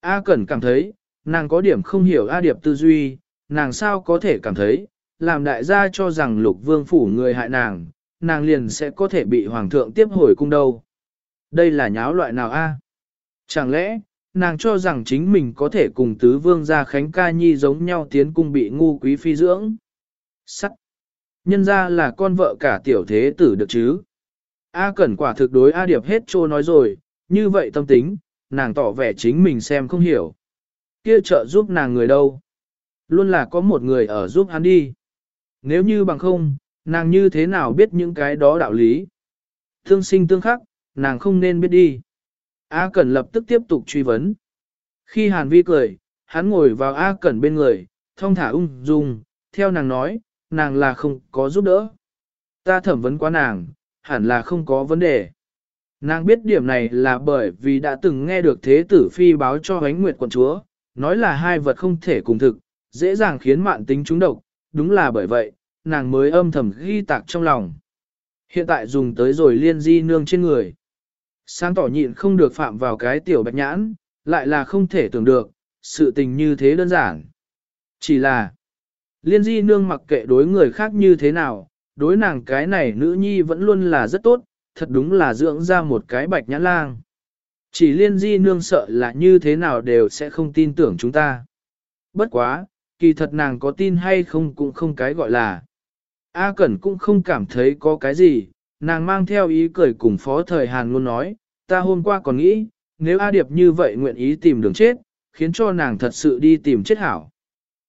A Cẩn cảm thấy, nàng có điểm không hiểu A Điệp tư duy, nàng sao có thể cảm thấy, làm đại gia cho rằng lục vương phủ người hại nàng, nàng liền sẽ có thể bị hoàng thượng tiếp hồi cung đâu. Đây là nháo loại nào a? Chẳng lẽ, nàng cho rằng chính mình có thể cùng tứ vương gia Khánh Ca Nhi giống nhau tiến cung bị ngu quý phi dưỡng? Sắt! Nhân ra là con vợ cả tiểu thế tử được chứ? A Cẩn quả thực đối A Điệp hết trô nói rồi, như vậy tâm tính, nàng tỏ vẻ chính mình xem không hiểu. Kia trợ giúp nàng người đâu? Luôn là có một người ở giúp hắn đi. Nếu như bằng không, nàng như thế nào biết những cái đó đạo lý? Thương sinh tương khắc, nàng không nên biết đi. A Cẩn lập tức tiếp tục truy vấn. Khi Hàn Vi cười, hắn ngồi vào A Cẩn bên người, thông thả ung dung, theo nàng nói, nàng là không có giúp đỡ. Ta thẩm vấn quá nàng, hẳn là không có vấn đề. Nàng biết điểm này là bởi vì đã từng nghe được thế tử phi báo cho ánh nguyệt quận chúa, nói là hai vật không thể cùng thực, dễ dàng khiến mạn tính trúng độc, đúng là bởi vậy, nàng mới âm thầm ghi tạc trong lòng. Hiện tại dùng tới rồi liên di nương trên người. Sáng tỏ nhịn không được phạm vào cái tiểu bạch nhãn, lại là không thể tưởng được, sự tình như thế đơn giản. Chỉ là, liên di nương mặc kệ đối người khác như thế nào, đối nàng cái này nữ nhi vẫn luôn là rất tốt, thật đúng là dưỡng ra một cái bạch nhãn lang. Chỉ liên di nương sợ là như thế nào đều sẽ không tin tưởng chúng ta. Bất quá, kỳ thật nàng có tin hay không cũng không cái gọi là. A Cẩn cũng không cảm thấy có cái gì, nàng mang theo ý cười cùng phó thời Hàn luôn nói, ta hôm qua còn nghĩ, nếu A Điệp như vậy nguyện ý tìm đường chết, khiến cho nàng thật sự đi tìm chết hảo.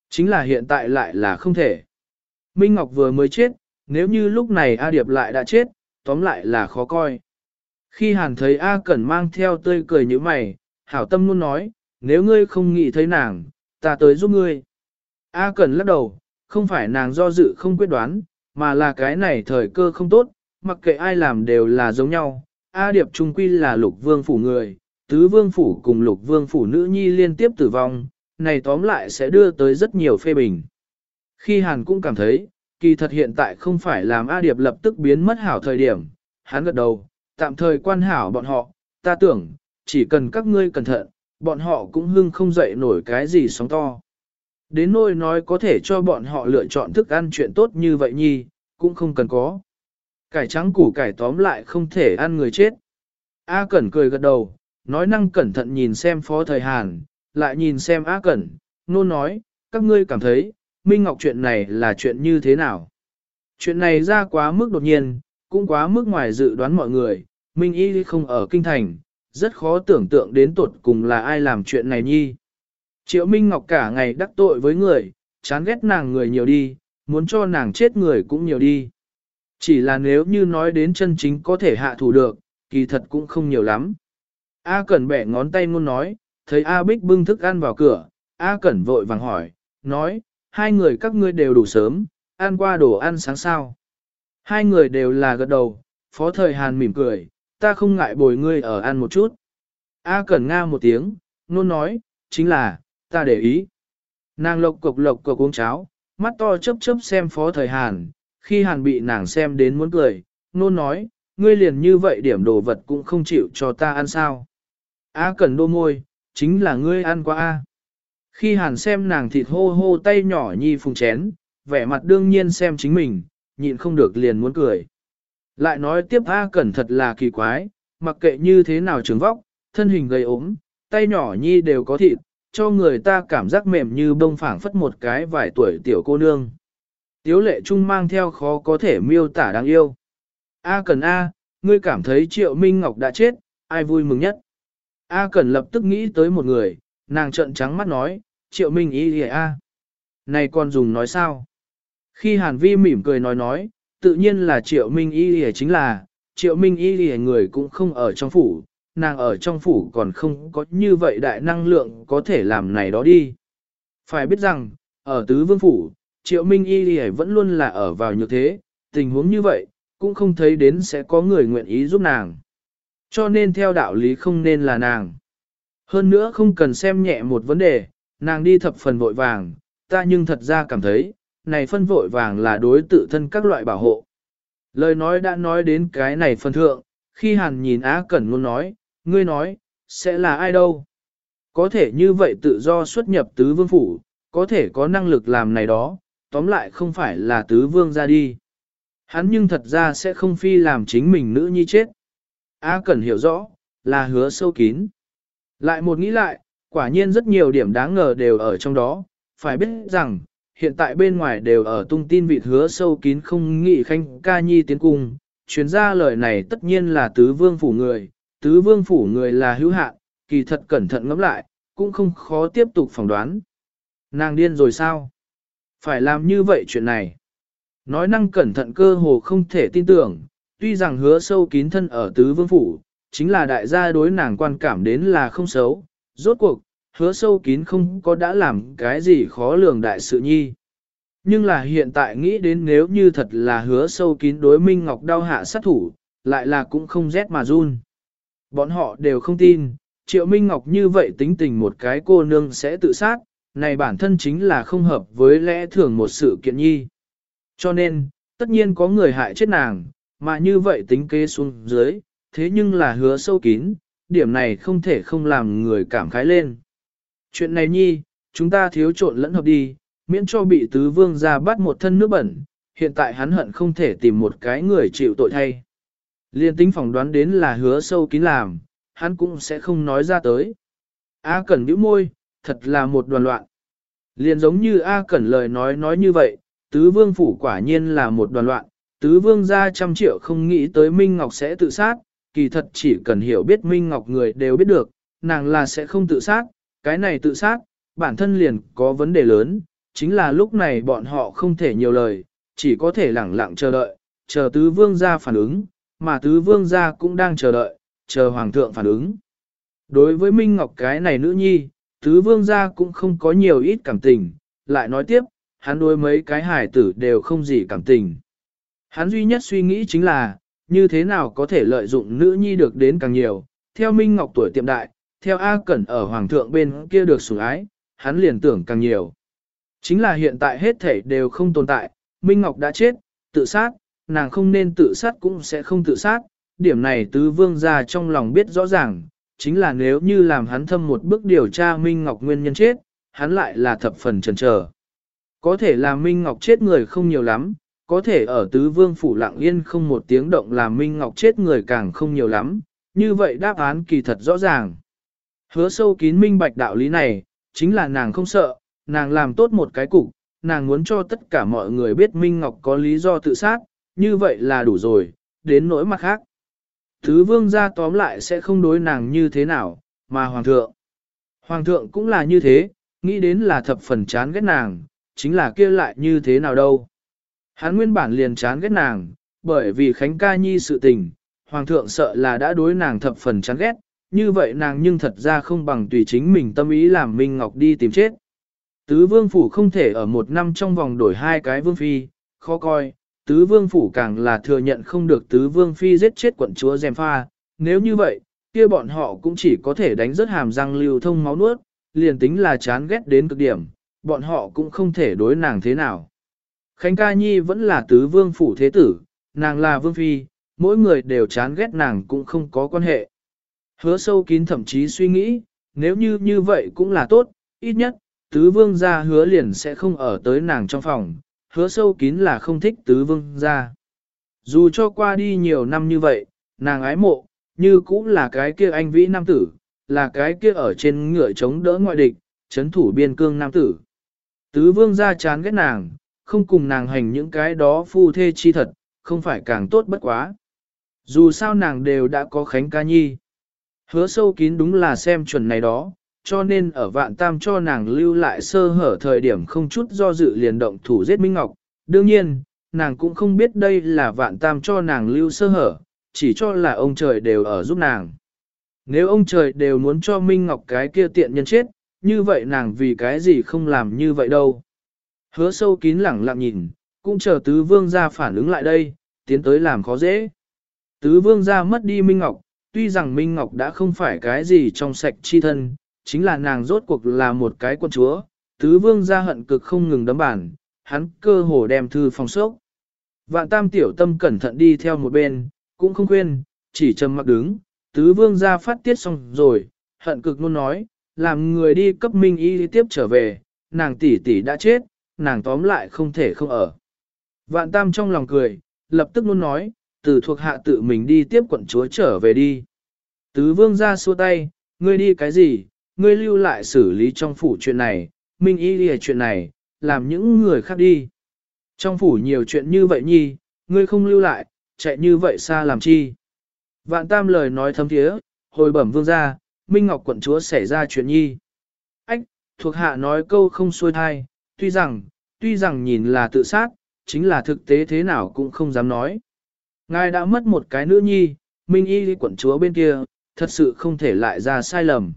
Chính là hiện tại lại là không thể. Minh Ngọc vừa mới chết, nếu như lúc này A Điệp lại đã chết, tóm lại là khó coi. Khi Hàn thấy A Cẩn mang theo tươi cười như mày, hảo tâm luôn nói, nếu ngươi không nghĩ thấy nàng, ta tới giúp ngươi. A Cẩn lắc đầu, không phải nàng do dự không quyết đoán, mà là cái này thời cơ không tốt, mặc kệ ai làm đều là giống nhau. A Điệp trung quy là lục vương phủ người, tứ vương phủ cùng lục vương phủ nữ nhi liên tiếp tử vong, này tóm lại sẽ đưa tới rất nhiều phê bình. Khi Hàn cũng cảm thấy, kỳ thật hiện tại không phải làm A Điệp lập tức biến mất hảo thời điểm, hắn gật đầu, tạm thời quan hảo bọn họ, ta tưởng, chỉ cần các ngươi cẩn thận, bọn họ cũng hưng không dậy nổi cái gì sóng to. Đến nỗi nói có thể cho bọn họ lựa chọn thức ăn chuyện tốt như vậy nhi, cũng không cần có. Cải trắng củ cải tóm lại không thể ăn người chết. A Cẩn cười gật đầu, nói năng cẩn thận nhìn xem phó thời Hàn, lại nhìn xem A Cẩn, nôn nói, các ngươi cảm thấy, Minh Ngọc chuyện này là chuyện như thế nào? Chuyện này ra quá mức đột nhiên, cũng quá mức ngoài dự đoán mọi người, Minh Y không ở kinh thành, rất khó tưởng tượng đến tuột cùng là ai làm chuyện này nhi. Triệu Minh Ngọc cả ngày đắc tội với người, chán ghét nàng người nhiều đi, muốn cho nàng chết người cũng nhiều đi. Chỉ là nếu như nói đến chân chính có thể hạ thủ được, kỳ thật cũng không nhiều lắm. A Cẩn bẻ ngón tay ngôn nói, thấy A Bích bưng thức ăn vào cửa, A Cẩn vội vàng hỏi, nói, hai người các ngươi đều đủ sớm, ăn qua đồ ăn sáng sao. Hai người đều là gật đầu, phó thời Hàn mỉm cười, ta không ngại bồi ngươi ở ăn một chút. A Cẩn nga một tiếng, nôn nói, chính là, ta để ý. Nàng lộc cục lộc cục uống cháo, mắt to chớp chớp xem phó thời Hàn, khi Hàn bị nàng xem đến muốn cười, nôn nói, ngươi liền như vậy điểm đồ vật cũng không chịu cho ta ăn sao. A Cẩn đô môi, chính là ngươi ăn qua A. Khi Hàn xem nàng thịt hô hô tay nhỏ nhi phùng chén, vẻ mặt đương nhiên xem chính mình, nhịn không được liền muốn cười. Lại nói tiếp A Cẩn thật là kỳ quái, mặc kệ như thế nào trường vóc, thân hình gầy ốm, tay nhỏ nhi đều có thịt, cho người ta cảm giác mềm như bông phảng phất một cái vài tuổi tiểu cô nương. Tiếu lệ trung mang theo khó có thể miêu tả đáng yêu. A Cẩn A, ngươi cảm thấy Triệu Minh Ngọc đã chết, ai vui mừng nhất? A Cẩn lập tức nghĩ tới một người, nàng trợn trắng mắt nói, Triệu Minh ý gì A. Này con dùng nói sao? Khi Hàn Vi mỉm cười nói nói, tự nhiên là Triệu Minh Y Lìa chính là, Triệu Minh Y Lìa người cũng không ở trong phủ, nàng ở trong phủ còn không có như vậy đại năng lượng có thể làm này đó đi. Phải biết rằng, ở tứ vương phủ, Triệu Minh Y Lìa vẫn luôn là ở vào như thế, tình huống như vậy, cũng không thấy đến sẽ có người nguyện ý giúp nàng. Cho nên theo đạo lý không nên là nàng. Hơn nữa không cần xem nhẹ một vấn đề, nàng đi thập phần vội vàng, ta nhưng thật ra cảm thấy, này phân vội vàng là đối tự thân các loại bảo hộ. Lời nói đã nói đến cái này phân thượng, khi hàn nhìn Á Cẩn luôn nói, ngươi nói, sẽ là ai đâu? Có thể như vậy tự do xuất nhập tứ vương phủ, có thể có năng lực làm này đó, tóm lại không phải là tứ vương ra đi. Hắn nhưng thật ra sẽ không phi làm chính mình nữ nhi chết. A cần hiểu rõ, là hứa sâu kín. Lại một nghĩ lại, quả nhiên rất nhiều điểm đáng ngờ đều ở trong đó, phải biết rằng, hiện tại bên ngoài đều ở tung tin vị hứa sâu kín không nghị khanh ca nhi tiến cung, chuyến ra lời này tất nhiên là tứ vương phủ người, tứ vương phủ người là hữu hạn, kỳ thật cẩn thận ngẫm lại, cũng không khó tiếp tục phỏng đoán. Nàng điên rồi sao? Phải làm như vậy chuyện này. Nói năng cẩn thận cơ hồ không thể tin tưởng, tuy rằng hứa sâu kín thân ở tứ vương phủ, chính là đại gia đối nàng quan cảm đến là không xấu, rốt cuộc, hứa sâu kín không có đã làm cái gì khó lường đại sự nhi. Nhưng là hiện tại nghĩ đến nếu như thật là hứa sâu kín đối Minh Ngọc đau hạ sát thủ, lại là cũng không rét mà run. Bọn họ đều không tin, Triệu Minh Ngọc như vậy tính tình một cái cô nương sẽ tự sát, này bản thân chính là không hợp với lẽ thường một sự kiện nhi. Cho nên, tất nhiên có người hại chết nàng, mà như vậy tính kế xuống dưới, thế nhưng là hứa sâu kín, điểm này không thể không làm người cảm khái lên. Chuyện này nhi, chúng ta thiếu trộn lẫn hợp đi, miễn cho bị tứ vương ra bắt một thân nước bẩn, hiện tại hắn hận không thể tìm một cái người chịu tội thay. Liên tính phỏng đoán đến là hứa sâu kín làm, hắn cũng sẽ không nói ra tới. A Cẩn nhíu môi, thật là một đoàn loạn. Liên giống như A Cẩn lời nói nói như vậy, tứ vương phủ quả nhiên là một đoàn loạn, tứ vương ra trăm triệu không nghĩ tới Minh Ngọc sẽ tự sát, kỳ thật chỉ cần hiểu biết Minh Ngọc người đều biết được, nàng là sẽ không tự sát, cái này tự sát, bản thân liền có vấn đề lớn, chính là lúc này bọn họ không thể nhiều lời, chỉ có thể lẳng lặng chờ đợi, chờ tứ vương gia phản ứng, mà tứ vương gia cũng đang chờ đợi, chờ hoàng thượng phản ứng. Đối với Minh Ngọc cái này nữ nhi, tứ vương gia cũng không có nhiều ít cảm tình, lại nói tiếp, hắn đối mấy cái hải tử đều không gì cảm tình. Hắn duy nhất suy nghĩ chính là, như thế nào có thể lợi dụng nữ nhi được đến càng nhiều, theo Minh Ngọc tuổi tiệm đại, theo A Cẩn ở Hoàng thượng bên kia được sủng ái, hắn liền tưởng càng nhiều. Chính là hiện tại hết thể đều không tồn tại, Minh Ngọc đã chết, tự sát, nàng không nên tự sát cũng sẽ không tự sát, điểm này tứ vương ra trong lòng biết rõ ràng, chính là nếu như làm hắn thâm một bước điều tra Minh Ngọc nguyên nhân chết, hắn lại là thập phần chần chờ. Có thể là Minh Ngọc chết người không nhiều lắm, có thể ở tứ vương phủ lặng yên không một tiếng động làm Minh Ngọc chết người càng không nhiều lắm, như vậy đáp án kỳ thật rõ ràng. Hứa sâu kín minh bạch đạo lý này, chính là nàng không sợ, nàng làm tốt một cái cục, nàng muốn cho tất cả mọi người biết Minh Ngọc có lý do tự sát, như vậy là đủ rồi, đến nỗi mặt khác. Thứ vương gia tóm lại sẽ không đối nàng như thế nào, mà hoàng thượng. Hoàng thượng cũng là như thế, nghĩ đến là thập phần chán ghét nàng, chính là kia lại như thế nào đâu. Hắn nguyên bản liền chán ghét nàng, bởi vì Khánh ca nhi sự tình, hoàng thượng sợ là đã đối nàng thập phần chán ghét, như vậy nàng nhưng thật ra không bằng tùy chính mình tâm ý làm Minh Ngọc đi tìm chết. Tứ vương phủ không thể ở một năm trong vòng đổi hai cái vương phi, khó coi, tứ vương phủ càng là thừa nhận không được tứ vương phi giết chết quận chúa Dèm Pha, nếu như vậy, kia bọn họ cũng chỉ có thể đánh rất hàm răng lưu thông máu nuốt, liền tính là chán ghét đến cực điểm, bọn họ cũng không thể đối nàng thế nào. Khánh ca nhi vẫn là tứ vương phủ thế tử, nàng là vương phi, mỗi người đều chán ghét nàng cũng không có quan hệ. Hứa sâu kín thậm chí suy nghĩ, nếu như như vậy cũng là tốt, ít nhất, tứ vương gia hứa liền sẽ không ở tới nàng trong phòng, hứa sâu kín là không thích tứ vương gia. Dù cho qua đi nhiều năm như vậy, nàng ái mộ, như cũng là cái kia anh vĩ nam tử, là cái kia ở trên ngựa chống đỡ ngoại địch, chấn thủ biên cương nam tử. Tứ vương gia chán ghét nàng, không cùng nàng hành những cái đó phu thê chi thật, không phải càng tốt bất quá. Dù sao nàng đều đã có khánh ca nhi. Hứa sâu kín đúng là xem chuẩn này đó, cho nên ở vạn tam cho nàng lưu lại sơ hở thời điểm không chút do dự liền động thủ giết Minh Ngọc. Đương nhiên, nàng cũng không biết đây là vạn tam cho nàng lưu sơ hở, chỉ cho là ông trời đều ở giúp nàng. Nếu ông trời đều muốn cho Minh Ngọc cái kia tiện nhân chết, như vậy nàng vì cái gì không làm như vậy đâu. Hứa sâu kín lẳng lặng nhìn, cũng chờ tứ vương ra phản ứng lại đây, tiến tới làm khó dễ. Tứ vương ra mất đi Minh Ngọc, tuy rằng Minh Ngọc đã không phải cái gì trong sạch chi thân, chính là nàng rốt cuộc là một cái quân chúa, tứ vương ra hận cực không ngừng đấm bản, hắn cơ hồ đem thư phòng sốc. Vạn tam tiểu tâm cẩn thận đi theo một bên, cũng không khuyên, chỉ trầm mặc đứng, tứ vương ra phát tiết xong rồi, hận cực luôn nói, làm người đi cấp minh y tiếp trở về, nàng tỷ tỷ đã chết, nàng tóm lại không thể không ở. Vạn tam trong lòng cười, lập tức luôn nói, từ thuộc hạ tự mình đi tiếp quận chúa trở về đi. Tứ vương ra xua tay, ngươi đi cái gì, ngươi lưu lại xử lý trong phủ chuyện này, minh y đi chuyện này, làm những người khác đi. Trong phủ nhiều chuyện như vậy nhi, ngươi không lưu lại, chạy như vậy xa làm chi. Vạn tam lời nói thấm thiế, hồi bẩm vương ra, Minh Ngọc quận chúa xảy ra chuyện nhi. Ách, thuộc hạ nói câu không xuôi thai, tuy rằng, tuy rằng nhìn là tự sát, chính là thực tế thế nào cũng không dám nói. Ngài đã mất một cái nữ nhi, Minh Y quận chúa bên kia, thật sự không thể lại ra sai lầm.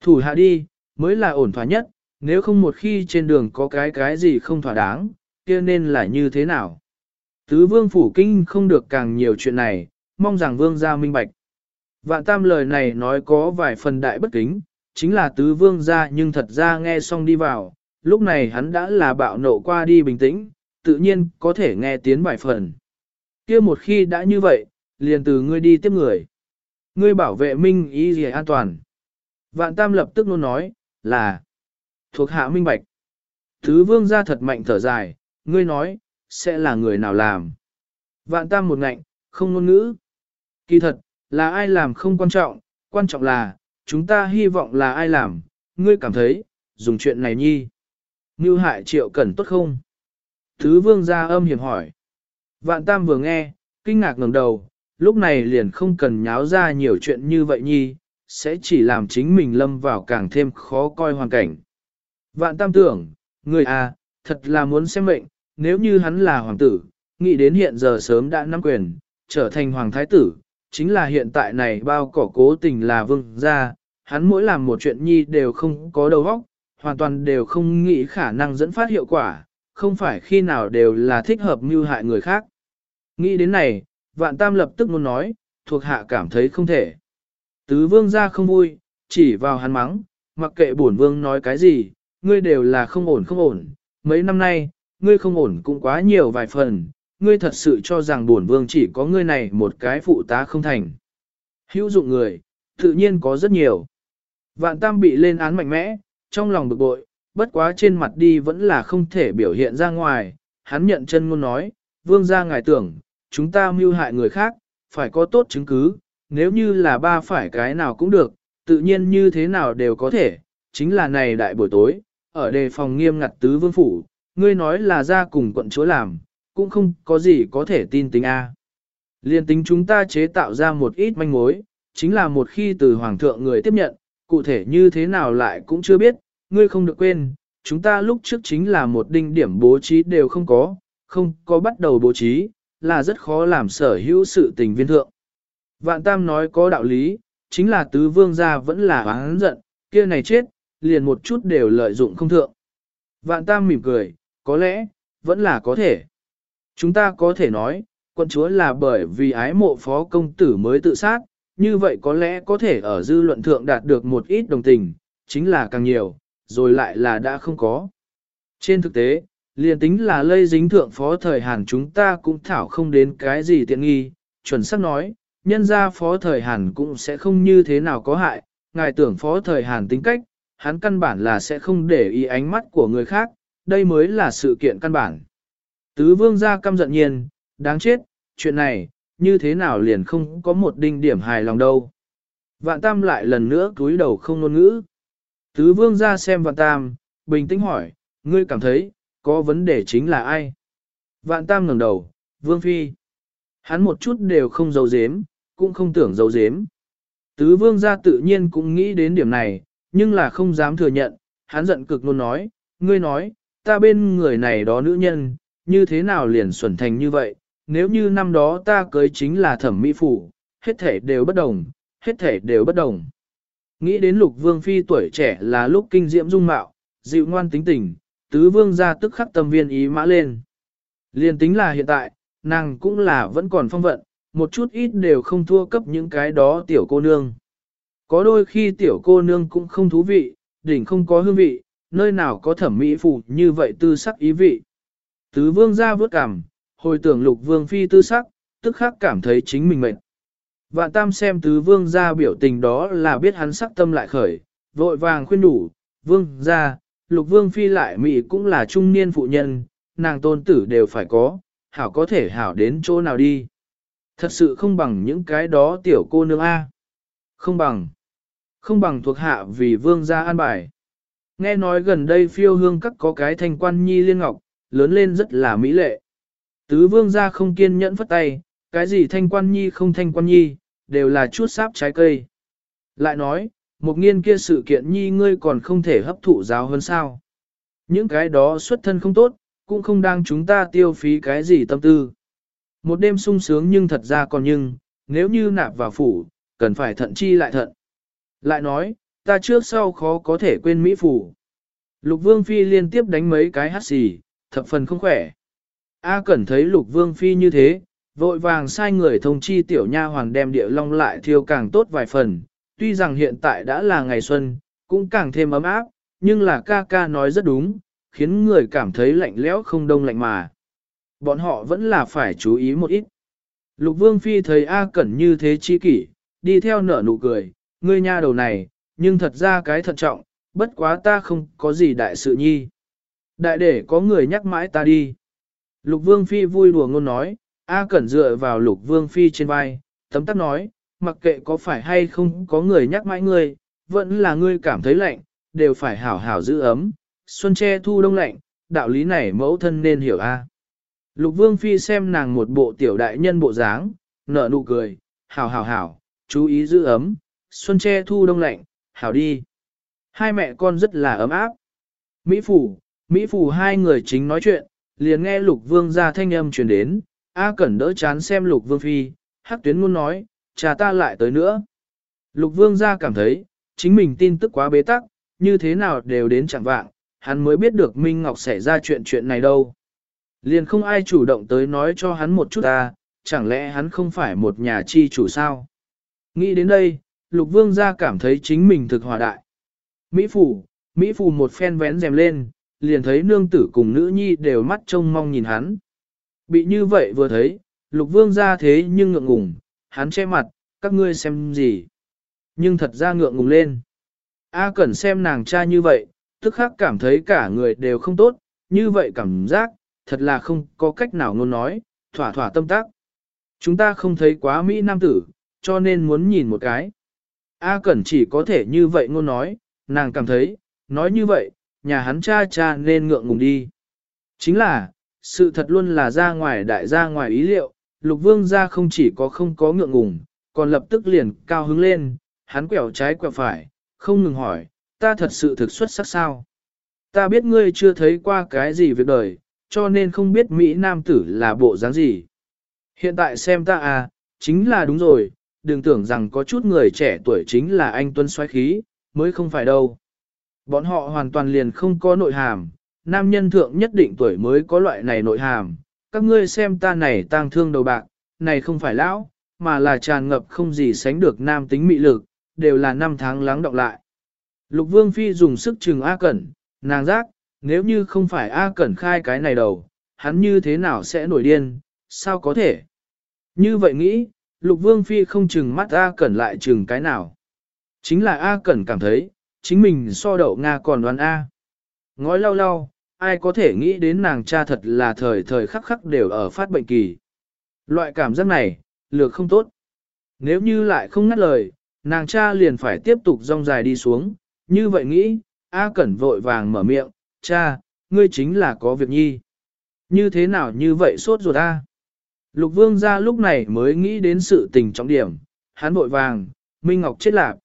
Thủ hạ đi, mới là ổn thỏa nhất, nếu không một khi trên đường có cái cái gì không thỏa đáng, kia nên là như thế nào. Tứ vương phủ kinh không được càng nhiều chuyện này, mong rằng vương gia minh bạch. Vạn tam lời này nói có vài phần đại bất kính, chính là tứ vương gia nhưng thật ra nghe xong đi vào, lúc này hắn đã là bạo nộ qua đi bình tĩnh, tự nhiên có thể nghe tiếng vài phần. kia một khi đã như vậy, liền từ ngươi đi tiếp người. Ngươi bảo vệ minh ý gì an toàn. Vạn tam lập tức luôn nói, là thuộc hạ minh bạch. thứ vương gia thật mạnh thở dài, ngươi nói, sẽ là người nào làm. Vạn tam một ngạnh, không ngôn ngữ. Kỳ thật, là ai làm không quan trọng, quan trọng là, chúng ta hy vọng là ai làm, ngươi cảm thấy, dùng chuyện này nhi. Như hại triệu cẩn tốt không? Thứ vương gia âm hiểm hỏi. Vạn tam vừa nghe, kinh ngạc ngẩng đầu, lúc này liền không cần nháo ra nhiều chuyện như vậy nhi, sẽ chỉ làm chính mình lâm vào càng thêm khó coi hoàn cảnh. Vạn tam tưởng, người à, thật là muốn xem mệnh, nếu như hắn là hoàng tử, nghĩ đến hiện giờ sớm đã nắm quyền, trở thành hoàng thái tử, chính là hiện tại này bao cỏ cố tình là vương gia, hắn mỗi làm một chuyện nhi đều không có đầu óc, hoàn toàn đều không nghĩ khả năng dẫn phát hiệu quả, không phải khi nào đều là thích hợp mưu hại người khác. Nghĩ đến này, vạn tam lập tức muốn nói, thuộc hạ cảm thấy không thể. Tứ vương ra không vui, chỉ vào hắn mắng, mặc kệ bổn vương nói cái gì, ngươi đều là không ổn không ổn, mấy năm nay, ngươi không ổn cũng quá nhiều vài phần, ngươi thật sự cho rằng bổn vương chỉ có ngươi này một cái phụ tá không thành. Hữu dụng người, tự nhiên có rất nhiều. Vạn tam bị lên án mạnh mẽ, trong lòng bực bội, bất quá trên mặt đi vẫn là không thể biểu hiện ra ngoài. Hắn nhận chân ngôn nói, vương gia ngài tưởng, chúng ta mưu hại người khác, phải có tốt chứng cứ, nếu như là ba phải cái nào cũng được, tự nhiên như thế nào đều có thể, chính là này đại buổi tối, ở đề phòng nghiêm ngặt tứ vương phủ, ngươi nói là ra cùng quận chúa làm, cũng không có gì có thể tin tính A. Liên tính chúng ta chế tạo ra một ít manh mối, chính là một khi từ hoàng thượng người tiếp nhận, cụ thể như thế nào lại cũng chưa biết, ngươi không được quên, chúng ta lúc trước chính là một đinh điểm bố trí đều không có, không có bắt đầu bố trí, là rất khó làm sở hữu sự tình viên thượng. Vạn Tam nói có đạo lý, chính là tứ vương gia vẫn là oán giận, kia này chết, liền một chút đều lợi dụng không thượng. Vạn Tam mỉm cười, có lẽ, vẫn là có thể. Chúng ta có thể nói, quân chúa là bởi vì ái mộ phó công tử mới tự sát, như vậy có lẽ có thể ở dư luận thượng đạt được một ít đồng tình, chính là càng nhiều, rồi lại là đã không có. Trên thực tế, liền tính là lây dính thượng phó thời Hàn chúng ta cũng thảo không đến cái gì tiện nghi, chuẩn xác nói, nhân ra phó thời Hàn cũng sẽ không như thế nào có hại, ngài tưởng phó thời Hàn tính cách, hắn căn bản là sẽ không để ý ánh mắt của người khác, đây mới là sự kiện căn bản. Tứ vương gia căm giận nhiên, đáng chết, chuyện này, như thế nào liền không có một đinh điểm hài lòng đâu. Vạn tam lại lần nữa cúi đầu không ngôn ngữ. Tứ vương ra xem vạn tam, bình tĩnh hỏi, ngươi cảm thấy, có vấn đề chính là ai? Vạn tam ngẩng đầu, vương phi. Hắn một chút đều không giấu dếm, cũng không tưởng giấu dếm. Tứ vương gia tự nhiên cũng nghĩ đến điểm này, nhưng là không dám thừa nhận, hắn giận cực luôn nói, ngươi nói, ta bên người này đó nữ nhân, như thế nào liền xuẩn thành như vậy, nếu như năm đó ta cưới chính là thẩm mỹ phủ, hết thể đều bất đồng, hết thể đều bất đồng. Nghĩ đến lục vương phi tuổi trẻ là lúc kinh diễm dung mạo, dịu ngoan tính tình, tứ vương ra tức khắc tâm viên ý mã lên. Liên tính là hiện tại, nàng cũng là vẫn còn phong vận, một chút ít đều không thua cấp những cái đó tiểu cô nương. Có đôi khi tiểu cô nương cũng không thú vị, đỉnh không có hương vị, nơi nào có thẩm mỹ phụ như vậy tư sắc ý vị. Tứ vương ra vớt cảm, hồi tưởng lục vương phi tư sắc, tức khắc cảm thấy chính mình mệt. Vạn tam xem tứ vương ra biểu tình đó là biết hắn sắc tâm lại khởi, vội vàng khuyên đủ, vương ra, lục vương phi lại mỹ cũng là trung niên phụ nhân, nàng tôn tử đều phải có, hảo có thể hảo đến chỗ nào đi. Thật sự không bằng những cái đó tiểu cô nương A. Không bằng. Không bằng thuộc hạ vì vương gia an bài. Nghe nói gần đây phiêu hương các có cái thanh quan nhi liên ngọc, lớn lên rất là mỹ lệ. Tứ vương gia không kiên nhẫn phất tay, cái gì thanh quan nhi không thanh quan nhi, đều là chút sáp trái cây. Lại nói, một nghiên kia sự kiện nhi ngươi còn không thể hấp thụ giáo hơn sao. Những cái đó xuất thân không tốt, cũng không đang chúng ta tiêu phí cái gì tâm tư. Một đêm sung sướng nhưng thật ra còn nhưng, nếu như nạp vào phủ, cần phải thận chi lại thận. Lại nói, ta trước sau khó có thể quên Mỹ phủ. Lục Vương Phi liên tiếp đánh mấy cái hát xì, thập phần không khỏe. A Cẩn thấy Lục Vương Phi như thế, vội vàng sai người thông chi tiểu nha hoàng đem địa long lại thiêu càng tốt vài phần. Tuy rằng hiện tại đã là ngày xuân, cũng càng thêm ấm áp, nhưng là ca ca nói rất đúng, khiến người cảm thấy lạnh lẽo không đông lạnh mà. Bọn họ vẫn là phải chú ý một ít. Lục Vương Phi thấy A Cẩn như thế chi kỷ, đi theo nở nụ cười, ngươi nha đầu này, nhưng thật ra cái thận trọng, bất quá ta không có gì đại sự nhi. Đại để có người nhắc mãi ta đi. Lục Vương Phi vui đùa ngôn nói, A Cẩn dựa vào Lục Vương Phi trên vai, tấm tắc nói, mặc kệ có phải hay không có người nhắc mãi ngươi, vẫn là ngươi cảm thấy lạnh, đều phải hảo hảo giữ ấm, xuân che thu đông lạnh, đạo lý này mẫu thân nên hiểu a. Lục Vương Phi xem nàng một bộ tiểu đại nhân bộ dáng, nở nụ cười, hảo hảo hảo, chú ý giữ ấm, xuân che thu đông lạnh, hảo đi. Hai mẹ con rất là ấm áp. Mỹ Phủ, Mỹ Phủ hai người chính nói chuyện, liền nghe Lục Vương ra thanh âm truyền đến, A Cẩn đỡ chán xem Lục Vương Phi, hắc tuyến muốn nói, cha ta lại tới nữa. Lục Vương ra cảm thấy, chính mình tin tức quá bế tắc, như thế nào đều đến chẳng vạng, hắn mới biết được Minh Ngọc xảy ra chuyện chuyện này đâu. Liền không ai chủ động tới nói cho hắn một chút ta, chẳng lẽ hắn không phải một nhà chi chủ sao? Nghĩ đến đây, Lục Vương ra cảm thấy chính mình thực hòa đại. Mỹ Phủ, Mỹ Phủ một phen vén rèm lên, liền thấy nương tử cùng nữ nhi đều mắt trông mong nhìn hắn. Bị như vậy vừa thấy, Lục Vương ra thế nhưng ngượng ngùng, hắn che mặt, các ngươi xem gì. Nhưng thật ra ngượng ngùng lên. A Cẩn xem nàng cha như vậy, tức khắc cảm thấy cả người đều không tốt, như vậy cảm giác, thật là không có cách nào ngôn nói, thỏa thỏa tâm tác. Chúng ta không thấy quá Mỹ Nam tử, cho nên muốn nhìn một cái. A Cẩn chỉ có thể như vậy ngôn nói, nàng cảm thấy, nói như vậy, nhà hắn cha cha nên ngượng ngùng đi. Chính là, sự thật luôn là ra ngoài đại ra ngoài ý liệu, lục vương ra không chỉ có không có ngượng ngùng, còn lập tức liền cao hứng lên, hắn quẹo trái quẹo phải, không ngừng hỏi, ta thật sự thực xuất sắc sao? Ta biết ngươi chưa thấy qua cái gì việc đời, cho nên không biết Mỹ Nam tử là bộ dáng gì. Hiện tại xem ta à, chính là đúng rồi, đừng tưởng rằng có chút người trẻ tuổi chính là anh tuân xoáy khí, mới không phải đâu. Bọn họ hoàn toàn liền không có nội hàm, nam nhân thượng nhất định tuổi mới có loại này nội hàm, các ngươi xem ta này tang thương đầu bạc, này không phải lão, mà là tràn ngập không gì sánh được nam tính mị lực, đều là năm tháng lắng đọng lại. Lục Vương Phi dùng sức trừng A Cẩn, nàng giác, nếu như không phải A Cẩn khai cái này đầu, hắn như thế nào sẽ nổi điên, sao có thể? Như vậy nghĩ, Lục Vương Phi không chừng mắt A Cẩn lại chừng cái nào. Chính là A Cẩn cảm thấy, chính mình so đậu Nga còn đoán A. Ngói lau lau, ai có thể nghĩ đến nàng cha thật là thời thời khắc khắc đều ở phát bệnh kỳ. Loại cảm giác này, lược không tốt. Nếu như lại không ngắt lời, nàng cha liền phải tiếp tục rong dài đi xuống, như vậy nghĩ, A Cẩn vội vàng mở miệng, cha, ngươi chính là có việc nhi. Như thế nào như vậy sốt ruột A? Lục vương ra lúc này mới nghĩ đến sự tình trọng điểm, hắn vội vàng, Minh Ngọc chết lạc.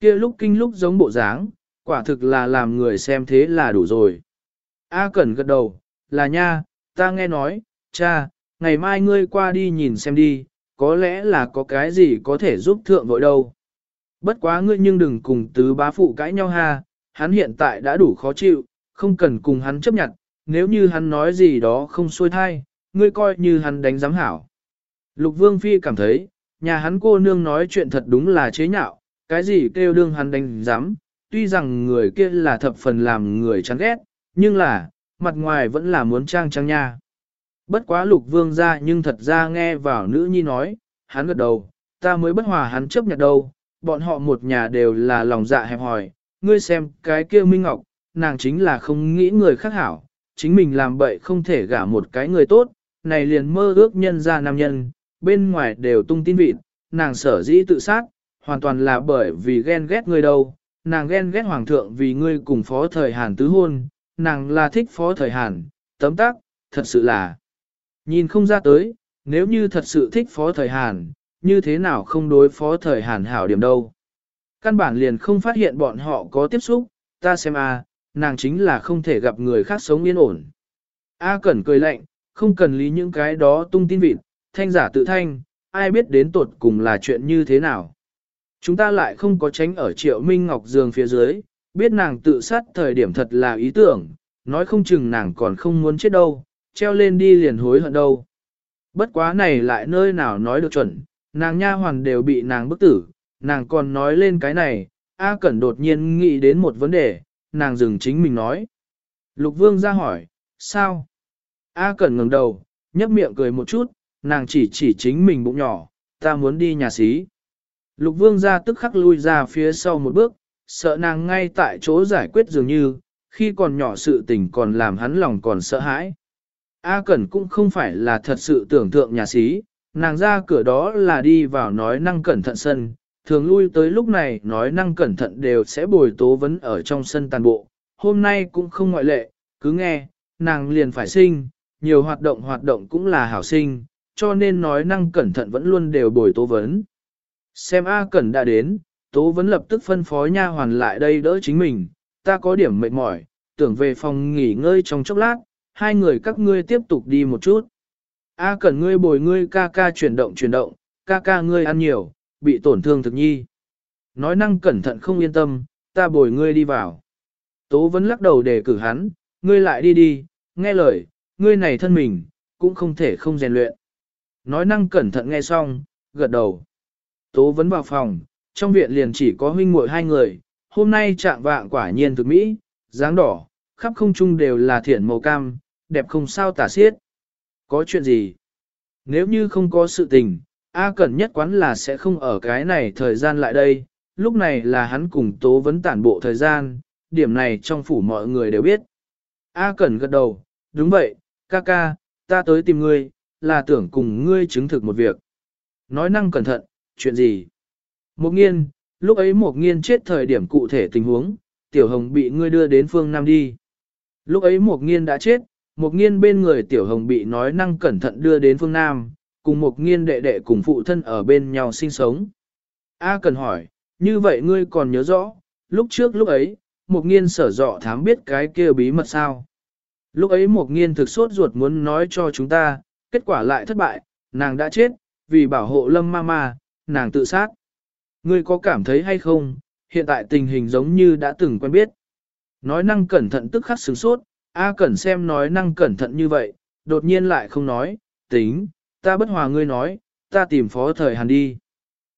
kia lúc kinh lúc giống bộ dáng, quả thực là làm người xem thế là đủ rồi. A Cẩn gật đầu, là nha, ta nghe nói, cha, ngày mai ngươi qua đi nhìn xem đi, có lẽ là có cái gì có thể giúp thượng vội đâu. Bất quá ngươi nhưng đừng cùng tứ bá phụ cãi nhau ha, hắn hiện tại đã đủ khó chịu, không cần cùng hắn chấp nhận, nếu như hắn nói gì đó không xuôi thai, ngươi coi như hắn đánh giám hảo. Lục Vương Phi cảm thấy, nhà hắn cô nương nói chuyện thật đúng là chế nhạo, cái gì kêu đương hắn đánh giám, tuy rằng người kia là thập phần làm người chán ghét, nhưng là, mặt ngoài vẫn là muốn trang trang nha. Bất quá lục vương ra nhưng thật ra nghe vào nữ nhi nói, hắn gật đầu, ta mới bất hòa hắn chấp nhận đâu, bọn họ một nhà đều là lòng dạ hẹp hòi, ngươi xem cái kia Minh Ngọc, nàng chính là không nghĩ người khác hảo, chính mình làm bậy không thể gả một cái người tốt, này liền mơ ước nhân ra nam nhân, bên ngoài đều tung tin vịt, nàng sở dĩ tự sát, hoàn toàn là bởi vì ghen ghét người đâu, nàng ghen ghét hoàng thượng vì ngươi cùng phó thời Hàn tứ hôn, nàng là thích phó thời Hàn, tấm tắc, thật sự là nhìn không ra tới, nếu như thật sự thích phó thời Hàn, như thế nào không đối phó thời Hàn hảo điểm đâu. Căn bản liền không phát hiện bọn họ có tiếp xúc, ta xem a, nàng chính là không thể gặp người khác sống yên ổn. A Cẩn cười lạnh, không cần lý những cái đó tung tin vịt, thanh giả tự thanh, ai biết đến tột cùng là chuyện như thế nào. Chúng ta lại không có tránh ở triệu minh ngọc giường phía dưới, biết nàng tự sát thời điểm thật là ý tưởng, nói không chừng nàng còn không muốn chết đâu, treo lên đi liền hối hận đâu. Bất quá này lại nơi nào nói được chuẩn, nàng nha hoàn đều bị nàng bức tử, nàng còn nói lên cái này, A Cẩn đột nhiên nghĩ đến một vấn đề, nàng dừng chính mình nói. Lục Vương ra hỏi, sao? A Cẩn ngẩng đầu, nhấp miệng cười một chút, nàng chỉ chỉ chính mình bụng nhỏ, ta muốn đi nhà xí. Lục Vương ra tức khắc lui ra phía sau một bước, sợ nàng ngay tại chỗ giải quyết dường như, khi còn nhỏ sự tình còn làm hắn lòng còn sợ hãi. A Cẩn cũng không phải là thật sự tưởng tượng nhà sĩ, nàng ra cửa đó là đi vào nói năng cẩn thận sân, thường lui tới lúc này nói năng cẩn thận đều sẽ bồi tố vấn ở trong sân tàn bộ, hôm nay cũng không ngoại lệ, cứ nghe, nàng liền phải sinh, nhiều hoạt động hoạt động cũng là hảo sinh, cho nên nói năng cẩn thận vẫn luôn đều bồi tố vấn. Xem A Cẩn đã đến, tố vấn lập tức phân phó nha hoàn lại đây đỡ chính mình, ta có điểm mệt mỏi, tưởng về phòng nghỉ ngơi trong chốc lát, hai người các ngươi tiếp tục đi một chút. A cần ngươi bồi ngươi ca ca chuyển động chuyển động, ca ca ngươi ăn nhiều, bị tổn thương thực nhi. Nói năng cẩn thận không yên tâm, ta bồi ngươi đi vào. Tố vẫn lắc đầu để cử hắn, ngươi lại đi đi, nghe lời, ngươi này thân mình, cũng không thể không rèn luyện. Nói năng cẩn thận nghe xong, gật đầu. Tố vẫn vào phòng, trong viện liền chỉ có huynh muội hai người, hôm nay trạng vạng quả nhiên thực mỹ, dáng đỏ, khắp không trung đều là thiển màu cam, đẹp không sao tả xiết. Có chuyện gì? Nếu như không có sự tình, A Cẩn nhất quán là sẽ không ở cái này thời gian lại đây, lúc này là hắn cùng tố vấn tản bộ thời gian, điểm này trong phủ mọi người đều biết. A Cẩn gật đầu, đúng vậy, ca ca, ta tới tìm ngươi, là tưởng cùng ngươi chứng thực một việc. Nói năng cẩn thận, chuyện gì? Một nghiên, lúc ấy một nghiên chết thời điểm cụ thể tình huống, tiểu hồng bị ngươi đưa đến phương Nam đi. Lúc ấy một nghiên đã chết, một nghiên bên người tiểu hồng bị nói năng cẩn thận đưa đến phương Nam, cùng một nghiên đệ đệ cùng phụ thân ở bên nhau sinh sống. A cần hỏi, như vậy ngươi còn nhớ rõ, lúc trước lúc ấy, một nghiên sở dọ thám biết cái kia bí mật sao? Lúc ấy một nghiên thực sốt ruột muốn nói cho chúng ta, kết quả lại thất bại, nàng đã chết, vì bảo hộ lâm ma ma, nàng tự sát. Ngươi có cảm thấy hay không, hiện tại tình hình giống như đã từng quen biết. Nói năng cẩn thận tức khắc sửng sốt, A cẩn xem nói năng cẩn thận như vậy, đột nhiên lại không nói, tính, ta bất hòa ngươi nói, ta tìm phó thời hàn đi.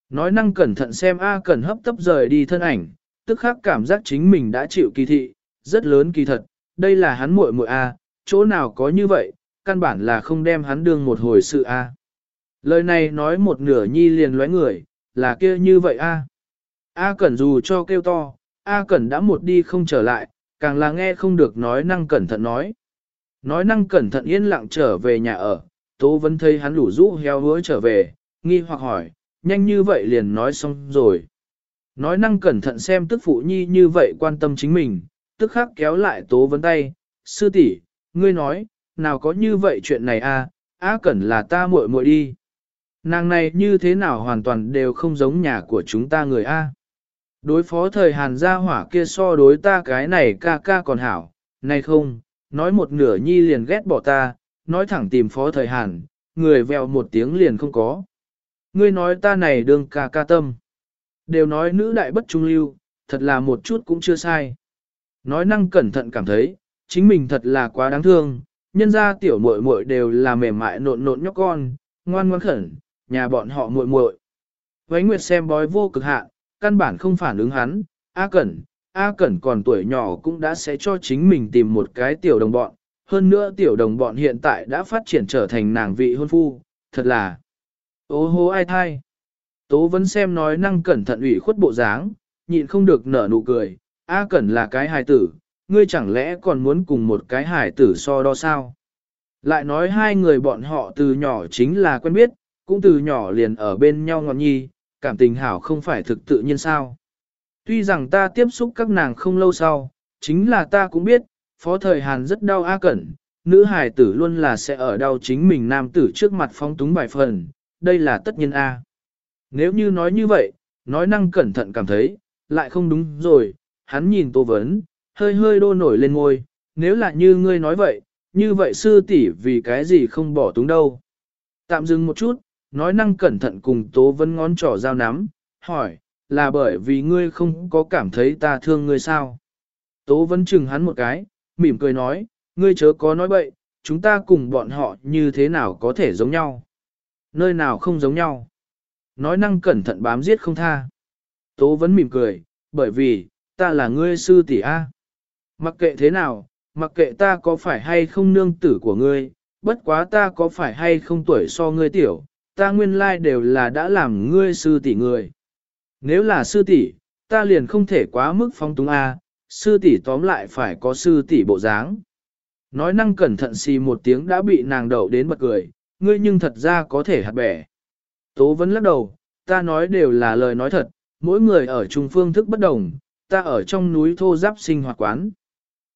Nói năng cẩn thận xem A cẩn hấp tấp rời đi thân ảnh, tức khắc cảm giác chính mình đã chịu kỳ thị, rất lớn kỳ thật, đây là hắn muội muội A, chỗ nào có như vậy, căn bản là không đem hắn đương một hồi sự A. Lời này nói một nửa nhi liền lóe người, là kia như vậy A. A cẩn dù cho kêu to, A cẩn đã một đi không trở lại, càng là nghe không được nói năng cẩn thận nói. Nói năng cẩn thận yên lặng trở về nhà ở, Tố vẫn thấy hắn đủ rũ heo hứa trở về, nghi hoặc hỏi, nhanh như vậy liền nói xong rồi. Nói năng cẩn thận xem tức phụ nhi như vậy quan tâm chính mình, tức khắc kéo lại tố vấn tay, sư tỷ, ngươi nói, nào có như vậy chuyện này à? a? À, cẩn là ta muội muội đi. Nàng này như thế nào hoàn toàn đều không giống nhà của chúng ta người a. Đối phó thời hàn gia hỏa kia so đối ta cái này ca ca còn hảo, này không, nói một nửa nhi liền ghét bỏ ta, nói thẳng tìm phó thời Hàn, người vèo một tiếng liền không có. Ngươi nói ta này đương ca ca tâm. Đều nói nữ đại bất trung lưu, thật là một chút cũng chưa sai. Nói năng cẩn thận cảm thấy, chính mình thật là quá đáng thương, nhân ra tiểu muội muội đều là mềm mại nộn nộn nhóc con, ngoan ngoan khẩn, nhà bọn họ muội muội. Vánh Nguyệt xem bói vô cực hạn, căn bản không phản ứng hắn, A Cẩn, A Cẩn còn tuổi nhỏ cũng đã sẽ cho chính mình tìm một cái tiểu đồng bọn, hơn nữa tiểu đồng bọn hiện tại đã phát triển trở thành nàng vị hôn phu, thật là ô hô ai thai. Tố vẫn xem nói năng cẩn thận ủy khuất bộ dáng, nhịn không được nở nụ cười, A Cẩn là cái hài tử, ngươi chẳng lẽ còn muốn cùng một cái hài tử so đo sao? Lại nói hai người bọn họ từ nhỏ chính là quen biết, cũng từ nhỏ liền ở bên nhau ngọt nhi, cảm tình hảo không phải thực tự nhiên sao. Tuy rằng ta tiếp xúc các nàng không lâu sau, chính là ta cũng biết, phó thời Hàn rất đau A Cẩn, nữ hài tử luôn là sẽ ở đau chính mình nam tử trước mặt phong túng bài phần, đây là tất nhiên A. Nếu như nói như vậy, nói năng cẩn thận cảm thấy, lại không đúng rồi, hắn nhìn Tô Vấn, hơi hơi đô nổi lên ngôi, nếu là như ngươi nói vậy, như vậy sư tỷ vì cái gì không bỏ túng đâu. Tạm dừng một chút, nói năng cẩn thận cùng Tố Vấn ngón trỏ dao nắm, hỏi, là bởi vì ngươi không có cảm thấy ta thương ngươi sao? Tố Vấn chừng hắn một cái, mỉm cười nói, ngươi chớ có nói bậy, chúng ta cùng bọn họ như thế nào có thể giống nhau? Nơi nào không giống nhau? Nói năng cẩn thận bám giết không tha. Tố Vấn mỉm cười, bởi vì, ta là ngươi sư tỷ A. Mặc kệ thế nào, mặc kệ ta có phải hay không nương tử của ngươi, bất quá ta có phải hay không tuổi so ngươi tiểu, ta nguyên lai đều là đã làm ngươi sư tỷ người. Nếu là sư tỷ, ta liền không thể quá mức phong túng A, sư tỷ tóm lại phải có sư tỷ bộ dáng. Nói năng cẩn thận xì một tiếng đã bị nàng đậu đến bật cười, ngươi nhưng thật ra có thể hạt bẻ. Tố vẫn lắc đầu, ta nói đều là lời nói thật, mỗi người ở trung phương thức bất đồng, ta ở trong núi thô giáp sinh hoạt quán.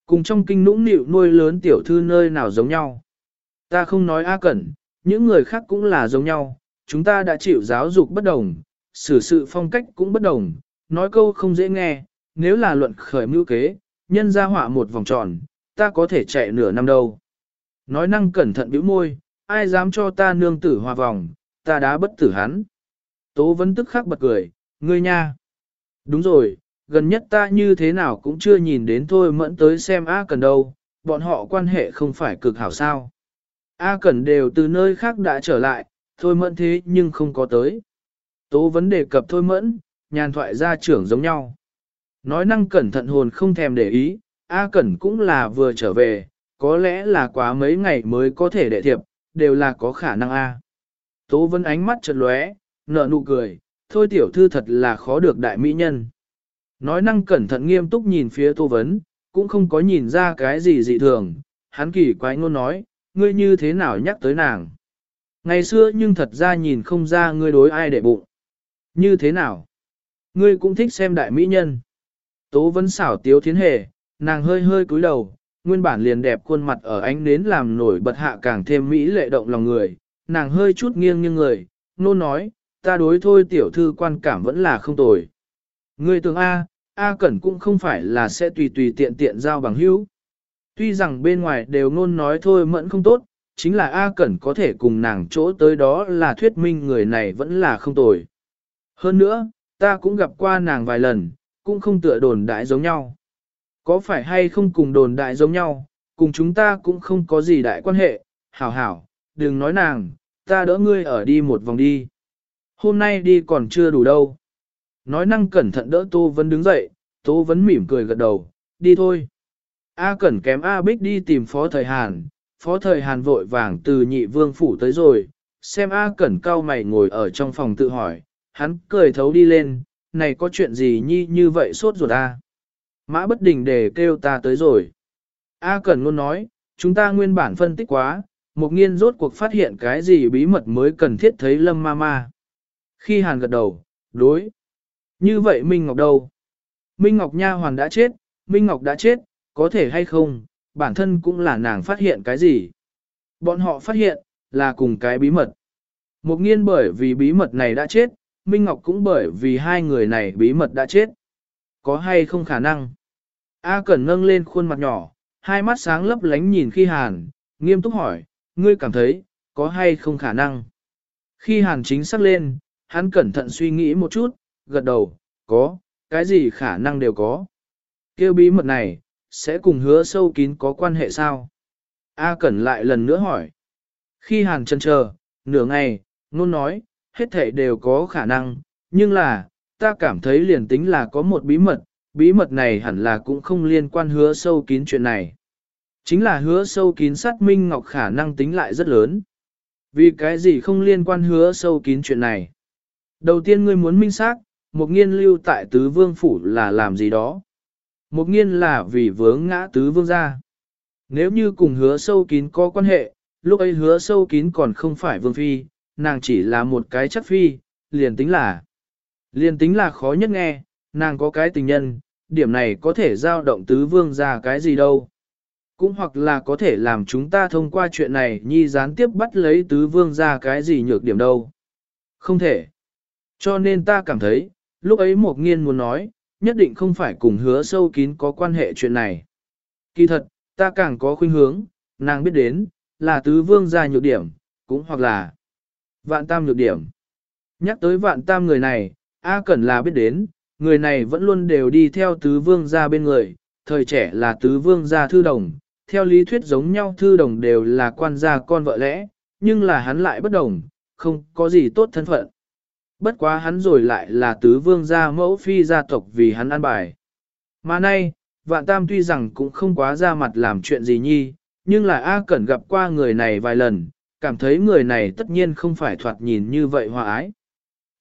Cùng trong kinh nũng nịu nuôi lớn tiểu thư nơi nào giống nhau. Ta không nói A Cẩn, những người khác cũng là giống nhau, chúng ta đã chịu giáo dục bất đồng, xử sự phong cách cũng bất đồng, nói câu không dễ nghe, nếu là luận khởi mưu kế, nhân ra họa một vòng tròn, ta có thể chạy nửa năm đâu. Nói năng cẩn thận bĩu môi, ai dám cho ta nương tử hòa vòng, ta đã bất tử hắn. Tố vấn tức khắc bật cười, ngươi nha. Đúng rồi, gần nhất ta như thế nào cũng chưa nhìn đến thôi mẫn tới xem á Cần đâu, bọn họ quan hệ không phải cực hảo sao. A cẩn đều từ nơi khác đã trở lại, thôi mẫn thế nhưng không có tới. Tố vấn đề cập thôi mẫn, nhàn thoại gia trưởng giống nhau. Nói năng cẩn thận hồn không thèm để ý, A Cẩn cũng là vừa trở về, có lẽ là quá mấy ngày mới có thể đệ thiệp, đều là có khả năng A. Tố vấn ánh mắt chật lóe, nở nụ cười, thôi tiểu thư thật là khó được đại mỹ nhân. Nói năng cẩn thận nghiêm túc nhìn phía Tô Vấn, cũng không có nhìn ra cái gì dị thường, hắn kỳ quái ngôn nói, ngươi như thế nào nhắc tới nàng. Ngày xưa nhưng thật ra nhìn không ra ngươi đối ai để bụng. Như thế nào? Ngươi cũng thích xem đại mỹ nhân. Tố Vấn xảo tiếu thiến hề, nàng hơi hơi cúi đầu, nguyên bản liền đẹp khuôn mặt ở ánh nến làm nổi bật hạ càng thêm mỹ lệ động lòng người, nàng hơi chút nghiêng nghiêng người, nôn nói, ta đối thôi tiểu thư quan cảm vẫn là không tồi. Ngươi tưởng A, A Cẩn cũng không phải là sẽ tùy tùy tiện tiện giao bằng hữu. Tuy rằng bên ngoài đều ngôn nói thôi mẫn không tốt, chính là A Cẩn có thể cùng nàng chỗ tới đó là thuyết minh người này vẫn là không tồi. Hơn nữa, ta cũng gặp qua nàng vài lần, cũng không tựa đồn đại giống nhau. Có phải hay không cùng đồn đại giống nhau, cùng chúng ta cũng không có gì đại quan hệ, hảo hảo, đừng nói nàng, ta đỡ ngươi ở đi một vòng đi. Hôm nay đi còn chưa đủ đâu. Nói năng cẩn thận đỡ Tô Vấn đứng dậy, Tô Vấn mỉm cười gật đầu, đi thôi. A Cẩn kém A Bích đi tìm Phó Thời Hàn, Phó Thời Hàn vội vàng từ nhị vương phủ tới rồi, xem A Cẩn cao mày ngồi ở trong phòng tự hỏi, hắn cười thấu đi lên, này có chuyện gì nhi như vậy suốt ruột A. Mã bất đình để kêu ta tới rồi. A Cẩn luôn nói, chúng ta nguyên bản phân tích quá, một nghiên rốt cuộc phát hiện cái gì bí mật mới cần thiết thấy lâm ma ma. Khi Hàn gật đầu, đối. Như vậy Minh Ngọc đâu? Minh Ngọc Nha Hoàn đã chết, Minh Ngọc đã chết, có thể hay không, bản thân cũng là nàng phát hiện cái gì. Bọn họ phát hiện, là cùng cái bí mật. Một nghiên bởi vì bí mật này đã chết, Minh Ngọc cũng bởi vì hai người này bí mật đã chết. Có hay không khả năng? A Cẩn nâng lên khuôn mặt nhỏ, hai mắt sáng lấp lánh nhìn khi Hàn, nghiêm túc hỏi, ngươi cảm thấy, có hay không khả năng? Khi Hàn chính xác lên, hắn cẩn thận suy nghĩ một chút, gật đầu, có, cái gì khả năng đều có. Kêu bí mật này, sẽ cùng hứa sâu kín có quan hệ sao? A Cẩn lại lần nữa hỏi. Khi Hàn chân chờ, nửa ngày, nôn nói, hết thảy đều có khả năng, nhưng là, ta cảm thấy liền tính là có một bí mật, bí mật này hẳn là cũng không liên quan hứa sâu kín chuyện này. Chính là hứa sâu kín sát minh ngọc khả năng tính lại rất lớn. Vì cái gì không liên quan hứa sâu kín chuyện này? Đầu tiên ngươi muốn minh xác, một nghiên lưu tại tứ vương phủ là làm gì đó. Một nghiên là vì vướng ngã tứ vương gia. Nếu như cùng hứa sâu kín có quan hệ, lúc ấy hứa sâu kín còn không phải vương phi, nàng chỉ là một cái chắc phi, liền tính là. Liền tính là khó nhất nghe, nàng có cái tình nhân, điểm này có thể giao động tứ vương ra cái gì đâu. Cũng hoặc là có thể làm chúng ta thông qua chuyện này nhi gián tiếp bắt lấy tứ vương ra cái gì nhược điểm đâu. Không thể. Cho nên ta cảm thấy, lúc ấy một nghiên muốn nói, nhất định không phải cùng hứa sâu kín có quan hệ chuyện này. Kỳ thật, ta càng có khuynh hướng, nàng biết đến, là tứ vương gia nhược điểm, cũng hoặc là vạn tam nhược điểm. Nhắc tới vạn tam người này, A Cẩn là biết đến, người này vẫn luôn đều đi theo tứ vương gia bên người, thời trẻ là tứ vương gia thư đồng, theo lý thuyết giống nhau thư đồng đều là quan gia con vợ lẽ, nhưng là hắn lại bất đồng, không có gì tốt thân phận. Bất quá hắn rồi lại là tứ vương gia mẫu phi gia tộc vì hắn ăn bài. Mà nay, vạn tam tuy rằng cũng không quá ra mặt làm chuyện gì nhi, nhưng là A Cẩn gặp qua người này vài lần, cảm thấy người này tất nhiên không phải thoạt nhìn như vậy hòa ái.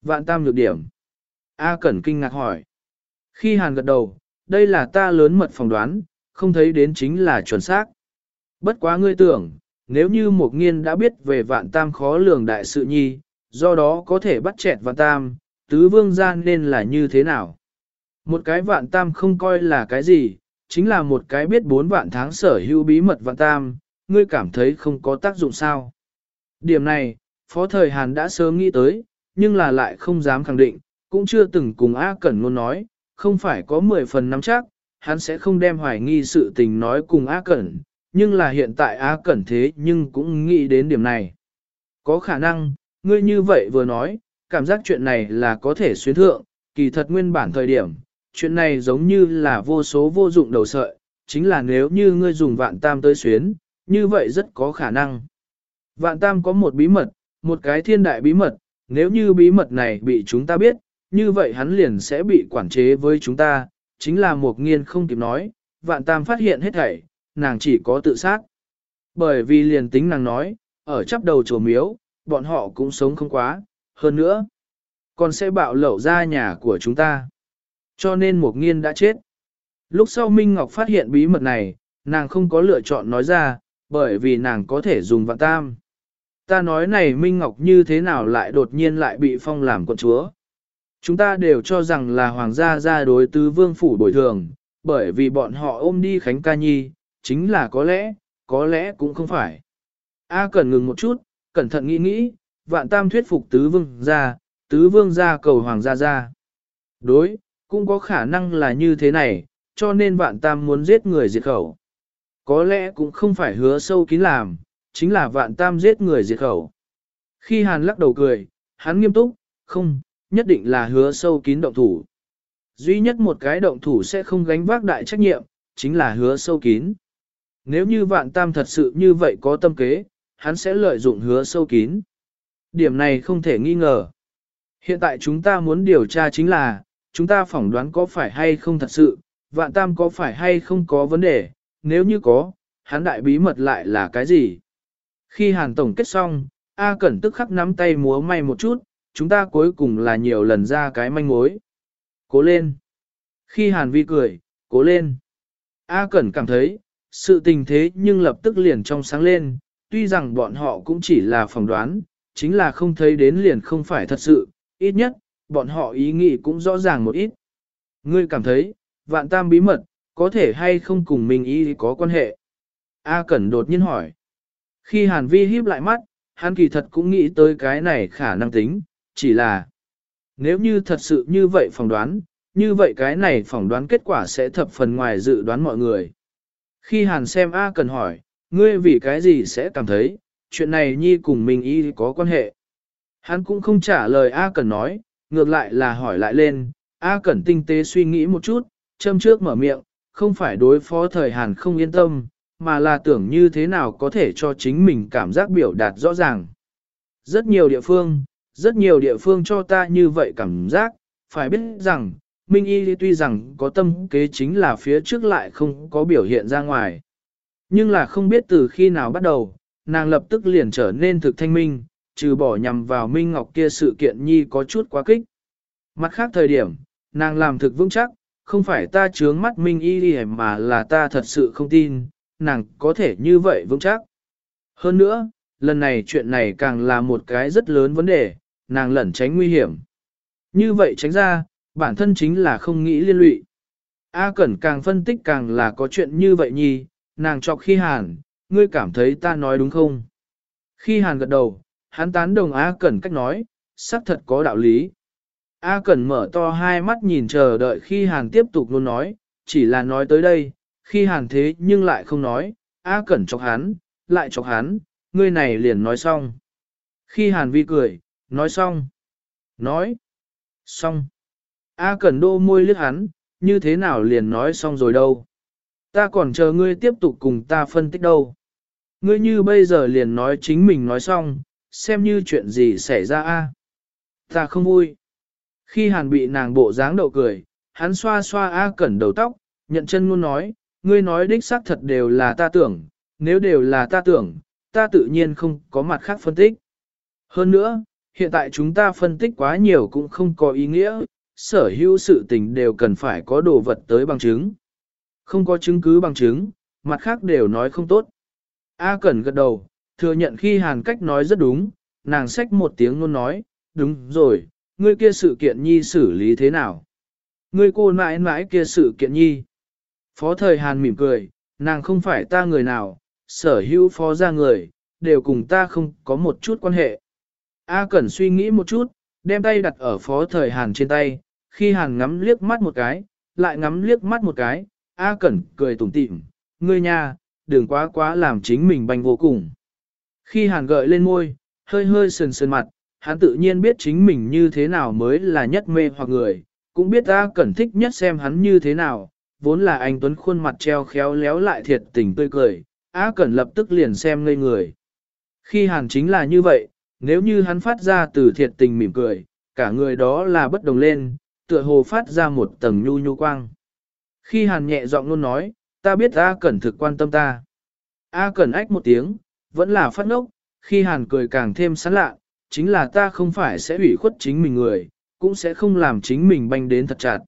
Vạn tam nhược điểm. A Cẩn kinh ngạc hỏi. Khi Hàn gật đầu, đây là ta lớn mật phỏng đoán, không thấy đến chính là chuẩn xác. Bất quá ngươi tưởng, nếu như một nghiên đã biết về vạn tam khó lường đại sự nhi, do đó có thể bắt chẹt vạn tam, tứ vương gian nên là như thế nào? Một cái vạn tam không coi là cái gì, chính là một cái biết bốn vạn tháng sở hữu bí mật vạn tam, ngươi cảm thấy không có tác dụng sao? Điểm này, Phó Thời Hàn đã sớm nghĩ tới, nhưng là lại không dám khẳng định, cũng chưa từng cùng A Cẩn luôn nói, không phải có 10 phần nắm chắc, hắn sẽ không đem hoài nghi sự tình nói cùng A Cẩn, nhưng là hiện tại A Cẩn thế nhưng cũng nghĩ đến điểm này. Có khả năng, ngươi như vậy vừa nói, cảm giác chuyện này là có thể xuyến thượng, kỳ thật nguyên bản thời điểm, chuyện này giống như là vô số vô dụng đầu sợi, chính là nếu như ngươi dùng vạn tam tới xuyến, như vậy rất có khả năng. Vạn tam có một bí mật, một cái thiên đại bí mật, nếu như bí mật này bị chúng ta biết, như vậy hắn liền sẽ bị quản chế với chúng ta, chính là một nghiên không kịp nói, vạn tam phát hiện hết thảy, nàng chỉ có tự sát. Bởi vì liền tính nàng nói, ở chắp đầu chùa miếu, bọn họ cũng sống không quá, hơn nữa, còn sẽ bạo lẩu ra nhà của chúng ta. Cho nên một nghiên đã chết. Lúc sau Minh Ngọc phát hiện bí mật này, nàng không có lựa chọn nói ra, bởi vì nàng có thể dùng vạn tam. Ta nói này Minh Ngọc như thế nào lại đột nhiên lại bị phong làm quận chúa. Chúng ta đều cho rằng là hoàng gia gia đối tứ vương phủ bồi thường, bởi vì bọn họ ôm đi Khánh Ca Nhi, chính là có lẽ, có lẽ cũng không phải. A cần ngừng một chút, cẩn thận nghĩ nghĩ, vạn tam thuyết phục tứ vương gia, tứ vương gia cầu hoàng gia gia. Đối, cũng có khả năng là như thế này, cho nên vạn tam muốn giết người diệt khẩu. Có lẽ cũng không phải hứa sâu kín làm, chính là vạn tam giết người diệt khẩu. Khi hàn lắc đầu cười, hắn nghiêm túc, không, nhất định là hứa sâu kín động thủ. Duy nhất một cái động thủ sẽ không gánh vác đại trách nhiệm, chính là hứa sâu kín. Nếu như vạn tam thật sự như vậy có tâm kế, hắn sẽ lợi dụng hứa sâu kín. Điểm này không thể nghi ngờ. Hiện tại chúng ta muốn điều tra chính là, chúng ta phỏng đoán có phải hay không thật sự, vạn tam có phải hay không có vấn đề, nếu như có, hắn đại bí mật lại là cái gì? Khi hàn tổng kết xong, A Cẩn tức khắc nắm tay múa may một chút, chúng ta cuối cùng là nhiều lần ra cái manh mối. Cố lên. Khi hàn vi cười, cố lên. A Cẩn cảm thấy, sự tình thế nhưng lập tức liền trong sáng lên, tuy rằng bọn họ cũng chỉ là phỏng đoán, chính là không thấy đến liền không phải thật sự, ít nhất, bọn họ ý nghĩ cũng rõ ràng một ít. Ngươi cảm thấy, vạn tam bí mật, có thể hay không cùng mình ý có quan hệ? A Cẩn đột nhiên hỏi. Khi Hàn Vi híp lại mắt, hắn kỳ thật cũng nghĩ tới cái này khả năng tính, chỉ là nếu như thật sự như vậy phỏng đoán, như vậy cái này phỏng đoán kết quả sẽ thập phần ngoài dự đoán mọi người. Khi Hàn xem A cần hỏi, ngươi vì cái gì sẽ cảm thấy, chuyện này nhi cùng mình y có quan hệ. Hắn cũng không trả lời A cần nói, ngược lại là hỏi lại lên, A Cẩn tinh tế suy nghĩ một chút, châm trước mở miệng, không phải đối phó thời Hàn không yên tâm, mà là tưởng như thế nào có thể cho chính mình cảm giác biểu đạt rõ ràng. Rất nhiều địa phương, rất nhiều địa phương cho ta như vậy cảm giác, phải biết rằng, Minh Y tuy rằng có tâm kế chính là phía trước lại không có biểu hiện ra ngoài. Nhưng là không biết từ khi nào bắt đầu, nàng lập tức liền trở nên thực thanh minh, trừ bỏ nhằm vào Minh Ngọc kia sự kiện nhi có chút quá kích. Mặt khác thời điểm, nàng làm thực vững chắc, không phải ta chướng mắt Minh Y đi mà là ta thật sự không tin, nàng có thể như vậy vững chắc. Hơn nữa, lần này chuyện này càng là một cái rất lớn vấn đề, nàng lẩn tránh nguy hiểm. Như vậy tránh ra, bản thân chính là không nghĩ liên lụy. A Cẩn càng phân tích càng là có chuyện như vậy nhi, nàng chọc khi hàn, ngươi cảm thấy ta nói đúng không? Khi hàn gật đầu, hắn tán đồng A Cẩn cách nói, xác thật có đạo lý. A Cẩn mở to hai mắt nhìn chờ đợi khi hàn tiếp tục luôn nói, chỉ là nói tới đây, khi hàn thế nhưng lại không nói, A Cẩn chọc hắn, lại chọc hắn, ngươi này liền nói xong. Khi hàn vi cười, nói xong. Nói. Xong. A Cẩn đô môi liếc hắn, như thế nào liền nói xong rồi đâu. Ta còn chờ ngươi tiếp tục cùng ta phân tích đâu. Ngươi như bây giờ liền nói chính mình nói xong, xem như chuyện gì xảy ra a. Ta không vui. Khi hàn bị nàng bộ dáng đậu cười, hắn xoa xoa A Cẩn đầu tóc, nhận chân luôn nói, ngươi nói đích xác thật đều là ta tưởng, nếu đều là ta tưởng, ta tự nhiên không có mặt khác phân tích. Hơn nữa, hiện tại chúng ta phân tích quá nhiều cũng không có ý nghĩa, sở hữu sự tình đều cần phải có đồ vật tới bằng chứng. Không có chứng cứ bằng chứng, mặt khác đều nói không tốt. A Cẩn gật đầu, thừa nhận khi Hàn cách nói rất đúng, nàng xách một tiếng luôn nói, đúng rồi, ngươi kia sự kiện nhi xử lý thế nào? Ngươi cô mãi mãi kia sự kiện nhi. Phó thời Hàn mỉm cười, nàng không phải ta người nào, sở hữu phó ra người, đều cùng ta không có một chút quan hệ. A Cẩn suy nghĩ một chút, đem tay đặt ở phó thời Hàn trên tay, khi Hàn ngắm liếc mắt một cái, lại ngắm liếc mắt một cái, A Cẩn cười tủm tỉm, ngươi nha, đừng quá quá làm chính mình banh vô cùng. Khi Hàn gợi lên môi, hơi hơi sườn sườn mặt, hắn tự nhiên biết chính mình như thế nào mới là nhất mê hoặc người, cũng biết A Cẩn thích nhất xem hắn như thế nào, vốn là anh Tuấn khuôn mặt treo khéo léo lại thiệt tình tươi cười, A Cẩn lập tức liền xem ngây người. Khi Hàn chính là như vậy, nếu như hắn phát ra từ thiệt tình mỉm cười, cả người đó là bất đồng lên, tựa hồ phát ra một tầng nhu nhu quang. Khi Hàn nhẹ giọng luôn nói, ta biết A Cẩn thực quan tâm ta. A Cẩn ách một tiếng, vẫn là phát ngốc, khi Hàn cười càng thêm sán lạ, chính là ta không phải sẽ ủy khuất chính mình người, cũng sẽ không làm chính mình banh đến thật chặt.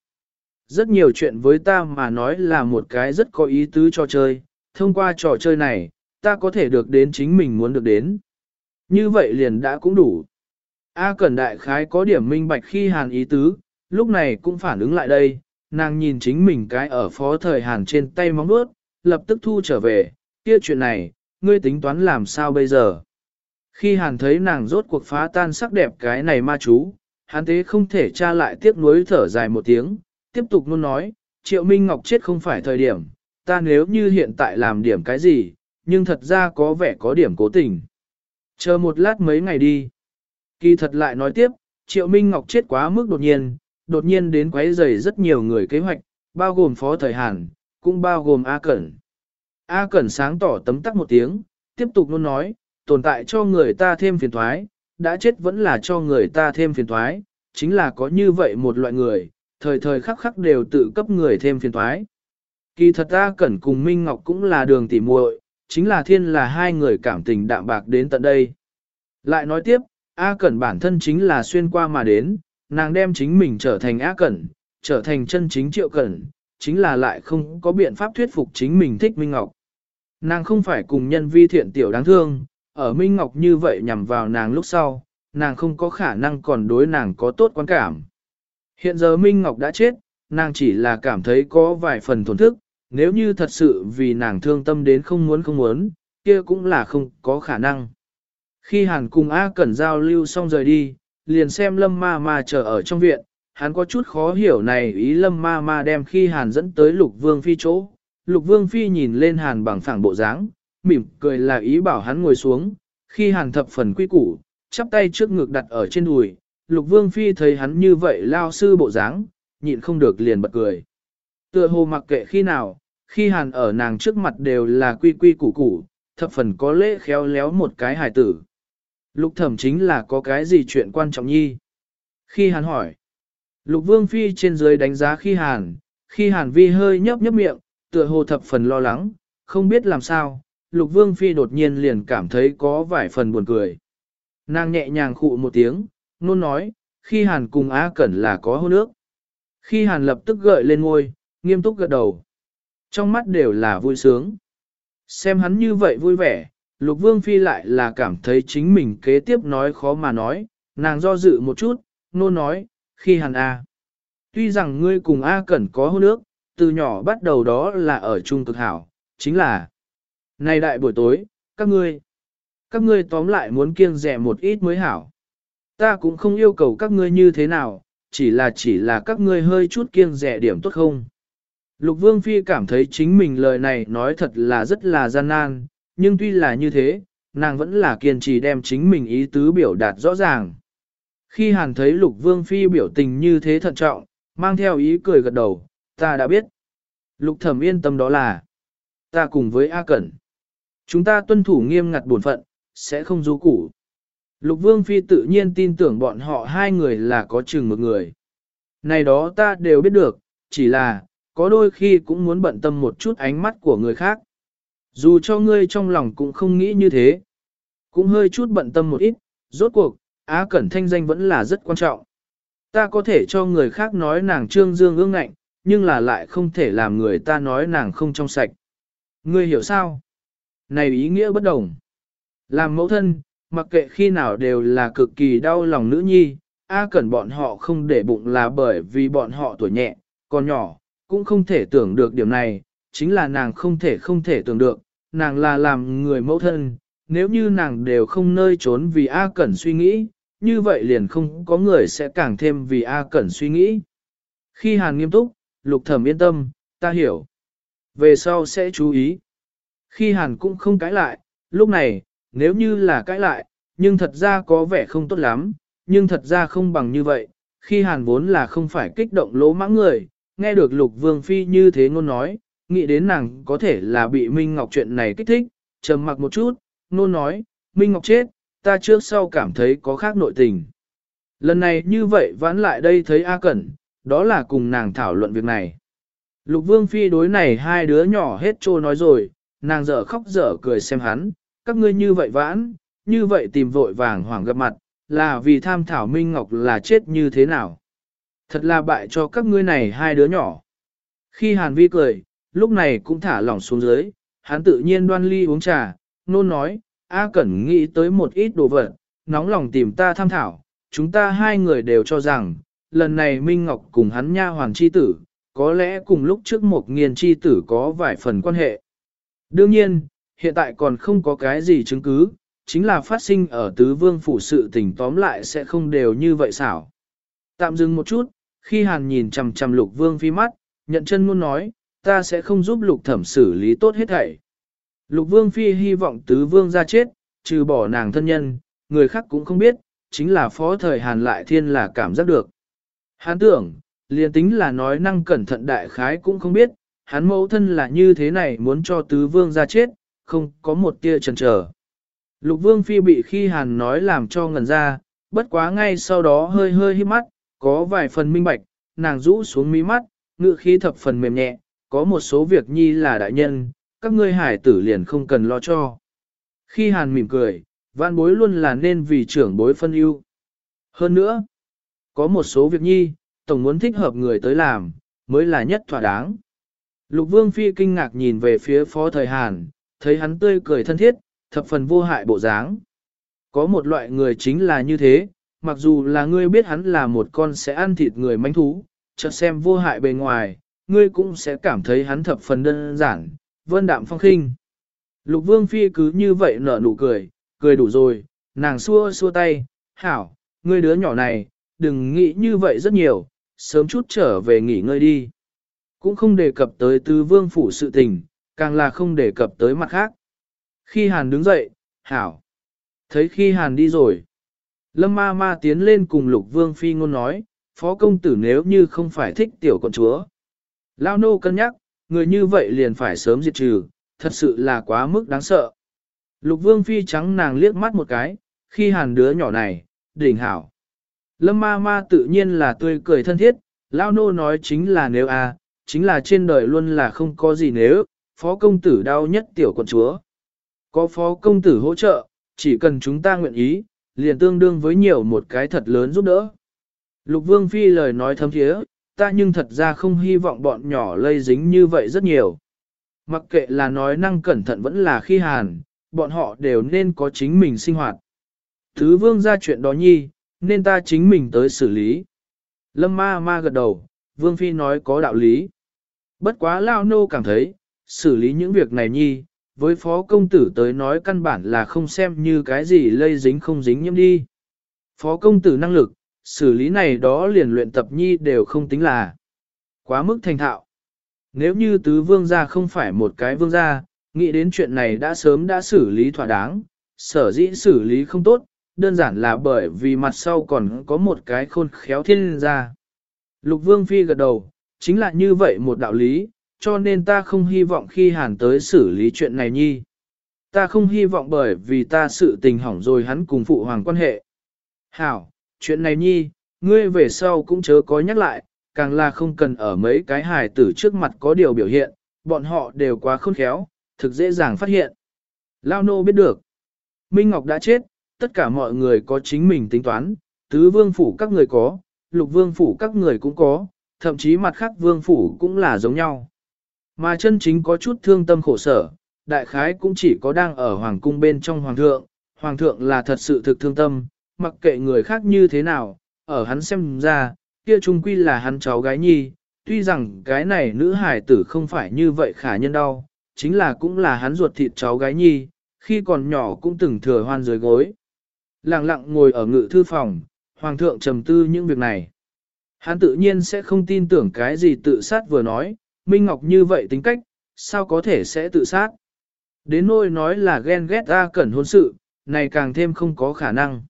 Rất nhiều chuyện với ta mà nói là một cái rất có ý tứ cho chơi, thông qua trò chơi này, ta có thể được đến chính mình muốn được đến. Như vậy liền đã cũng đủ. A Cẩn Đại Khái có điểm minh bạch khi Hàn ý tứ, lúc này cũng phản ứng lại đây, nàng nhìn chính mình cái ở phó thời Hàn trên tay móng bước, lập tức thu trở về, kia chuyện này, ngươi tính toán làm sao bây giờ. Khi Hàn thấy nàng rốt cuộc phá tan sắc đẹp cái này ma chú, Hàn thế không thể tra lại tiếp nối thở dài một tiếng, tiếp tục luôn nói, Triệu Minh Ngọc chết không phải thời điểm, ta nếu như hiện tại làm điểm cái gì, nhưng thật ra có vẻ có điểm cố tình. Chờ một lát mấy ngày đi. Kỳ thật lại nói tiếp, Triệu Minh Ngọc chết quá mức đột nhiên, đột nhiên đến quấy rầy rất nhiều người kế hoạch, bao gồm Phó Thời Hàn, cũng bao gồm A Cẩn. A Cẩn sáng tỏ tấm tắc một tiếng, tiếp tục luôn nói, tồn tại cho người ta thêm phiền thoái, đã chết vẫn là cho người ta thêm phiền thoái, chính là có như vậy một loại người, thời thời khắc khắc đều tự cấp người thêm phiền thoái. Kỳ thật A Cẩn cùng Minh Ngọc cũng là đường tỉ muội, chính là thiên là hai người cảm tình đạm bạc đến tận đây. Lại nói tiếp, A Cẩn bản thân chính là xuyên qua mà đến, nàng đem chính mình trở thành ác Cẩn, trở thành chân chính Triệu Cẩn, chính là lại không có biện pháp thuyết phục chính mình thích Minh Ngọc. Nàng không phải cùng nhân vi thiện tiểu đáng thương, ở Minh Ngọc như vậy nhằm vào nàng lúc sau, nàng không có khả năng còn đối nàng có tốt quan cảm. Hiện giờ Minh Ngọc đã chết, nàng chỉ là cảm thấy có vài phần thổn thức, nếu như thật sự vì nàng thương tâm đến không muốn không muốn, kia cũng là không có khả năng. Khi Hàn cùng A Cẩn giao lưu xong rời đi, liền xem Lâm Ma Ma chờ ở trong viện, hắn có chút khó hiểu này ý Lâm Ma Ma đem khi Hàn dẫn tới Lục Vương Phi chỗ. Lục Vương Phi nhìn lên Hàn bằng phẳng bộ dáng, mỉm cười là ý bảo hắn ngồi xuống, khi Hàn thập phần quy củ, chắp tay trước ngực đặt ở trên đùi. Lục Vương Phi thấy hắn như vậy lao sư bộ dáng, nhịn không được liền bật cười. Tựa hồ mặc kệ khi nào, khi Hàn ở nàng trước mặt đều là quy quy củ củ, thập phần có lễ khéo léo một cái hài tử. Lục thẩm chính là có cái gì chuyện quan trọng nhi? Khi hàn hỏi, lục vương phi trên dưới đánh giá khi hàn, khi hàn vi hơi nhấp nhấp miệng, tựa hồ thập phần lo lắng, không biết làm sao, lục vương phi đột nhiên liền cảm thấy có vài phần buồn cười. Nàng nhẹ nhàng khụ một tiếng, nôn nói, khi hàn cùng Á Cẩn là có hôn nước. Khi hàn lập tức gợi lên ngôi, nghiêm túc gật đầu. Trong mắt đều là vui sướng. Xem hắn như vậy vui vẻ, lục vương phi lại là cảm thấy chính mình kế tiếp nói khó mà nói, nàng do dự một chút, nô nói, khi hàn A. Tuy rằng ngươi cùng A Cẩn có hôn ước, từ nhỏ bắt đầu đó là ở chung cực hảo, chính là Này đại buổi tối, các ngươi, các ngươi tóm lại muốn kiêng rẻ một ít mới hảo. Ta cũng không yêu cầu các ngươi như thế nào, chỉ là chỉ là các ngươi hơi chút kiêng rẻ điểm tốt không. Lục Vương Phi cảm thấy chính mình lời này nói thật là rất là gian nan, nhưng tuy là như thế, nàng vẫn là kiên trì đem chính mình ý tứ biểu đạt rõ ràng. Khi Hàn thấy Lục Vương Phi biểu tình như thế thận trọng, mang theo ý cười gật đầu, ta đã biết. Lục Thẩm yên tâm đó là, ta cùng với A Cẩn. Chúng ta tuân thủ nghiêm ngặt bổn phận, sẽ không du củ. Lục Vương Phi tự nhiên tin tưởng bọn họ hai người là có chừng một người. Này đó ta đều biết được, chỉ là, có đôi khi cũng muốn bận tâm một chút ánh mắt của người khác. Dù cho ngươi trong lòng cũng không nghĩ như thế, cũng hơi chút bận tâm một ít, rốt cuộc, Á Cẩn thanh danh vẫn là rất quan trọng. Ta có thể cho người khác nói nàng trương dương ương ngạnh, nhưng là lại không thể làm người ta nói nàng không trong sạch. Ngươi hiểu sao? Này ý nghĩa bất đồng. Làm mẫu thân, mặc kệ khi nào đều là cực kỳ đau lòng nữ nhi, A Cẩn bọn họ không để bụng là bởi vì bọn họ tuổi nhẹ, còn nhỏ, cũng không thể tưởng được điểm này, chính là nàng không thể không thể tưởng được, nàng là làm người mẫu thân, nếu như nàng đều không nơi trốn vì A Cẩn suy nghĩ, như vậy liền không có người sẽ càng thêm vì A Cẩn suy nghĩ. Khi Hàn nghiêm túc, Lục Thẩm yên tâm, ta hiểu. Về sau sẽ chú ý. Khi Hàn cũng không cãi lại, lúc này, nếu như là cãi lại, nhưng thật ra có vẻ không tốt lắm, nhưng thật ra không bằng như vậy. Khi Hàn vốn là không phải kích động lỗ mãng người, nghe được Lục Vương Phi như thế ngôn nói, nghĩ đến nàng có thể là bị Minh Ngọc chuyện này kích thích, trầm mặc một chút, nôn nói, Minh Ngọc chết, ta trước sau cảm thấy có khác nội tình. Lần này như vậy vãn lại đây thấy A Cẩn, đó là cùng nàng thảo luận việc này. Lục Vương Phi đối này hai đứa nhỏ hết trô nói rồi, nàng dở khóc dở cười xem hắn, các ngươi như vậy vãn, như vậy tìm vội vàng hoảng gặp mặt, là vì tham thảo Minh Ngọc là chết như thế nào. Thật là bại cho các ngươi này hai đứa nhỏ. Khi Hàn Vi cười, lúc này cũng thả lỏng xuống dưới, hắn tự nhiên đoan ly uống trà, nôn nói, A Cẩn nghĩ tới một ít đồ vật, nóng lòng tìm ta tham thảo, chúng ta hai người đều cho rằng, lần này Minh Ngọc cùng hắn nha hoàng chi tử, có lẽ cùng lúc trước một nghiền chi tử có vài phần quan hệ. Đương nhiên, hiện tại còn không có cái gì chứng cứ, chính là phát sinh ở tứ vương phủ sự tình tóm lại sẽ không đều như vậy xảo. Tạm dừng một chút, khi hàn nhìn chằm chằm lục vương phi mắt, nhận chân muốn nói, ta sẽ không giúp lục thẩm xử lý tốt hết thảy. Lục vương phi hy vọng tứ vương ra chết, trừ bỏ nàng thân nhân, người khác cũng không biết, chính là phó thời hàn lại thiên là cảm giác được. Hán tưởng, liền tính là nói năng cẩn thận đại khái cũng không biết, hắn mẫu thân là như thế này muốn cho tứ vương ra chết, không có một tia chần chờ. Lục vương phi bị khi hàn nói làm cho ngần ra, bất quá ngay sau đó hơi hơi hít mắt, có vài phần minh bạch, nàng rũ xuống mí mắt, ngự khí thập phần mềm nhẹ, có một số việc nhi là đại nhân, các ngươi hải tử liền không cần lo cho. Khi hàn mỉm cười, vạn bối luôn là nên vì trưởng bối phân ưu. Hơn nữa, có một số việc nhi, tổng muốn thích hợp người tới làm, mới là nhất thỏa đáng. Lục vương phi kinh ngạc nhìn về phía phó thời hàn, thấy hắn tươi cười thân thiết, thập phần vô hại bộ dáng. Có một loại người chính là như thế, mặc dù là ngươi biết hắn là một con sẽ ăn thịt người manh thú, chợt xem vô hại bề ngoài, ngươi cũng sẽ cảm thấy hắn thập phần đơn giản, vân đạm phong khinh. Lục vương phi cứ như vậy nở nụ cười, cười đủ rồi, nàng xua xua tay, hảo, ngươi đứa nhỏ này, đừng nghĩ như vậy rất nhiều, sớm chút trở về nghỉ ngơi đi. Cũng không đề cập tới tứ vương phủ sự tình, càng là không đề cập tới mặt khác. Khi Hàn đứng dậy, hảo. Thấy khi Hàn đi rồi. Lâm ma ma tiến lên cùng lục vương phi ngôn nói, phó công tử nếu như không phải thích tiểu con chúa. Lao nô cân nhắc, người như vậy liền phải sớm diệt trừ, thật sự là quá mức đáng sợ. Lục vương phi trắng nàng liếc mắt một cái, khi hàn đứa nhỏ này, đỉnh hảo. Lâm ma ma tự nhiên là tươi cười thân thiết, Lao nô nói chính là nếu a, à, chính là trên đời luôn là không có gì nếu, phó công tử đau nhất tiểu quận chúa. Có phó công tử hỗ trợ, chỉ cần chúng ta nguyện ý, liền tương đương với nhiều một cái thật lớn giúp đỡ. Lục vương phi lời nói thấm thiế, ta nhưng thật ra không hy vọng bọn nhỏ lây dính như vậy rất nhiều. Mặc kệ là nói năng cẩn thận vẫn là khi hàn, bọn họ đều nên có chính mình sinh hoạt. Thứ vương ra chuyện đó nhi, nên ta chính mình tới xử lý. Lâm ma ma gật đầu, vương phi nói có đạo lý. Bất quá lao nô cảm thấy, xử lý những việc này nhi, với phó công tử tới nói căn bản là không xem như cái gì lây dính không dính nhiễm đi. Phó công tử năng lực, xử lý này đó liền luyện tập nhi đều không tính là quá mức thành thạo. Nếu như tứ vương gia không phải một cái vương gia, nghĩ đến chuyện này đã sớm đã xử lý thỏa đáng, sở dĩ xử lý không tốt, đơn giản là bởi vì mặt sau còn có một cái khôn khéo thiên gia. Lục vương phi gật đầu, chính là như vậy một đạo lý, cho nên ta không hy vọng khi hàn tới xử lý chuyện này nhi. Ta không hy vọng bởi vì ta sự tình hỏng rồi hắn cùng phụ hoàng quan hệ. Hảo, chuyện này nhi, ngươi về sau cũng chớ có nhắc lại, càng là không cần ở mấy cái hài tử trước mặt có điều biểu hiện, bọn họ đều quá khôn khéo, thực dễ dàng phát hiện. Lao nô biết được. Minh Ngọc đã chết, tất cả mọi người có chính mình tính toán, tứ vương phủ các người có, lục vương phủ các người cũng có, thậm chí mặt khác vương phủ cũng là giống nhau. Mà chân chính có chút thương tâm khổ sở, đại khái cũng chỉ có đang ở hoàng cung bên trong hoàng thượng, hoàng thượng là thật sự thực thương tâm, mặc kệ người khác như thế nào, ở hắn xem ra, kia trung quy là hắn cháu gái nhi, tuy rằng cái này nữ hải tử không phải như vậy khả nhân đau, chính là cũng là hắn ruột thịt cháu gái nhi, khi còn nhỏ cũng từng thừa hoan dưới gối. Lặng lặng ngồi ở ngự thư phòng, hoàng thượng trầm tư những việc này. Hắn tự nhiên sẽ không tin tưởng cái gì tự sát vừa nói, Minh Ngọc như vậy tính cách, sao có thể sẽ tự sát. Đến nôi nói là ghen ghét ra cẩn hôn sự, này càng thêm không có khả năng.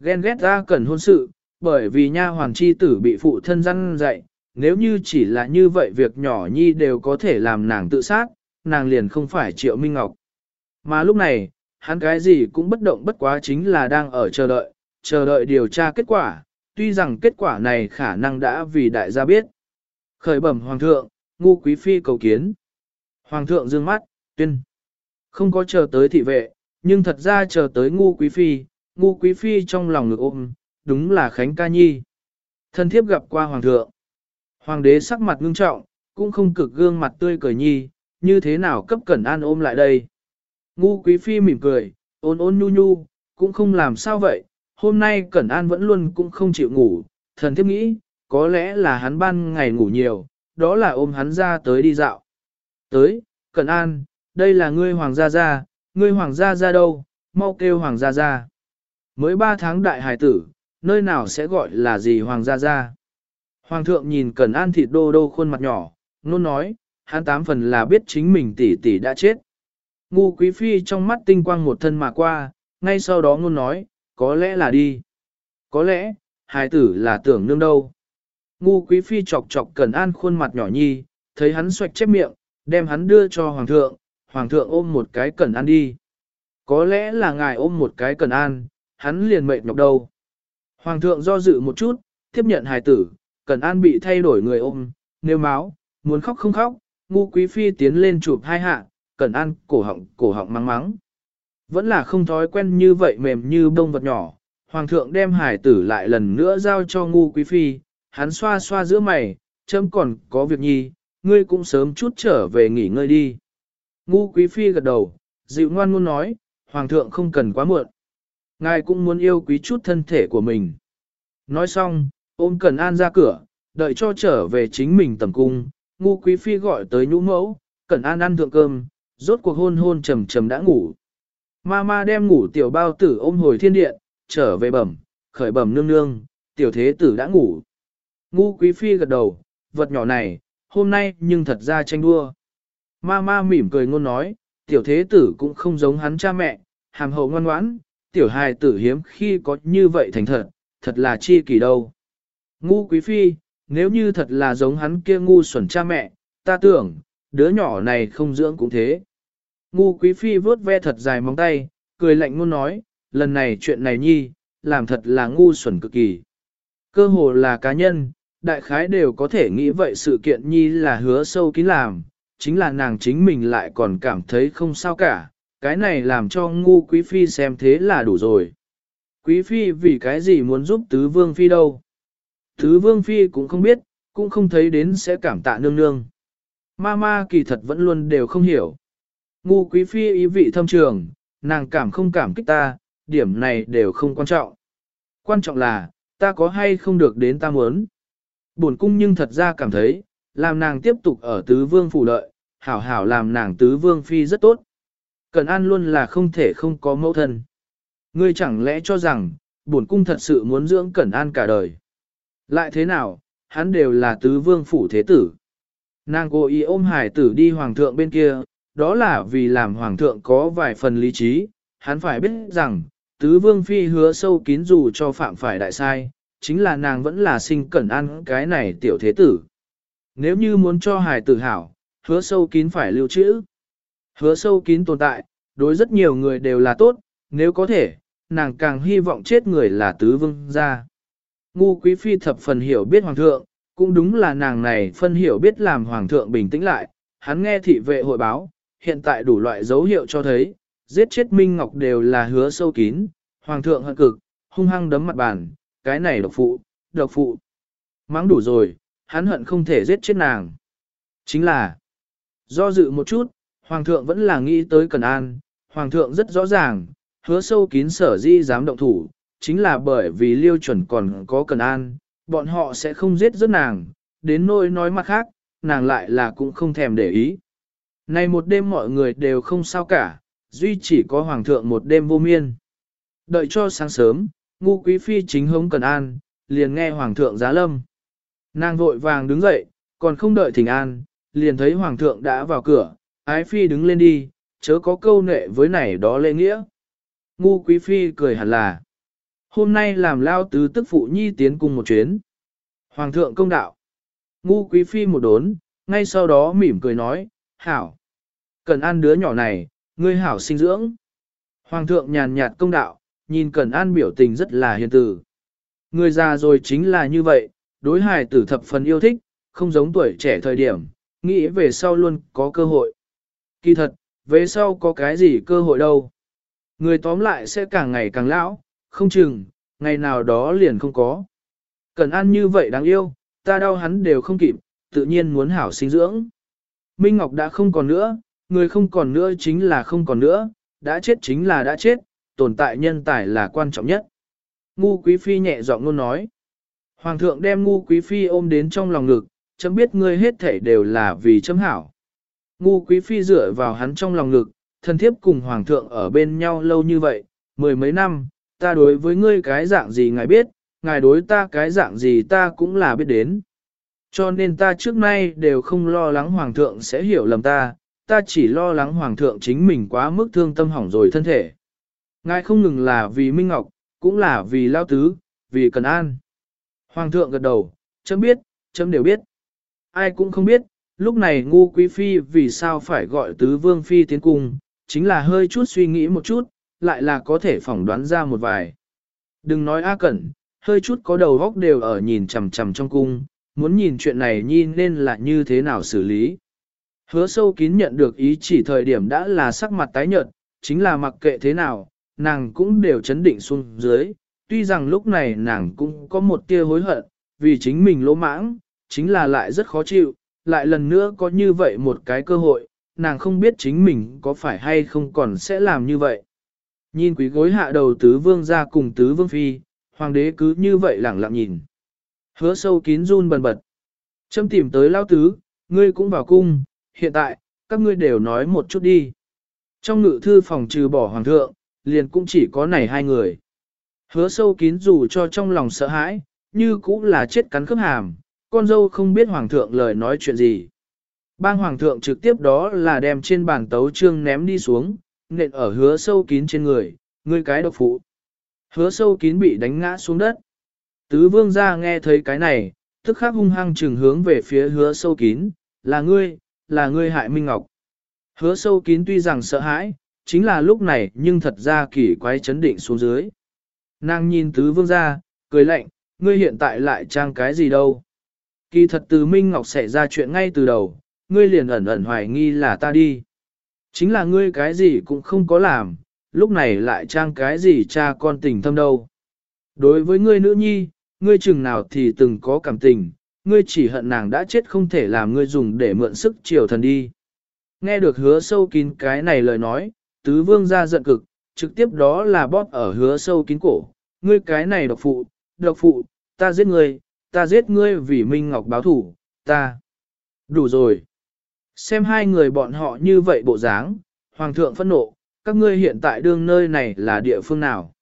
Ghen ghét ra cần hôn sự, bởi vì nha hoàng chi tử bị phụ thân răn dạy, nếu như chỉ là như vậy việc nhỏ nhi đều có thể làm nàng tự sát, nàng liền không phải triệu Minh Ngọc. Mà lúc này, hắn cái gì cũng bất động bất quá chính là đang ở chờ đợi, chờ đợi điều tra kết quả, tuy rằng kết quả này khả năng đã vì đại gia biết. Khởi bẩm hoàng thượng, ngu quý phi cầu kiến. Hoàng thượng dương mắt, tuyên. Không có chờ tới thị vệ, nhưng thật ra chờ tới ngu quý phi, ngu quý phi trong lòng ngực ôm, đúng là Khánh Ca Nhi. Thân thiếp gặp qua hoàng thượng. Hoàng đế sắc mặt ngưng trọng, cũng không cực gương mặt tươi cười nhi, như thế nào cấp cẩn an ôm lại đây. Ngu quý phi mỉm cười, ôn ôn nhu nhu, cũng không làm sao vậy, hôm nay cẩn an vẫn luôn cũng không chịu ngủ, thần thiếp nghĩ, có lẽ là hắn ban ngày ngủ nhiều, đó là ôm hắn ra tới đi dạo. Tới, cẩn an, đây là ngươi hoàng gia gia, ngươi hoàng gia gia đâu, mau kêu hoàng gia gia. Mới ba tháng đại hài tử, nơi nào sẽ gọi là gì hoàng gia gia. Hoàng thượng nhìn Cẩn An thịt đô đô khuôn mặt nhỏ, nôn nói, hắn tám phần là biết chính mình tỷ tỷ đã chết. Ngu quý phi trong mắt tinh quang một thân mà qua, ngay sau đó ngôn nói, có lẽ là đi. Có lẽ, hài tử là tưởng nương đâu. Ngu quý phi chọc chọc Cẩn An khuôn mặt nhỏ nhi, thấy hắn xoạch chép miệng, đem hắn đưa cho hoàng thượng, hoàng thượng ôm một cái Cẩn An đi. Có lẽ là ngài ôm một cái Cẩn An, hắn liền mệt nhọc đầu Hoàng thượng do dự một chút, tiếp nhận hài tử, Cẩn An bị thay đổi người ôm, nêu máu, muốn khóc không khóc, ngu quý phi tiến lên chụp hai hạ, Cẩn An cổ họng, cổ họng mắng mắng. Vẫn là không thói quen như vậy mềm như bông vật nhỏ, Hoàng thượng đem hải tử lại lần nữa giao cho ngu quý phi, hắn xoa xoa giữa mày, châm còn có việc nhi, ngươi cũng sớm chút trở về nghỉ ngơi đi. Ngu quý phi gật đầu, dịu ngoan luôn nói, Hoàng thượng không cần quá muộn. Ngài cũng muốn yêu quý chút thân thể của mình. Nói xong, ôm Cần An ra cửa, đợi cho trở về chính mình tầm cung, ngu quý phi gọi tới nhũ mẫu, Cần An ăn thượng cơm, rốt cuộc hôn hôn trầm trầm đã ngủ. Mama đem ngủ tiểu bao tử ôm hồi thiên điện, trở về bẩm, khởi bẩm nương nương, tiểu thế tử đã ngủ. Ngu quý phi gật đầu, vật nhỏ này, hôm nay nhưng thật ra tranh đua. Mama mỉm cười ngôn nói, tiểu thế tử cũng không giống hắn cha mẹ, hàm hậu ngoan ngoãn, tiểu hài tử hiếm khi có như vậy thành thật, thật là chi kỳ đâu. Ngu quý phi, nếu như thật là giống hắn kia ngu xuẩn cha mẹ, ta tưởng, đứa nhỏ này không dưỡng cũng thế. Ngu quý phi vớt ve thật dài móng tay, cười lạnh ngôn nói, lần này chuyện này nhi, làm thật là ngu xuẩn cực kỳ. Cơ hồ là cá nhân, đại khái đều có thể nghĩ vậy sự kiện nhi là hứa sâu kín làm, chính là nàng chính mình lại còn cảm thấy không sao cả, cái này làm cho ngu quý phi xem thế là đủ rồi. Quý phi vì cái gì muốn giúp tứ vương phi đâu? Tứ vương phi cũng không biết, cũng không thấy đến sẽ cảm tạ nương nương. Ma ma kỳ thật vẫn luôn đều không hiểu. Ngu quý phi ý vị thâm trường, nàng cảm không cảm kích ta, điểm này đều không quan trọng. Quan trọng là, ta có hay không được đến ta muốn. Buồn cung nhưng thật ra cảm thấy, làm nàng tiếp tục ở tứ vương phủ lợi, hảo hảo làm nàng tứ vương phi rất tốt. Cần an luôn là không thể không có mẫu thân. Ngươi chẳng lẽ cho rằng, bổn cung thật sự muốn dưỡng Cẩn An cả đời. Lại thế nào, hắn đều là tứ vương phủ thế tử. Nàng cố ý ôm hải tử đi hoàng thượng bên kia, đó là vì làm hoàng thượng có vài phần lý trí, hắn phải biết rằng, tứ vương phi hứa sâu kín dù cho phạm phải đại sai, chính là nàng vẫn là sinh Cẩn An cái này tiểu thế tử. Nếu như muốn cho hải tử hảo, hứa sâu kín phải lưu trữ. Hứa sâu kín tồn tại, đối rất nhiều người đều là tốt, nếu có thể, nàng càng hy vọng chết người là tứ vương gia. Ngu quý phi thập phần hiểu biết hoàng thượng, cũng đúng là nàng này phân hiểu biết làm hoàng thượng bình tĩnh lại, hắn nghe thị vệ hội báo, hiện tại đủ loại dấu hiệu cho thấy, giết chết Minh Ngọc đều là hứa sâu kín, hoàng thượng hận cực, hung hăng đấm mặt bàn, cái này độc phụ, độc phụ. Mắng đủ rồi, hắn hận không thể giết chết nàng. Chính là, do dự một chút, hoàng thượng vẫn là nghĩ tới Cần An, hoàng thượng rất rõ ràng, hứa sâu kín sở di dám động thủ, chính là bởi vì liêu chuẩn còn có cần an, bọn họ sẽ không giết rất nàng, đến nỗi nói mặt khác, nàng lại là cũng không thèm để ý. Này một đêm mọi người đều không sao cả, duy chỉ có hoàng thượng một đêm vô miên. Đợi cho sáng sớm, ngu quý phi chính hống cần an, liền nghe hoàng thượng giá lâm. Nàng vội vàng đứng dậy, còn không đợi thỉnh an, liền thấy hoàng thượng đã vào cửa, ái phi đứng lên đi, chớ có câu nệ với này đó lễ nghĩa. Ngu quý phi cười hẳn là. Hôm nay làm lao tứ tức phụ nhi tiến cùng một chuyến. Hoàng thượng công đạo. Ngu quý phi một đốn, ngay sau đó mỉm cười nói, hảo. Cần ăn đứa nhỏ này, ngươi hảo sinh dưỡng. Hoàng thượng nhàn nhạt công đạo, nhìn Cần An biểu tình rất là hiền tử. Người già rồi chính là như vậy, đối hài tử thập phần yêu thích, không giống tuổi trẻ thời điểm, nghĩ về sau luôn có cơ hội. Kỳ thật, về sau có cái gì cơ hội đâu. Người tóm lại sẽ càng ngày càng lão, không chừng, ngày nào đó liền không có. Cần ăn như vậy đáng yêu, ta đau hắn đều không kịp, tự nhiên muốn hảo sinh dưỡng. Minh Ngọc đã không còn nữa, người không còn nữa chính là không còn nữa, đã chết chính là đã chết, tồn tại nhân tài là quan trọng nhất. Ngu Quý Phi nhẹ giọng luôn nói. Hoàng thượng đem Ngu Quý Phi ôm đến trong lòng ngực, chấm biết ngươi hết thể đều là vì chấm hảo. Ngu Quý Phi dựa vào hắn trong lòng ngực, thân thiếp cùng Hoàng thượng ở bên nhau lâu như vậy, mười mấy năm, ta đối với ngươi cái dạng gì ngài biết, ngài đối ta cái dạng gì ta cũng là biết đến. Cho nên ta trước nay đều không lo lắng Hoàng thượng sẽ hiểu lầm ta, ta chỉ lo lắng Hoàng thượng chính mình quá mức thương tâm hỏng rồi thân thể. Ngài không ngừng là vì Minh Ngọc, cũng là vì Lao Tứ, vì Cần An. Hoàng thượng gật đầu, chấm biết, chấm đều biết. Ai cũng không biết, lúc này ngu quý phi vì sao phải gọi tứ vương phi tiến cung, chính là hơi chút suy nghĩ một chút, lại là có thể phỏng đoán ra một vài. Đừng nói A Cẩn, hơi chút có đầu góc đều ở nhìn chằm chằm trong cung, muốn nhìn chuyện này nhi nên là như thế nào xử lý. Hứa sâu kín nhận được ý chỉ thời điểm đã là sắc mặt tái nhợt, chính là mặc kệ thế nào, nàng cũng đều chấn định xuống dưới, tuy rằng lúc này nàng cũng có một tia hối hận, vì chính mình lỗ mãng, chính là lại rất khó chịu, lại lần nữa có như vậy một cái cơ hội, nàng không biết chính mình có phải hay không còn sẽ làm như vậy. Nhìn quý gối hạ đầu tứ vương ra cùng tứ vương phi, hoàng đế cứ như vậy lẳng lặng nhìn. Hứa sâu kín run bần bật. Châm tìm tới lao tứ, ngươi cũng vào cung, hiện tại, các ngươi đều nói một chút đi. Trong ngự thư phòng trừ bỏ hoàng thượng, liền cũng chỉ có này hai người. Hứa sâu kín dù cho trong lòng sợ hãi, như cũng là chết cắn khớp hàm, con dâu không biết hoàng thượng lời nói chuyện gì. Bang hoàng thượng trực tiếp đó là đem trên bàn tấu trương ném đi xuống, nện ở hứa sâu kín trên người, ngươi cái độc phụ. Hứa sâu kín bị đánh ngã xuống đất. Tứ vương ra nghe thấy cái này, tức khắc hung hăng trừng hướng về phía hứa sâu kín, là ngươi, là ngươi hại Minh Ngọc. Hứa sâu kín tuy rằng sợ hãi, chính là lúc này nhưng thật ra kỳ quái chấn định xuống dưới. Nàng nhìn tứ vương ra, cười lạnh, ngươi hiện tại lại trang cái gì đâu. Kỳ thật từ Minh Ngọc xảy ra chuyện ngay từ đầu, ngươi liền ẩn ẩn hoài nghi là ta đi. Chính là ngươi cái gì cũng không có làm, lúc này lại trang cái gì cha con tình thâm đâu. Đối với ngươi nữ nhi, ngươi chừng nào thì từng có cảm tình, ngươi chỉ hận nàng đã chết không thể làm ngươi dùng để mượn sức triều thần đi. Nghe được hứa sâu kín cái này lời nói, tứ vương ra giận cực, trực tiếp đó là bóp ở hứa sâu kín cổ, ngươi cái này độc phụ, độc phụ, ta giết ngươi, ta giết ngươi vì Minh Ngọc báo thủ, ta. Đủ rồi. Xem hai người bọn họ như vậy bộ dáng, hoàng thượng phẫn nộ, các ngươi hiện tại đương nơi này là địa phương nào.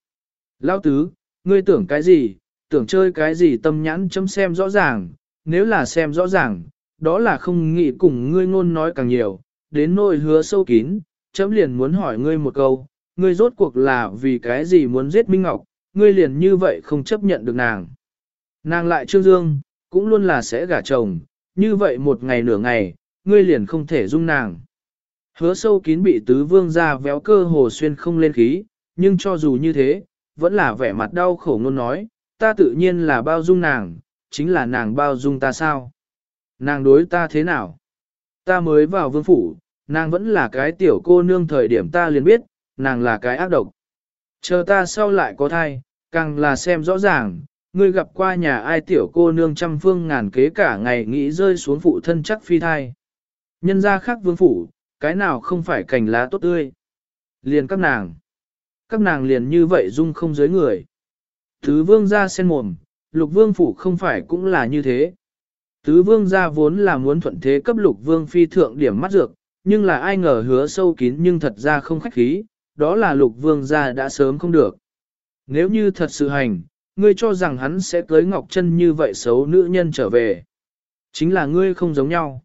Lão tứ, ngươi tưởng cái gì, tưởng chơi cái gì tâm nhãn chấm xem rõ ràng, nếu là xem rõ ràng, đó là không nghĩ cùng ngươi ngôn nói càng nhiều, đến nỗi hứa sâu kín, chấm liền muốn hỏi ngươi một câu, ngươi rốt cuộc là vì cái gì muốn giết Minh Ngọc, ngươi liền như vậy không chấp nhận được nàng. Nàng lại trương dương, cũng luôn là sẽ gả chồng, như vậy một ngày nửa ngày, ngươi liền không thể dung nàng. Hứa sâu kín bị tứ vương ra véo cơ hồ xuyên không lên khí, nhưng cho dù như thế, vẫn là vẻ mặt đau khổ ngôn nói, ta tự nhiên là bao dung nàng, chính là nàng bao dung ta sao? Nàng đối ta thế nào? Ta mới vào vương phủ, nàng vẫn là cái tiểu cô nương thời điểm ta liền biết, nàng là cái ác độc. Chờ ta sau lại có thai, càng là xem rõ ràng, ngươi gặp qua nhà ai tiểu cô nương trăm phương ngàn kế cả ngày nghĩ rơi xuống phụ thân chắc phi thai. Nhân gia khác vương phủ, cái nào không phải cành lá tốt tươi. Liền các nàng. Các nàng liền như vậy dung không dưới người. Tứ vương gia sen mồm, lục vương phủ không phải cũng là như thế. Tứ vương gia vốn là muốn thuận thế cấp lục vương phi thượng điểm mắt dược, nhưng là ai ngờ hứa sâu kín nhưng thật ra không khách khí, đó là lục vương gia đã sớm không được. Nếu như thật sự hành, ngươi cho rằng hắn sẽ cưới Ngọc Trân như vậy xấu nữ nhân trở về. Chính là ngươi không giống nhau.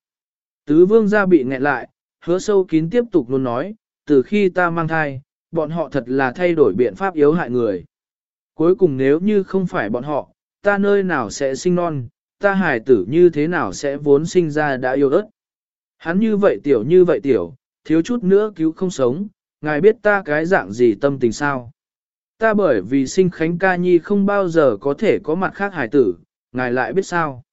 Tứ vương gia bị nghẹn lại, hứa sâu kín tiếp tục luôn nói, từ khi ta mang thai, bọn họ thật là thay đổi biện pháp yếu hại người. Cuối cùng nếu như không phải bọn họ, ta nơi nào sẽ sinh non, ta hài tử như thế nào sẽ vốn sinh ra đã yêu ớt. Hắn như vậy tiểu như vậy tiểu, thiếu chút nữa cứu không sống, ngài biết ta cái dạng gì tâm tình sao. Ta bởi vì sinh Khánh ca nhi không bao giờ có thể có mặt khác hài tử, ngài lại biết sao.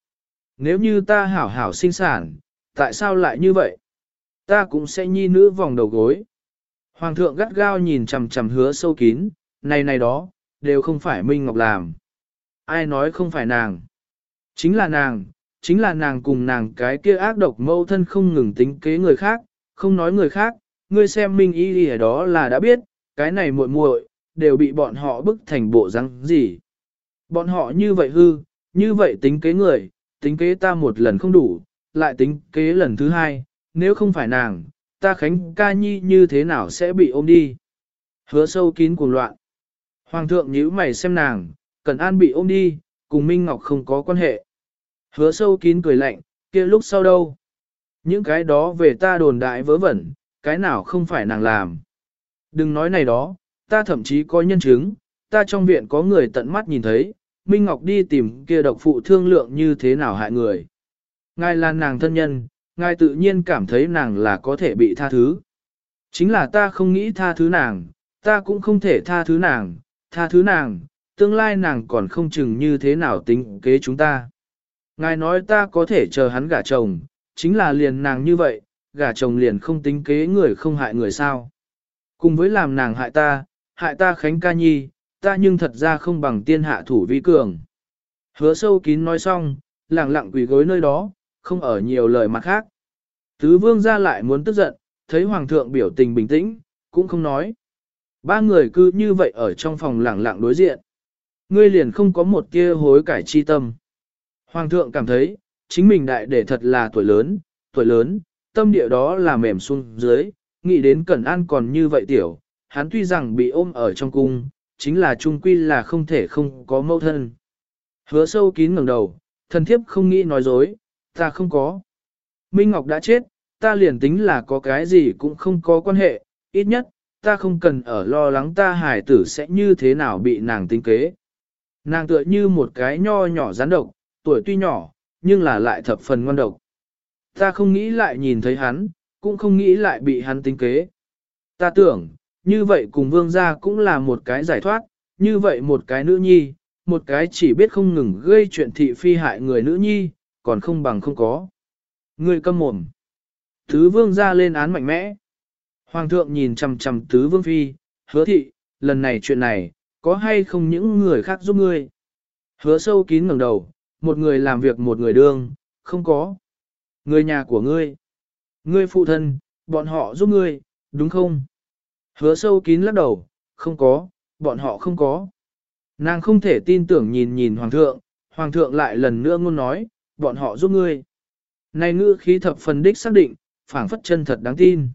Nếu như ta hảo hảo sinh sản, tại sao lại như vậy? Ta cũng sẽ nhi nữ vòng đầu gối. Hoàng thượng gắt gao nhìn chằm chằm hứa sâu kín, này này đó, đều không phải Minh Ngọc làm. Ai nói không phải nàng? Chính là nàng, chính là nàng cùng nàng cái kia ác độc mâu thân không ngừng tính kế người khác, không nói người khác, ngươi xem Minh y gì ở đó là đã biết, cái này muội muội đều bị bọn họ bức thành bộ răng gì. Bọn họ như vậy hư, như vậy tính kế người, tính kế ta một lần không đủ, lại tính kế lần thứ hai, nếu không phải nàng, ta khánh ca nhi như thế nào sẽ bị ôm đi. Hứa sâu kín cuồng loạn. Hoàng thượng nhíu mày xem nàng, cần an bị ôm đi, cùng Minh Ngọc không có quan hệ. Hứa sâu kín cười lạnh, kia lúc sau đâu? Những cái đó về ta đồn đại vớ vẩn, cái nào không phải nàng làm. Đừng nói này đó, ta thậm chí có nhân chứng, ta trong viện có người tận mắt nhìn thấy, Minh Ngọc đi tìm kia độc phụ thương lượng như thế nào hại người. Ngài là nàng thân nhân, ngài tự nhiên cảm thấy nàng là có thể bị tha thứ. Chính là ta không nghĩ tha thứ nàng, ta cũng không thể tha thứ nàng, tha thứ nàng, tương lai nàng còn không chừng như thế nào tính kế chúng ta. Ngài nói ta có thể chờ hắn gả chồng, chính là liền nàng như vậy, gả chồng liền không tính kế người không hại người sao. Cùng với làm nàng hại ta, hại ta khánh ca nhi, ta nhưng thật ra không bằng tiên hạ thủ vi cường. Hứa sâu kín nói xong, lặng lặng quỳ gối nơi đó, không ở nhiều lời mặt khác. Tứ vương ra lại muốn tức giận, thấy hoàng thượng biểu tình bình tĩnh, cũng không nói. Ba người cứ như vậy ở trong phòng lặng lặng đối diện. Ngươi liền không có một tia hối cải chi tâm. Hoàng thượng cảm thấy, chính mình đại để thật là tuổi lớn, tuổi lớn, tâm địa đó là mềm xuống dưới, nghĩ đến Cẩn An còn như vậy tiểu, hắn tuy rằng bị ôm ở trong cung, chính là trung quy là không thể không có mâu thân. Hứa sâu kín ngẩng đầu, thần thiếp không nghĩ nói dối, ta không có. Minh Ngọc đã chết, ta liền tính là có cái gì cũng không có quan hệ, ít nhất, ta không cần ở lo lắng ta hải tử sẽ như thế nào bị nàng tính kế. Nàng tựa như một cái nho nhỏ rắn độc, tuổi tuy nhỏ, nhưng là lại thập phần ngon độc. Ta không nghĩ lại nhìn thấy hắn, cũng không nghĩ lại bị hắn tính kế. Ta tưởng, như vậy cùng vương gia cũng là một cái giải thoát, như vậy một cái nữ nhi, một cái chỉ biết không ngừng gây chuyện thị phi hại người nữ nhi, còn không bằng không có. Người câm mồm. thứ vương gia lên án mạnh mẽ. Hoàng thượng nhìn chằm chằm tứ vương phi, hứa thị, lần này chuyện này, có hay không những người khác giúp ngươi? Hứa sâu kín ngẩng đầu, một người làm việc một người đương, không có. Người nhà của ngươi, ngươi phụ thân, bọn họ giúp ngươi, đúng không? Hứa sâu kín lắc đầu, không có, bọn họ không có. Nàng không thể tin tưởng nhìn nhìn hoàng thượng, hoàng thượng lại lần nữa ngôn nói, bọn họ giúp ngươi. Này ngữ khí thập phần đích xác định, phảng phất chân thật đáng tin.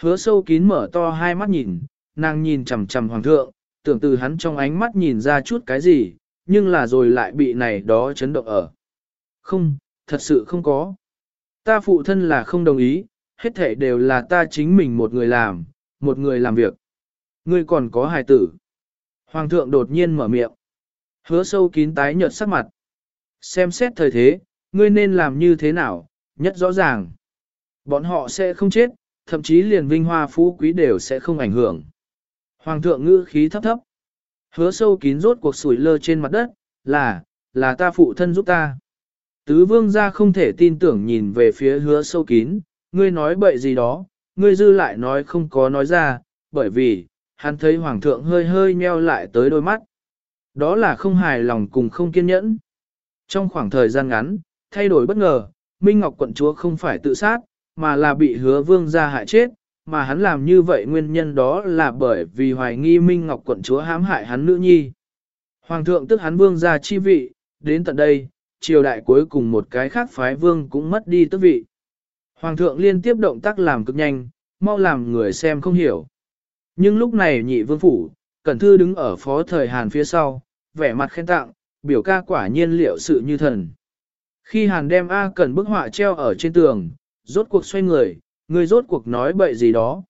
Hứa sâu kín mở to hai mắt nhìn, nàng nhìn chằm chằm hoàng thượng, tưởng từ hắn trong ánh mắt nhìn ra chút cái gì, nhưng là rồi lại bị này đó chấn động ở. Không, thật sự không có. Ta phụ thân là không đồng ý, hết thể đều là ta chính mình một người làm, một người làm việc. Ngươi còn có hài tử. Hoàng thượng đột nhiên mở miệng. Hứa sâu kín tái nhợt sắc mặt. Xem xét thời thế, ngươi nên làm như thế nào, nhất rõ ràng. Bọn họ sẽ không chết, thậm chí liền vinh hoa phú quý đều sẽ không ảnh hưởng. Hoàng thượng ngữ khí thấp thấp. Hứa sâu kín rốt cuộc sủi lơ trên mặt đất, là, là ta phụ thân giúp ta. Tứ vương gia không thể tin tưởng nhìn về phía hứa sâu kín, ngươi nói bậy gì đó, ngươi dư lại nói không có nói ra, bởi vì, hắn thấy hoàng thượng hơi hơi nheo lại tới đôi mắt. Đó là không hài lòng cùng không kiên nhẫn. Trong khoảng thời gian ngắn, thay đổi bất ngờ, Minh Ngọc quận chúa không phải tự sát, mà là bị hứa vương gia hại chết, mà hắn làm như vậy nguyên nhân đó là bởi vì hoài nghi Minh Ngọc quận chúa hãm hại hắn nữ nhi. Hoàng thượng tức hắn vương gia chi vị, đến tận đây, triều đại cuối cùng một cái khác phái vương cũng mất đi tước vị. Hoàng thượng liên tiếp động tác làm cực nhanh, mau làm người xem không hiểu. Nhưng lúc này nhị vương phủ, Cẩn Thư đứng ở phó thời Hàn phía sau, vẻ mặt khen tặng, biểu ca quả nhiên liệu sự như thần. Khi Hàn đem A Cẩn bức họa treo ở trên tường, rốt cuộc xoay người, ngươi rốt cuộc nói bậy gì đó.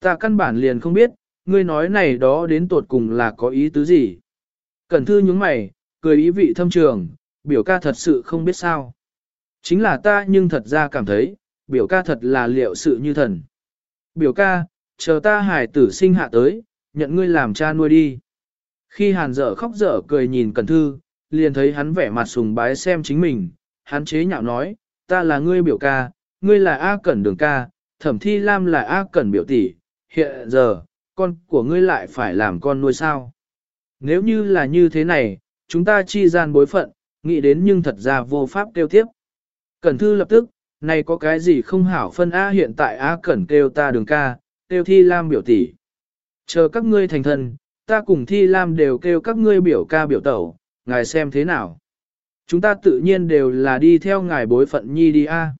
Ta căn bản liền không biết, ngươi nói này đó đến tột cùng là có ý tứ gì. Cẩn Thư nhúng mày, cười ý vị thâm trường, biểu ca thật sự không biết sao. Chính là ta nhưng thật ra cảm thấy, biểu ca thật là liệu sự như thần. Biểu ca, chờ ta hải tử sinh hạ tới, nhận ngươi làm cha nuôi đi. Khi hàn dở khóc dở cười nhìn Cẩn Thư, liền thấy hắn vẻ mặt sùng bái xem chính mình, hắn chế nhạo nói, ta là ngươi biểu ca, ngươi là A Cẩn đường ca, thẩm thi lam là A Cẩn biểu tỷ, hiện giờ, con của ngươi lại phải làm con nuôi sao. Nếu như là như thế này, chúng ta chi gian bối phận, nghĩ đến nhưng thật ra vô pháp kêu tiếp. Cẩn Thư lập tức, này có cái gì không hảo phân A hiện tại A Cẩn kêu ta đường ca, kêu thi lam biểu tỷ. Chờ các ngươi thành thân, ta cùng thi lam đều kêu các ngươi biểu ca biểu tẩu, ngài xem thế nào. Chúng ta tự nhiên đều là đi theo ngài bối phận nhi đi a.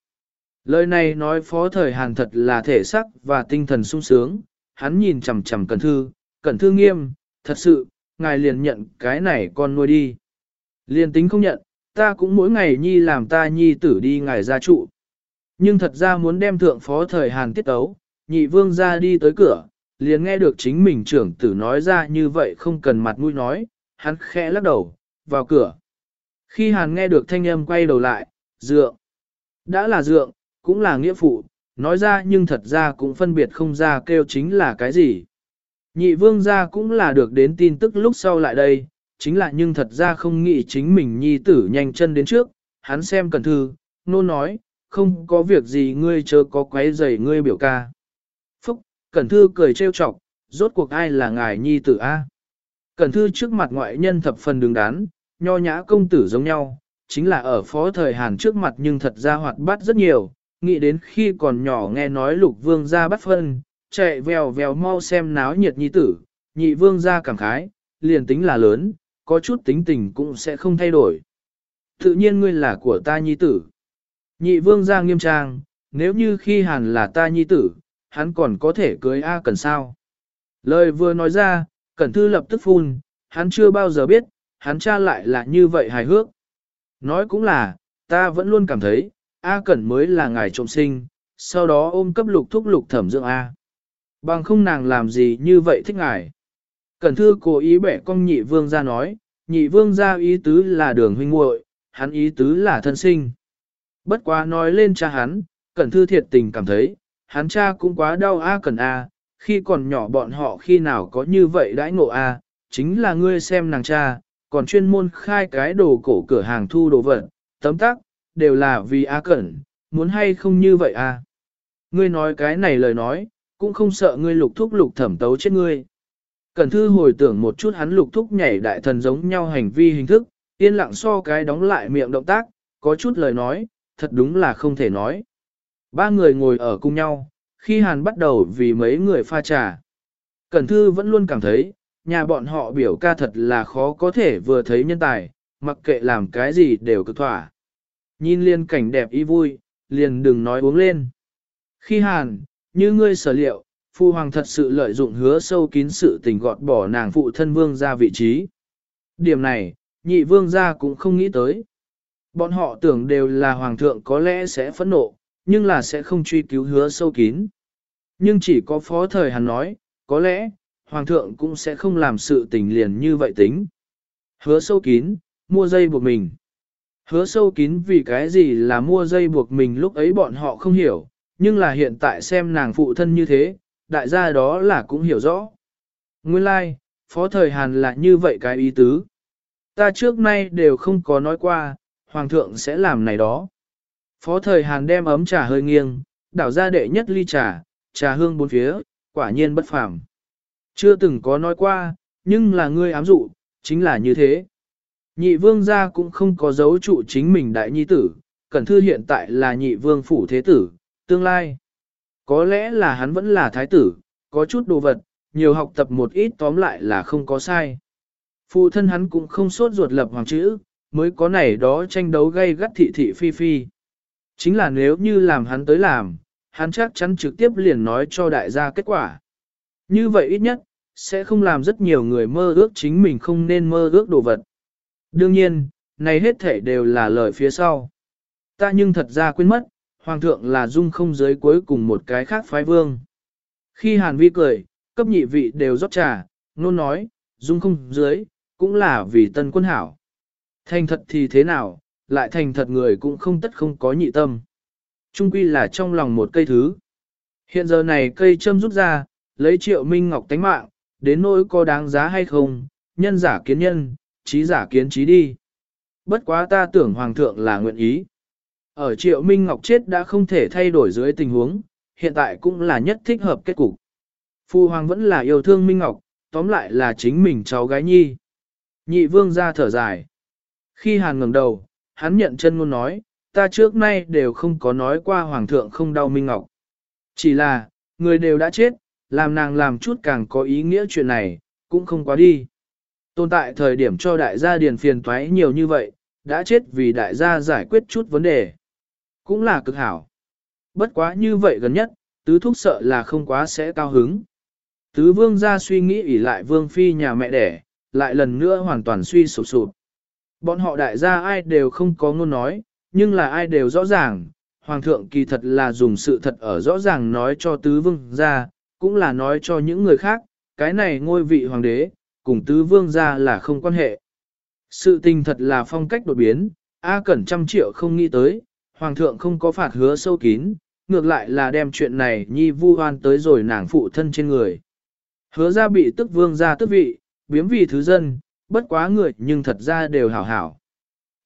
Lời này nói phó thời Hàn thật là thể sắc và tinh thần sung sướng, hắn nhìn chằm chằm Cẩn Thư, Cẩn Thư nghiêm, thật sự, ngài liền nhận cái này con nuôi đi. Liền tính không nhận, ta cũng mỗi ngày nhi làm ta nhi tử đi ngài gia trụ. Nhưng thật ra muốn đem thượng phó thời Hàn tiết tấu, nhị vương ra đi tới cửa, liền nghe được chính mình trưởng tử nói ra như vậy không cần mặt mũi nói, hắn khẽ lắc đầu, vào cửa. Khi Hàn nghe được thanh âm quay đầu lại, dượng. Đã là dượng, cũng là nghĩa phụ, nói ra nhưng thật ra cũng phân biệt không ra kêu chính là cái gì. Nhị vương gia cũng là được đến tin tức lúc sau lại đây, chính là nhưng thật ra không nghĩ chính mình nhi tử nhanh chân đến trước, hắn xem cẩn thư, nôn nói, không có việc gì ngươi chớ có quấy rầy ngươi biểu ca. Phúc, cẩn thư cười trêu chọc, rốt cuộc ai là ngài nhi tử a? Cẩn thư trước mặt ngoại nhân thập phần đứng đắn, nho nhã công tử giống nhau, chính là ở phó thời Hàn trước mặt nhưng thật ra hoạt bát rất nhiều, nghĩ đến khi còn nhỏ nghe nói lục vương ra bắt phân, chạy vèo vèo mau xem náo nhiệt nhi tử, nhị vương ra cảm khái, liền tính là lớn, có chút tính tình cũng sẽ không thay đổi. Tự nhiên ngươi là của ta nhi tử. Nhị vương ra nghiêm trang, nếu như khi hàn là ta nhi tử, hắn còn có thể cưới A Cần sao. Lời vừa nói ra, Cẩn Thư lập tức phun, hắn chưa bao giờ biết, hắn cha lại là như vậy hài hước. Nói cũng là, ta vẫn luôn cảm thấy, A Cẩn mới là ngài trộm sinh, sau đó ôm cấp lục thúc lục thẩm dưỡng A. Bằng không nàng làm gì như vậy thích ngài. Cẩn Thư cố ý bẻ cong nhị vương ra nói, nhị vương ra ý tứ là đường huynh muội, hắn ý tứ là thân sinh. Bất quá nói lên cha hắn, Cẩn Thư thiệt tình cảm thấy, hắn cha cũng quá đau A Cẩn A, khi còn nhỏ bọn họ khi nào có như vậy đãi ngộ A, chính là ngươi xem nàng cha, còn chuyên môn khai cái đồ cổ cửa hàng thu đồ vật, tấm tắc, đều là vì A Cẩn, muốn hay không như vậy A. Ngươi nói cái này lời nói, cũng không sợ ngươi lục thúc lục thẩm tấu chết ngươi. Cẩn thư hồi tưởng một chút hắn lục thúc nhảy đại thần giống nhau hành vi hình thức, Yên lặng so cái đóng lại miệng động tác, có chút lời nói, thật đúng là không thể nói. Ba người ngồi ở cùng nhau, khi Hàn bắt đầu vì mấy người pha trà. Cẩn Thư vẫn luôn cảm thấy, nhà bọn họ biểu ca thật là khó có thể vừa thấy nhân tài, mặc kệ làm cái gì đều cực thỏa. Nhìn liên cảnh đẹp ý vui, liền đừng nói uống lên. Khi Hàn, như ngươi sở liệu, Phu Hoàng thật sự lợi dụng hứa sâu kín sự tình gọt bỏ nàng phụ thân vương ra vị trí. Điểm này, nhị vương gia cũng không nghĩ tới. Bọn họ tưởng đều là Hoàng thượng có lẽ sẽ phẫn nộ, nhưng là sẽ không truy cứu hứa sâu kín. Nhưng chỉ có phó thời Hàn nói, có lẽ, Hoàng thượng cũng sẽ không làm sự tình liền như vậy tính. Hứa sâu kín, mua dây buộc mình. Hứa sâu kín vì cái gì là mua dây buộc mình lúc ấy bọn họ không hiểu, nhưng là hiện tại xem nàng phụ thân như thế, đại gia đó là cũng hiểu rõ. Nguyên lai, like, phó thời Hàn là như vậy cái ý tứ. Ta trước nay đều không có nói qua, Hoàng thượng sẽ làm này đó. Phó thời Hàn đem ấm trà hơi nghiêng, đảo ra đệ nhất ly trà, trà hương bốn phía, quả nhiên bất phàm. Chưa từng có nói qua, nhưng là ngươi ám dụ, chính là như thế. Nhị vương gia cũng không có dấu trụ chính mình đại nhi tử, cẩn thư hiện tại là nhị vương phủ thế tử, tương lai. Có lẽ là hắn vẫn là thái tử, có chút đồ vật, nhiều học tập một ít tóm lại là không có sai. Phụ thân hắn cũng không sốt ruột lập hoàng chữ, mới có này đó tranh đấu gây gắt thị thị phi phi. Chính là nếu như làm hắn tới làm, hắn chắc chắn trực tiếp liền nói cho đại gia kết quả. Như vậy ít nhất, sẽ không làm rất nhiều người mơ ước chính mình không nên mơ ước đồ vật. Đương nhiên, này hết thể đều là lời phía sau. Ta nhưng thật ra quên mất, Hoàng thượng là dung không giới cuối cùng một cái khác phái vương. Khi Hàn Vi cười, cấp nhị vị đều rót trà, nôn nói, dung không dưới, cũng là vì tân quân hảo. Thành thật thì thế nào, lại thành thật người cũng không tất không có nhị tâm. Trung quy là trong lòng một cây thứ. Hiện giờ này cây châm rút ra, lấy triệu minh ngọc tánh mạng, đến nỗi có đáng giá hay không, nhân giả kiến nhân, trí giả kiến trí đi. Bất quá ta tưởng hoàng thượng là nguyện ý. Ở triệu minh ngọc chết đã không thể thay đổi dưới tình huống, hiện tại cũng là nhất thích hợp kết cục. Phu hoàng vẫn là yêu thương minh ngọc, tóm lại là chính mình cháu gái nhi. Nhị vương ra thở dài. Khi hàn ngẩng đầu, hắn nhận chân ngôn nói, ta trước nay đều không có nói qua hoàng thượng không đau minh ngọc. Chỉ là, người đều đã chết, làm nàng làm chút càng có ý nghĩa chuyện này, cũng không quá đi. Tồn tại thời điểm cho đại gia điền phiền toái nhiều như vậy, đã chết vì đại gia giải quyết chút vấn đề. Cũng là cực hảo. Bất quá như vậy gần nhất, tứ thúc sợ là không quá sẽ cao hứng. Tứ vương ra suy nghĩ ỉ lại vương phi nhà mẹ đẻ, lại lần nữa hoàn toàn suy sụp sụp. Bọn họ đại gia ai đều không có ngôn nói, nhưng là ai đều rõ ràng, hoàng thượng kỳ thật là dùng sự thật ở rõ ràng nói cho tứ vương ra, cũng là nói cho những người khác, cái này ngôi vị hoàng đế, cùng tứ vương ra là không quan hệ. Sự tình thật là phong cách đột biến, A Cẩn trăm triệu không nghĩ tới, hoàng thượng không có phạt hứa sâu kín, ngược lại là đem chuyện này nhi vu hoan tới rồi nàng phụ thân trên người. Hứa ra bị tức vương ra tức vị, biếm vì thứ dân, bất quá người nhưng thật ra đều hảo hảo.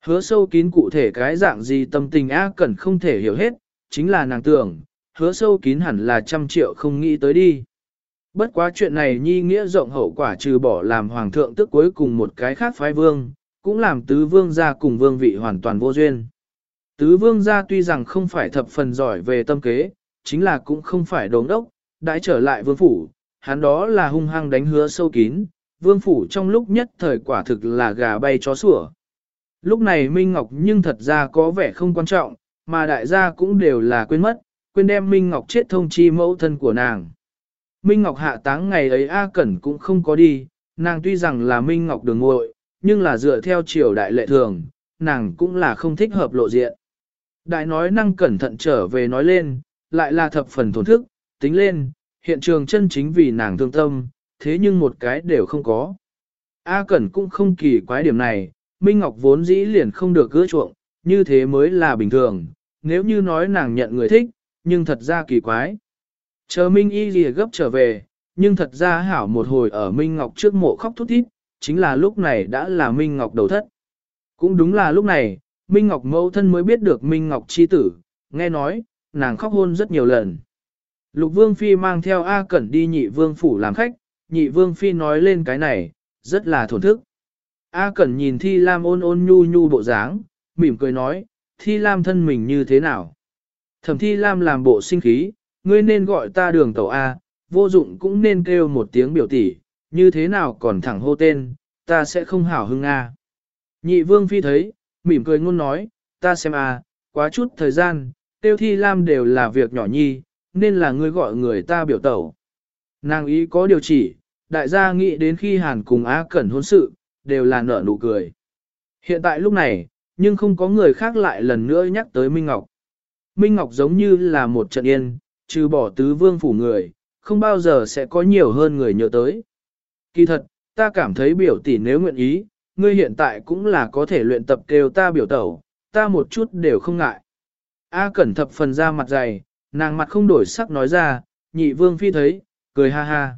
Hứa sâu kín cụ thể cái dạng gì tâm tình A Cẩn không thể hiểu hết, chính là nàng tưởng, hứa sâu kín hẳn là trăm triệu không nghĩ tới đi. Bất quá chuyện này nhi nghĩa rộng hậu quả trừ bỏ làm hoàng thượng tức cuối cùng một cái khác phái vương, cũng làm tứ vương gia cùng vương vị hoàn toàn vô duyên. Tứ vương gia tuy rằng không phải thập phần giỏi về tâm kế, chính là cũng không phải đống đốc, đã trở lại vương phủ, hắn đó là hung hăng đánh hứa sâu kín, vương phủ trong lúc nhất thời quả thực là gà bay chó sủa. Lúc này Minh Ngọc nhưng thật ra có vẻ không quan trọng, mà đại gia cũng đều là quên mất, quên đem Minh Ngọc chết thông chi mẫu thân của nàng. Minh Ngọc hạ táng ngày ấy A Cẩn cũng không có đi, nàng tuy rằng là Minh Ngọc đường ngội, nhưng là dựa theo triều đại lệ thường, nàng cũng là không thích hợp lộ diện. Đại nói năng cẩn thận trở về nói lên, lại là thập phần thổn thức, tính lên, hiện trường chân chính vì nàng thương tâm, thế nhưng một cái đều không có. A Cẩn cũng không kỳ quái điểm này, Minh Ngọc vốn dĩ liền không được gỡ chuộng, như thế mới là bình thường, nếu như nói nàng nhận người thích, nhưng thật ra kỳ quái. Chờ Minh Y lìa gấp trở về, nhưng thật ra hảo một hồi ở Minh Ngọc trước mộ khóc thút thít, chính là lúc này đã là Minh Ngọc đầu thất. Cũng đúng là lúc này, Minh Ngọc mẫu thân mới biết được Minh Ngọc chi tử, nghe nói, nàng khóc hôn rất nhiều lần. Lục Vương Phi mang theo A Cẩn đi nhị Vương Phủ làm khách, nhị Vương Phi nói lên cái này, rất là thổn thức. A Cẩn nhìn Thi Lam ôn ôn nhu nhu bộ dáng, mỉm cười nói, Thi Lam thân mình như thế nào? Thẩm Thi Lam làm bộ sinh khí, ngươi nên gọi ta đường tàu A, vô dụng cũng nên kêu một tiếng biểu tỷ, như thế nào còn thẳng hô tên, ta sẽ không hảo hưng A. Nhị vương phi thấy, mỉm cười ngôn nói, ta xem A, quá chút thời gian, tiêu Thi Lam đều là việc nhỏ nhi, nên là ngươi gọi người ta biểu tẩu. Nàng ý có điều chỉ, đại gia nghĩ đến khi Hàn cùng Á Cẩn hôn sự, đều là nở nụ cười. Hiện tại lúc này, nhưng không có người khác lại lần nữa nhắc tới Minh Ngọc. Minh Ngọc giống như là một trận yên, trừ bỏ tứ vương phủ người, không bao giờ sẽ có nhiều hơn người nhớ tới. Kỳ thật, ta cảm thấy biểu tỷ nếu nguyện ý, ngươi hiện tại cũng là có thể luyện tập kêu ta biểu tẩu, ta một chút đều không ngại. A cẩn thập phần ra mặt dày, nàng mặt không đổi sắc nói ra, nhị vương phi thấy, cười ha ha.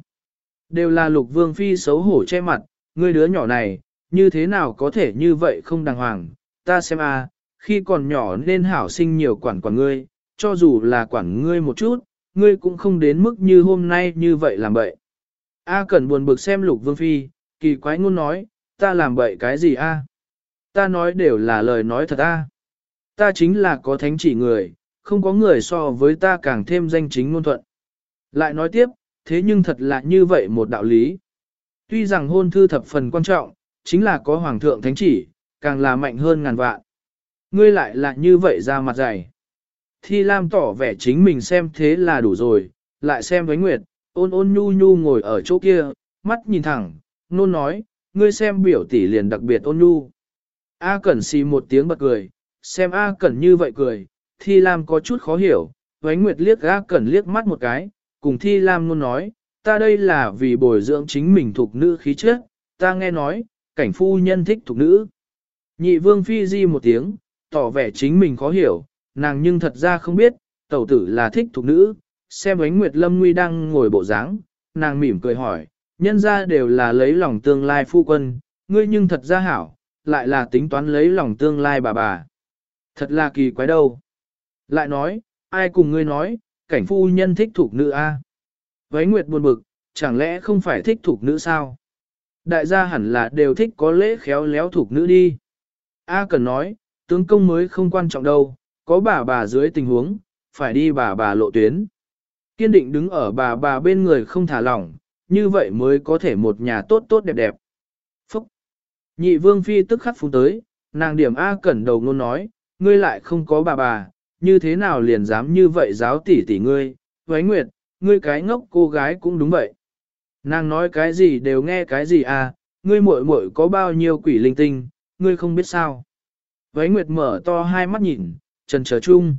Đều là lục vương phi xấu hổ che mặt, ngươi đứa nhỏ này, như thế nào có thể như vậy không đàng hoàng, ta xem a, khi còn nhỏ nên hảo sinh nhiều quản quản ngươi, cho dù là quản ngươi một chút, ngươi cũng không đến mức như hôm nay như vậy làm bậy. A cần buồn bực xem lục vương phi, kỳ quái ngôn nói, ta làm bậy cái gì a? Ta nói đều là lời nói thật a. Ta chính là có thánh chỉ người, không có người so với ta càng thêm danh chính ngôn thuận. Lại nói tiếp, thế nhưng thật là như vậy một đạo lý. Tuy rằng hôn thư thập phần quan trọng, chính là có hoàng thượng thánh chỉ, càng là mạnh hơn ngàn vạn. Ngươi lại là như vậy ra mặt dày. Thi Lam tỏ vẻ chính mình xem thế là đủ rồi, lại xem với Nguyệt, ôn ôn nhu nhu ngồi ở chỗ kia, mắt nhìn thẳng, nôn nói, ngươi xem biểu tỷ liền đặc biệt ôn nhu. A Cẩn xì một tiếng bật cười, xem A Cẩn như vậy cười, Thi Lam có chút khó hiểu, Vánh Nguyệt liếc A Cẩn liếc mắt một cái, cùng Thi Lam luôn nói, ta đây là vì bồi dưỡng chính mình thuộc nữ khí chất, ta nghe nói, cảnh phu nhân thích thuộc nữ. Nhị vương phi di một tiếng, tỏ vẻ chính mình khó hiểu, nàng nhưng thật ra không biết, tẩu tử là thích thuộc nữ, xem ánh Nguyệt Lâm Nguy đang ngồi bộ dáng, nàng mỉm cười hỏi, nhân ra đều là lấy lòng tương lai phu quân, ngươi nhưng thật ra hảo, lại là tính toán lấy lòng tương lai bà bà. Thật là kỳ quái đâu. Lại nói, ai cùng ngươi nói, cảnh phu nhân thích thuộc nữ a? Vấy Nguyệt buồn bực, chẳng lẽ không phải thích thuộc nữ sao? Đại gia hẳn là đều thích có lễ khéo léo thuộc nữ đi. A cần nói, tướng công mới không quan trọng đâu, có bà bà dưới tình huống, phải đi bà bà lộ tuyến. Kiên định đứng ở bà bà bên người không thả lỏng, như vậy mới có thể một nhà tốt tốt đẹp đẹp. Phúc! Nhị vương phi tức khắc phun tới, nàng điểm A cẩn đầu ngôn nói, ngươi lại không có bà bà, như thế nào liền dám như vậy giáo tỷ tỷ ngươi, Vấy Nguyệt, ngươi cái ngốc cô gái cũng đúng vậy. Nàng nói cái gì đều nghe cái gì à, ngươi muội muội có bao nhiêu quỷ linh tinh, ngươi không biết sao. Vấy Nguyệt mở to hai mắt nhìn, trần chờ chung.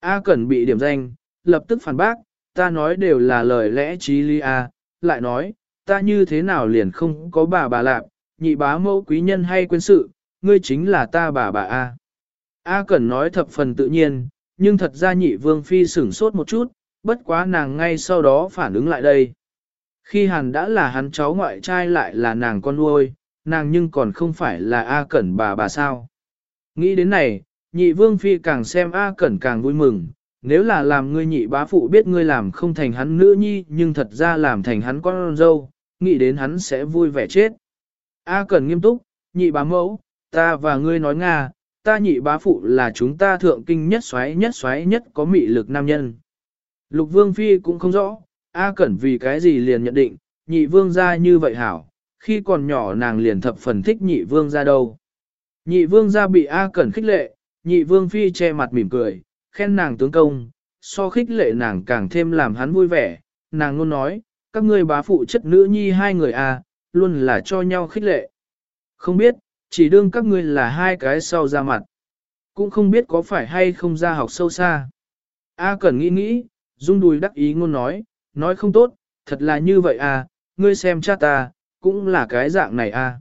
A Cẩn bị điểm danh, lập tức phản bác, ta nói đều là lời lẽ trí lý à, lại nói, ta như thế nào liền không có bà bà lạp, nhị bá mẫu quý nhân hay quên sự, ngươi chính là ta bà bà A. A Cẩn nói thập phần tự nhiên, nhưng thật ra nhị vương phi sửng sốt một chút, bất quá nàng ngay sau đó phản ứng lại đây. Khi hàn đã là hắn cháu ngoại trai lại là nàng con nuôi, nàng nhưng còn không phải là A Cẩn bà bà sao. Nghĩ đến này, nhị vương phi càng xem A Cẩn càng vui mừng, nếu là làm ngươi nhị bá phụ biết ngươi làm không thành hắn nữ nhi nhưng thật ra làm thành hắn con dâu, nghĩ đến hắn sẽ vui vẻ chết. A Cẩn nghiêm túc, nhị bá mẫu, ta và ngươi nói Nga, ta nhị bá phụ là chúng ta thượng kinh nhất xoáy nhất xoáy nhất có mị lực nam nhân. Lục vương phi cũng không rõ, A Cẩn vì cái gì liền nhận định, nhị vương gia như vậy hảo, khi còn nhỏ nàng liền thập phần thích nhị vương gia đâu. Nhị vương gia bị A Cẩn khích lệ, nhị vương phi che mặt mỉm cười, khen nàng tướng công, so khích lệ nàng càng thêm làm hắn vui vẻ, nàng luôn nói, các ngươi bá phụ chất nữ nhi hai người A, luôn là cho nhau khích lệ. Không biết, chỉ đương các ngươi là hai cái sau ra mặt. Cũng không biết có phải hay không ra học sâu xa. A cần nghĩ nghĩ, dung đùi đắc ý ngôn nói, nói không tốt, thật là như vậy à, ngươi xem cha ta, cũng là cái dạng này à.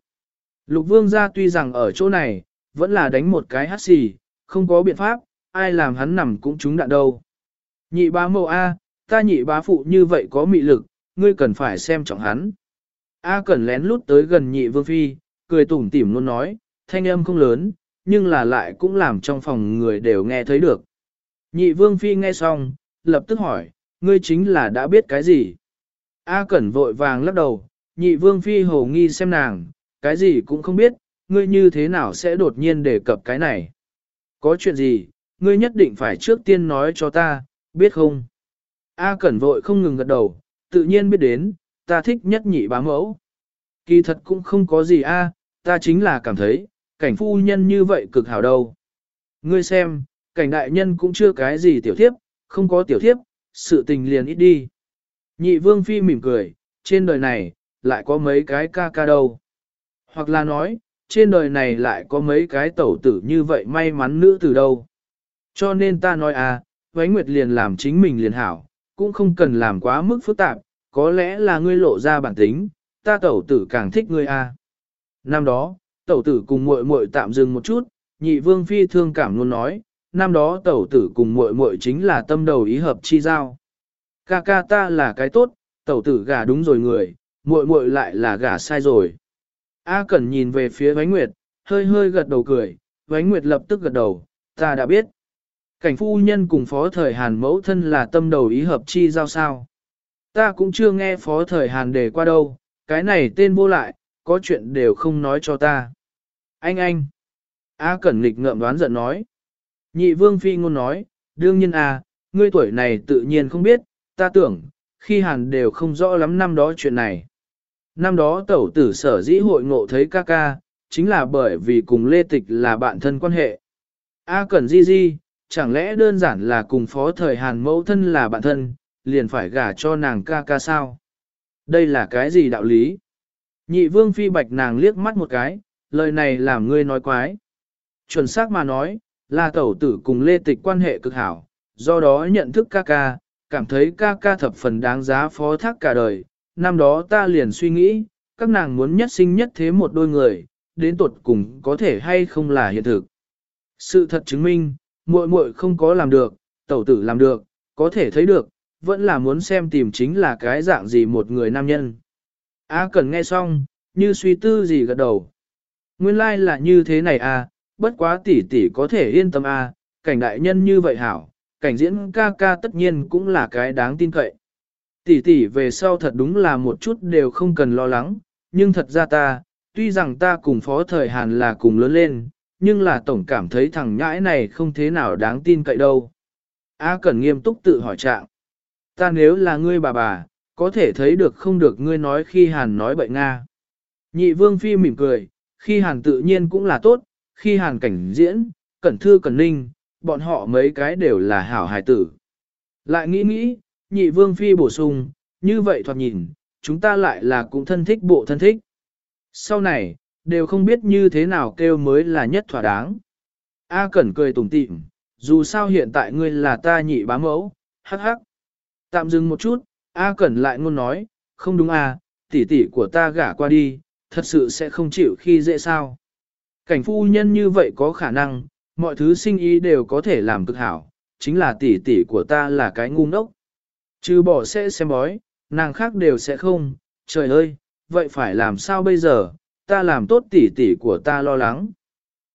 Lục vương gia tuy rằng ở chỗ này, vẫn là đánh một cái hát xì, không có biện pháp, ai làm hắn nằm cũng trúng đạn đâu. Nhị bá mẫu A, ta nhị bá phụ như vậy có mị lực, ngươi cần phải xem trọng hắn. A cần lén lút tới gần nhị vương phi, cười tủm tỉm luôn nói, thanh âm không lớn, nhưng là lại cũng làm trong phòng người đều nghe thấy được. Nhị vương phi nghe xong, lập tức hỏi, ngươi chính là đã biết cái gì? A Cẩn vội vàng lắc đầu, nhị vương phi hồ nghi xem nàng, cái gì cũng không biết, ngươi như thế nào sẽ đột nhiên đề cập cái này. Có chuyện gì, ngươi nhất định phải trước tiên nói cho ta, biết không? A Cẩn vội không ngừng gật đầu, tự nhiên biết đến, ta thích nhất nhị bá mẫu. Kỳ thật cũng không có gì a, ta chính là cảm thấy, cảnh phu nhân như vậy cực hảo đâu. Ngươi xem, cảnh đại nhân cũng chưa cái gì tiểu thiếp, không có tiểu thiếp, sự tình liền ít đi. Nhị vương phi mỉm cười, trên đời này, lại có mấy cái ca ca đâu. Hoặc là nói, trên đời này lại có mấy cái tẩu tử như vậy may mắn nữ từ đâu. Cho nên ta nói à, Vánh Nguyệt liền làm chính mình liền hảo, cũng không cần làm quá mức phức tạp, có lẽ là ngươi lộ ra bản tính, ta tẩu tử càng thích ngươi à. Năm đó, tẩu tử cùng muội muội tạm dừng một chút, nhị vương phi thương cảm luôn nói, năm đó tẩu tử cùng muội muội chính là tâm đầu ý hợp chi giao. Ca ca ta là cái tốt, tẩu tử gả đúng rồi người, muội muội lại là gả sai rồi. A Cẩn nhìn về phía Vánh Nguyệt, hơi hơi gật đầu cười, Vánh Nguyệt lập tức gật đầu, ta đã biết. Cảnh phu nhân cùng phó thời Hàn mẫu thân là tâm đầu ý hợp chi giao sao. Ta cũng chưa nghe phó thời Hàn đề qua đâu, cái này tên vô lại, có chuyện đều không nói cho ta. Anh anh! A Cẩn nghịch ngợm đoán giận nói. Nhị vương phi ngôn nói, đương nhiên à, ngươi tuổi này tự nhiên không biết, ta tưởng, khi hàn đều không rõ lắm năm đó chuyện này. Năm đó tẩu tử sở dĩ hội ngộ thấy ca ca, chính là bởi vì cùng Lê Tịch là bạn thân quan hệ. A Cẩn Di Di, chẳng lẽ đơn giản là cùng phó thời Hàn mẫu thân là bạn thân, liền phải gả cho nàng ca ca sao? Đây là cái gì đạo lý? Nhị vương phi bạch nàng liếc mắt một cái, lời này làm ngươi nói quái. Chuẩn xác mà nói, là tẩu tử cùng Lê Tịch quan hệ cực hảo, do đó nhận thức ca ca, cảm thấy ca ca thập phần đáng giá phó thác cả đời. Năm đó ta liền suy nghĩ, các nàng muốn nhất sinh nhất thế một đôi người, đến tuột cùng có thể hay không là hiện thực. Sự thật chứng minh, muội muội không có làm được, tẩu tử làm được, có thể thấy được, vẫn là muốn xem tìm chính là cái dạng gì một người nam nhân. A cần nghe xong, như suy tư gì gật đầu. Nguyên lai like là như thế này à, bất quá tỷ tỷ có thể yên tâm à, cảnh đại nhân như vậy hảo, cảnh diễn ca ca tất nhiên cũng là cái đáng tin cậy. Tỷ tỷ về sau thật đúng là một chút đều không cần lo lắng, nhưng thật ra ta, tuy rằng ta cùng phó thời Hàn là cùng lớn lên, nhưng là tổng cảm thấy thằng nhãi này không thế nào đáng tin cậy đâu. A Cẩn nghiêm túc tự hỏi trạng. Ta nếu là ngươi bà bà, có thể thấy được không được ngươi nói khi Hàn nói bậy Nga. Nhị vương phi mỉm cười, khi Hàn tự nhiên cũng là tốt, khi Hàn cảnh diễn, cẩn thư cẩn ninh, bọn họ mấy cái đều là hảo hài tử. Lại nghĩ nghĩ, nhị vương phi bổ sung, như vậy thoạt nhìn, chúng ta lại là cũng thân thích bộ thân thích. Sau này, đều không biết như thế nào kêu mới là nhất thỏa đáng. A Cẩn cười tủm tỉm, dù sao hiện tại ngươi là ta nhị bá mẫu, hắc hắc. Tạm dừng một chút, A Cẩn lại ngôn nói, không đúng à, tỷ tỷ của ta gả qua đi, thật sự sẽ không chịu khi dễ sao. Cảnh phu nhân như vậy có khả năng, mọi thứ sinh ý đều có thể làm cực hảo, chính là tỷ tỷ của ta là cái ngu ngốc. Trừ bỏ sẽ xem bói, nàng khác đều sẽ không, trời ơi, vậy phải làm sao bây giờ, ta làm tốt tỷ tỷ của ta lo lắng.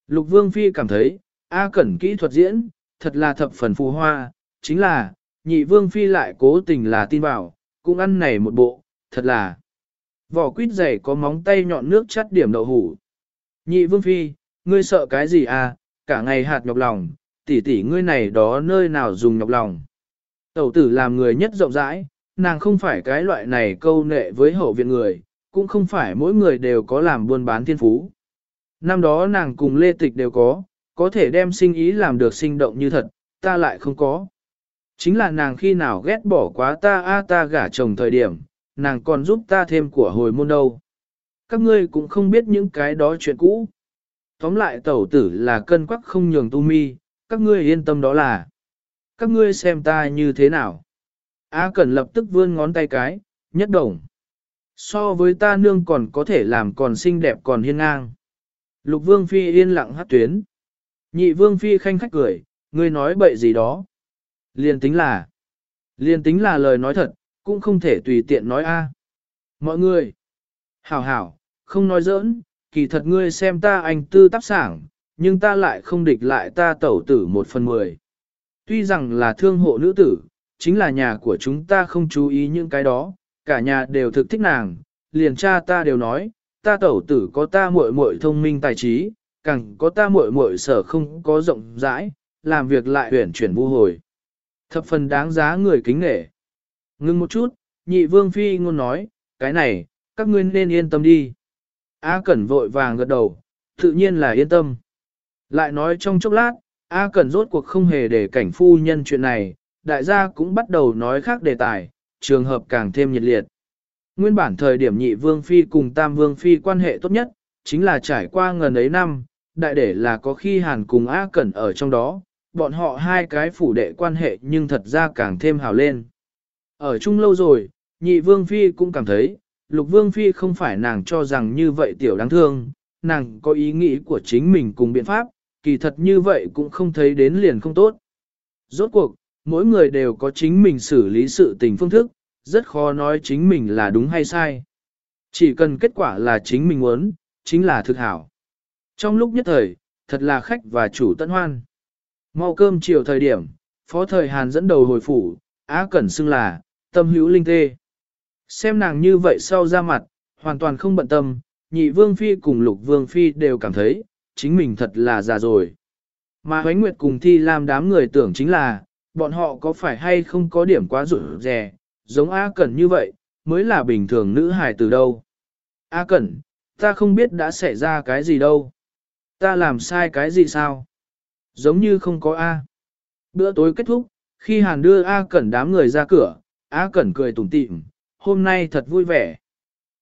Lục Vương Phi cảm thấy, A Cẩn kỹ thuật diễn, thật là thập phần phù hoa, chính là, nhị Vương Phi lại cố tình là tin vào, cũng ăn này một bộ, thật là. Vỏ quýt dày có móng tay nhọn nước chắt điểm đậu hủ. Nhị Vương Phi, ngươi sợ cái gì à, cả ngày hạt nhọc lòng, tỷ tỷ ngươi này đó nơi nào dùng nhọc lòng. Tẩu tử làm người nhất rộng rãi, nàng không phải cái loại này câu nệ với hậu viện người, cũng không phải mỗi người đều có làm buôn bán thiên phú. Năm đó nàng cùng Lê Tịch đều có, có thể đem sinh ý làm được sinh động như thật, ta lại không có. Chính là nàng khi nào ghét bỏ quá ta a ta gả chồng thời điểm, nàng còn giúp ta thêm của hồi môn đâu. Các ngươi cũng không biết những cái đó chuyện cũ. Tóm lại tẩu tử là cân quắc không nhường tu mi, các ngươi yên tâm đó là. Các ngươi xem ta như thế nào. A Cẩn lập tức vươn ngón tay cái, nhất đồng. So với ta nương còn có thể làm còn xinh đẹp còn hiên ngang. Lục vương phi yên lặng hát tuyến. Nhị vương phi khanh khách cười, ngươi nói bậy gì đó. Liên tính là, liên tính là lời nói thật, cũng không thể tùy tiện nói a. À. Mọi người, hảo hảo, không nói giỡn, kỳ thật ngươi xem ta anh tư tác sảng, nhưng ta lại không địch lại ta tẩu tử một phần mười. Tuy rằng là thương hộ nữ tử, chính là nhà của chúng ta không chú ý những cái đó, cả nhà đều thực thích nàng, liền cha ta đều nói, ta tẩu tử có ta muội muội thông minh tài trí, càng có ta muội muội sở không có rộng rãi, làm việc lại huyển chuyển vô hồi. Thập phần đáng giá người kính nể. Ngưng một chút, nhị vương phi ngôn nói, cái này, các ngươi nên yên tâm đi. A Cẩn vội vàng gật đầu, tự nhiên là yên tâm. Lại nói trong chốc lát, A Cẩn rốt cuộc không hề để cảnh phu nhân chuyện này, đại gia cũng bắt đầu nói khác đề tài, trường hợp càng thêm nhiệt liệt. Nguyên bản thời điểm nhị vương phi cùng tam vương phi quan hệ tốt nhất, chính là trải qua ngần ấy năm, đại để là có khi hàn cùng A Cẩn ở trong đó, bọn họ hai cái phủ đệ quan hệ nhưng thật ra càng thêm hào lên. Ở chung lâu rồi, nhị vương phi cũng cảm thấy, lục vương phi không phải nàng cho rằng như vậy tiểu đáng thương, nàng có ý nghĩ của chính mình cùng biện pháp, kỳ thật như vậy cũng không thấy đến liền không tốt. Rốt cuộc, mỗi người đều có chính mình xử lý sự tình phương thức, rất khó nói chính mình là đúng hay sai. Chỉ cần kết quả là chính mình muốn, chính là thực hảo. Trong lúc nhất thời, thật là khách và chủ tận hoan. Mau cơm chiều thời điểm, phó thời Hàn dẫn đầu hồi phủ, Á Cẩn xưng là, tâm hữu linh tê. Xem nàng như vậy sau ra mặt, hoàn toàn không bận tâm, nhị vương phi cùng lục vương phi đều cảm thấy, chính mình thật là già rồi. Mà Huánh Nguyệt cùng thi làm đám người tưởng chính là, bọn họ có phải hay không có điểm quá rủi rè, giống A Cẩn như vậy, mới là bình thường nữ hài từ đâu. A Cẩn, ta không biết đã xảy ra cái gì đâu. Ta làm sai cái gì sao? Giống như không có A. Bữa tối kết thúc, khi Hàn đưa A Cẩn đám người ra cửa, A Cẩn cười tủm tỉm, hôm nay thật vui vẻ.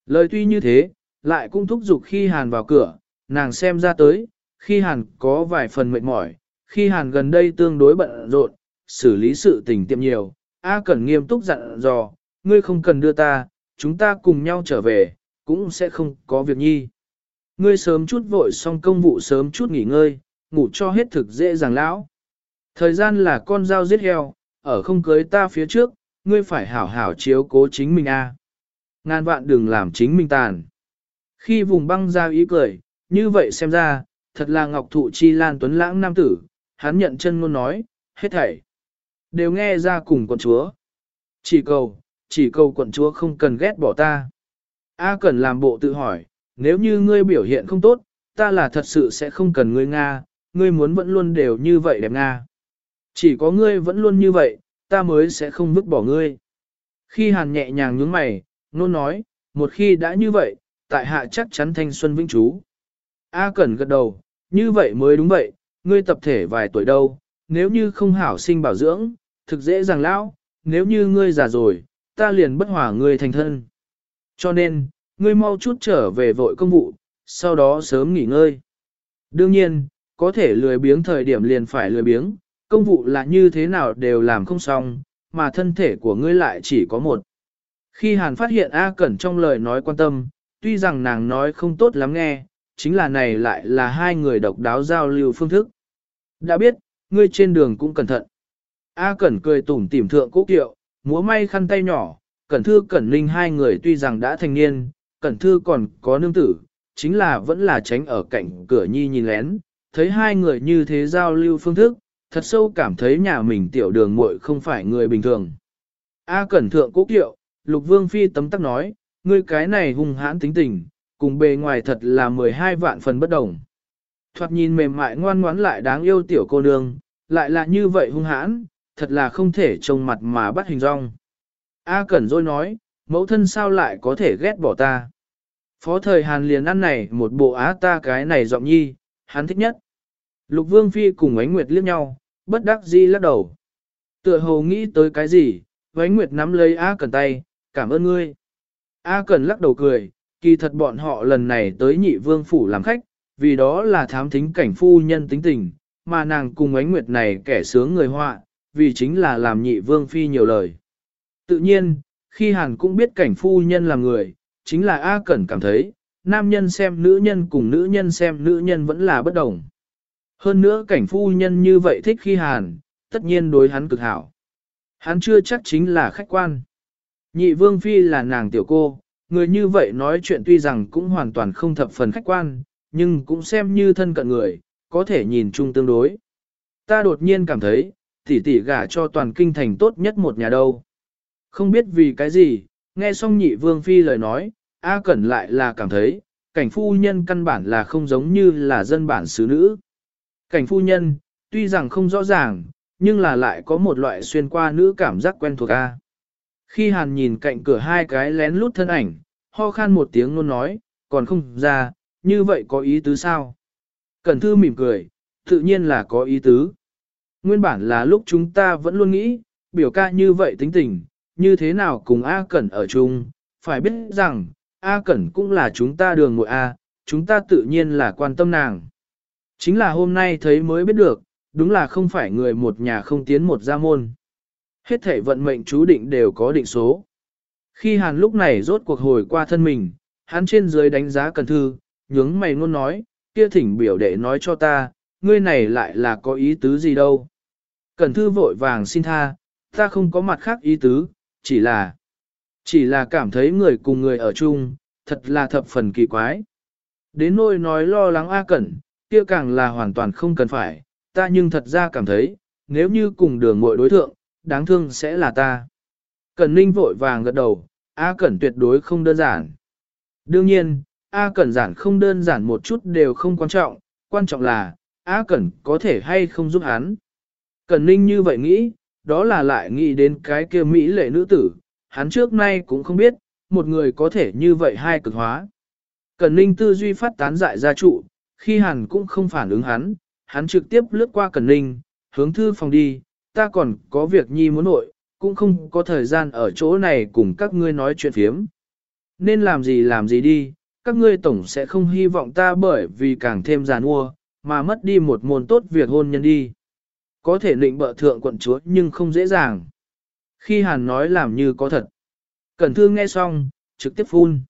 Lời tuy như thế, lại cũng thúc giục khi Hàn vào cửa, nàng xem ra tới, khi Hàn có vài phần mệt mỏi, khi Hàn gần đây tương đối bận rộn, xử lý sự tình tiệm nhiều, A Cẩn nghiêm túc dặn dò, ngươi không cần đưa ta, chúng ta cùng nhau trở về, cũng sẽ không có việc nhi. Ngươi sớm chút vội xong công vụ sớm chút nghỉ ngơi, ngủ cho hết thực dễ dàng lão. Thời gian là con dao giết heo, ở không cưới ta phía trước, ngươi phải hảo hảo chiếu cố chính mình a. Ngàn vạn đừng làm chính mình tàn. Khi vùng băng ra ý cười, như vậy xem ra, thật là ngọc thụ chi lan tuấn lãng nam tử, hắn nhận chân ngôn nói, hết thảy. Đều nghe ra cùng quận chúa. Chỉ cầu, chỉ cầu quận chúa không cần ghét bỏ ta. A cần làm bộ tự hỏi, nếu như ngươi biểu hiện không tốt, ta là thật sự sẽ không cần ngươi Nga, ngươi muốn vẫn luôn đều như vậy đẹp Nga. Chỉ có ngươi vẫn luôn như vậy, ta mới sẽ không vứt bỏ ngươi. Khi hàn nhẹ nhàng nhướng mày, nôn nói, một khi đã như vậy, tại hạ chắc chắn thanh xuân vĩnh trú. A Cẩn gật đầu, như vậy mới đúng vậy, ngươi tập thể vài tuổi đâu, nếu như không hảo sinh bảo dưỡng, thực dễ dàng lão, nếu như ngươi già rồi, ta liền bất hòa ngươi thành thân. Cho nên, ngươi mau chút trở về vội công vụ, sau đó sớm nghỉ ngơi. Đương nhiên, có thể lười biếng thời điểm liền phải lười biếng, công vụ là như thế nào đều làm không xong, mà thân thể của ngươi lại chỉ có một. Khi Hàn phát hiện A Cẩn trong lời nói quan tâm, tuy rằng nàng nói không tốt lắm nghe, chính là này lại là hai người độc đáo giao lưu phương thức. Đã biết, ngươi trên đường cũng cẩn thận. A Cẩn cười tủm tỉm thượng cố kiệu, múa may khăn tay nhỏ, Cẩn Thư Cẩn Linh hai người tuy rằng đã thành niên, Cẩn Thư còn có nương tử, chính là vẫn là tránh ở cạnh cửa nhi nhìn lén, thấy hai người như thế giao lưu phương thức, thật sâu cảm thấy nhà mình tiểu đường muội không phải người bình thường. A Cẩn thượng cố kiệu, Lục Vương Phi tấm tắc nói, ngươi cái này hung hãn tính tình, cùng bề ngoài thật là 12 vạn phần bất đồng. Thoạt nhìn mềm mại ngoan ngoãn lại đáng yêu tiểu cô nương, lại là như vậy hung hãn, thật là không thể trông mặt mà bắt hình rong. A Cẩn rồi nói, mẫu thân sao lại có thể ghét bỏ ta. Phó thời Hàn liền ăn này một bộ á ta cái này giọng nhi, hắn thích nhất. Lục Vương Phi cùng ánh Nguyệt liếc nhau, bất đắc dĩ lắc đầu. Tựa hồ nghĩ tới cái gì, ánh Nguyệt nắm lấy A Cẩn tay, cảm ơn ngươi. A Cẩn lắc đầu cười, kỳ thật bọn họ lần này tới nhị vương phủ làm khách, vì đó là thám thính cảnh phu nhân tính tình, mà nàng cùng ánh nguyệt này kẻ sướng người họa, vì chính là làm nhị vương phi nhiều lời. Tự nhiên, khi hàn cũng biết cảnh phu nhân là người, chính là A Cẩn cảm thấy, nam nhân xem nữ nhân cùng nữ nhân xem nữ nhân vẫn là bất đồng. Hơn nữa cảnh phu nhân như vậy thích khi hàn, tất nhiên đối hắn cực hảo. Hắn chưa chắc chính là khách quan. Nhị vương phi là nàng tiểu cô, người như vậy nói chuyện tuy rằng cũng hoàn toàn không thập phần khách quan, nhưng cũng xem như thân cận người, có thể nhìn chung tương đối. Ta đột nhiên cảm thấy, tỷ tỷ gả cho toàn kinh thành tốt nhất một nhà đâu. Không biết vì cái gì, nghe xong nhị vương phi lời nói, A Cẩn lại là cảm thấy, cảnh phu nhân căn bản là không giống như là dân bản xứ nữ. Cảnh phu nhân, tuy rằng không rõ ràng, nhưng là lại có một loại xuyên qua nữ cảm giác quen thuộc a. Khi Hàn nhìn cạnh cửa hai cái lén lút thân ảnh, ho khan một tiếng luôn nói, còn không ra, như vậy có ý tứ sao? Cẩn thư mỉm cười, tự nhiên là có ý tứ. Nguyên bản là lúc chúng ta vẫn luôn nghĩ, biểu ca như vậy tính tình, như thế nào cùng A Cẩn ở chung, phải biết rằng, A Cẩn cũng là chúng ta đường ngội A, chúng ta tự nhiên là quan tâm nàng. Chính là hôm nay thấy mới biết được, đúng là không phải người một nhà không tiến một gia môn. Hết thể vận mệnh chú định đều có định số. Khi Hàn lúc này rốt cuộc hồi qua thân mình, hắn trên dưới đánh giá Cần Thư, nhướng mày luôn nói, kia thỉnh biểu đệ nói cho ta, ngươi này lại là có ý tứ gì đâu. Cần Thư vội vàng xin tha, ta không có mặt khác ý tứ, chỉ là, chỉ là cảm thấy người cùng người ở chung, thật là thập phần kỳ quái. Đến nỗi nói lo lắng A Cẩn, kia càng là hoàn toàn không cần phải, ta nhưng thật ra cảm thấy, nếu như cùng đường muội đối thượng, đáng thương sẽ là ta. Cẩn Ninh vội vàng gật đầu, A Cẩn tuyệt đối không đơn giản. Đương nhiên, A Cẩn giản không đơn giản một chút đều không quan trọng, quan trọng là, A Cẩn có thể hay không giúp hắn. Cẩn Ninh như vậy nghĩ, đó là lại nghĩ đến cái kia Mỹ lệ nữ tử, hắn trước nay cũng không biết, một người có thể như vậy hai cực hóa. Cẩn Ninh tư duy phát tán dại ra trụ, khi hàn cũng không phản ứng hắn, hắn trực tiếp lướt qua Cẩn Ninh, hướng thư phòng đi, ta còn có việc nhi muốn nội, cũng không có thời gian ở chỗ này cùng các ngươi nói chuyện phiếm. Nên làm gì làm gì đi, các ngươi tổng sẽ không hy vọng ta bởi vì càng thêm giàn ua, mà mất đi một môn tốt việc hôn nhân đi. Có thể định bợ thượng quận chúa nhưng không dễ dàng. Khi Hàn nói làm như có thật. Cẩn Thương nghe xong, trực tiếp phun.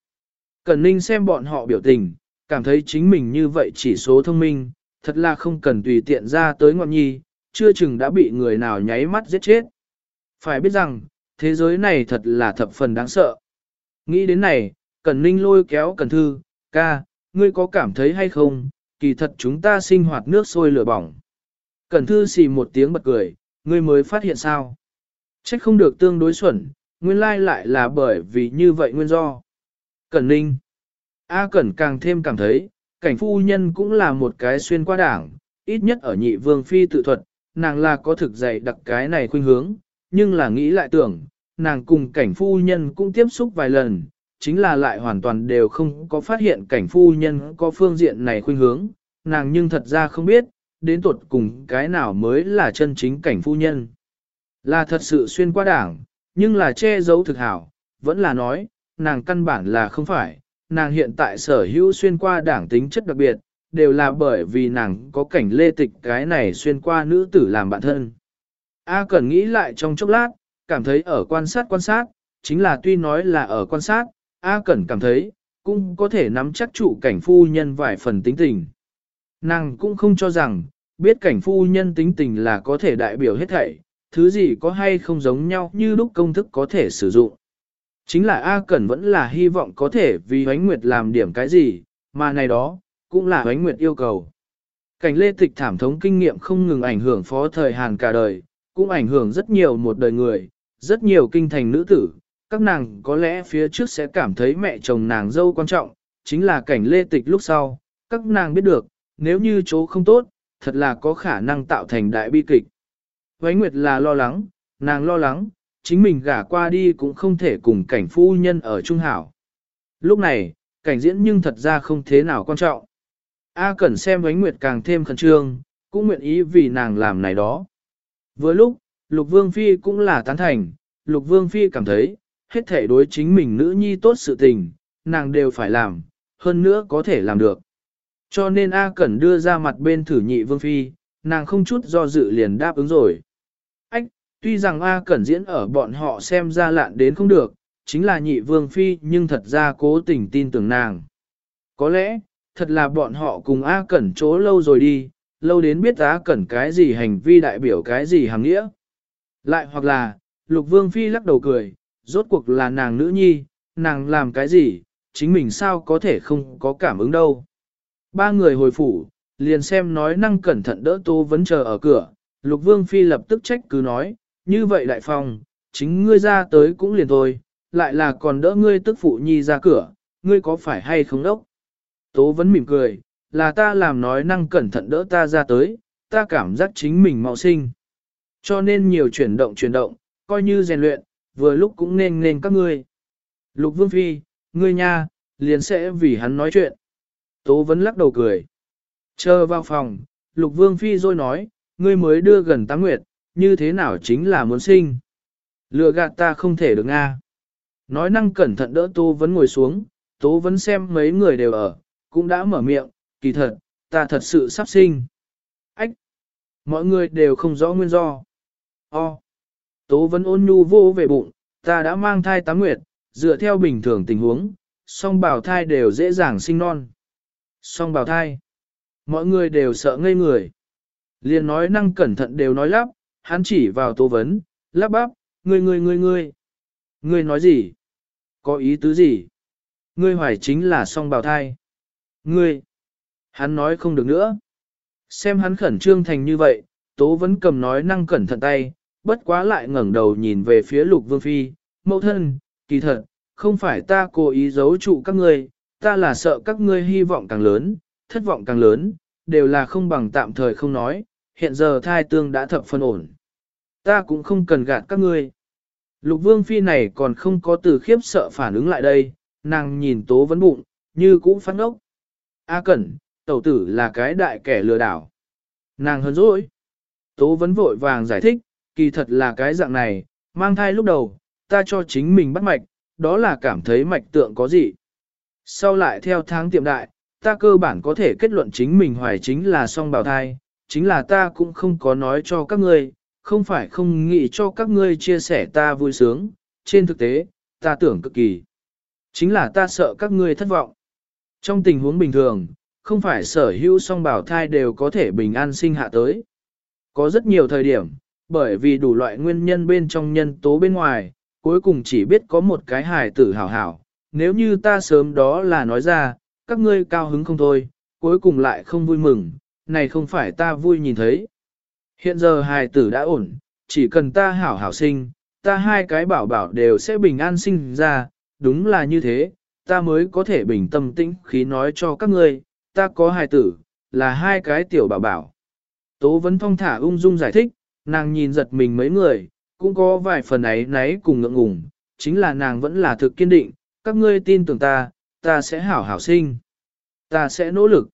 Cẩn Ninh xem bọn họ biểu tình, cảm thấy chính mình như vậy chỉ số thông minh, thật là không cần tùy tiện ra tới ngọn nhi, chưa chừng đã bị người nào nháy mắt giết chết. Phải biết rằng, thế giới này thật là thập phần đáng sợ. Nghĩ đến này, Cẩn Ninh lôi kéo Cẩn Thư, ca, ngươi có cảm thấy hay không, kỳ thật chúng ta sinh hoạt nước sôi lửa bỏng. Cẩn Thư xì một tiếng bật cười, ngươi mới phát hiện sao. Trách không được tương đối xuẩn, nguyên lai lại là bởi vì như vậy nguyên do. Cẩn Ninh A Cẩn càng thêm cảm thấy, cảnh phu nhân cũng là một cái xuyên qua đảng, ít nhất ở nhị vương phi tự thuật, nàng là có thực dạy đặc cái này khuynh hướng, nhưng là nghĩ lại tưởng, nàng cùng cảnh phu nhân cũng tiếp xúc vài lần, chính là lại hoàn toàn đều không có phát hiện cảnh phu nhân có phương diện này khuynh hướng, nàng nhưng thật ra không biết, đến tuột cùng cái nào mới là chân chính cảnh phu nhân. Là thật sự xuyên qua đảng, nhưng là che giấu thực hảo, vẫn là nói, nàng căn bản là không phải, nàng hiện tại sở hữu xuyên qua đảng tính chất đặc biệt, đều là bởi vì nàng có cảnh lê tịch cái này xuyên qua nữ tử làm bạn thân. A cần nghĩ lại trong chốc lát, cảm thấy ở quan sát quan sát, chính là tuy nói là ở quan sát, A cần cảm thấy, cũng có thể nắm chắc trụ cảnh phu nhân vài phần tính tình. Nàng cũng không cho rằng, biết cảnh phu nhân tính tình là có thể đại biểu hết thảy, thứ gì có hay không giống nhau như lúc công thức có thể sử dụng. Chính là A Cẩn vẫn là hy vọng có thể vì Huánh Nguyệt làm điểm cái gì, mà này đó, cũng là Huánh Nguyệt yêu cầu. Cảnh lê tịch thảm thống kinh nghiệm không ngừng ảnh hưởng phó thời Hàn cả đời, cũng ảnh hưởng rất nhiều một đời người, rất nhiều kinh thành nữ tử. Các nàng có lẽ phía trước sẽ cảm thấy mẹ chồng nàng dâu quan trọng, chính là cảnh lê tịch lúc sau, các nàng biết được, nếu như chỗ không tốt, thật là có khả năng tạo thành đại bi kịch. Vánh Nguyệt là lo lắng, nàng lo lắng, chính mình gả qua đi cũng không thể cùng cảnh phu nhân ở Trung Hảo. Lúc này, cảnh diễn nhưng thật ra không thế nào quan trọng. A Cẩn xem Vánh Nguyệt càng thêm khẩn trương, cũng nguyện ý vì nàng làm này đó. Vừa lúc, Lục Vương Phi cũng là tán thành, Lục Vương Phi cảm thấy, hết thể đối chính mình nữ nhi tốt sự tình, nàng đều phải làm, hơn nữa có thể làm được. Cho nên A Cẩn đưa ra mặt bên thử nhị Vương Phi, nàng không chút do dự liền đáp ứng rồi. Tuy rằng A Cẩn diễn ở bọn họ xem ra lạn đến không được, chính là nhị Vương Phi nhưng thật ra cố tình tin tưởng nàng. Có lẽ, thật là bọn họ cùng A Cẩn chỗ lâu rồi đi, lâu đến biết A Cẩn cái gì hành vi đại biểu cái gì hàng nghĩa. Lại hoặc là, Lục Vương Phi lắc đầu cười, rốt cuộc là nàng nữ nhi, nàng làm cái gì, chính mình sao có thể không có cảm ứng đâu. Ba người hồi phủ, liền xem nói năng cẩn thận đỡ Tô Vấn chờ ở cửa, Lục Vương Phi lập tức trách cứ nói, như vậy đại phong, chính ngươi ra tới cũng liền thôi, lại là còn đỡ ngươi tức phụ nhi ra cửa, ngươi có phải hay không đốc? Tố vẫn mỉm cười, là ta làm nói năng cẩn thận đỡ ta ra tới, ta cảm giác chính mình mạo sinh. Cho nên nhiều chuyển động chuyển động, coi như rèn luyện, vừa lúc cũng nên nên các ngươi. Lục Vương Phi, ngươi nha, liền sẽ vì hắn nói chuyện. Tố vẫn lắc đầu cười. Chờ vào phòng, Lục Vương Phi rồi nói, ngươi mới đưa gần tá nguyệt, như thế nào chính là muốn sinh. Lừa gạt ta không thể được nga. Nói năng cẩn thận đỡ tô vẫn ngồi xuống, Tố vẫn xem mấy người đều ở, cũng đã mở miệng, kỳ thật, ta thật sự sắp sinh. Ách! Mọi người đều không rõ nguyên do. O! Tố vẫn ôn nhu vô về bụng, ta đã mang thai tám nguyệt, dựa theo bình thường tình huống, song bào thai đều dễ dàng sinh non. Song bào thai! Mọi người đều sợ ngây người. Liền nói năng cẩn thận đều nói lắp, hắn chỉ vào tố vấn, lắp bắp, ngươi ngươi ngươi ngươi. Ngươi nói gì? Có ý tứ gì? Ngươi hoài chính là song bào thai. Ngươi! Hắn nói không được nữa. Xem hắn khẩn trương thành như vậy, tố vấn cầm nói năng cẩn thận tay, bất quá lại ngẩng đầu nhìn về phía lục vương phi, mẫu thân, kỳ thật, không phải ta cố ý giấu trụ các ngươi, ta là sợ các ngươi hy vọng càng lớn, thất vọng càng lớn, đều là không bằng tạm thời không nói, hiện giờ thai tương đã thập phân ổn. Ta cũng không cần gạt các ngươi. Lục vương phi này còn không có từ khiếp sợ phản ứng lại đây, nàng nhìn tố vấn bụng, như cũ phát ốc. A cẩn, tẩu tử là cái đại kẻ lừa đảo. Nàng hơn dỗi. Tố vấn vội vàng giải thích, kỳ thật là cái dạng này, mang thai lúc đầu, ta cho chính mình bắt mạch, đó là cảm thấy mạch tượng có gì. Sau lại theo tháng tiệm đại, ta cơ bản có thể kết luận chính mình hoài chính là song bào thai, chính là ta cũng không có nói cho các ngươi, không phải không nghĩ cho các ngươi chia sẻ ta vui sướng, trên thực tế, ta tưởng cực kỳ. Chính là ta sợ các ngươi thất vọng. Trong tình huống bình thường, không phải sở hữu song bảo thai đều có thể bình an sinh hạ tới. Có rất nhiều thời điểm, bởi vì đủ loại nguyên nhân bên trong nhân tố bên ngoài, cuối cùng chỉ biết có một cái hài tử hảo hảo. Nếu như ta sớm đó là nói ra, các ngươi cao hứng không thôi, cuối cùng lại không vui mừng, này không phải ta vui nhìn thấy. Hiện giờ hài tử đã ổn, chỉ cần ta hảo hảo sinh, ta hai cái bảo bảo đều sẽ bình an sinh ra, đúng là như thế, ta mới có thể bình tâm tĩnh khí nói cho các ngươi, ta có hài tử, là hai cái tiểu bảo bảo. Tố vấn thong thả ung dung giải thích, nàng nhìn giật mình mấy người, cũng có vài phần ấy nấy cùng ngượng ngùng, chính là nàng vẫn là thực kiên định, các ngươi tin tưởng ta, ta sẽ hảo hảo sinh. Ta sẽ nỗ lực.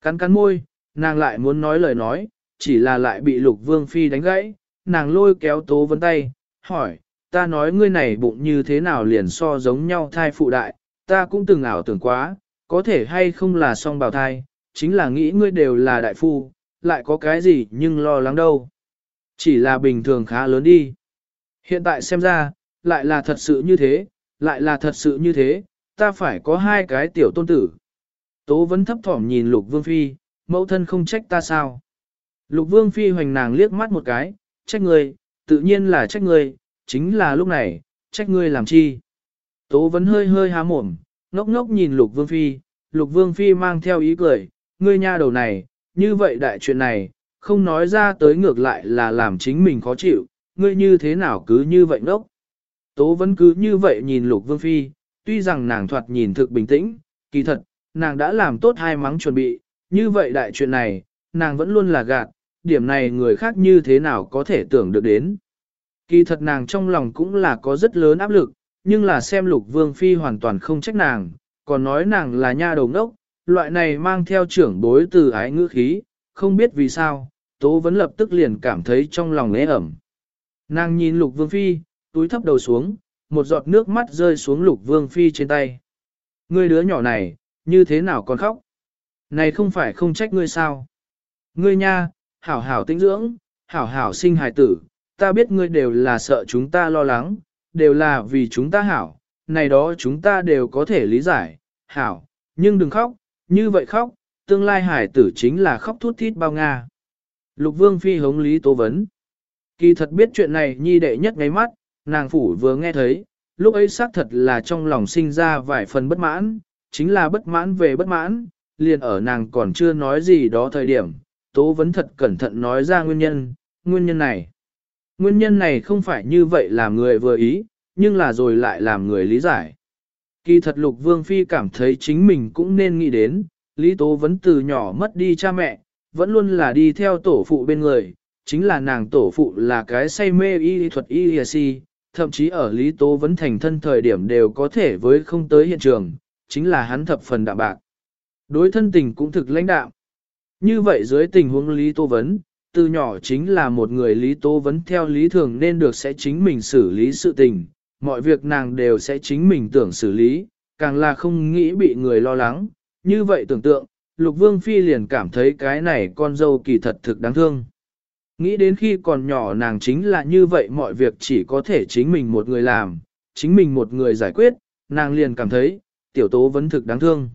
Cắn cắn môi, nàng lại muốn nói lời nói, chỉ là lại bị lục vương phi đánh gãy, nàng lôi kéo tố vấn tay, hỏi, ta nói ngươi này bụng như thế nào liền so giống nhau thai phụ đại, ta cũng từng ảo tưởng quá, có thể hay không là song bào thai, chính là nghĩ ngươi đều là đại phu, lại có cái gì nhưng lo lắng đâu. Chỉ là bình thường khá lớn đi. Hiện tại xem ra, lại là thật sự như thế, lại là thật sự như thế, ta phải có hai cái tiểu tôn tử. Tố vẫn thấp thỏm nhìn lục vương phi, mẫu thân không trách ta sao. Lục vương phi hoành nàng liếc mắt một cái, trách ngươi, tự nhiên là trách ngươi, chính là lúc này, trách ngươi làm chi. Tố vẫn hơi hơi há mồm, ngốc ngốc nhìn lục vương phi, lục vương phi mang theo ý cười, ngươi nha đầu này, như vậy đại chuyện này, không nói ra tới ngược lại là làm chính mình khó chịu, ngươi như thế nào cứ như vậy ngốc. Tố vẫn cứ như vậy nhìn lục vương phi, tuy rằng nàng thoạt nhìn thực bình tĩnh, kỳ thật, nàng đã làm tốt hai mắng chuẩn bị, như vậy đại chuyện này, nàng vẫn luôn là gạt, điểm này người khác như thế nào có thể tưởng được đến. Kỳ thật nàng trong lòng cũng là có rất lớn áp lực, nhưng là xem lục vương phi hoàn toàn không trách nàng, còn nói nàng là nha đầu ngốc, loại này mang theo trưởng bối từ ái ngữ khí, không biết vì sao, tố vẫn lập tức liền cảm thấy trong lòng ế ẩm. Nàng nhìn lục vương phi, túi thấp đầu xuống, một giọt nước mắt rơi xuống lục vương phi trên tay. người đứa nhỏ này, như thế nào còn khóc? Này không phải không trách ngươi sao? Ngươi nha, hảo hảo tinh dưỡng, hảo hảo sinh hài tử, ta biết ngươi đều là sợ chúng ta lo lắng, đều là vì chúng ta hảo, này đó chúng ta đều có thể lý giải, hảo, nhưng đừng khóc, như vậy khóc, tương lai hải tử chính là khóc thút thít bao nga. Lục vương phi hống lý tố vấn. Kỳ thật biết chuyện này nhi đệ nhất ngay mắt, nàng phủ vừa nghe thấy, lúc ấy xác thật là trong lòng sinh ra vài phần bất mãn, chính là bất mãn về bất mãn, liền ở nàng còn chưa nói gì đó thời điểm, tố vấn thật cẩn thận nói ra nguyên nhân, nguyên nhân này. Nguyên nhân này không phải như vậy làm người vừa ý, nhưng là rồi lại làm người lý giải. Kỳ thật Lục Vương Phi cảm thấy chính mình cũng nên nghĩ đến, Lý Tố vẫn từ nhỏ mất đi cha mẹ, vẫn luôn là đi theo tổ phụ bên người, chính là nàng tổ phụ là cái say mê y thuật y si, thậm chí ở Lý Tố vẫn thành thân thời điểm đều có thể với không tới hiện trường, chính là hắn thập phần đạm bạc. Đối thân tình cũng thực lãnh đạm. Như vậy dưới tình huống Lý tô Vấn, từ nhỏ chính là một người Lý tô Vấn theo lý thường nên được sẽ chính mình xử lý sự tình, mọi việc nàng đều sẽ chính mình tưởng xử lý, càng là không nghĩ bị người lo lắng. Như vậy tưởng tượng, Lục Vương Phi liền cảm thấy cái này con dâu kỳ thật thực đáng thương. Nghĩ đến khi còn nhỏ nàng chính là như vậy mọi việc chỉ có thể chính mình một người làm, chính mình một người giải quyết, nàng liền cảm thấy, tiểu tố vẫn thực đáng thương.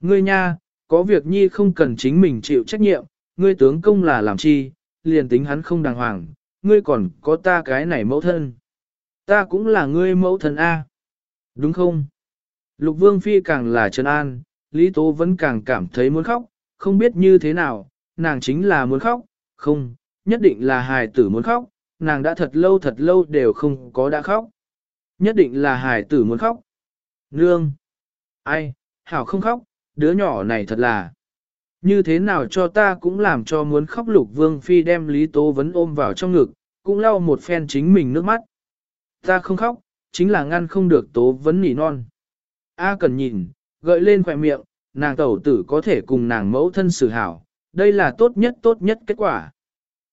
Ngươi nha, có việc nhi không cần chính mình chịu trách nhiệm, ngươi tướng công là làm chi, liền tính hắn không đàng hoàng, ngươi còn có ta cái này mẫu thân. Ta cũng là ngươi mẫu thân A. Đúng không? Lục Vương Phi càng là Trần an, Lý Tố vẫn càng cảm thấy muốn khóc, không biết như thế nào, nàng chính là muốn khóc, không, nhất định là hài tử muốn khóc, nàng đã thật lâu thật lâu đều không có đã khóc. Nhất định là hài tử muốn khóc. Nương! Ai, hảo không khóc, đứa nhỏ này thật là. Như thế nào cho ta cũng làm cho muốn khóc lục vương phi đem Lý Tố Vấn ôm vào trong ngực, cũng lau một phen chính mình nước mắt. Ta không khóc, chính là ngăn không được Tố Vấn nỉ non. A cần nhìn, gợi lên khỏe miệng, nàng tẩu tử có thể cùng nàng mẫu thân xử hảo, đây là tốt nhất tốt nhất kết quả.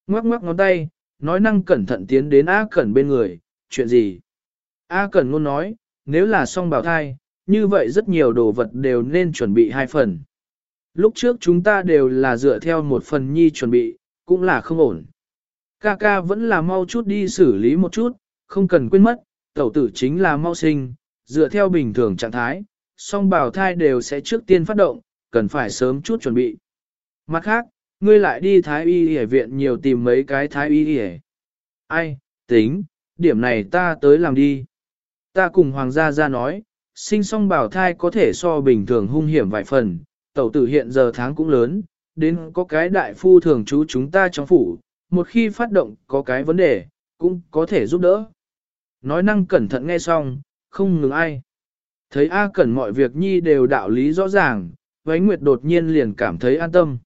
Ngoắc ngoắc ngón tay, nói năng cẩn thận tiến đến A Cẩn bên người, chuyện gì? A Cẩn ngôn nói, nếu là song bảo thai, như vậy rất nhiều đồ vật đều nên chuẩn bị hai phần. Lúc trước chúng ta đều là dựa theo một phần nhi chuẩn bị, cũng là không ổn. Ca ca vẫn là mau chút đi xử lý một chút, không cần quên mất, tẩu tử chính là mau sinh, dựa theo bình thường trạng thái, song bào thai đều sẽ trước tiên phát động, cần phải sớm chút chuẩn bị. Mặt khác, ngươi lại đi thái y y viện nhiều tìm mấy cái thái y y. Ai, tính, điểm này ta tới làm đi. Ta cùng hoàng gia ra nói, sinh song bảo thai có thể so bình thường hung hiểm vài phần, tẩu tử hiện giờ tháng cũng lớn, đến có cái đại phu thường trú chúng ta trong phủ, một khi phát động có cái vấn đề, cũng có thể giúp đỡ. Nói năng cẩn thận nghe xong, không ngừng ai. Thấy A Cẩn mọi việc nhi đều đạo lý rõ ràng, Vánh Nguyệt đột nhiên liền cảm thấy an tâm.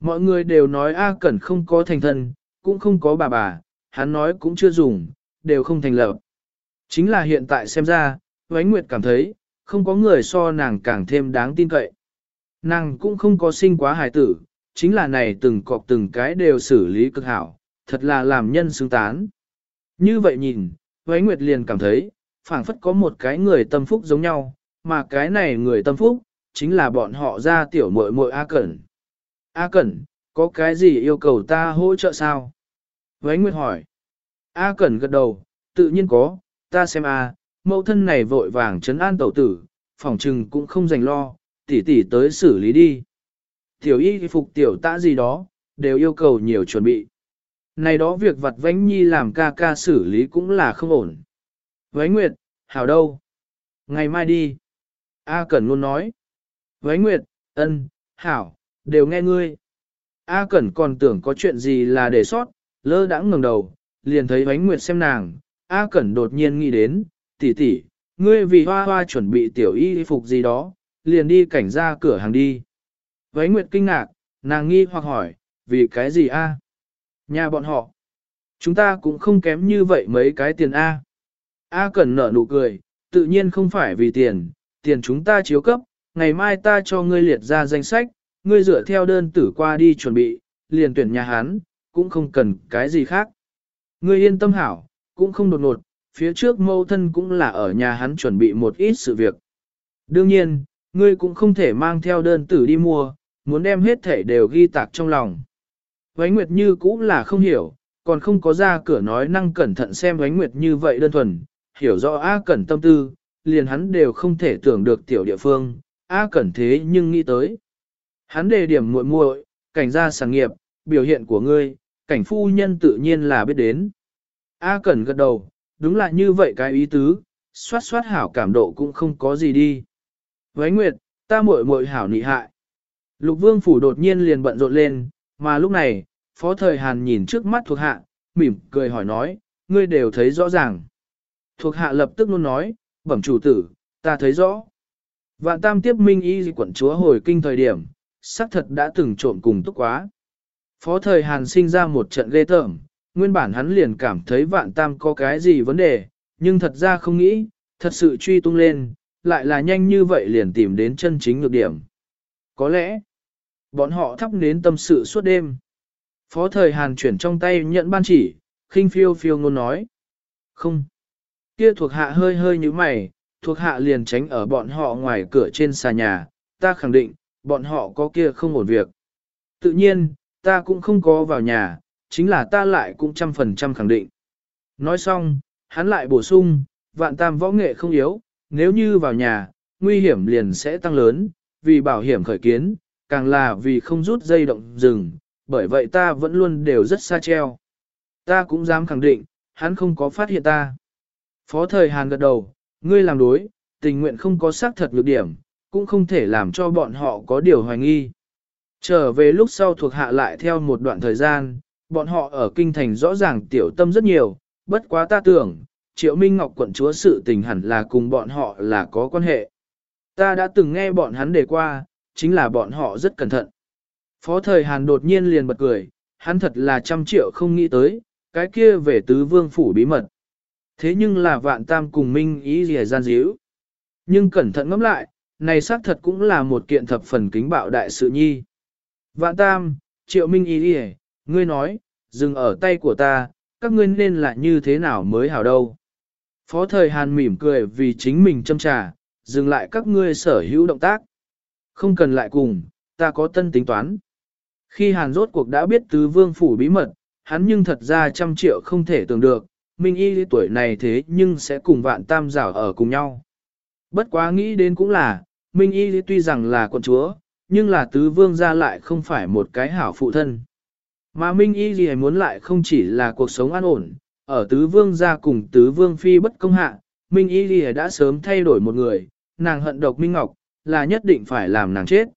Mọi người đều nói A Cẩn không có thành thân, cũng không có bà bà, hắn nói cũng chưa dùng, đều không thành lập. Chính là hiện tại xem ra, Vánh Nguyệt cảm thấy, không có người so nàng càng thêm đáng tin cậy. Nàng cũng không có sinh quá hài tử, chính là này từng cọc từng cái đều xử lý cực hảo, thật là làm nhân xứng tán. Như vậy nhìn, Vánh Nguyệt liền cảm thấy, phảng phất có một cái người tâm phúc giống nhau, mà cái này người tâm phúc, chính là bọn họ ra tiểu muội muội A Cẩn. A Cẩn, có cái gì yêu cầu ta hỗ trợ sao? Vánh Nguyệt hỏi. A Cẩn gật đầu, tự nhiên có, ta xem A, mẫu thân này vội vàng chấn an tẩu tử, phòng trừng cũng không dành lo, tỉ tỉ tới xử lý đi. Tiểu y phục tiểu tã gì đó, đều yêu cầu nhiều chuẩn bị. Này đó việc vặt vánh nhi làm ca ca xử lý cũng là không ổn. Vánh Nguyệt, hảo đâu? Ngày mai đi. A Cẩn luôn nói. Vánh Nguyệt, ân, hảo, đều nghe ngươi. A Cẩn còn tưởng có chuyện gì là để sót, lơ đãng ngẩng đầu, liền thấy Vánh Nguyệt xem nàng. A Cẩn đột nhiên nghĩ đến, tỷ tỷ, ngươi vì hoa hoa chuẩn bị tiểu y phục gì đó, liền đi cảnh ra cửa hàng đi. Váy Nguyệt kinh ngạc, nàng nghi hoặc hỏi, vì cái gì a? Nhà bọn họ. Chúng ta cũng không kém như vậy mấy cái tiền A. A cần nở nụ cười, tự nhiên không phải vì tiền, tiền chúng ta chiếu cấp, ngày mai ta cho ngươi liệt ra danh sách, ngươi dựa theo đơn tử qua đi chuẩn bị, liền tuyển nhà hán, cũng không cần cái gì khác. Ngươi yên tâm hảo, cũng không đột ngột, phía trước mâu thân cũng là ở nhà hắn chuẩn bị một ít sự việc. Đương nhiên, ngươi cũng không thể mang theo đơn tử đi mua, muốn đem hết thể đều ghi tạc trong lòng. Vánh Nguyệt Như cũng là không hiểu, còn không có ra cửa nói năng cẩn thận xem Vánh Nguyệt Như vậy đơn thuần, hiểu rõ A Cẩn tâm tư, liền hắn đều không thể tưởng được tiểu địa phương, A Cẩn thế nhưng nghĩ tới. Hắn đề điểm muội muội, cảnh gia sáng nghiệp, biểu hiện của ngươi, cảnh phu nhân tự nhiên là biết đến. A Cẩn gật đầu, đúng là như vậy cái ý tứ, xoát xoát hảo cảm độ cũng không có gì đi. Vánh Nguyệt, ta muội muội hảo nị hại. Lục Vương phủ đột nhiên liền bận rộn lên, mà lúc này, Phó Thời Hàn nhìn trước mắt thuộc hạ, mỉm cười hỏi nói, ngươi đều thấy rõ ràng. Thuộc hạ lập tức luôn nói, bẩm chủ tử, ta thấy rõ. Vạn tam tiếp minh y quận chúa hồi kinh thời điểm, xác thật đã từng trộn cùng túc quá. Phó thời Hàn sinh ra một trận ghê tởm, nguyên bản hắn liền cảm thấy vạn tam có cái gì vấn đề, nhưng thật ra không nghĩ, thật sự truy tung lên, lại là nhanh như vậy liền tìm đến chân chính nhược điểm. Có lẽ, bọn họ thắp nến tâm sự suốt đêm. Phó thời Hàn chuyển trong tay nhận ban chỉ, khinh phiêu phiêu ngôn nói. Không. Kia thuộc hạ hơi hơi như mày, thuộc hạ liền tránh ở bọn họ ngoài cửa trên xà nhà, ta khẳng định, bọn họ có kia không ổn việc. Tự nhiên, ta cũng không có vào nhà, chính là ta lại cũng trăm phần trăm khẳng định. Nói xong, hắn lại bổ sung, vạn tam võ nghệ không yếu, nếu như vào nhà, nguy hiểm liền sẽ tăng lớn, vì bảo hiểm khởi kiến, càng là vì không rút dây động rừng, bởi vậy ta vẫn luôn đều rất xa treo. Ta cũng dám khẳng định, hắn không có phát hiện ta. Phó thời Hàn gật đầu, ngươi làm đối, tình nguyện không có xác thật nhược điểm, cũng không thể làm cho bọn họ có điều hoài nghi. Trở về lúc sau thuộc hạ lại theo một đoạn thời gian, bọn họ ở kinh thành rõ ràng tiểu tâm rất nhiều, bất quá ta tưởng, Triệu Minh Ngọc quận chúa sự tình hẳn là cùng bọn họ là có quan hệ. Ta đã từng nghe bọn hắn đề qua, chính là bọn họ rất cẩn thận. Phó thời Hàn đột nhiên liền bật cười, hắn thật là trăm triệu không nghĩ tới, cái kia về tứ vương phủ bí mật. Thế nhưng là vạn tam cùng minh ý gì gian díu. Nhưng cẩn thận ngẫm lại, này xác thật cũng là một kiện thập phần kính bạo đại sự nhi. Vạn tam, triệu minh ý gì ngươi nói, dừng ở tay của ta, các ngươi nên là như thế nào mới hảo đâu. Phó thời Hàn mỉm cười vì chính mình châm trà, dừng lại các ngươi sở hữu động tác. Không cần lại cùng, ta có tân tính toán. Khi Hàn rốt cuộc đã biết tứ vương phủ bí mật, hắn nhưng thật ra trăm triệu không thể tưởng được, Minh Y tuổi này thế nhưng sẽ cùng vạn tam giảo ở cùng nhau. Bất quá nghĩ đến cũng là, Minh Y tuy rằng là con chúa, nhưng là tứ vương ra lại không phải một cái hảo phụ thân. Mà Minh Y gì muốn lại không chỉ là cuộc sống an ổn, ở tứ vương gia cùng tứ vương phi bất công hạ, Minh Y gì đã sớm thay đổi một người, nàng hận độc Minh Ngọc, là nhất định phải làm nàng chết.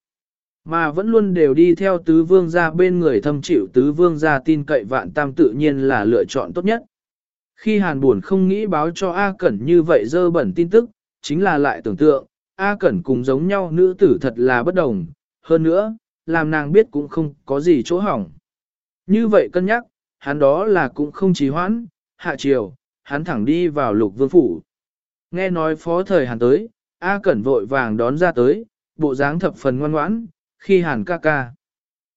Mà vẫn luôn đều đi theo tứ vương gia bên người thâm chịu tứ vương gia tin cậy vạn tam tự nhiên là lựa chọn tốt nhất. Khi Hàn buồn không nghĩ báo cho A Cẩn như vậy dơ bẩn tin tức, chính là lại tưởng tượng, A Cẩn cùng giống nhau nữ tử thật là bất đồng, hơn nữa, làm nàng biết cũng không có gì chỗ hỏng. Như vậy cân nhắc, hắn đó là cũng không trì hoãn, hạ chiều, hắn thẳng đi vào lục vương phủ. Nghe nói phó thời hàn tới, A Cẩn vội vàng đón ra tới, bộ dáng thập phần ngoan ngoãn, khi hàn ca ca.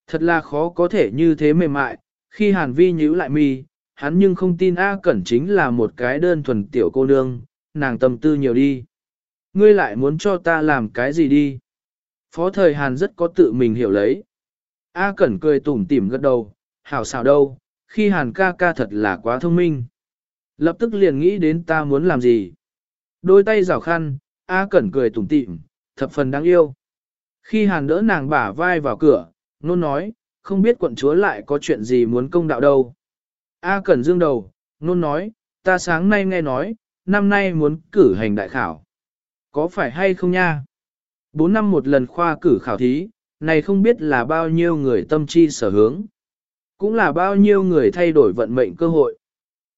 Thật là khó có thể như thế mềm mại, khi hàn vi nhíu lại mi, hắn nhưng không tin A Cẩn chính là một cái đơn thuần tiểu cô nương, nàng tâm tư nhiều đi. Ngươi lại muốn cho ta làm cái gì đi? Phó thời Hàn rất có tự mình hiểu lấy. A Cẩn cười tủm tỉm gật đầu, hảo xảo đâu, khi Hàn ca ca thật là quá thông minh. Lập tức liền nghĩ đến ta muốn làm gì. Đôi tay rào khăn, A Cẩn cười tủm tỉm, thập phần đáng yêu. Khi Hàn đỡ nàng bả vai vào cửa, nôn nói, không biết quận chúa lại có chuyện gì muốn công đạo đâu. A Cẩn dương đầu, nôn nói, ta sáng nay nghe nói, năm nay muốn cử hành đại khảo. Có phải hay không nha? Bốn năm một lần khoa cử khảo thí, này không biết là bao nhiêu người tâm chi sở hướng. Cũng là bao nhiêu người thay đổi vận mệnh cơ hội.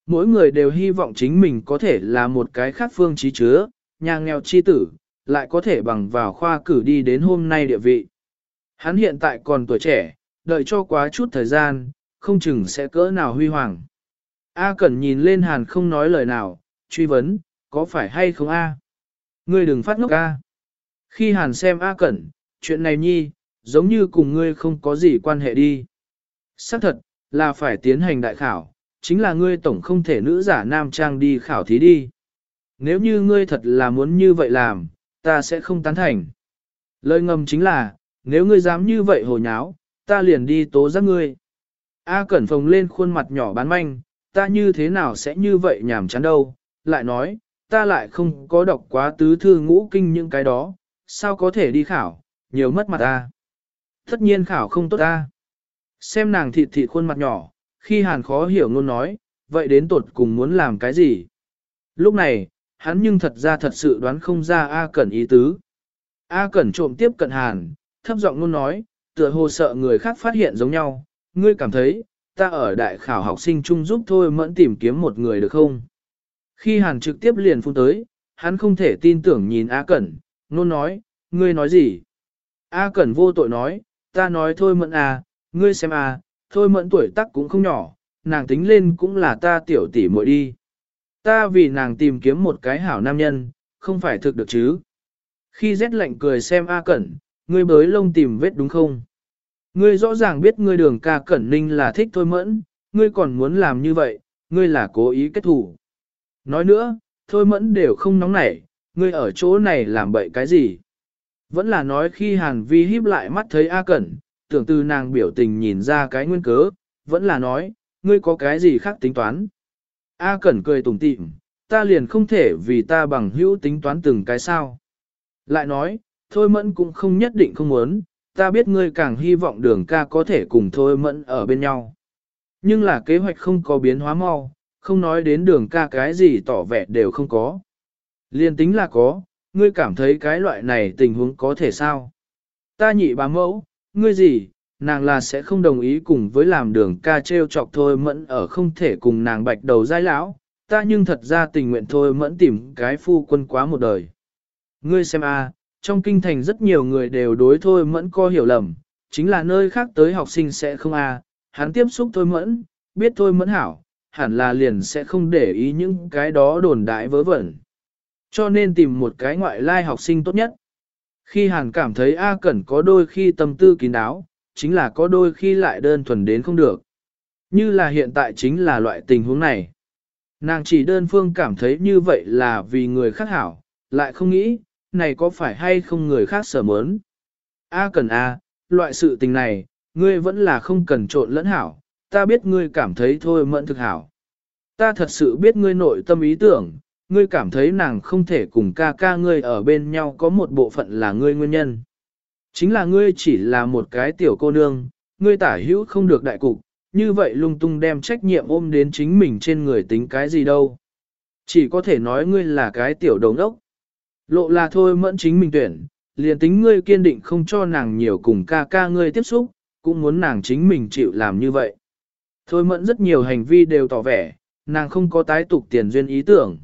Mỗi người đều hy vọng chính mình có thể là một cái khác phương trí chứa, nhà nghèo chi tử, lại có thể bằng vào khoa cử đi đến hôm nay địa vị. Hắn hiện tại còn tuổi trẻ, đợi cho quá chút thời gian, không chừng sẽ cỡ nào huy hoàng. A Cẩn nhìn lên Hàn không nói lời nào, truy vấn, có phải hay không A? Ngươi đừng phát ngốc A. Khi Hàn xem A Cẩn, chuyện này nhi, giống như cùng ngươi không có gì quan hệ đi. Xác thật, là phải tiến hành đại khảo, chính là ngươi tổng không thể nữ giả nam trang đi khảo thí đi. Nếu như ngươi thật là muốn như vậy làm, ta sẽ không tán thành. Lời ngầm chính là, nếu ngươi dám như vậy hồ nháo, ta liền đi tố giác ngươi. A Cẩn phồng lên khuôn mặt nhỏ bán manh, ta như thế nào sẽ như vậy nhảm chán đâu, lại nói, ta lại không có đọc quá tứ thư ngũ kinh những cái đó, sao có thể đi khảo, nhiều mất mặt ta. Tất nhiên khảo không tốt ta. Xem nàng thịt thịt khuôn mặt nhỏ, khi hàn khó hiểu ngôn nói, vậy đến tột cùng muốn làm cái gì? Lúc này, hắn nhưng thật ra thật sự đoán không ra A Cẩn ý tứ. A Cẩn trộm tiếp cận hàn, thấp giọng ngôn nói, tựa hồ sợ người khác phát hiện giống nhau, ngươi cảm thấy, ta ở đại khảo học sinh chung giúp thôi mẫn tìm kiếm một người được không? Khi hàn trực tiếp liền phun tới, hắn không thể tin tưởng nhìn A Cẩn, nôn nói, ngươi nói gì? A Cẩn vô tội nói, ta nói thôi mẫn à, ngươi xem à, thôi mẫn tuổi tác cũng không nhỏ, nàng tính lên cũng là ta tiểu tỷ muội đi. Ta vì nàng tìm kiếm một cái hảo nam nhân, không phải thực được chứ. Khi rét lạnh cười xem A Cẩn, ngươi bới lông tìm vết đúng không? Ngươi rõ ràng biết ngươi đường ca Cẩn Ninh là thích thôi mẫn, ngươi còn muốn làm như vậy, ngươi là cố ý kết thủ. Nói nữa, thôi mẫn đều không nóng nảy, ngươi ở chỗ này làm bậy cái gì? Vẫn là nói khi Hàn Vi híp lại mắt thấy A Cẩn, tưởng từ nàng biểu tình nhìn ra cái nguyên cớ, vẫn là nói, ngươi có cái gì khác tính toán. A Cẩn cười tủm tỉm, ta liền không thể vì ta bằng hữu tính toán từng cái sao. Lại nói, Thôi Mẫn cũng không nhất định không muốn, ta biết ngươi càng hy vọng đường ca có thể cùng Thôi Mẫn ở bên nhau. Nhưng là kế hoạch không có biến hóa mau, không nói đến đường ca cái gì tỏ vẻ đều không có. Liên tính là có, ngươi cảm thấy cái loại này tình huống có thể sao? Ta nhị bá mẫu, ngươi gì, nàng là sẽ không đồng ý cùng với làm đường ca treo chọc thôi mẫn ở không thể cùng nàng bạch đầu giai lão, ta nhưng thật ra tình nguyện thôi mẫn tìm cái phu quân quá một đời. Ngươi xem a, trong kinh thành rất nhiều người đều đối thôi mẫn co hiểu lầm, chính là nơi khác tới học sinh sẽ không a, hắn tiếp xúc thôi mẫn, biết thôi mẫn hảo, hẳn là liền sẽ không để ý những cái đó đồn đại vớ vẩn. Cho nên tìm một cái ngoại lai học sinh tốt nhất. Khi Hàn cảm thấy A Cẩn có đôi khi tâm tư kín đáo, chính là có đôi khi lại đơn thuần đến không được. Như là hiện tại chính là loại tình huống này. Nàng chỉ đơn phương cảm thấy như vậy là vì người khác hảo, lại không nghĩ, này có phải hay không người khác sở mớn. A Cẩn A, loại sự tình này, ngươi vẫn là không cần trộn lẫn hảo, ta biết ngươi cảm thấy thôi mẫn thực hảo. Ta thật sự biết ngươi nội tâm ý tưởng, ngươi cảm thấy nàng không thể cùng ca ca ngươi ở bên nhau có một bộ phận là ngươi nguyên nhân. Chính là ngươi chỉ là một cái tiểu cô nương, ngươi tả hữu không được đại cục, như vậy lung tung đem trách nhiệm ôm đến chính mình trên người tính cái gì đâu. Chỉ có thể nói ngươi là cái tiểu đồng ốc. Lộ là thôi mẫn chính mình tuyển, liền tính ngươi kiên định không cho nàng nhiều cùng ca ca ngươi tiếp xúc, cũng muốn nàng chính mình chịu làm như vậy. Thôi mẫn rất nhiều hành vi đều tỏ vẻ, nàng không có tái tục tiền duyên ý tưởng.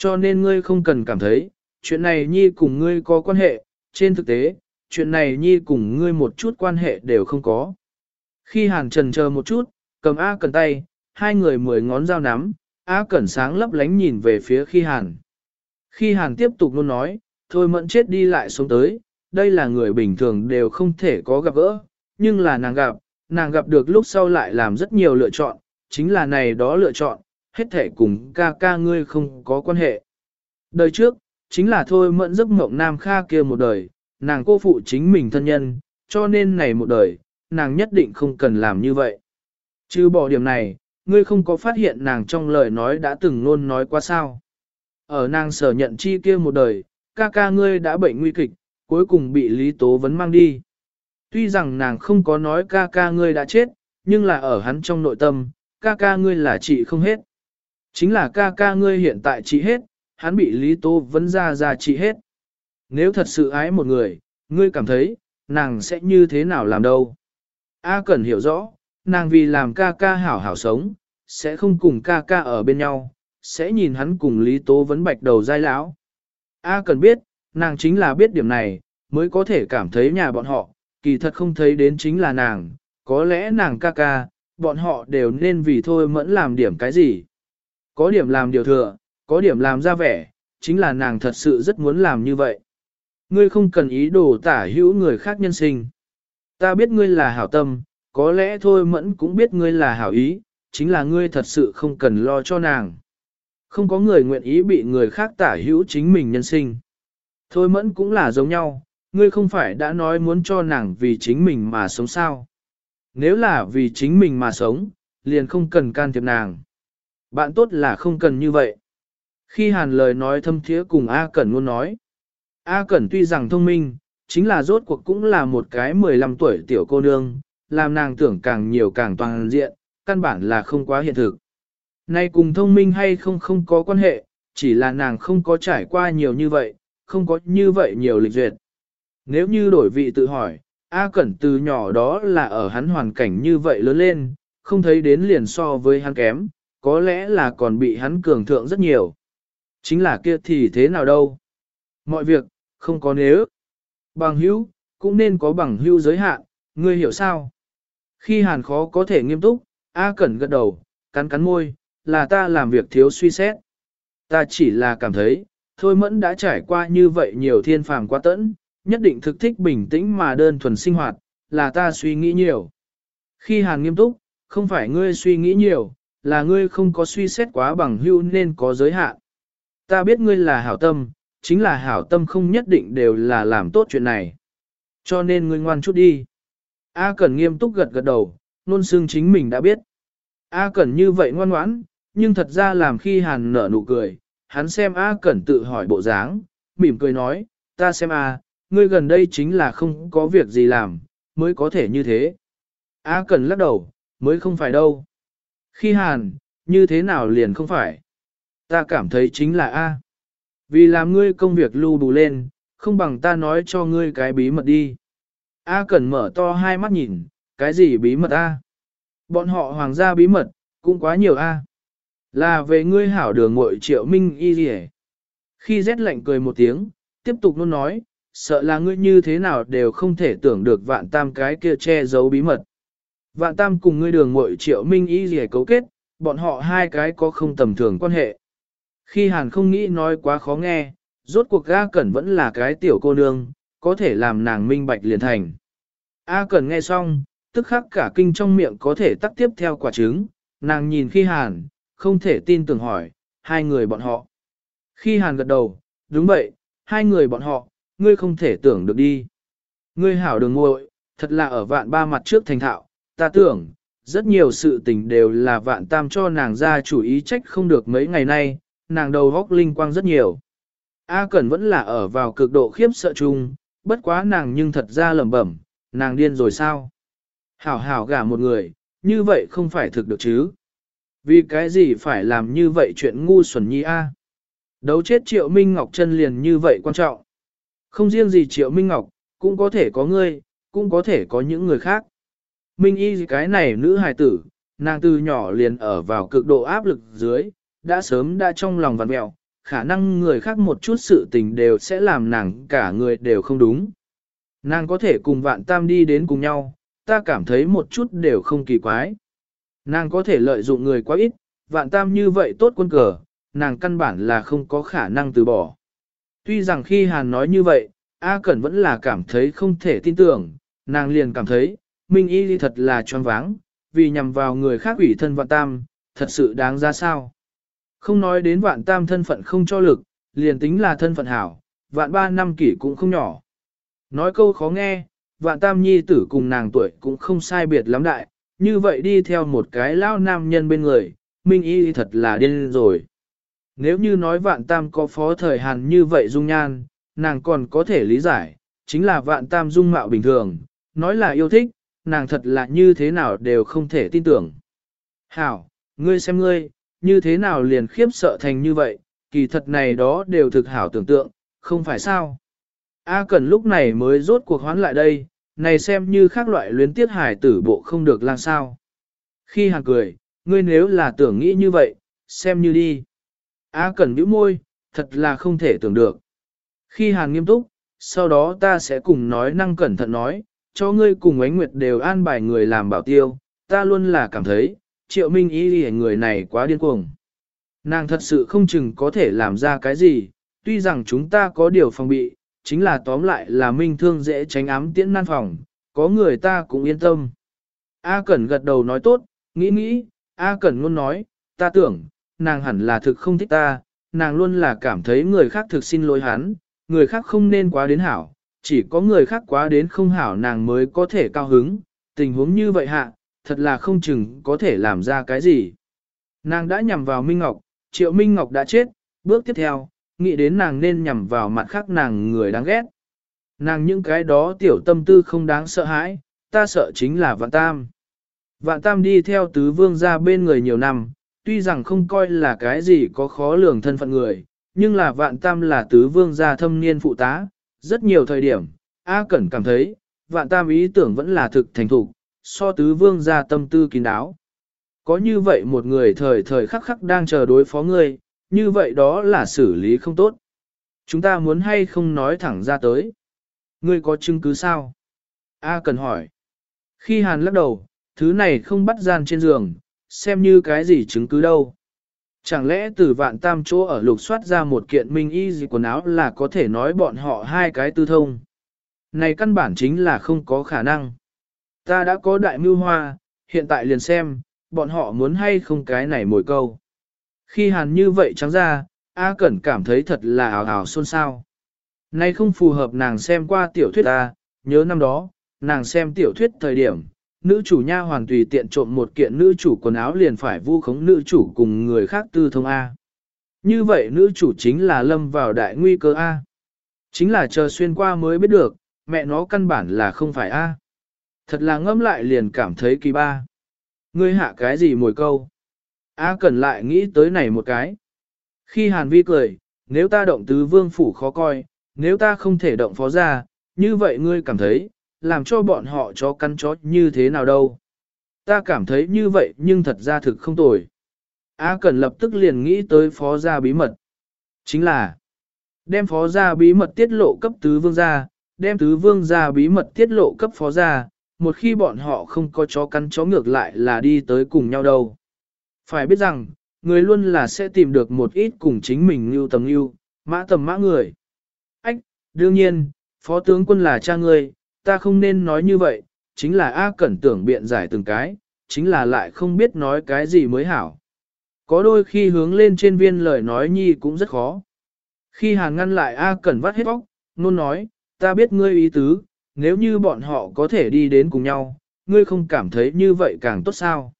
Cho nên ngươi không cần cảm thấy, chuyện này nhi cùng ngươi có quan hệ, trên thực tế, chuyện này nhi cùng ngươi một chút quan hệ đều không có. Khi hàn trần chờ một chút, cầm A cần tay, hai người mười ngón dao nắm, A cẩn sáng lấp lánh nhìn về phía khi hàn. Khi hàn tiếp tục luôn nói, thôi mẫn chết đi lại xuống tới, đây là người bình thường đều không thể có gặp gỡ, nhưng là nàng gặp, nàng gặp được lúc sau lại làm rất nhiều lựa chọn, chính là này đó lựa chọn, hết thể cùng ca ca ngươi không có quan hệ. Đời trước, chính là thôi mẫn giấc mộng nam kha kia một đời, nàng cô phụ chính mình thân nhân, cho nên này một đời, nàng nhất định không cần làm như vậy. Chứ bỏ điểm này, ngươi không có phát hiện nàng trong lời nói đã từng luôn nói qua sao. Ở nàng sở nhận chi kia một đời, ca ca ngươi đã bệnh nguy kịch, cuối cùng bị Lý Tố vấn mang đi. Tuy rằng nàng không có nói ca ca ngươi đã chết, nhưng là ở hắn trong nội tâm, ca ca ngươi là chị không hết. Chính là ca ca ngươi hiện tại trị hết, hắn bị Lý tô vấn ra ra trị hết. Nếu thật sự ái một người, ngươi cảm thấy, nàng sẽ như thế nào làm đâu? A cần hiểu rõ, nàng vì làm ca ca hảo hảo sống, sẽ không cùng ca ca ở bên nhau, sẽ nhìn hắn cùng Lý Tố vấn bạch đầu dai lão. A cần biết, nàng chính là biết điểm này, mới có thể cảm thấy nhà bọn họ, kỳ thật không thấy đến chính là nàng, có lẽ nàng ca ca, bọn họ đều nên vì thôi mẫn làm điểm cái gì. Có điểm làm điều thừa, có điểm làm ra vẻ, chính là nàng thật sự rất muốn làm như vậy. Ngươi không cần ý đồ tả hữu người khác nhân sinh. Ta biết ngươi là hảo tâm, có lẽ thôi mẫn cũng biết ngươi là hảo ý, chính là ngươi thật sự không cần lo cho nàng. Không có người nguyện ý bị người khác tả hữu chính mình nhân sinh. Thôi mẫn cũng là giống nhau, ngươi không phải đã nói muốn cho nàng vì chính mình mà sống sao. Nếu là vì chính mình mà sống, liền không cần can thiệp nàng. Bạn tốt là không cần như vậy. Khi hàn lời nói thâm thiế cùng A Cẩn luôn nói. A Cẩn tuy rằng thông minh, chính là rốt cuộc cũng là một cái 15 tuổi tiểu cô nương, làm nàng tưởng càng nhiều càng toàn diện, căn bản là không quá hiện thực. Nay cùng thông minh hay không không có quan hệ, chỉ là nàng không có trải qua nhiều như vậy, không có như vậy nhiều lịch duyệt. Nếu như đổi vị tự hỏi, A Cẩn từ nhỏ đó là ở hắn hoàn cảnh như vậy lớn lên, không thấy đến liền so với hắn kém, có lẽ là còn bị hắn cường thượng rất nhiều. Chính là kia thì thế nào đâu. Mọi việc, không có nếu. Bằng hữu, cũng nên có bằng hữu giới hạn, ngươi hiểu sao? Khi hàn khó có thể nghiêm túc, A Cẩn gật đầu, cắn cắn môi, là ta làm việc thiếu suy xét. Ta chỉ là cảm thấy, thôi mẫn đã trải qua như vậy nhiều thiên phàm quá tẫn, nhất định thực thích bình tĩnh mà đơn thuần sinh hoạt, là ta suy nghĩ nhiều. Khi hàn nghiêm túc, không phải ngươi suy nghĩ nhiều, là ngươi không có suy xét quá bằng hưu nên có giới hạn. Ta biết ngươi là hảo tâm, chính là hảo tâm không nhất định đều là làm tốt chuyện này. Cho nên ngươi ngoan chút đi. A Cẩn nghiêm túc gật gật đầu, nôn xương chính mình đã biết. A Cẩn như vậy ngoan ngoãn, nhưng thật ra làm khi Hàn nở nụ cười, hắn xem A Cẩn tự hỏi bộ dáng, mỉm cười nói, ta xem A, ngươi gần đây chính là không có việc gì làm, mới có thể như thế. A Cẩn lắc đầu, mới không phải đâu. Khi Hàn, như thế nào liền không phải? Ta cảm thấy chính là A. Vì làm ngươi công việc lưu bù lên, không bằng ta nói cho ngươi cái bí mật đi. A cần mở to hai mắt nhìn, cái gì bí mật A? Bọn họ hoàng gia bí mật, cũng quá nhiều A. Là về ngươi hảo đường ngội triệu minh y gì Khi rét lạnh cười một tiếng, tiếp tục luôn nói, sợ là ngươi như thế nào đều không thể tưởng được vạn tam cái kia che giấu bí mật. Vạn tam cùng ngươi đường muội triệu minh y gì cấu kết, bọn họ hai cái có không tầm thường quan hệ. Khi hàn không nghĩ nói quá khó nghe, rốt cuộc A Cẩn vẫn là cái tiểu cô nương, có thể làm nàng minh bạch liền thành. A Cẩn nghe xong, tức khắc cả kinh trong miệng có thể tắt tiếp theo quả trứng, nàng nhìn khi hàn, không thể tin tưởng hỏi, hai người bọn họ. Khi hàn gật đầu, đúng vậy, hai người bọn họ, ngươi không thể tưởng được đi. Ngươi hảo đường muội, thật là ở vạn ba mặt trước thành thạo, ta tưởng, rất nhiều sự tình đều là vạn tam cho nàng ra chủ ý trách không được mấy ngày nay, nàng đầu góc linh quang rất nhiều. A Cẩn vẫn là ở vào cực độ khiếp sợ chung, bất quá nàng nhưng thật ra lẩm bẩm, nàng điên rồi sao? Hảo hảo gả một người, như vậy không phải thực được chứ? Vì cái gì phải làm như vậy chuyện ngu xuẩn nhi a? Đấu chết Triệu Minh Ngọc chân liền như vậy quan trọng. Không riêng gì Triệu Minh Ngọc, cũng có thể có ngươi, cũng có thể có những người khác. Minh y cái này nữ hài tử, nàng từ nhỏ liền ở vào cực độ áp lực dưới, đã sớm đã trong lòng vặn mẹo, khả năng người khác một chút sự tình đều sẽ làm nàng cả người đều không đúng. Nàng có thể cùng vạn tam đi đến cùng nhau, ta cảm thấy một chút đều không kỳ quái. Nàng có thể lợi dụng người quá ít, vạn tam như vậy tốt quân cờ, nàng căn bản là không có khả năng từ bỏ. Tuy rằng khi Hàn nói như vậy, A Cẩn vẫn là cảm thấy không thể tin tưởng, nàng liền cảm thấy, Minh Y thật là choáng váng, vì nhằm vào người khác ủy thân vạn tam, thật sự đáng ra sao. Không nói đến vạn tam thân phận không cho lực, liền tính là thân phận hảo, vạn ba năm kỷ cũng không nhỏ. Nói câu khó nghe, vạn tam nhi tử cùng nàng tuổi cũng không sai biệt lắm đại, như vậy đi theo một cái lao nam nhân bên người, minh y thật là điên rồi. Nếu như nói vạn tam có phó thời hàn như vậy dung nhan, nàng còn có thể lý giải, chính là vạn tam dung mạo bình thường, nói là yêu thích, nàng thật là như thế nào đều không thể tin tưởng. Hảo, ngươi xem ngươi, như thế nào liền khiếp sợ thành như vậy, kỳ thật này đó đều thực hảo tưởng tượng, không phải sao. A Cẩn lúc này mới rốt cuộc hoán lại đây, này xem như khác loại luyến tiết hải tử bộ không được lang sao. Khi hàng cười, ngươi nếu là tưởng nghĩ như vậy, xem như đi. A Cẩn bĩu môi, thật là không thể tưởng được. Khi hàng nghiêm túc, sau đó ta sẽ cùng nói năng cẩn thận nói, cho ngươi cùng ánh nguyệt đều an bài người làm bảo tiêu, ta luôn là cảm thấy, triệu minh ý đi người này quá điên cuồng. Nàng thật sự không chừng có thể làm ra cái gì, tuy rằng chúng ta có điều phòng bị, chính là tóm lại là minh thương dễ tránh ám tiễn nan phòng, có người ta cũng yên tâm. A Cẩn gật đầu nói tốt, nghĩ nghĩ, A Cẩn luôn nói, ta tưởng, nàng hẳn là thực không thích ta, nàng luôn là cảm thấy người khác thực xin lỗi hắn, người khác không nên quá đến hảo, chỉ có người khác quá đến không hảo nàng mới có thể cao hứng, tình huống như vậy hạ, thật là không chừng có thể làm ra cái gì. Nàng đã nhằm vào Minh Ngọc, Triệu Minh Ngọc đã chết, bước tiếp theo, nghĩ đến nàng nên nhằm vào mặt khác nàng người đáng ghét. Nàng những cái đó tiểu tâm tư không đáng sợ hãi, ta sợ chính là Vạn Tam. Vạn Tam đi theo tứ vương ra bên người nhiều năm, tuy rằng không coi là cái gì có khó lường thân phận người, nhưng là Vạn Tam là tứ vương gia thâm niên phụ tá, rất nhiều thời điểm, A Cẩn cảm thấy, Vạn Tam ý tưởng vẫn là thực thành thục, so tứ vương gia tâm tư kín đáo. Có như vậy một người thời thời khắc khắc đang chờ đối phó ngươi, như vậy đó là xử lý không tốt. Chúng ta muốn hay không nói thẳng ra tới. Ngươi có chứng cứ sao? A cần hỏi. Khi Hàn lắc đầu, thứ này không bắt gian trên giường, xem như cái gì chứng cứ đâu. Chẳng lẽ từ vạn tam chỗ ở lục soát ra một kiện minh y gì quần áo là có thể nói bọn họ hai cái tư thông. Này căn bản chính là không có khả năng. Ta đã có đại mưu hoa, hiện tại liền xem, bọn họ muốn hay không cái này mồi câu. Khi hàn như vậy trắng ra, A Cẩn cảm thấy thật là ảo ảo xôn xao. Nay không phù hợp nàng xem qua tiểu thuyết ta, nhớ năm đó, nàng xem tiểu thuyết thời điểm, nữ chủ nha hoàn tùy tiện trộm một kiện nữ chủ quần áo liền phải vu khống nữ chủ cùng người khác tư thông A. Như vậy nữ chủ chính là lâm vào đại nguy cơ A. Chính là chờ xuyên qua mới biết được, mẹ nó căn bản là không phải A. Thật là ngâm lại liền cảm thấy kỳ ba. Ngươi hạ cái gì mồi câu? A cần lại nghĩ tới này một cái. Khi Hàn Vi cười, nếu ta động tứ vương phủ khó coi, nếu ta không thể động phó ra, như vậy ngươi cảm thấy, làm cho bọn họ chó căn chó như thế nào đâu. Ta cảm thấy như vậy nhưng thật ra thực không tồi. A Cẩn lập tức liền nghĩ tới phó gia bí mật. Chính là, đem phó gia bí mật tiết lộ cấp tứ vương gia, đem tứ vương gia bí mật tiết lộ cấp phó gia, một khi bọn họ không có chó căn chó ngược lại là đi tới cùng nhau đâu. Phải biết rằng, người luôn là sẽ tìm được một ít cùng chính mình như tầm như, mã tầm mã người. Ách, đương nhiên, phó tướng quân là cha ngươi, ta không nên nói như vậy, chính là A Cẩn tưởng biện giải từng cái, chính là lại không biết nói cái gì mới hảo. Có đôi khi hướng lên trên viên lời nói nhi cũng rất khó. Khi Hàn ngăn lại A Cẩn vắt hết bóc, nôn nói, ta biết ngươi ý tứ, nếu như bọn họ có thể đi đến cùng nhau, ngươi không cảm thấy như vậy càng tốt sao.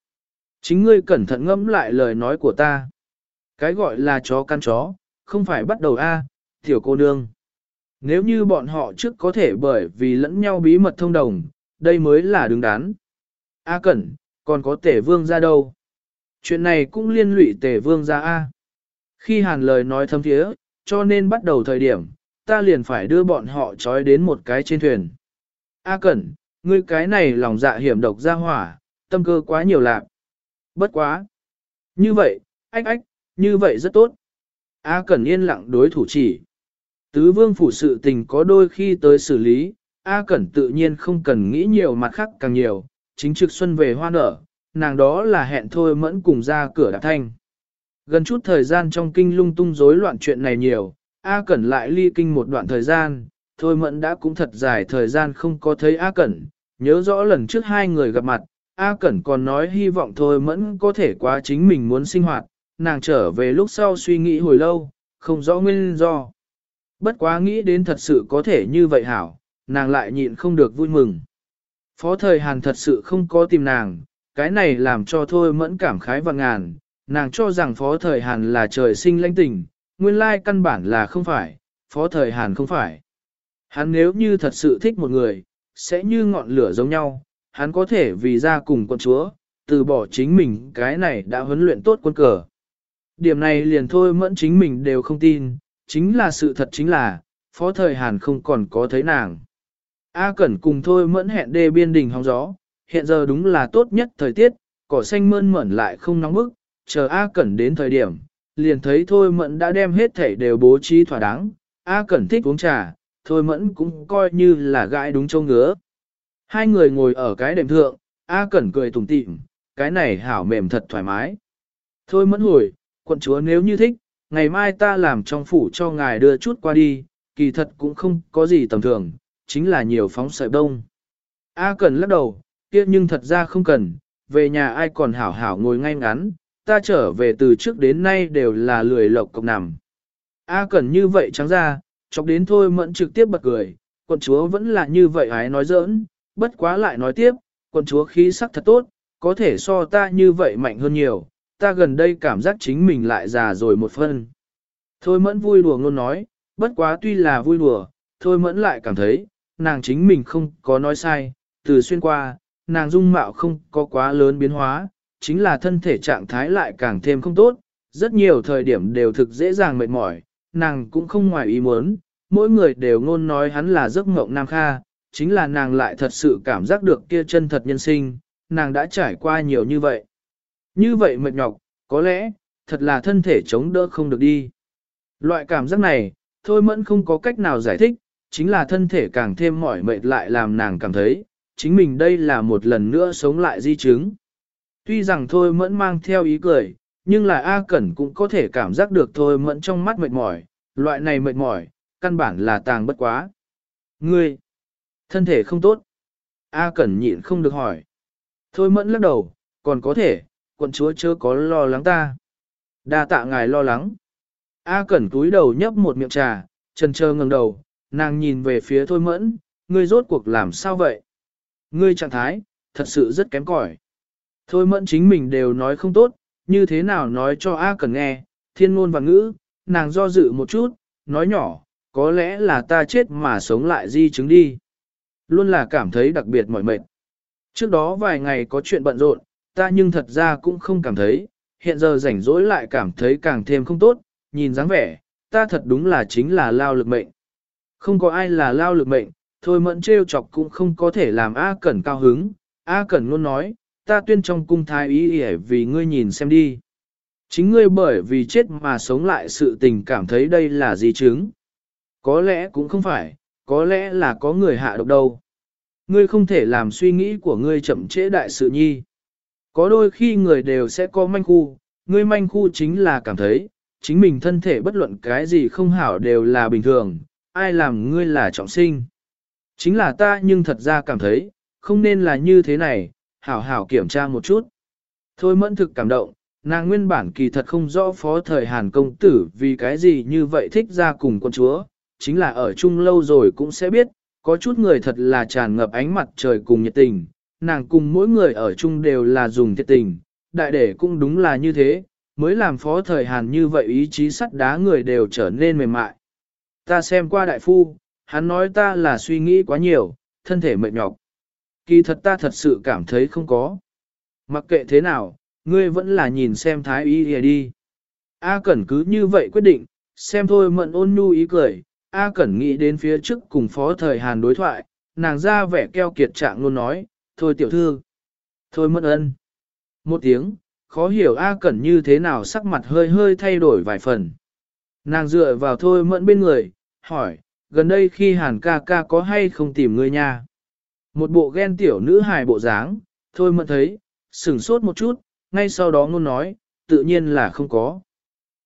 Chính ngươi cẩn thận ngẫm lại lời nói của ta. Cái gọi là chó căn chó, không phải bắt đầu A, tiểu cô nương. Nếu như bọn họ trước có thể bởi vì lẫn nhau bí mật thông đồng, đây mới là đứng đắn. A Cẩn, còn có tể vương ra đâu? Chuyện này cũng liên lụy tể vương ra A. Khi hàn lời nói thâm thiế, cho nên bắt đầu thời điểm, ta liền phải đưa bọn họ trói đến một cái trên thuyền. A Cẩn, ngươi cái này lòng dạ hiểm độc ra hỏa, tâm cơ quá nhiều lạc. Bất quá. Như vậy, ách ách, như vậy rất tốt. A Cẩn yên lặng đối thủ chỉ. Tứ vương phủ sự tình có đôi khi tới xử lý, A Cẩn tự nhiên không cần nghĩ nhiều mặt khác càng nhiều, chính trực xuân về hoa nở, nàng đó là hẹn thôi mẫn cùng ra cửa đạp thanh. Gần chút thời gian trong kinh lung tung rối loạn chuyện này nhiều, A Cẩn lại ly kinh một đoạn thời gian, thôi mẫn đã cũng thật dài thời gian không có thấy A Cẩn, nhớ rõ lần trước hai người gặp mặt, A Cẩn còn nói hy vọng thôi mẫn có thể quá chính mình muốn sinh hoạt, nàng trở về lúc sau suy nghĩ hồi lâu, không rõ nguyên do. Bất quá nghĩ đến thật sự có thể như vậy hảo, nàng lại nhịn không được vui mừng. Phó thời Hàn thật sự không có tìm nàng, cái này làm cho thôi mẫn cảm khái và ngàn, nàng cho rằng phó thời Hàn là trời sinh lãnh tình, nguyên lai căn bản là không phải, phó thời Hàn không phải. Hắn nếu như thật sự thích một người, sẽ như ngọn lửa giống nhau, hắn có thể vì ra cùng quân chúa, từ bỏ chính mình cái này đã huấn luyện tốt quân cờ. Điểm này liền thôi mẫn chính mình đều không tin, chính là sự thật chính là, phó thời Hàn không còn có thấy nàng. A Cẩn cùng thôi mẫn hẹn đê biên đình hóng gió, hiện giờ đúng là tốt nhất thời tiết, cỏ xanh mơn mởn lại không nóng bức, chờ A Cẩn đến thời điểm, liền thấy thôi mẫn đã đem hết thảy đều bố trí thỏa đáng, A Cẩn thích uống trà, thôi mẫn cũng coi như là gãi đúng châu ngứa. Hai người ngồi ở cái đệm thượng, A Cẩn cười tủm tỉm, cái này hảo mềm thật thoải mái. Thôi mẫn hồi, quận chúa nếu như thích, ngày mai ta làm trong phủ cho ngài đưa chút qua đi, kỳ thật cũng không có gì tầm thường, chính là nhiều phóng sợi đông. A cần lắc đầu, kia nhưng thật ra không cần, về nhà ai còn hảo hảo ngồi ngay ngắn, ta trở về từ trước đến nay đều là lười lộc cọc nằm. A cần như vậy trắng ra, chọc đến thôi mẫn trực tiếp bật cười, quận chúa vẫn là như vậy hái nói giỡn, bất quá lại nói tiếp, quận chúa khí sắc thật tốt, có thể so ta như vậy mạnh hơn nhiều, ta gần đây cảm giác chính mình lại già rồi một phân. Thôi mẫn vui đùa luôn nói, bất quá tuy là vui đùa, thôi mẫn lại cảm thấy, nàng chính mình không có nói sai, từ xuyên qua, nàng dung mạo không có quá lớn biến hóa, chính là thân thể trạng thái lại càng thêm không tốt, rất nhiều thời điểm đều thực dễ dàng mệt mỏi, nàng cũng không ngoài ý muốn, mỗi người đều ngôn nói hắn là giấc mộng nam kha, chính là nàng lại thật sự cảm giác được kia chân thật nhân sinh, nàng đã trải qua nhiều như vậy. Như vậy mệt nhọc, có lẽ, thật là thân thể chống đỡ không được đi. Loại cảm giác này, thôi mẫn không có cách nào giải thích, chính là thân thể càng thêm mỏi mệt lại làm nàng cảm thấy, chính mình đây là một lần nữa sống lại di chứng. Tuy rằng thôi mẫn mang theo ý cười, nhưng là A Cẩn cũng có thể cảm giác được thôi mẫn trong mắt mệt mỏi, loại này mệt mỏi, căn bản là tàng bất quá. Ngươi, thân thể không tốt. A Cẩn nhịn không được hỏi. Thôi mẫn lắc đầu, còn có thể, quận chúa chớ có lo lắng ta. đa tạ ngài lo lắng. A Cẩn túi đầu nhấp một miệng trà, trần trơ ngẩng đầu, nàng nhìn về phía thôi mẫn, ngươi rốt cuộc làm sao vậy? Ngươi trạng thái, thật sự rất kém cỏi. Thôi mẫn chính mình đều nói không tốt, như thế nào nói cho A Cẩn nghe, thiên ngôn và ngữ, nàng do dự một chút, nói nhỏ, có lẽ là ta chết mà sống lại di chứng đi. Luôn là cảm thấy đặc biệt mỏi mệt. Trước đó vài ngày có chuyện bận rộn, ta nhưng thật ra cũng không cảm thấy, hiện giờ rảnh rỗi lại cảm thấy càng thêm không tốt, nhìn dáng vẻ, ta thật đúng là chính là lao lực mệnh. Không có ai là lao lực mệnh, thôi mẫn trêu chọc cũng không có thể làm A Cẩn cao hứng. A Cẩn luôn nói, ta tuyên trong cung thái ý để vì ngươi nhìn xem đi. Chính ngươi bởi vì chết mà sống lại sự tình cảm thấy đây là gì chứng. Có lẽ cũng không phải, có lẽ là có người hạ độc đâu. Ngươi không thể làm suy nghĩ của ngươi chậm trễ đại sự nhi. Có đôi khi người đều sẽ có manh khu, ngươi manh khu chính là cảm thấy, chính mình thân thể bất luận cái gì không hảo đều là bình thường, ai làm ngươi là trọng sinh. Chính là ta nhưng thật ra cảm thấy, không nên là như thế này, hảo hảo kiểm tra một chút. Thôi mẫn thực cảm động, nàng nguyên bản kỳ thật không rõ phó thời Hàn công tử vì cái gì như vậy thích ra cùng con chúa, chính là ở chung lâu rồi cũng sẽ biết, có chút người thật là tràn ngập ánh mặt trời cùng nhiệt tình, nàng cùng mỗi người ở chung đều là dùng thiệt tình, đại để cũng đúng là như thế, mới làm phó thời Hàn như vậy ý chí sắt đá người đều trở nên mềm mại. Ta xem qua đại phu, hắn nói ta là suy nghĩ quá nhiều, thân thể mệt nhọc. Kỳ thật ta thật sự cảm thấy không có. Mặc kệ thế nào, ngươi vẫn là nhìn xem thái y đi. A Cẩn cứ như vậy quyết định, xem thôi mận ôn nhu ý cười. A Cẩn nghĩ đến phía trước cùng phó thời Hàn đối thoại, nàng ra vẻ keo kiệt trạng luôn nói, thôi tiểu thư. Thôi mất ân. Một tiếng, khó hiểu A Cẩn như thế nào sắc mặt hơi hơi thay đổi vài phần. Nàng dựa vào thôi mẫn bên người, hỏi, gần đây khi hàn ca ca có hay không tìm ngươi nha? Một bộ ghen tiểu nữ hài bộ dáng, thôi mẫn thấy, sửng sốt một chút, ngay sau đó ngôn nói, tự nhiên là không có.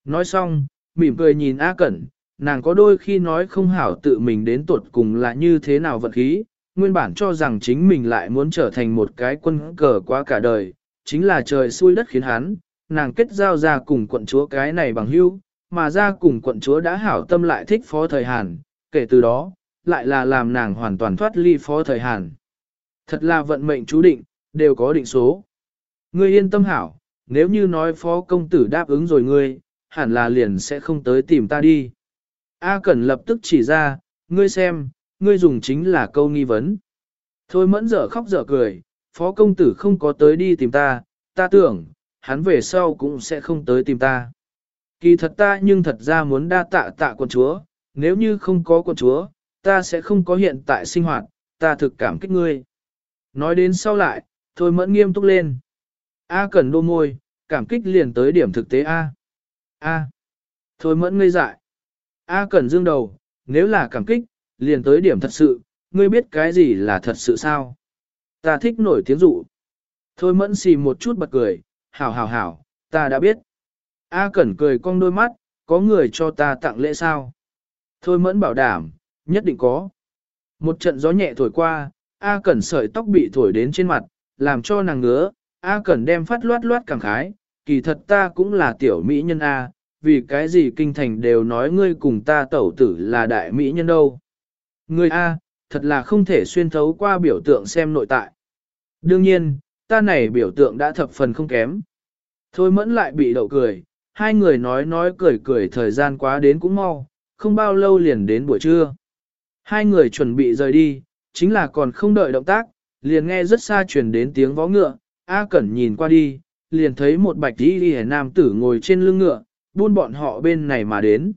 Nói xong, mỉm cười nhìn A Cẩn, nàng có đôi khi nói không hảo tự mình đến tuột cùng là như thế nào vận khí, nguyên bản cho rằng chính mình lại muốn trở thành một cái quân cờ quá cả đời, chính là trời xui đất khiến hắn, nàng kết giao ra cùng quận chúa cái này bằng hữu, mà ra cùng quận chúa đã hảo tâm lại thích phó thời Hàn, kể từ đó, lại là làm nàng hoàn toàn thoát ly phó thời Hàn. Thật là vận mệnh chú định, đều có định số. Ngươi yên tâm hảo, nếu như nói phó công tử đáp ứng rồi ngươi, hẳn là liền sẽ không tới tìm ta đi. A Cẩn lập tức chỉ ra, ngươi xem, ngươi dùng chính là câu nghi vấn. Thôi mẫn dở khóc dở cười, phó công tử không có tới đi tìm ta, ta tưởng, hắn về sau cũng sẽ không tới tìm ta. Kỳ thật ta nhưng thật ra muốn đa tạ tạ quần chúa, nếu như không có quần chúa, ta sẽ không có hiện tại sinh hoạt, ta thực cảm kích ngươi. Nói đến sau lại, thôi mẫn nghiêm túc lên. A cần đô môi, cảm kích liền tới điểm thực tế A. A. Thôi mẫn ngây dại. A cần dương đầu, nếu là cảm kích, liền tới điểm thật sự, ngươi biết cái gì là thật sự sao? Ta thích nổi tiếng dụ. Thôi mẫn xì một chút bật cười, hảo hảo hảo, ta đã biết. A Cẩn cười cong đôi mắt, có người cho ta tặng lễ sao? Thôi mẫn bảo đảm, nhất định có. Một trận gió nhẹ thổi qua, A Cẩn sợi tóc bị thổi đến trên mặt, làm cho nàng ngứa. A Cẩn đem phát loát loát cảm khái, kỳ thật ta cũng là tiểu mỹ nhân A, vì cái gì kinh thành đều nói ngươi cùng ta tẩu tử là đại mỹ nhân đâu. Ngươi A, thật là không thể xuyên thấu qua biểu tượng xem nội tại. Đương nhiên, ta này biểu tượng đã thập phần không kém. Thôi mẫn lại bị đậu cười, hai người nói nói cười cười thời gian quá đến cũng mau, không bao lâu liền đến buổi trưa. Hai người chuẩn bị rời đi, chính là còn không đợi động tác, liền nghe rất xa truyền đến tiếng vó ngựa, A Cẩn nhìn qua đi, liền thấy một bạch đi đi nam tử ngồi trên lưng ngựa, buôn bọn họ bên này mà đến.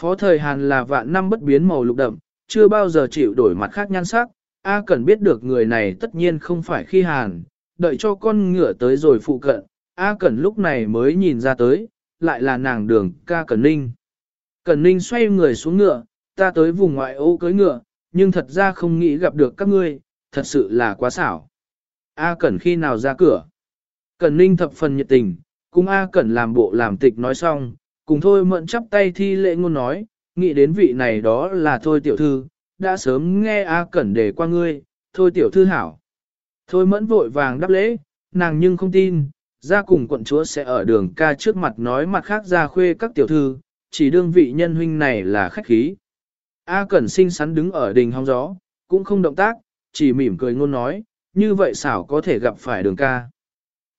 Phó thời Hàn là vạn năm bất biến màu lục đậm, chưa bao giờ chịu đổi mặt khác nhan sắc, A Cẩn biết được người này tất nhiên không phải khi Hàn, đợi cho con ngựa tới rồi phụ cận, A Cẩn lúc này mới nhìn ra tới, lại là nàng đường ca Cẩn Ninh. Cẩn Ninh xoay người xuống ngựa, ta tới vùng ngoại ô cưới ngựa, nhưng thật ra không nghĩ gặp được các ngươi, thật sự là quá xảo. A Cẩn khi nào ra cửa? Cẩn Ninh thập phần nhiệt tình, cùng A Cẩn làm bộ làm tịch nói xong, cùng thôi mận chắp tay thi lễ ngôn nói, nghĩ đến vị này đó là thôi tiểu thư, đã sớm nghe A Cẩn để qua ngươi, thôi tiểu thư hảo. Thôi mẫn vội vàng đáp lễ, nàng nhưng không tin, ra cùng quận chúa sẽ ở đường ca trước mặt nói mặt khác ra khuê các tiểu thư, chỉ đương vị nhân huynh này là khách khí. A Cẩn xinh xắn đứng ở đình hóng gió, cũng không động tác, chỉ mỉm cười ngôn nói, như vậy xảo có thể gặp phải đường ca.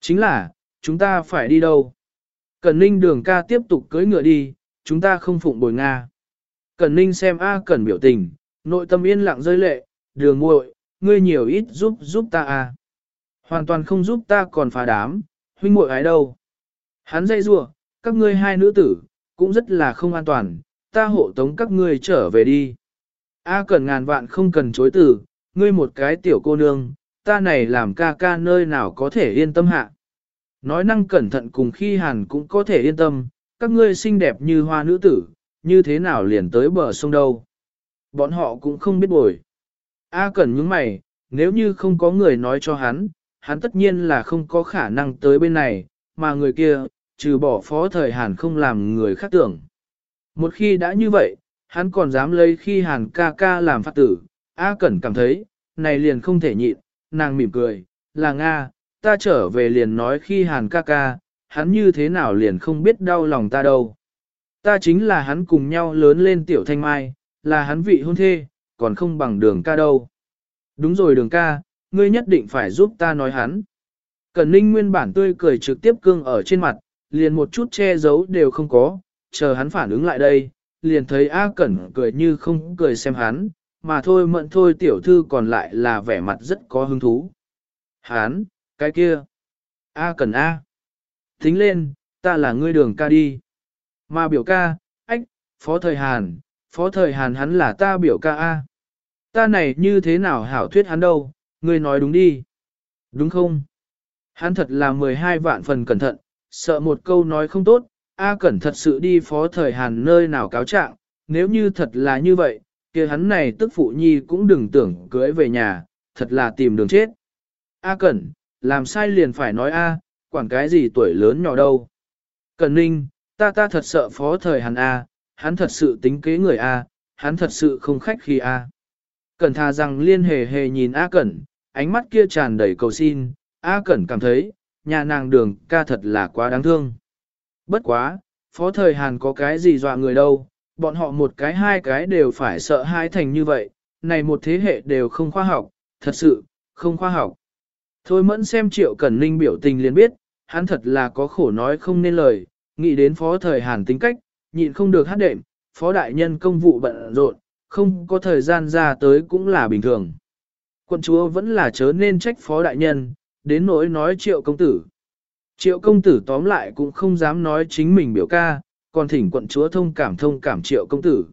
Chính là, chúng ta phải đi đâu? Cẩn ninh đường ca tiếp tục cưỡi ngựa đi, chúng ta không phụng bồi Nga. Cẩn ninh xem A Cẩn biểu tình, nội tâm yên lặng rơi lệ, đường muội, ngươi nhiều ít giúp giúp ta A. Hoàn toàn không giúp ta còn phá đám, huynh muội ái đâu. Hắn dây rủa các ngươi hai nữ tử, cũng rất là không an toàn, ta hộ tống các ngươi trở về đi. A Cẩn ngàn vạn không cần chối từ, ngươi một cái tiểu cô nương, ta này làm ca ca nơi nào có thể yên tâm hạ. Nói năng cẩn thận cùng khi hàn cũng có thể yên tâm, các ngươi xinh đẹp như hoa nữ tử, như thế nào liền tới bờ sông đâu. Bọn họ cũng không biết bồi. A cẩn những mày, nếu như không có người nói cho hắn, hắn tất nhiên là không có khả năng tới bên này, mà người kia, trừ bỏ phó thời hàn không làm người khác tưởng. Một khi đã như vậy, hắn còn dám lấy khi hàn ca ca làm phát tử, A Cẩn cảm thấy, này liền không thể nhịn, nàng mỉm cười, là Nga, ta trở về liền nói khi hàn ca ca, hắn như thế nào liền không biết đau lòng ta đâu. Ta chính là hắn cùng nhau lớn lên tiểu thanh mai, là hắn vị hôn thê, còn không bằng đường ca đâu. Đúng rồi đường ca, ngươi nhất định phải giúp ta nói hắn. Cẩn ninh nguyên bản tươi cười trực tiếp cương ở trên mặt, liền một chút che giấu đều không có, chờ hắn phản ứng lại đây, liền thấy A Cẩn cười như không cười xem hắn, mà thôi mận thôi tiểu thư còn lại là vẻ mặt rất có hứng thú. Hắn, cái kia. A Cẩn A. Tính lên, ta là ngươi đường ca đi. Mà biểu ca, ách, phó thời Hàn, phó thời Hàn hắn là ta biểu ca A. Ta này như thế nào hảo thuyết hắn đâu, ngươi nói đúng đi. Đúng không? Hắn thật là 12 vạn phần cẩn thận, sợ một câu nói không tốt, A Cẩn thật sự đi phó thời Hàn nơi nào cáo trạng, nếu như thật là như vậy, kia hắn này tức phụ nhi cũng đừng tưởng cưới về nhà, thật là tìm đường chết. A Cẩn, làm sai liền phải nói A, quản cái gì tuổi lớn nhỏ đâu. Cẩn ninh, ta ta thật sợ phó thời Hàn A, hắn thật sự tính kế người A, hắn thật sự không khách khi A. Cẩn thà rằng liên hề hề nhìn A Cẩn, ánh mắt kia tràn đầy cầu xin, A Cẩn cảm thấy, nhà nàng đường ca thật là quá đáng thương. Bất quá, phó thời Hàn có cái gì dọa người đâu, bọn họ một cái hai cái đều phải sợ hai thành như vậy, này một thế hệ đều không khoa học, thật sự, không khoa học. Thôi mẫn xem triệu cẩn ninh biểu tình liền biết, hắn thật là có khổ nói không nên lời, nghĩ đến phó thời Hàn tính cách, nhịn không được hát đệm, phó đại nhân công vụ bận rộn, không có thời gian ra tới cũng là bình thường. Quận chúa vẫn là chớ nên trách phó đại nhân, đến nỗi nói triệu công tử. Triệu công tử tóm lại cũng không dám nói chính mình biểu ca, còn thỉnh quận chúa thông cảm thông cảm triệu công tử.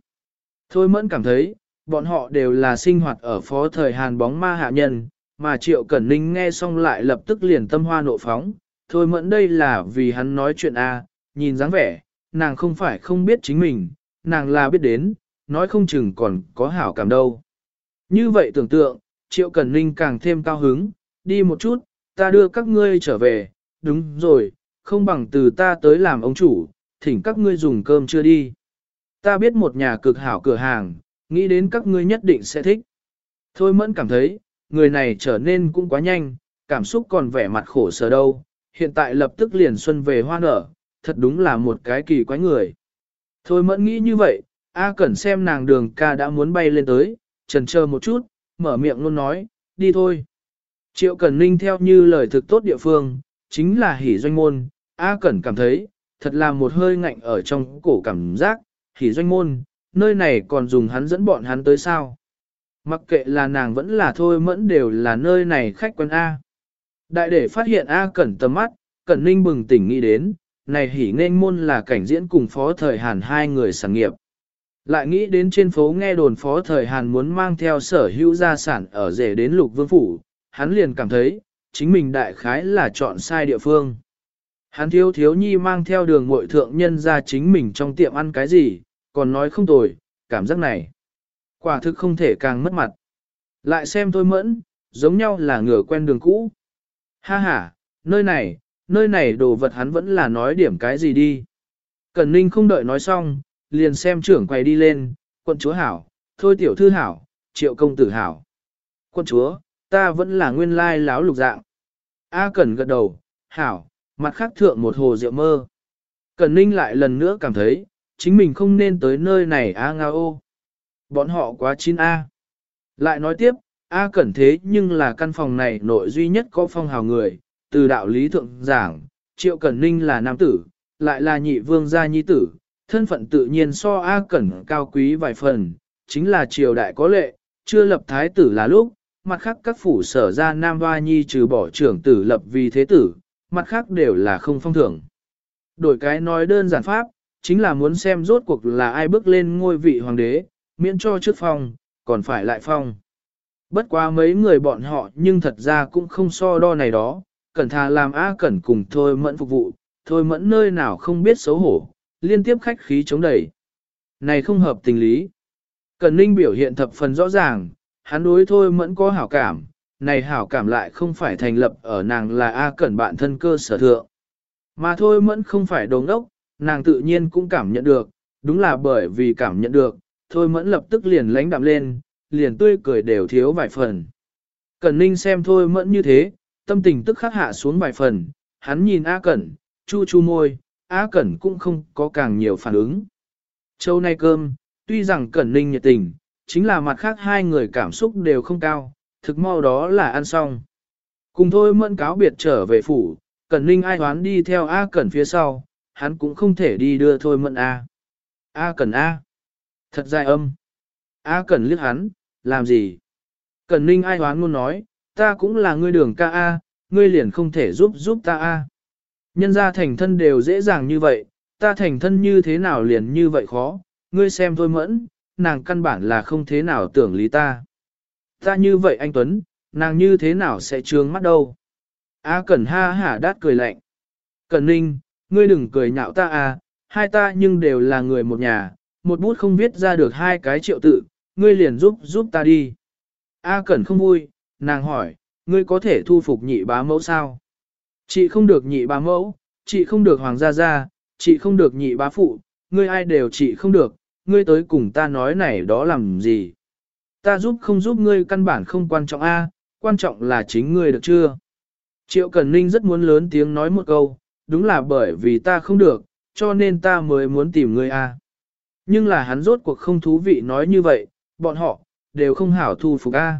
Thôi mẫn cảm thấy, bọn họ đều là sinh hoạt ở phó thời Hàn bóng ma hạ nhân, mà triệu cẩn ninh nghe xong lại lập tức liền tâm hoa nộ phóng. Thôi mẫn đây là vì hắn nói chuyện A, nhìn dáng vẻ, nàng không phải không biết chính mình, nàng là biết đến, nói không chừng còn có hảo cảm đâu. Như vậy tưởng tượng, triệu cẩn ninh càng thêm cao hứng, đi một chút, ta đưa các ngươi trở về, đúng rồi, không bằng từ ta tới làm ông chủ, thỉnh các ngươi dùng cơm chưa đi. Ta biết một nhà cực hảo cửa hàng, nghĩ đến các ngươi nhất định sẽ thích. Thôi mẫn cảm thấy, người này trở nên cũng quá nhanh, cảm xúc còn vẻ mặt khổ sở đâu, hiện tại lập tức liền xuân về hoa nở, thật đúng là một cái kỳ quái người. Thôi mẫn nghĩ như vậy, A Cẩn xem nàng đường ca đã muốn bay lên tới, trần chờ một chút, mở miệng luôn nói, đi thôi. Triệu Cẩn Ninh theo như lời thực tốt địa phương, chính là hỉ doanh môn, A Cẩn cảm thấy, thật là một hơi ngạnh ở trong cổ cảm giác, hỉ doanh môn, nơi này còn dùng hắn dẫn bọn hắn tới sao. Mặc kệ là nàng vẫn là thôi mẫn đều là nơi này khách quen A. Đại để phát hiện A Cẩn tầm mắt, Cẩn Ninh bừng tỉnh nghĩ đến, này hỉ nên môn là cảnh diễn cùng phó thời Hàn hai người sản nghiệp. Lại nghĩ đến trên phố nghe đồn phó thời Hàn muốn mang theo sở hữu gia sản ở rể đến lục vương phủ, hắn liền cảm thấy, chính mình đại khái là chọn sai địa phương. Hắn thiếu thiếu nhi mang theo đường mội thượng nhân ra chính mình trong tiệm ăn cái gì, còn nói không tồi, cảm giác này. Quả thực không thể càng mất mặt. Lại xem tôi mẫn, giống nhau là ngửa quen đường cũ. Ha ha, nơi này, nơi này đồ vật hắn vẫn là nói điểm cái gì đi. Cẩn Ninh không đợi nói xong, liền xem trưởng quay đi lên, quận chúa hảo, thôi tiểu thư hảo, triệu công tử hảo. Quận chúa, ta vẫn là nguyên lai láo lục dạng. A Cẩn gật đầu, hảo, mặt khác thượng một hồ rượu mơ. Cẩn Ninh lại lần nữa cảm thấy, chính mình không nên tới nơi này A Nga ô. Bọn họ quá chín A. Lại nói tiếp, A Cẩn thế nhưng là căn phòng này nội duy nhất có phong hào người, từ đạo lý thượng giảng, Triệu Cẩn Ninh là nam tử, lại là nhị vương gia nhi tử, thân phận tự nhiên so A Cẩn cao quý vài phần, chính là triều đại có lệ, chưa lập thái tử là lúc, mặt khác các phủ sở ra nam hoa nhi trừ bỏ trưởng tử lập vì thế tử, mặt khác đều là không phong thưởng. Đổi cái nói đơn giản pháp, chính là muốn xem rốt cuộc là ai bước lên ngôi vị hoàng đế, miễn cho trước phong, còn phải lại phong. Bất quá mấy người bọn họ nhưng thật ra cũng không so đo này đó, cẩn thà làm A cẩn cùng thôi mẫn phục vụ, thôi mẫn nơi nào không biết xấu hổ, liên tiếp khách khí chống đẩy. Này không hợp tình lý. Cẩn ninh biểu hiện thập phần rõ ràng, hắn đối thôi mẫn có hảo cảm, này hảo cảm lại không phải thành lập ở nàng là A cẩn bạn thân cơ sở thượng. Mà thôi mẫn không phải đồng đốc, nàng tự nhiên cũng cảm nhận được, đúng là bởi vì cảm nhận được, thôi mẫn lập tức liền lánh đạm lên, liền tươi cười đều thiếu vài phần. Cẩn ninh xem thôi mẫn như thế, tâm tình tức khắc hạ xuống vài phần, hắn nhìn A Cẩn, chu chu môi, A Cẩn cũng không có càng nhiều phản ứng. Châu nay cơm, tuy rằng Cẩn ninh nhiệt tình, chính là mặt khác hai người cảm xúc đều không cao, thực mau đó là ăn xong. Cùng thôi mẫn cáo biệt trở về phủ, Cẩn ninh ai hoán đi theo A Cẩn phía sau, hắn cũng không thể đi đưa thôi mẫn A. A Cẩn A. Thật dài âm. A Cẩn liếc hắn, làm gì? Cẩn ninh ai hoán luôn nói, ta cũng là ngươi đường ca A, ngươi liền không thể giúp giúp ta A. Nhân ra thành thân đều dễ dàng như vậy, ta thành thân như thế nào liền như vậy khó, ngươi xem thôi mẫn, nàng căn bản là không thế nào tưởng lý ta. Ta như vậy anh Tuấn, nàng như thế nào sẽ trướng mắt đâu. A Cẩn ha hả đát cười lạnh. Cẩn ninh, ngươi đừng cười nhạo ta à, hai ta nhưng đều là người một nhà, một bút không viết ra được hai cái triệu tự, ngươi liền giúp giúp ta đi. A Cẩn không vui, nàng hỏi, ngươi có thể thu phục nhị bá mẫu sao? Chị không được nhị bá mẫu, chị không được hoàng gia gia, chị không được nhị bá phụ, ngươi ai đều chị không được, ngươi tới cùng ta nói này đó làm gì? Ta giúp không giúp ngươi căn bản không quan trọng a, quan trọng là chính ngươi được chưa? Triệu Cần Ninh rất muốn lớn tiếng nói một câu, đúng là bởi vì ta không được, cho nên ta mới muốn tìm ngươi a. Nhưng là hắn rốt cuộc không thú vị nói như vậy, bọn họ, đều không hảo thu phục a.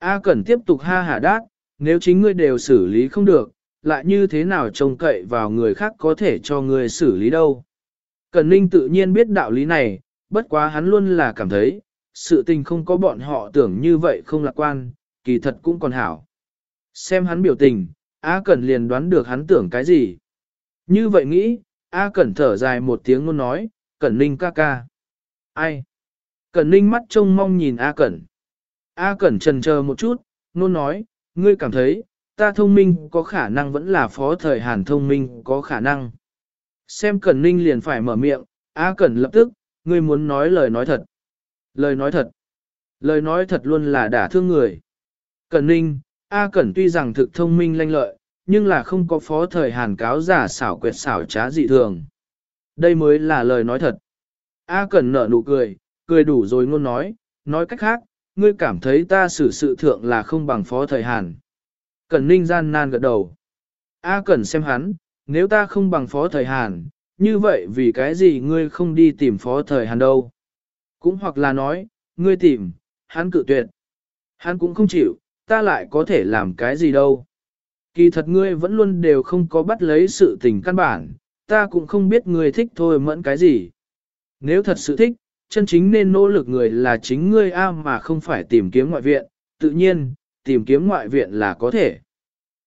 A Cẩn tiếp tục ha hả đát, nếu chính ngươi đều xử lý không được, lại như thế nào trông cậy vào người khác có thể cho ngươi xử lý đâu. Cẩn Ninh tự nhiên biết đạo lý này, bất quá hắn luôn là cảm thấy, sự tình không có bọn họ tưởng như vậy không lạc quan, kỳ thật cũng còn hảo. Xem hắn biểu tình, A Cẩn liền đoán được hắn tưởng cái gì. Như vậy nghĩ, A Cẩn thở dài một tiếng luôn nói, Cẩn Ninh ca ca. Ai? Cẩn Ninh mắt trông mong nhìn A Cẩn. A Cẩn trần chờ một chút, nôn nói, ngươi cảm thấy, ta thông minh có khả năng vẫn là phó thời Hàn thông minh có khả năng. Xem Cẩn Ninh liền phải mở miệng, A Cẩn lập tức, ngươi muốn nói lời nói thật. Lời nói thật. Lời nói thật luôn là đả thương người. Cẩn Ninh, A Cẩn tuy rằng thực thông minh lanh lợi, nhưng là không có phó thời Hàn cáo giả xảo quyệt xảo trá dị thường. Đây mới là lời nói thật. A Cẩn nở nụ cười, cười đủ rồi ngôn nói, nói cách khác, ngươi cảm thấy ta xử sự thượng là không bằng phó thời Hàn. Cẩn ninh gian nan gật đầu. A à Cẩn xem hắn, nếu ta không bằng phó thời Hàn, như vậy vì cái gì ngươi không đi tìm phó thời Hàn đâu? Cũng hoặc là nói, ngươi tìm, hắn cự tuyệt. Hắn cũng không chịu, ta lại có thể làm cái gì đâu. Kỳ thật ngươi vẫn luôn đều không có bắt lấy sự tình căn bản, ta cũng không biết ngươi thích thôi mẫn cái gì. Nếu thật sự thích, chân chính nên nỗ lực người là chính ngươi A mà không phải tìm kiếm ngoại viện, tự nhiên, tìm kiếm ngoại viện là có thể.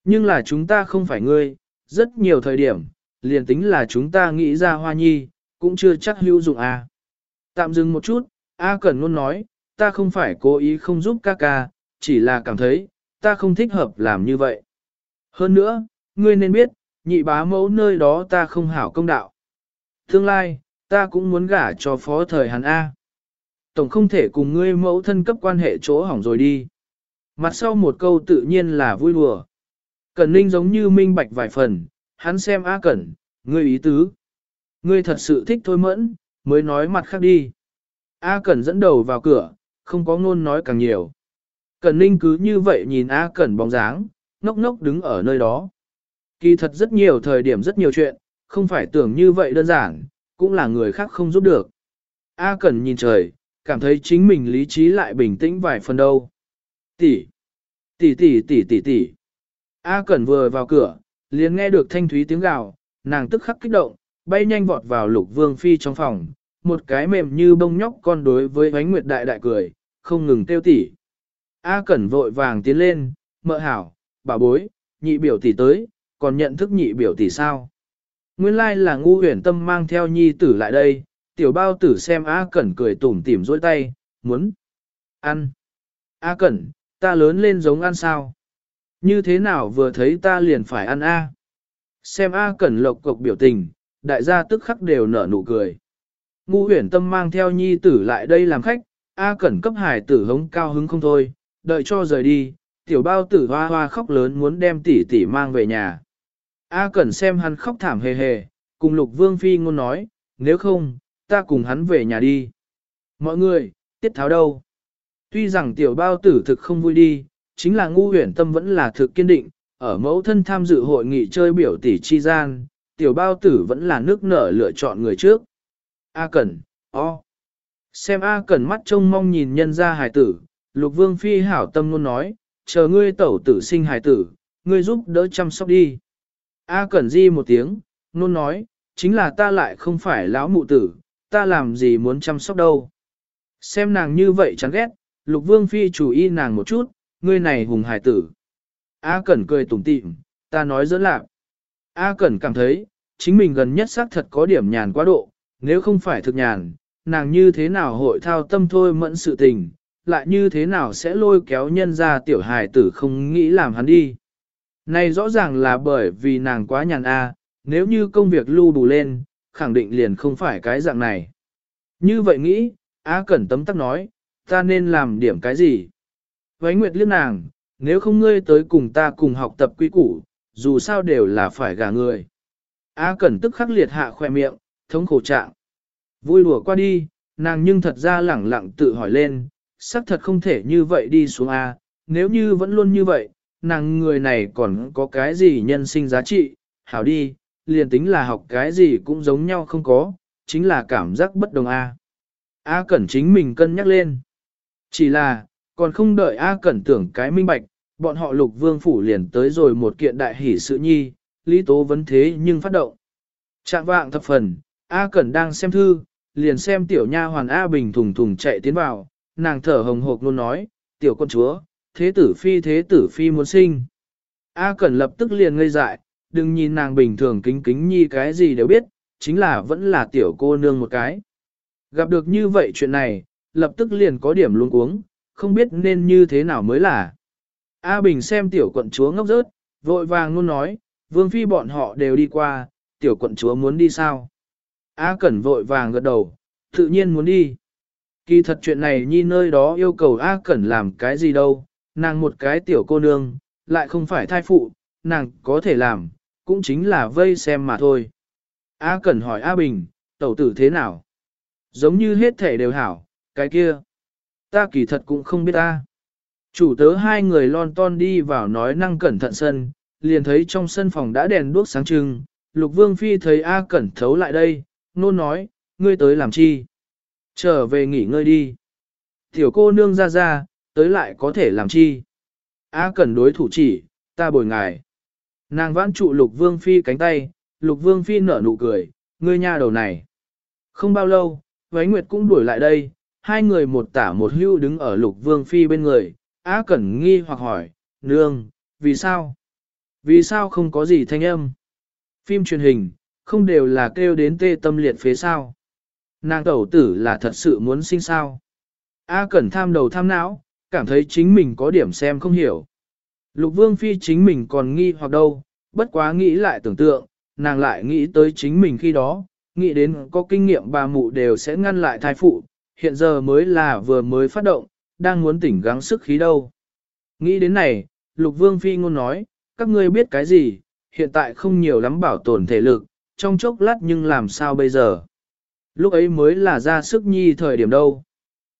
Nhưng là chúng ta không phải ngươi, rất nhiều thời điểm, liền tính là chúng ta nghĩ ra hoa nhi, cũng chưa chắc hữu dụng A. Tạm dừng một chút, A Cẩn luôn nói, ta không phải cố ý không giúp ca ca, chỉ là cảm thấy, ta không thích hợp làm như vậy. Hơn nữa, ngươi nên biết, nhị bá mẫu nơi đó ta không hảo công đạo. Tương lai, ta cũng muốn gả cho phó thời hắn A. Tổng không thể cùng ngươi mẫu thân cấp quan hệ chỗ hỏng rồi đi. Mặt sau một câu tự nhiên là vui đùa. Cẩn ninh giống như minh bạch vài phần, hắn xem A Cẩn, ngươi ý tứ. Ngươi thật sự thích thôi mẫn, mới nói mặt khác đi. A Cẩn dẫn đầu vào cửa, không có ngôn nói càng nhiều. Cẩn ninh cứ như vậy nhìn A Cẩn bóng dáng, ngốc ngốc đứng ở nơi đó. Kỳ thật rất nhiều thời điểm rất nhiều chuyện, không phải tưởng như vậy đơn giản, cũng là người khác không giúp được. A Cẩn nhìn trời, cảm thấy chính mình lý trí lại bình tĩnh vài phần đâu. Tỷ, tỷ tỷ tỷ tỷ tỷ. A Cẩn vừa vào cửa, liền nghe được thanh thúy tiếng gào, nàng tức khắc kích động, bay nhanh vọt vào lục vương phi trong phòng, một cái mềm như bông nhóc con đối với Ánh nguyệt đại đại cười, không ngừng tiêu tỉ. A Cẩn vội vàng tiến lên, mợ hảo, bà bối, nhị biểu tỷ tới, còn nhận thức nhị biểu tỷ sao? Nguyên lai là ngu huyền tâm mang theo nhi tử lại đây, tiểu bao tử xem A Cẩn cười tủm tỉm dối tay, muốn ăn. A Cẩn, ta lớn lên giống ăn sao? Như thế nào vừa thấy ta liền phải ăn A? Xem A Cẩn lộc cộc biểu tình, đại gia tức khắc đều nở nụ cười. Ngu huyền tâm mang theo nhi tử lại đây làm khách, A Cẩn cấp hải tử hống cao hứng không thôi, đợi cho rời đi, tiểu bao tử hoa hoa khóc lớn muốn đem tỷ tỷ mang về nhà. A Cẩn xem hắn khóc thảm hề hề, cùng Lục Vương Phi ngôn nói, nếu không, ta cùng hắn về nhà đi. Mọi người, tiết tháo đâu? Tuy rằng tiểu bao tử thực không vui đi, chính là ngu huyển tâm vẫn là thực kiên định, ở mẫu thân tham dự hội nghị chơi biểu tỷ chi gian, tiểu bao tử vẫn là nước nở lựa chọn người trước. A Cẩn, o. Xem A Cẩn mắt trông mong nhìn nhân ra hài tử, Lục Vương Phi hảo tâm luôn nói, chờ ngươi tẩu tử sinh hài tử, ngươi giúp đỡ chăm sóc đi. A Cẩn Di một tiếng, nôn nói, chính là ta lại không phải lão mụ tử, ta làm gì muốn chăm sóc đâu. Xem nàng như vậy chán ghét, Lục Vương Phi chủ y nàng một chút, ngươi này hùng hải tử. A Cẩn cười tủm tỉm, ta nói dẫn lạc. A Cẩn cảm thấy, chính mình gần nhất xác thật có điểm nhàn quá độ, nếu không phải thực nhàn, nàng như thế nào hội thao tâm thôi mẫn sự tình, lại như thế nào sẽ lôi kéo nhân ra tiểu hài tử không nghĩ làm hắn đi. Này rõ ràng là bởi vì nàng quá nhàn a, nếu như công việc lưu bù lên, khẳng định liền không phải cái dạng này. Như vậy nghĩ, A Cẩn tấm tắc nói, ta nên làm điểm cái gì? Vánh Nguyệt liếc nàng, nếu không ngươi tới cùng ta cùng học tập quy củ, dù sao đều là phải gả người. A Cẩn tức khắc liệt hạ khoe miệng, thống khổ trạng. Vui đùa qua đi, nàng nhưng thật ra lẳng lặng tự hỏi lên, xác thật không thể như vậy đi xuống A, nếu như vẫn luôn như vậy, nàng người này còn có cái gì nhân sinh giá trị, hảo đi, liền tính là học cái gì cũng giống nhau không có, chính là cảm giác bất đồng A. A Cẩn chính mình cân nhắc lên. Chỉ là, còn không đợi A Cẩn tưởng cái minh bạch, bọn họ lục vương phủ liền tới rồi một kiện đại hỷ sự nhi, lý tố vấn thế nhưng phát động. Trạng vạng thập phần, A Cẩn đang xem thư, liền xem tiểu nha hoàn A Bình thùng thùng chạy tiến vào, nàng thở hồng hộc luôn nói, tiểu con chúa, thế tử phi thế tử phi muốn sinh. A Cẩn lập tức liền ngây dại, đừng nhìn nàng bình thường kính kính nhi cái gì đều biết, chính là vẫn là tiểu cô nương một cái. Gặp được như vậy chuyện này, lập tức liền có điểm luống cuống, không biết nên như thế nào mới là. A Bình xem tiểu quận chúa ngốc rớt, vội vàng luôn nói, vương phi bọn họ đều đi qua, tiểu quận chúa muốn đi sao? A Cẩn vội vàng gật đầu, tự nhiên muốn đi. Kỳ thật chuyện này nhi nơi đó yêu cầu A Cẩn làm cái gì đâu, nàng một cái tiểu cô nương, lại không phải thai phụ, nàng có thể làm, cũng chính là vây xem mà thôi. A Cẩn hỏi A Bình, tẩu tử thế nào? Giống như hết thể đều hảo, cái kia. Ta kỳ thật cũng không biết ta. Chủ tớ hai người lon ton đi vào nói năng cẩn thận sân, liền thấy trong sân phòng đã đèn đuốc sáng trưng. Lục Vương Phi thấy A Cẩn thấu lại đây, nôn nói, ngươi tới làm chi? Trở về nghỉ ngơi đi. Tiểu cô nương ra ra, tới lại có thể làm chi? A cần đối thủ chỉ, ta bồi ngài. Nàng vãn trụ Lục Vương Phi cánh tay, Lục Vương Phi nở nụ cười, ngươi nha đầu này. Không bao lâu, váy Nguyệt cũng đuổi lại đây, hai người một tả một hưu đứng ở Lục Vương Phi bên người, Á Cẩn nghi hoặc hỏi, nương, vì sao? Vì sao không có gì thanh âm? Phim truyền hình, không đều là kêu đến tê tâm liệt phế sao? Nàng tẩu tử là thật sự muốn sinh sao? A Cẩn tham đầu tham não, cảm thấy chính mình có điểm xem không hiểu. Lục Vương Phi chính mình còn nghi hoặc đâu, bất quá nghĩ lại tưởng tượng, nàng lại nghĩ tới chính mình khi đó, nghĩ đến có kinh nghiệm bà mụ đều sẽ ngăn lại thai phụ, hiện giờ mới là vừa mới phát động, đang muốn tỉnh gắng sức khí đâu. Nghĩ đến này, Lục Vương Phi ngôn nói, các ngươi biết cái gì, hiện tại không nhiều lắm bảo tồn thể lực, trong chốc lát nhưng làm sao bây giờ. Lúc ấy mới là ra sức nhi thời điểm đâu.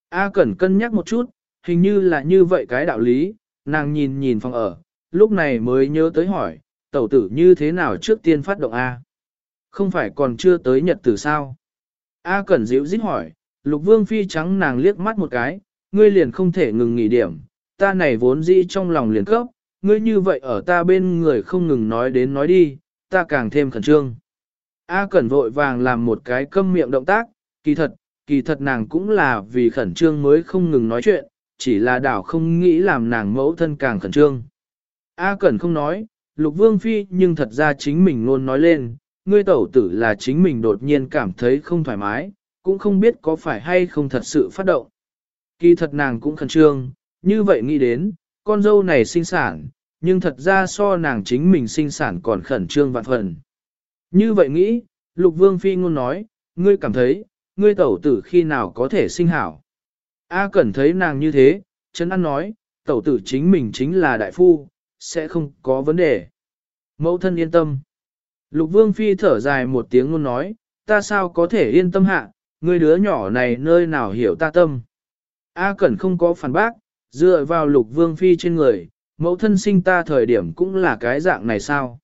A Cẩn cân nhắc một chút, hình như là như vậy cái đạo lý, nàng nhìn nhìn phòng ở, lúc này mới nhớ tới hỏi, tẩu tử như thế nào trước tiên phát động A. Không phải còn chưa tới nhật tử sao? A Cẩn dịu dít hỏi, Lục Vương Phi trắng nàng liếc mắt một cái, ngươi liền không thể ngừng nghỉ điểm, ta này vốn dĩ trong lòng liền cấp, ngươi như vậy ở ta bên người không ngừng nói đến nói đi, ta càng thêm khẩn trương. A Cẩn vội vàng làm một cái câm miệng động tác, kỳ thật, kỳ thật nàng cũng là vì khẩn trương mới không ngừng nói chuyện, chỉ là đảo không nghĩ làm nàng mẫu thân càng khẩn trương. A Cẩn không nói, Lục Vương Phi nhưng thật ra chính mình luôn nói lên, ngươi tẩu tử là chính mình đột nhiên cảm thấy không thoải mái, cũng không biết có phải hay không thật sự phát động. Kỳ thật nàng cũng khẩn trương, như vậy nghĩ đến, con dâu này sinh sản, nhưng thật ra so nàng chính mình sinh sản còn khẩn trương vạn phần. Như vậy nghĩ, Lục Vương Phi ngôn nói, ngươi cảm thấy, ngươi tẩu tử khi nào có thể sinh hảo. A Cẩn thấy nàng như thế, Trấn An nói, tẩu tử chính mình chính là đại phu, sẽ không có vấn đề. Mẫu thân yên tâm. Lục Vương Phi thở dài một tiếng luôn nói, ta sao có thể yên tâm hạ, Người đứa nhỏ này nơi nào hiểu ta tâm. A Cẩn không có phản bác, dựa vào Lục Vương Phi trên người, mẫu thân sinh ta thời điểm cũng là cái dạng này sao.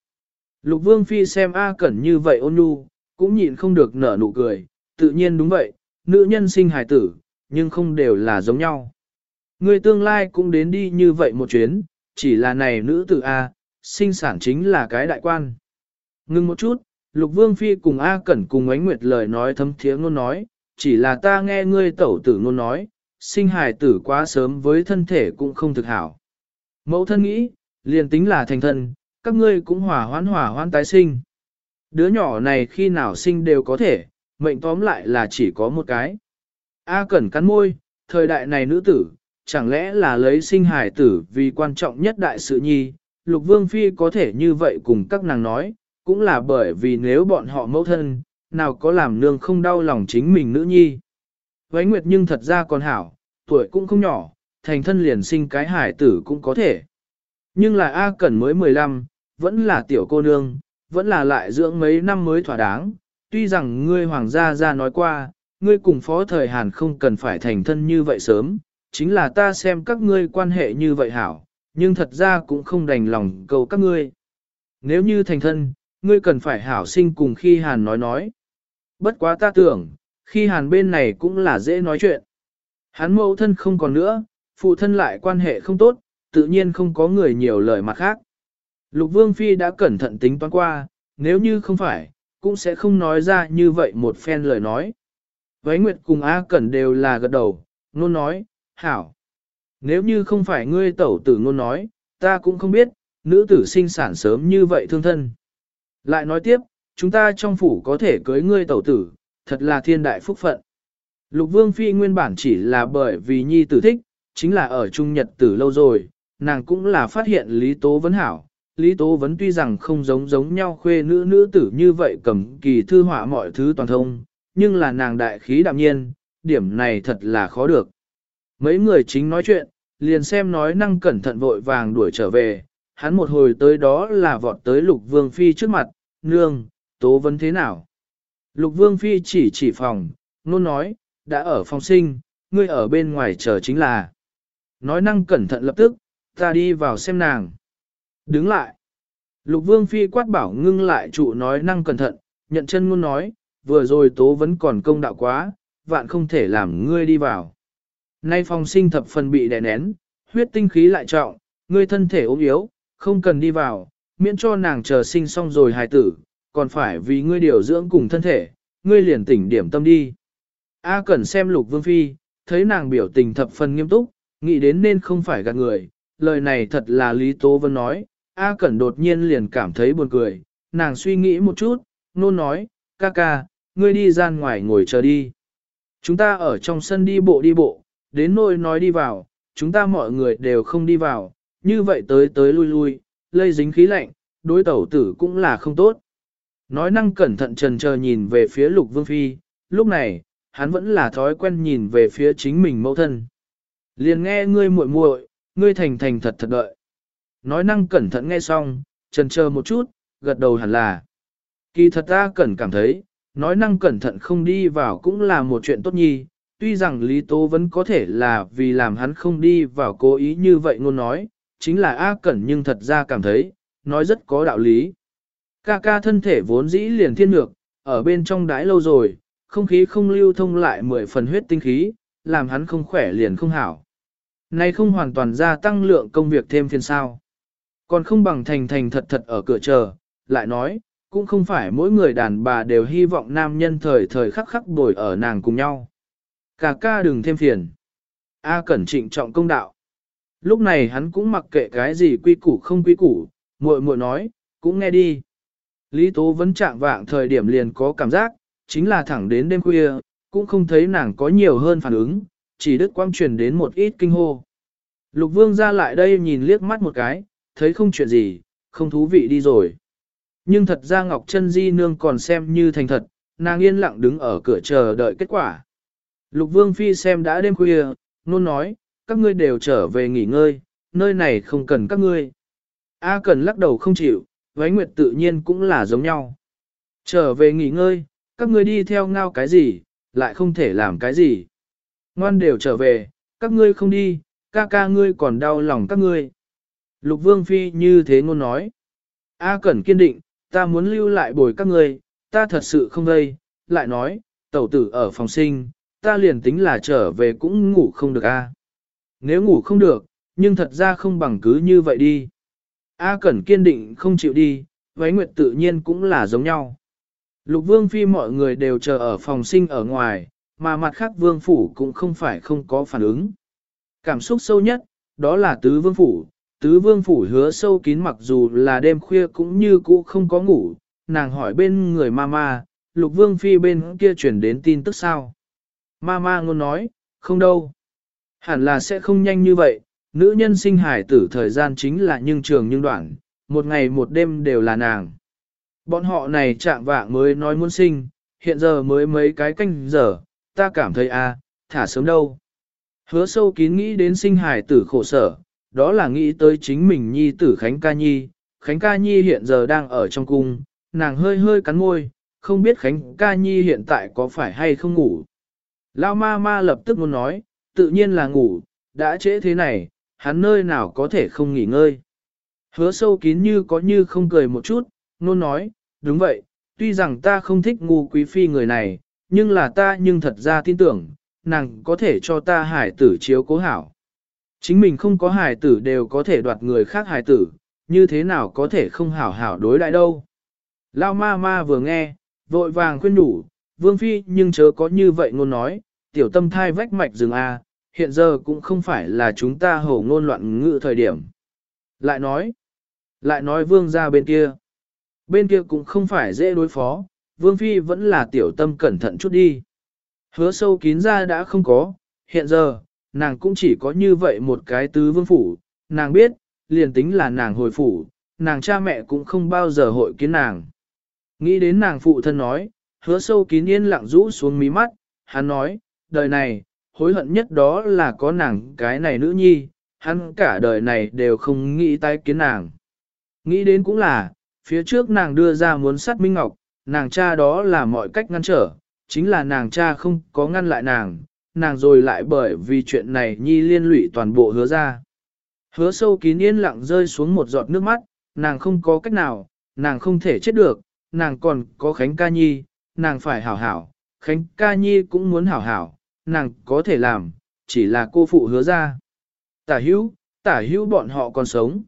Lục Vương Phi xem A Cẩn như vậy ôn nhu, cũng nhịn không được nở nụ cười, tự nhiên đúng vậy, nữ nhân sinh hài tử, nhưng không đều là giống nhau. Người tương lai cũng đến đi như vậy một chuyến, chỉ là này nữ tử A, sinh sản chính là cái đại quan. Ngưng một chút, Lục Vương Phi cùng A Cẩn cùng ánh nguyệt lời nói thấm thiế ngôn nói, chỉ là ta nghe ngươi tẩu tử ngôn nói, sinh hài tử quá sớm với thân thể cũng không thực hảo. Mẫu thân nghĩ, liền tính là thành thân, các ngươi cũng hỏa hoãn hỏa hoãn tái sinh. Đứa nhỏ này khi nào sinh đều có thể, mệnh tóm lại là chỉ có một cái. A Cẩn cắn môi, thời đại này nữ tử, chẳng lẽ là lấy sinh hài tử vì quan trọng nhất đại sự nhi, Lục Vương Phi có thể như vậy cùng các nàng nói, cũng là bởi vì nếu bọn họ mẫu thân, nào có làm nương không đau lòng chính mình nữ nhi. Vánh Nguyệt nhưng thật ra còn hảo, tuổi cũng không nhỏ, thành thân liền sinh cái hải tử cũng có thể. Nhưng là A Cẩn mới 15, vẫn là tiểu cô nương, vẫn là lại dưỡng mấy năm mới thỏa đáng. Tuy rằng ngươi hoàng gia ra nói qua, ngươi cùng phó thời Hàn không cần phải thành thân như vậy sớm, chính là ta xem các ngươi quan hệ như vậy hảo, nhưng thật ra cũng không đành lòng cầu các ngươi. Nếu như thành thân, ngươi cần phải hảo sinh cùng khi Hàn nói nói. Bất quá ta tưởng, khi Hàn bên này cũng là dễ nói chuyện. Hắn mẫu thân không còn nữa, phụ thân lại quan hệ không tốt, tự nhiên không có người nhiều lời mặt khác. Lục Vương Phi đã cẩn thận tính toán qua, nếu như không phải, cũng sẽ không nói ra như vậy một phen lời nói. Vấy Nguyệt cùng A Cẩn đều là gật đầu, nôn nói, hảo. Nếu như không phải ngươi tẩu tử nôn nói, ta cũng không biết, nữ tử sinh sản sớm như vậy thương thân. Lại nói tiếp, chúng ta trong phủ có thể cưới ngươi tẩu tử, thật là thiên đại phúc phận. Lục Vương Phi nguyên bản chỉ là bởi vì nhi tử thích, chính là ở Trung Nhật tử lâu rồi, nàng cũng là phát hiện Lý Tố Vấn hảo. Lý Tố Vấn tuy rằng không giống giống nhau khuê nữ nữ tử như vậy cầm kỳ thư họa mọi thứ toàn thông, nhưng là nàng đại khí đạm nhiên, điểm này thật là khó được. Mấy người chính nói chuyện, liền xem nói năng cẩn thận vội vàng đuổi trở về, hắn một hồi tới đó là vọt tới Lục Vương Phi trước mặt, nương, Tố Vấn thế nào? Lục Vương Phi chỉ chỉ phòng, nôn nói, đã ở phòng sinh, ngươi ở bên ngoài chờ chính là. Nói năng cẩn thận lập tức, ta đi vào xem nàng. Đứng lại. Lục vương phi quát bảo ngưng lại trụ nói năng cẩn thận, nhận chân ngôn nói, vừa rồi tố vẫn còn công đạo quá, vạn không thể làm ngươi đi vào. Nay phòng sinh thập phần bị đè nén, huyết tinh khí lại trọng, ngươi thân thể ốm yếu, không cần đi vào, miễn cho nàng chờ sinh xong rồi hài tử, còn phải vì ngươi điều dưỡng cùng thân thể, ngươi liền tỉnh điểm tâm đi. A Cẩn xem lục vương phi, thấy nàng biểu tình thập phần nghiêm túc, nghĩ đến nên không phải gạt người, lời này thật là Lý Tố Vân nói, A Cẩn đột nhiên liền cảm thấy buồn cười, nàng suy nghĩ một chút, nôn nói, ca ca, ngươi đi ra ngoài ngồi chờ đi. Chúng ta ở trong sân đi bộ đi bộ, đến nơi nói đi vào, chúng ta mọi người đều không đi vào, như vậy tới tới lui lui, lây dính khí lạnh, đối tẩu tử cũng là không tốt. Nói năng cẩn thận trần chờ nhìn về phía lục vương phi, lúc này, hắn vẫn là thói quen nhìn về phía chính mình mẫu thân. Liền nghe ngươi muội muội, ngươi thành thành thật thật đợi. Nói năng cẩn thận nghe xong, trần chờ một chút, gật đầu hẳn là. Kỳ thật ta cẩn cảm thấy, nói năng cẩn thận không đi vào cũng là một chuyện tốt nhi, tuy rằng Lý Tố vẫn có thể là vì làm hắn không đi vào cố ý như vậy ngôn nói, chính là A Cẩn nhưng thật ra cảm thấy, nói rất có đạo lý. Ca ca thân thể vốn dĩ liền thiên ngược, ở bên trong đái lâu rồi, không khí không lưu thông lại mười phần huyết tinh khí, làm hắn không khỏe liền không hảo. Này không hoàn toàn gia tăng lượng công việc thêm phiền sao. Còn không bằng thành thành thật thật ở cửa chờ, lại nói, cũng không phải mỗi người đàn bà đều hy vọng nam nhân thời thời khắc khắc bồi ở nàng cùng nhau. Cả ca đừng thêm phiền. A cẩn trịnh trọng công đạo. Lúc này hắn cũng mặc kệ cái gì quy củ không quy củ, muội muội nói, cũng nghe đi. Lý Tố vẫn chạm vạng thời điểm liền có cảm giác, chính là thẳng đến đêm khuya, cũng không thấy nàng có nhiều hơn phản ứng, chỉ đứt quang truyền đến một ít kinh hô. Lục vương ra lại đây nhìn liếc mắt một cái, thấy không chuyện gì, không thú vị đi rồi. Nhưng thật ra Ngọc Trân Di Nương còn xem như thành thật, nàng yên lặng đứng ở cửa chờ đợi kết quả. Lục Vương Phi xem đã đêm khuya, nôn nói, các ngươi đều trở về nghỉ ngơi, nơi này không cần các ngươi. A Cần lắc đầu không chịu, Vánh Nguyệt tự nhiên cũng là giống nhau. Trở về nghỉ ngơi, các ngươi đi theo ngao cái gì, lại không thể làm cái gì. Ngoan đều trở về, các ngươi không đi, ca ca ngươi còn đau lòng các ngươi. Lục Vương Phi như thế ngôn nói. A Cẩn kiên định, ta muốn lưu lại bồi các ngươi, ta thật sự không đây, lại nói, tẩu tử ở phòng sinh, ta liền tính là trở về cũng ngủ không được a. Nếu ngủ không được, nhưng thật ra không bằng cứ như vậy đi. A Cẩn kiên định không chịu đi, váy nguyệt tự nhiên cũng là giống nhau. Lục vương phi mọi người đều chờ ở phòng sinh ở ngoài, mà mặt khác vương phủ cũng không phải không có phản ứng. Cảm xúc sâu nhất, đó là tứ vương phủ. Tứ vương phủ hứa sâu kín mặc dù là đêm khuya cũng như cũ không có ngủ, nàng hỏi bên người mama, lục vương phi bên kia chuyển đến tin tức sao. Mama ngôn nói, không đâu. Hẳn là sẽ không nhanh như vậy, nữ nhân sinh hải tử thời gian chính là nhưng trường nhưng đoạn, một ngày một đêm đều là nàng. Bọn họ này chạm vạng mới nói muốn sinh, hiện giờ mới mấy cái canh giờ, ta cảm thấy a, à, thả sớm đâu. Hứa sâu kín nghĩ đến sinh hải tử khổ sở, đó là nghĩ tới chính mình nhi tử Khánh Ca Nhi. Khánh Ca Nhi hiện giờ đang ở trong cung, nàng hơi hơi cắn môi, không biết Khánh Ca Nhi hiện tại có phải hay không ngủ. Lao ma ma lập tức muốn nói, tự nhiên là ngủ, đã trễ thế này, hắn nơi nào có thể không nghỉ ngơi. Hứa sâu kín như có như không cười một chút, nôn nói, đúng vậy, tuy rằng ta không thích ngu quý phi người này, nhưng là ta nhưng thật ra tin tưởng, nàng có thể cho ta hải tử chiếu cố hảo. Chính mình không có hài tử đều có thể đoạt người khác hài tử, như thế nào có thể không hảo hảo đối đại đâu. Lao ma ma vừa nghe, vội vàng khuyên đủ, vương phi nhưng chớ có như vậy ngôn nói, tiểu tâm thai vách mạch rừng A, hiện giờ cũng không phải là chúng ta hổ ngôn loạn ngữ thời điểm. Lại nói, lại nói vương ra bên kia. Bên kia cũng không phải dễ đối phó, vương phi vẫn là tiểu tâm cẩn thận chút đi. Hứa sâu kín ra đã không có, hiện giờ, nàng cũng chỉ có như vậy một cái tứ vương phủ, nàng biết, liền tính là nàng hồi phủ, nàng cha mẹ cũng không bao giờ hội kiến nàng. Nghĩ đến nàng phụ thân nói, hứa sâu kín yên lặng rũ xuống mí mắt, hắn nói, đời này, hối hận nhất đó là có nàng cái này nữ nhi, hắn cả đời này đều không nghĩ tái kiến nàng. Nghĩ đến cũng là, phía trước nàng đưa ra muốn sát Minh Ngọc, nàng cha đó là mọi cách ngăn trở, chính là nàng cha không có ngăn lại nàng, nàng rồi lại bởi vì chuyện này nhi liên lụy toàn bộ hứa ra. Hứa sâu kín yên lặng rơi xuống một giọt nước mắt, nàng không có cách nào, nàng không thể chết được, nàng còn có Khánh Ca Nhi, nàng phải hảo hảo, Khánh Ca Nhi cũng muốn hảo hảo, nàng có thể làm, chỉ là cô phụ hứa ra. Tả hữu, tả hữu bọn họ còn sống.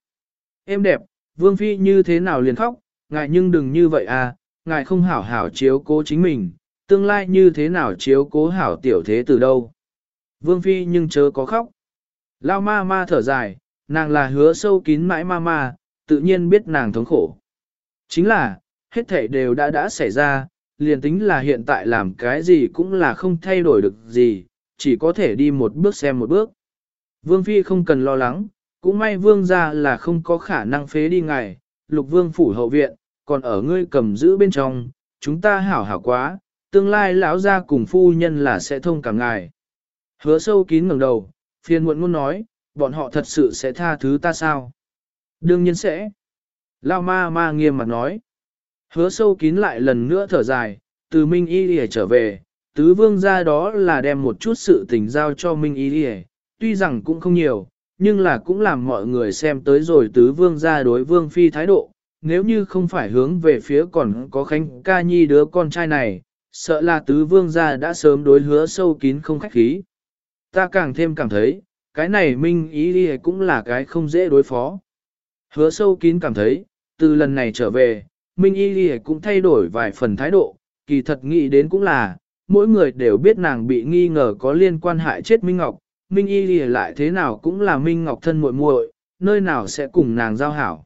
Em đẹp, Vương Phi như thế nào liền khóc, ngài nhưng đừng như vậy à, ngài không hảo hảo chiếu cố chính mình, tương lai như thế nào chiếu cố hảo tiểu thế từ đâu. Vương Phi nhưng chớ có khóc. Lao ma ma thở dài, nàng là hứa sâu kín mãi ma ma, tự nhiên biết nàng thống khổ. Chính là, hết thảy đều đã đã xảy ra, liền tính là hiện tại làm cái gì cũng là không thay đổi được gì, chỉ có thể đi một bước xem một bước. Vương Phi không cần lo lắng, cũng may Vương ra là không có khả năng phế đi ngài, lục vương phủ hậu viện, còn ở ngươi cầm giữ bên trong, chúng ta hảo hảo quá, tương lai lão gia cùng phu nhân là sẽ thông cảm ngài. Hứa sâu kín ngẩng đầu, phiền muộn muốn nói, bọn họ thật sự sẽ tha thứ ta sao? Đương nhiên sẽ. Lao ma ma nghiêm mặt nói. Hứa sâu kín lại lần nữa thở dài, từ Minh Y Lìa trở về, tứ vương ra đó là đem một chút sự tình giao cho Minh Y Lìa, tuy rằng cũng không nhiều, nhưng là cũng làm mọi người xem tới rồi tứ vương ra đối vương phi thái độ, nếu như không phải hướng về phía còn có khánh ca nhi đứa con trai này, sợ là tứ vương gia đã sớm đối hứa sâu kín không khách khí. Ta càng thêm cảm thấy, cái này minh ý đi cũng là cái không dễ đối phó. Hứa sâu kín cảm thấy, từ lần này trở về, minh y đi cũng thay đổi vài phần thái độ, kỳ thật nghĩ đến cũng là, mỗi người đều biết nàng bị nghi ngờ có liên quan hại chết Minh Ngọc, Minh y đi lại thế nào cũng là Minh Ngọc thân muội muội, nơi nào sẽ cùng nàng giao hảo.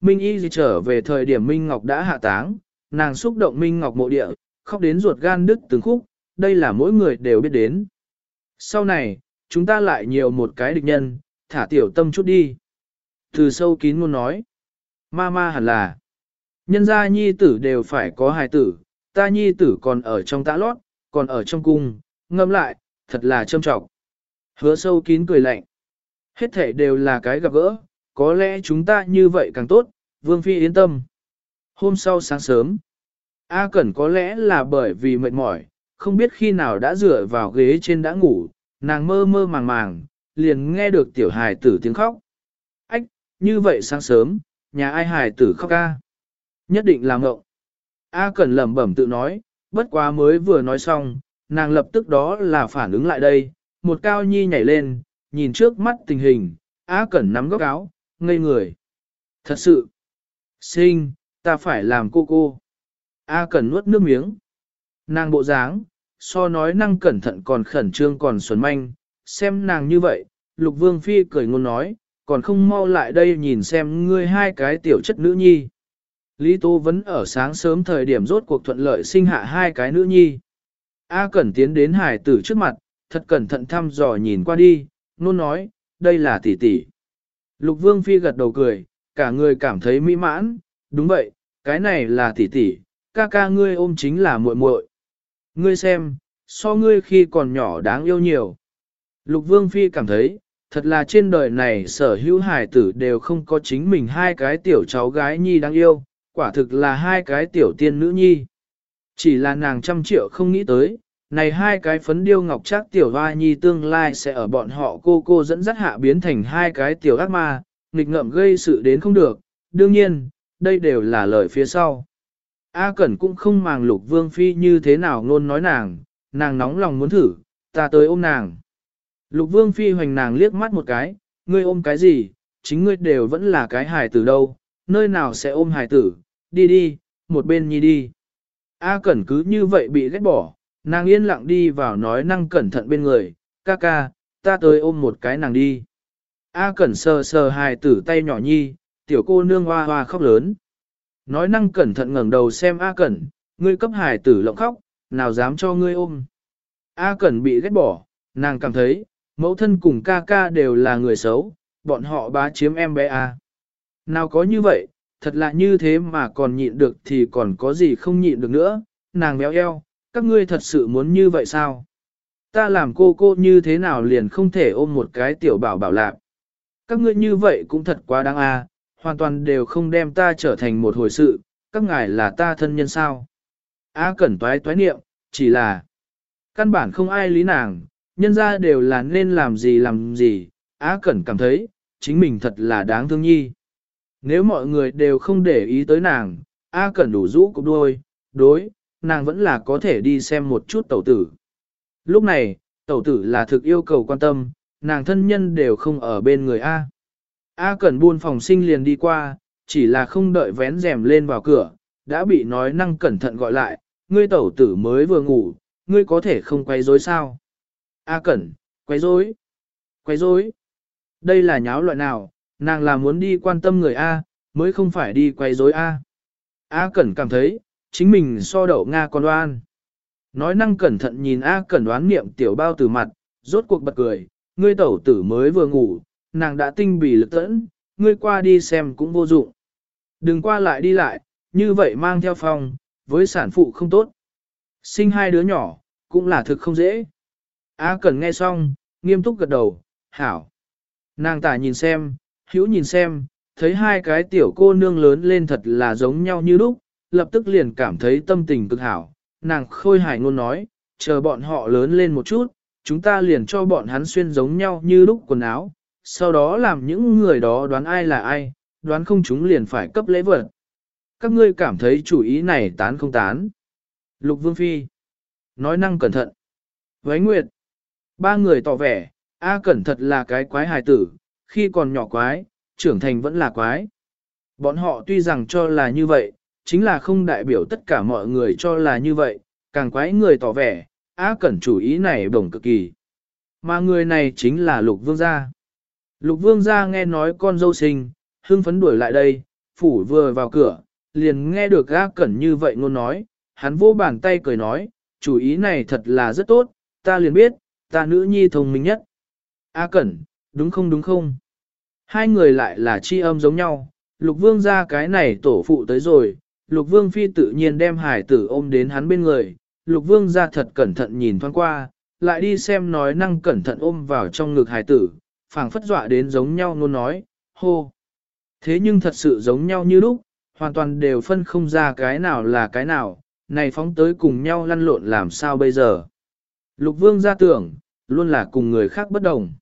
Minh y trở về thời điểm Minh Ngọc đã hạ táng, nàng xúc động Minh Ngọc mộ địa, khóc đến ruột gan đứt từng khúc, đây là mỗi người đều biết đến. Sau này, chúng ta lại nhiều một cái địch nhân, thả tiểu tâm chút đi. Từ sâu kín muốn nói, ma ma hẳn là, nhân gia nhi tử đều phải có hài tử, ta nhi tử còn ở trong tã lót, còn ở trong cung, ngâm lại, thật là trâm trọng. Hứa sâu kín cười lạnh. Hết thể đều là cái gặp gỡ, có lẽ chúng ta như vậy càng tốt, Vương Phi yên tâm. Hôm sau sáng sớm, A Cẩn có lẽ là bởi vì mệt mỏi, không biết khi nào đã dựa vào ghế trên đã ngủ, nàng mơ mơ màng màng, liền nghe được tiểu hài tử tiếng khóc. Ách, như vậy sáng sớm, nhà ai hài tử khóc ca? Nhất định là ngộng. A Cẩn lẩm bẩm tự nói, bất quá mới vừa nói xong, nàng lập tức đó là phản ứng lại đây, một cao nhi nhảy lên, nhìn trước mắt tình hình, A Cẩn nắm góc áo, ngây người. Thật sự, sinh, ta phải làm cô cô. A Cẩn nuốt nước miếng. Nàng bộ dáng, so nói năng cẩn thận còn khẩn trương còn xuẩn manh, xem nàng như vậy, Lục Vương Phi cười ngôn nói, còn không mau lại đây nhìn xem ngươi hai cái tiểu chất nữ nhi. Lý Tô vẫn ở sáng sớm thời điểm rốt cuộc thuận lợi sinh hạ hai cái nữ nhi. A Cẩn tiến đến hải tử trước mặt, thật cẩn thận thăm dò nhìn qua đi, nôn nói, đây là tỷ tỷ. Lục Vương Phi gật đầu cười, cả người cảm thấy mỹ mãn, đúng vậy, cái này là tỷ tỷ, ca ca ngươi ôm chính là muội muội. Ngươi xem, so ngươi khi còn nhỏ đáng yêu nhiều. Lục Vương Phi cảm thấy, thật là trên đời này sở hữu hải tử đều không có chính mình hai cái tiểu cháu gái nhi đáng yêu, quả thực là hai cái tiểu tiên nữ nhi. Chỉ là nàng trăm triệu không nghĩ tới, này hai cái phấn điêu ngọc trác tiểu hoa nhi tương lai sẽ ở bọn họ cô cô dẫn dắt hạ biến thành hai cái tiểu ác ma, nghịch ngợm gây sự đến không được. Đương nhiên, đây đều là lời phía sau. A Cẩn cũng không màng lục vương phi như thế nào luôn nói nàng, nàng nóng lòng muốn thử, ta tới ôm nàng. Lục vương phi hoành nàng liếc mắt một cái, ngươi ôm cái gì, chính ngươi đều vẫn là cái hài tử đâu, nơi nào sẽ ôm hài tử, đi đi, một bên nhi đi. A Cẩn cứ như vậy bị ghét bỏ, nàng yên lặng đi vào nói năng cẩn thận bên người, ca ca, ta tới ôm một cái nàng đi. A Cẩn sờ sờ hài tử tay nhỏ nhi, tiểu cô nương hoa hoa khóc lớn. Nói năng cẩn thận ngẩng đầu xem A Cẩn, ngươi cấp hài tử lộng khóc, nào dám cho ngươi ôm. A Cẩn bị ghét bỏ, nàng cảm thấy, mẫu thân cùng ca ca đều là người xấu, bọn họ bá chiếm em bé A. Nào có như vậy, thật là như thế mà còn nhịn được thì còn có gì không nhịn được nữa, nàng béo eo, các ngươi thật sự muốn như vậy sao? Ta làm cô cô như thế nào liền không thể ôm một cái tiểu bảo bảo lạc. Các ngươi như vậy cũng thật quá đáng a, hoàn toàn đều không đem ta trở thành một hồi sự, các ngài là ta thân nhân sao. A cẩn toái toái niệm, chỉ là căn bản không ai lý nàng, nhân ra đều là nên làm gì làm gì, A cẩn cảm thấy, chính mình thật là đáng thương nhi. Nếu mọi người đều không để ý tới nàng, A cẩn đủ rũ cục đôi, đối, nàng vẫn là có thể đi xem một chút tẩu tử. Lúc này, tẩu tử là thực yêu cầu quan tâm, nàng thân nhân đều không ở bên người A. A Cẩn buôn phòng sinh liền đi qua, chỉ là không đợi vén rèm lên vào cửa, đã bị nói năng cẩn thận gọi lại, ngươi tẩu tử mới vừa ngủ, ngươi có thể không quay rối sao? A Cẩn, quay rối, quay rối. Đây là nháo loại nào, nàng là muốn đi quan tâm người A, mới không phải đi quay rối A. A Cẩn cảm thấy, chính mình so đậu Nga con đoan. Nói năng cẩn thận nhìn A Cẩn đoán niệm tiểu bao từ mặt, rốt cuộc bật cười, ngươi tẩu tử mới vừa ngủ, nàng đã tinh bì lực tẫn, ngươi qua đi xem cũng vô dụng. Đừng qua lại đi lại, như vậy mang theo phòng, với sản phụ không tốt. Sinh hai đứa nhỏ, cũng là thực không dễ. A cần nghe xong, nghiêm túc gật đầu, hảo. Nàng tả nhìn xem, hữu nhìn xem, thấy hai cái tiểu cô nương lớn lên thật là giống nhau như lúc, lập tức liền cảm thấy tâm tình cực hảo. Nàng khôi hài ngôn nói, chờ bọn họ lớn lên một chút, chúng ta liền cho bọn hắn xuyên giống nhau như lúc quần áo, sau đó làm những người đó đoán ai là ai, đoán không chúng liền phải cấp lễ vật. Các ngươi cảm thấy chủ ý này tán không tán. Lục Vương Phi. Nói năng cẩn thận. Với Nguyệt. Ba người tỏ vẻ, A cẩn thật là cái quái hài tử, khi còn nhỏ quái, trưởng thành vẫn là quái. Bọn họ tuy rằng cho là như vậy, chính là không đại biểu tất cả mọi người cho là như vậy, càng quái người tỏ vẻ, A cẩn chủ ý này bổng cực kỳ. Mà người này chính là Lục Vương gia. Lục Vương gia nghe nói con dâu sinh, hưng phấn đuổi lại đây, phủ vừa vào cửa, liền nghe được A cẩn như vậy ngôn nói, hắn vô bàn tay cười nói, chủ ý này thật là rất tốt, ta liền biết, ta nữ nhi thông minh nhất. A Cẩn, đúng không đúng không? Hai người lại là chi âm giống nhau, lục vương ra cái này tổ phụ tới rồi, lục vương phi tự nhiên đem hải tử ôm đến hắn bên người, lục vương ra thật cẩn thận nhìn thoáng qua, lại đi xem nói năng cẩn thận ôm vào trong ngực hải tử, phảng phất dọa đến giống nhau luôn nói, hô. Thế nhưng thật sự giống nhau như lúc, hoàn toàn đều phân không ra cái nào là cái nào, này phóng tới cùng nhau lăn lộn làm sao bây giờ. Lục vương ra tưởng, luôn là cùng người khác bất đồng.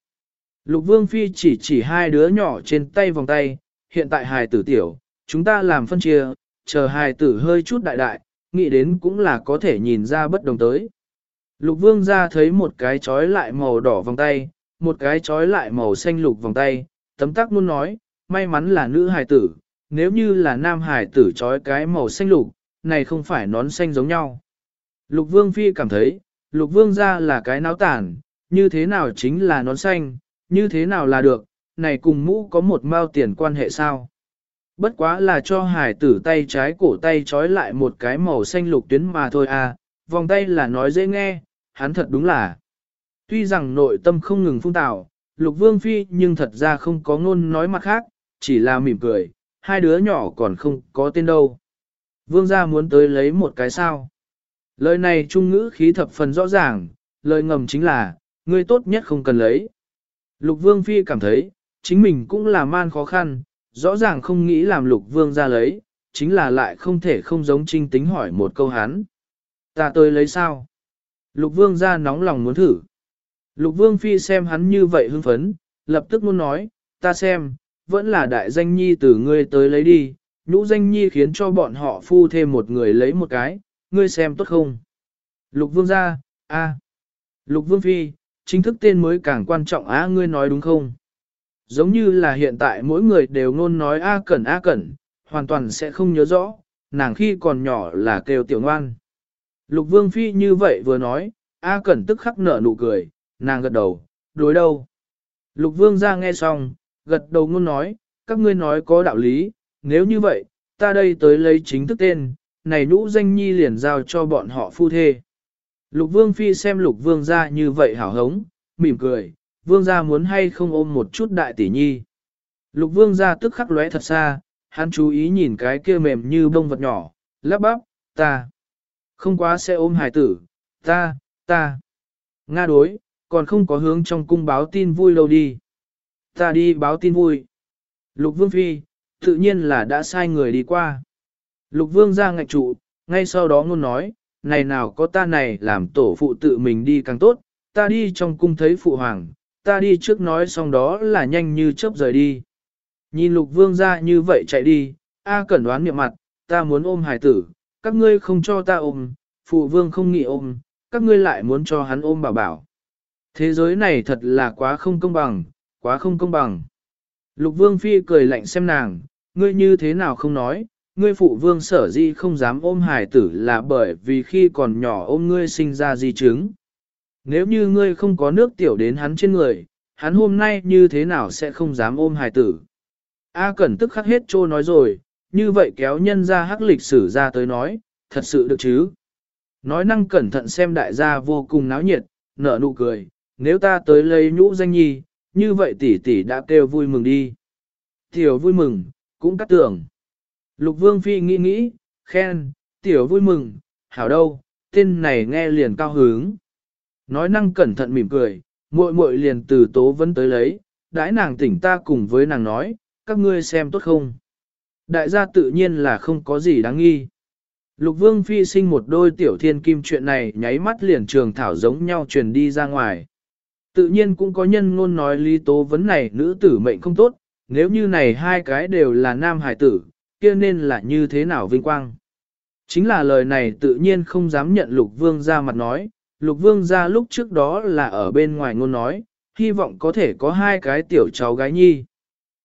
Lục vương phi chỉ chỉ hai đứa nhỏ trên tay vòng tay, hiện tại hài tử tiểu, chúng ta làm phân chia, chờ hài tử hơi chút đại đại, nghĩ đến cũng là có thể nhìn ra bất đồng tới. Lục vương ra thấy một cái trói lại màu đỏ vòng tay, một cái trói lại màu xanh lục vòng tay, tấm tắc luôn nói, may mắn là nữ hài tử, nếu như là nam hài tử trói cái màu xanh lục, này không phải nón xanh giống nhau. Lục vương phi cảm thấy, lục vương ra là cái náo tản, như thế nào chính là nón xanh, như thế nào là được, này cùng mũ có một mao tiền quan hệ sao. Bất quá là cho hải tử tay trái cổ tay trói lại một cái màu xanh lục tuyến mà thôi à, vòng tay là nói dễ nghe, hắn thật đúng là. Tuy rằng nội tâm không ngừng phung tạo, lục vương phi nhưng thật ra không có ngôn nói mặt khác, chỉ là mỉm cười, hai đứa nhỏ còn không có tên đâu. Vương gia muốn tới lấy một cái sao. Lời này trung ngữ khí thập phần rõ ràng, lời ngầm chính là, ngươi tốt nhất không cần lấy. Lục vương phi cảm thấy, chính mình cũng là man khó khăn, rõ ràng không nghĩ làm lục vương ra lấy, chính là lại không thể không giống trinh tính hỏi một câu hắn. Ta tới lấy sao? Lục vương ra nóng lòng muốn thử. Lục vương phi xem hắn như vậy hưng phấn, lập tức muốn nói, ta xem, vẫn là đại danh nhi từ ngươi tới lấy đi, nhũ danh nhi khiến cho bọn họ phu thêm một người lấy một cái, ngươi xem tốt không? Lục vương ra, a, Lục vương phi, chính thức tên mới càng quan trọng á ngươi nói đúng không? Giống như là hiện tại mỗi người đều ngôn nói A Cẩn A Cẩn, hoàn toàn sẽ không nhớ rõ, nàng khi còn nhỏ là kêu tiểu ngoan. Lục Vương Phi như vậy vừa nói, A Cẩn tức khắc nở nụ cười, nàng gật đầu, đối đâu. Lục Vương ra nghe xong, gật đầu ngôn nói, các ngươi nói có đạo lý, nếu như vậy, ta đây tới lấy chính thức tên, này nhũ danh nhi liền giao cho bọn họ phu thê. Lục vương phi xem lục vương ra như vậy hảo hống, mỉm cười, vương ra muốn hay không ôm một chút đại tỷ nhi. Lục vương ra tức khắc lóe thật xa, hắn chú ý nhìn cái kia mềm như bông vật nhỏ, lắp bắp, ta. Không quá sẽ ôm hải tử, ta, ta. Nga đối, còn không có hướng trong cung báo tin vui lâu đi. Ta đi báo tin vui. Lục vương phi, tự nhiên là đã sai người đi qua. Lục vương ra ngạch trụ, ngay sau đó ngôn nói, này nào có ta này làm tổ phụ tự mình đi càng tốt, ta đi trong cung thấy phụ hoàng, ta đi trước nói xong đó là nhanh như chớp rời đi. Nhìn lục vương ra như vậy chạy đi, A cẩn đoán miệng mặt, ta muốn ôm hải tử, các ngươi không cho ta ôm, phụ vương không nghĩ ôm, các ngươi lại muốn cho hắn ôm bảo bảo. Thế giới này thật là quá không công bằng, quá không công bằng. Lục vương phi cười lạnh xem nàng, ngươi như thế nào không nói, ngươi phụ vương sở di không dám ôm hài tử là bởi vì khi còn nhỏ ôm ngươi sinh ra di chứng. Nếu như ngươi không có nước tiểu đến hắn trên người, hắn hôm nay như thế nào sẽ không dám ôm hài tử. A Cẩn tức khắc hết trô nói rồi, như vậy kéo nhân ra hắc lịch sử ra tới nói, thật sự được chứ. Nói năng cẩn thận xem đại gia vô cùng náo nhiệt, nở nụ cười, nếu ta tới lấy nhũ danh nhi, như vậy tỷ tỷ đã kêu vui mừng đi. Tiểu vui mừng, cũng cắt tưởng. Lục Vương Phi nghĩ nghĩ, khen, tiểu vui mừng, hảo đâu, tên này nghe liền cao hứng. Nói năng cẩn thận mỉm cười, muội muội liền từ tố vấn tới lấy, đãi nàng tỉnh ta cùng với nàng nói, các ngươi xem tốt không. Đại gia tự nhiên là không có gì đáng nghi. Lục vương phi sinh một đôi tiểu thiên kim chuyện này nháy mắt liền trường thảo giống nhau truyền đi ra ngoài. Tự nhiên cũng có nhân ngôn nói lý tố vấn này nữ tử mệnh không tốt, nếu như này hai cái đều là nam hải tử, kia nên là như thế nào vinh quang. Chính là lời này tự nhiên không dám nhận lục vương ra mặt nói, lục vương ra lúc trước đó là ở bên ngoài ngôn nói, hy vọng có thể có hai cái tiểu cháu gái nhi.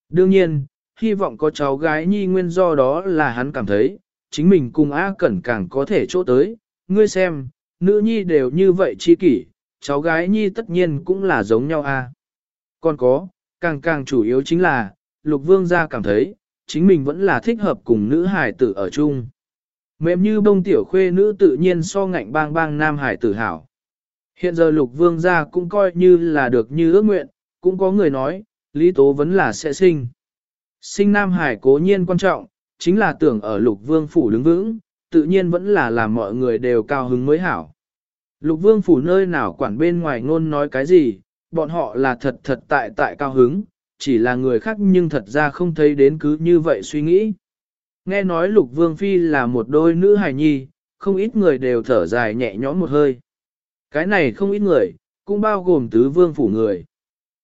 Đương nhiên, hy vọng có cháu gái nhi nguyên do đó là hắn cảm thấy, chính mình cùng A Cẩn càng có thể chỗ tới, ngươi xem, nữ nhi đều như vậy chi kỷ, cháu gái nhi tất nhiên cũng là giống nhau A. Còn có, càng càng chủ yếu chính là, lục vương gia cảm thấy, chính mình vẫn là thích hợp cùng nữ hải tử ở chung. Mềm như bông tiểu khuê nữ tự nhiên so ngạnh bang bang nam hải tử hảo. Hiện giờ lục vương gia cũng coi như là được như ước nguyện, cũng có người nói, Lý Tố vẫn là sẽ sinh. Sinh nam hải cố nhiên quan trọng, chính là tưởng ở lục vương phủ đứng vững, tự nhiên vẫn là làm mọi người đều cao hứng mới hảo. Lục vương phủ nơi nào quản bên ngoài ngôn nói cái gì, bọn họ là thật thật tại tại cao hứng, chỉ là người khác nhưng thật ra không thấy đến cứ như vậy suy nghĩ. Nghe nói lục vương phi là một đôi nữ hài nhi, không ít người đều thở dài nhẹ nhõm một hơi. Cái này không ít người, cũng bao gồm tứ vương phủ người.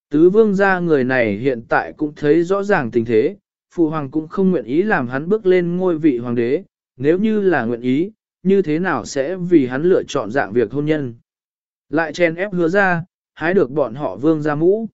Tứ vương gia người này hiện tại cũng thấy rõ ràng tình thế, phụ hoàng cũng không nguyện ý làm hắn bước lên ngôi vị hoàng đế, nếu như là nguyện ý, như thế nào sẽ vì hắn lựa chọn dạng việc hôn nhân. Lại chen ép hứa ra, hái được bọn họ vương gia mũ.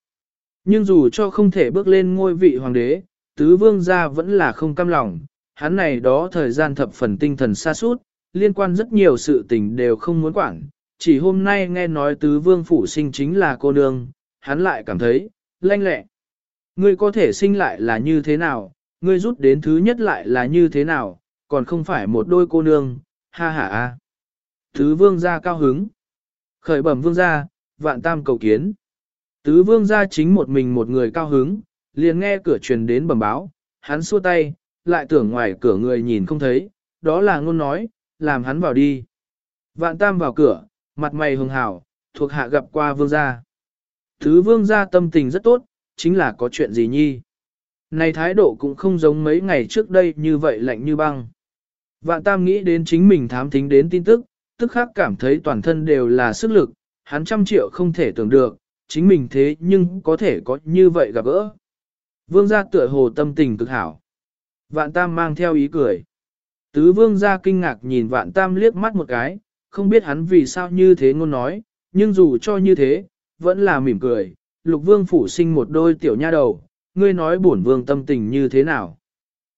Nhưng dù cho không thể bước lên ngôi vị hoàng đế, tứ vương gia vẫn là không cam lòng, hắn này đó thời gian thập phần tinh thần xa suốt, liên quan rất nhiều sự tình đều không muốn quản, chỉ hôm nay nghe nói tứ vương phủ sinh chính là cô nương, hắn lại cảm thấy, lanh lẹ. Ngươi có thể sinh lại là như thế nào, ngươi rút đến thứ nhất lại là như thế nào, còn không phải một đôi cô nương, ha ha a. Tứ vương gia cao hứng. Khởi bẩm vương gia, vạn tam cầu kiến. Tứ vương gia chính một mình một người cao hứng, liền nghe cửa truyền đến bẩm báo, hắn xua tay, lại tưởng ngoài cửa người nhìn không thấy, đó là ngôn nói, làm hắn vào đi. Vạn tam vào cửa, mặt mày hường hảo, thuộc hạ gặp qua vương gia. Thứ vương gia tâm tình rất tốt, chính là có chuyện gì nhi. Này thái độ cũng không giống mấy ngày trước đây như vậy lạnh như băng. Vạn tam nghĩ đến chính mình thám thính đến tin tức, tức khắc cảm thấy toàn thân đều là sức lực, hắn trăm triệu không thể tưởng được, chính mình thế nhưng có thể có như vậy gặp gỡ. Vương gia tựa hồ tâm tình cực hảo. Vạn tam mang theo ý cười. Tứ vương gia kinh ngạc nhìn vạn tam liếc mắt một cái, không biết hắn vì sao như thế ngôn nói, nhưng dù cho như thế, vẫn là mỉm cười. Lục vương phủ sinh một đôi tiểu nha đầu, ngươi nói bổn vương tâm tình như thế nào.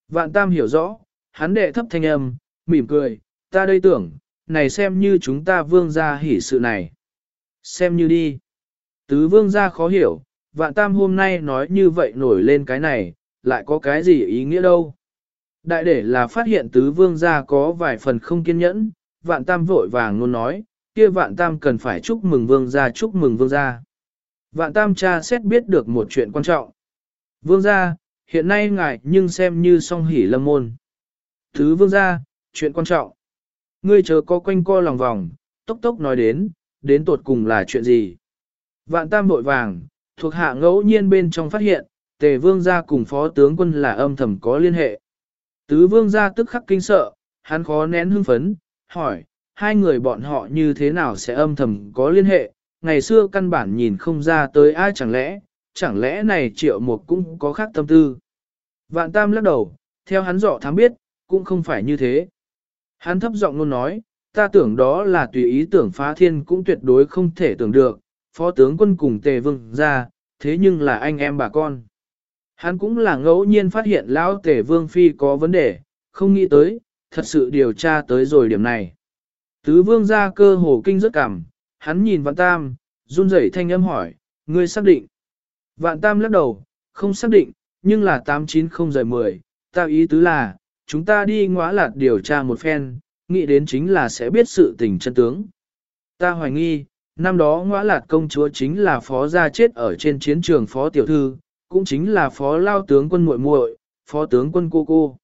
Vạn tam hiểu rõ, hắn đệ thấp thanh âm, mỉm cười, ta đây tưởng, này xem như chúng ta vương gia hỉ sự này. Xem như đi. Tứ vương gia khó hiểu, vạn tam hôm nay nói như vậy nổi lên cái này, lại có cái gì ý nghĩa đâu. Đại để là phát hiện tứ vương gia có vài phần không kiên nhẫn, vạn tam vội vàng luôn nói, kia vạn tam cần phải chúc mừng vương gia chúc mừng vương gia. Vạn tam cha xét biết được một chuyện quan trọng. Vương gia, hiện nay ngài nhưng xem như song hỉ lâm môn. Thứ vương gia, chuyện quan trọng. Ngươi chờ có quanh co lòng vòng, tốc tốc nói đến, đến tột cùng là chuyện gì. Vạn tam vội vàng, thuộc hạ ngẫu nhiên bên trong phát hiện, tề vương gia cùng phó tướng quân là âm thầm có liên hệ. Tứ vương gia tức khắc kinh sợ, hắn khó nén hưng phấn, hỏi, hai người bọn họ như thế nào sẽ âm thầm có liên hệ, ngày xưa căn bản nhìn không ra tới ai chẳng lẽ, chẳng lẽ này triệu mục cũng có khác tâm tư. Vạn tam lắc đầu, theo hắn dọ thám biết, cũng không phải như thế. Hắn thấp giọng luôn nói, ta tưởng đó là tùy ý tưởng phá thiên cũng tuyệt đối không thể tưởng được, phó tướng quân cùng tề vương ra, thế nhưng là anh em bà con. Hắn cũng là ngẫu nhiên phát hiện lão tề vương phi có vấn đề, không nghĩ tới, thật sự điều tra tới rồi điểm này. Tứ vương ra cơ hồ kinh rất cảm, hắn nhìn vạn tam, run rẩy thanh âm hỏi, ngươi xác định. Vạn tam lắc đầu, không xác định, nhưng là 890 giờ 10, ta ý tứ là, chúng ta đi ngõ lạt điều tra một phen, nghĩ đến chính là sẽ biết sự tình chân tướng. Ta hoài nghi, năm đó ngõ lạt công chúa chính là phó gia chết ở trên chiến trường phó tiểu thư, cũng chính là phó lao tướng quân muội muội, phó tướng quân cô cô.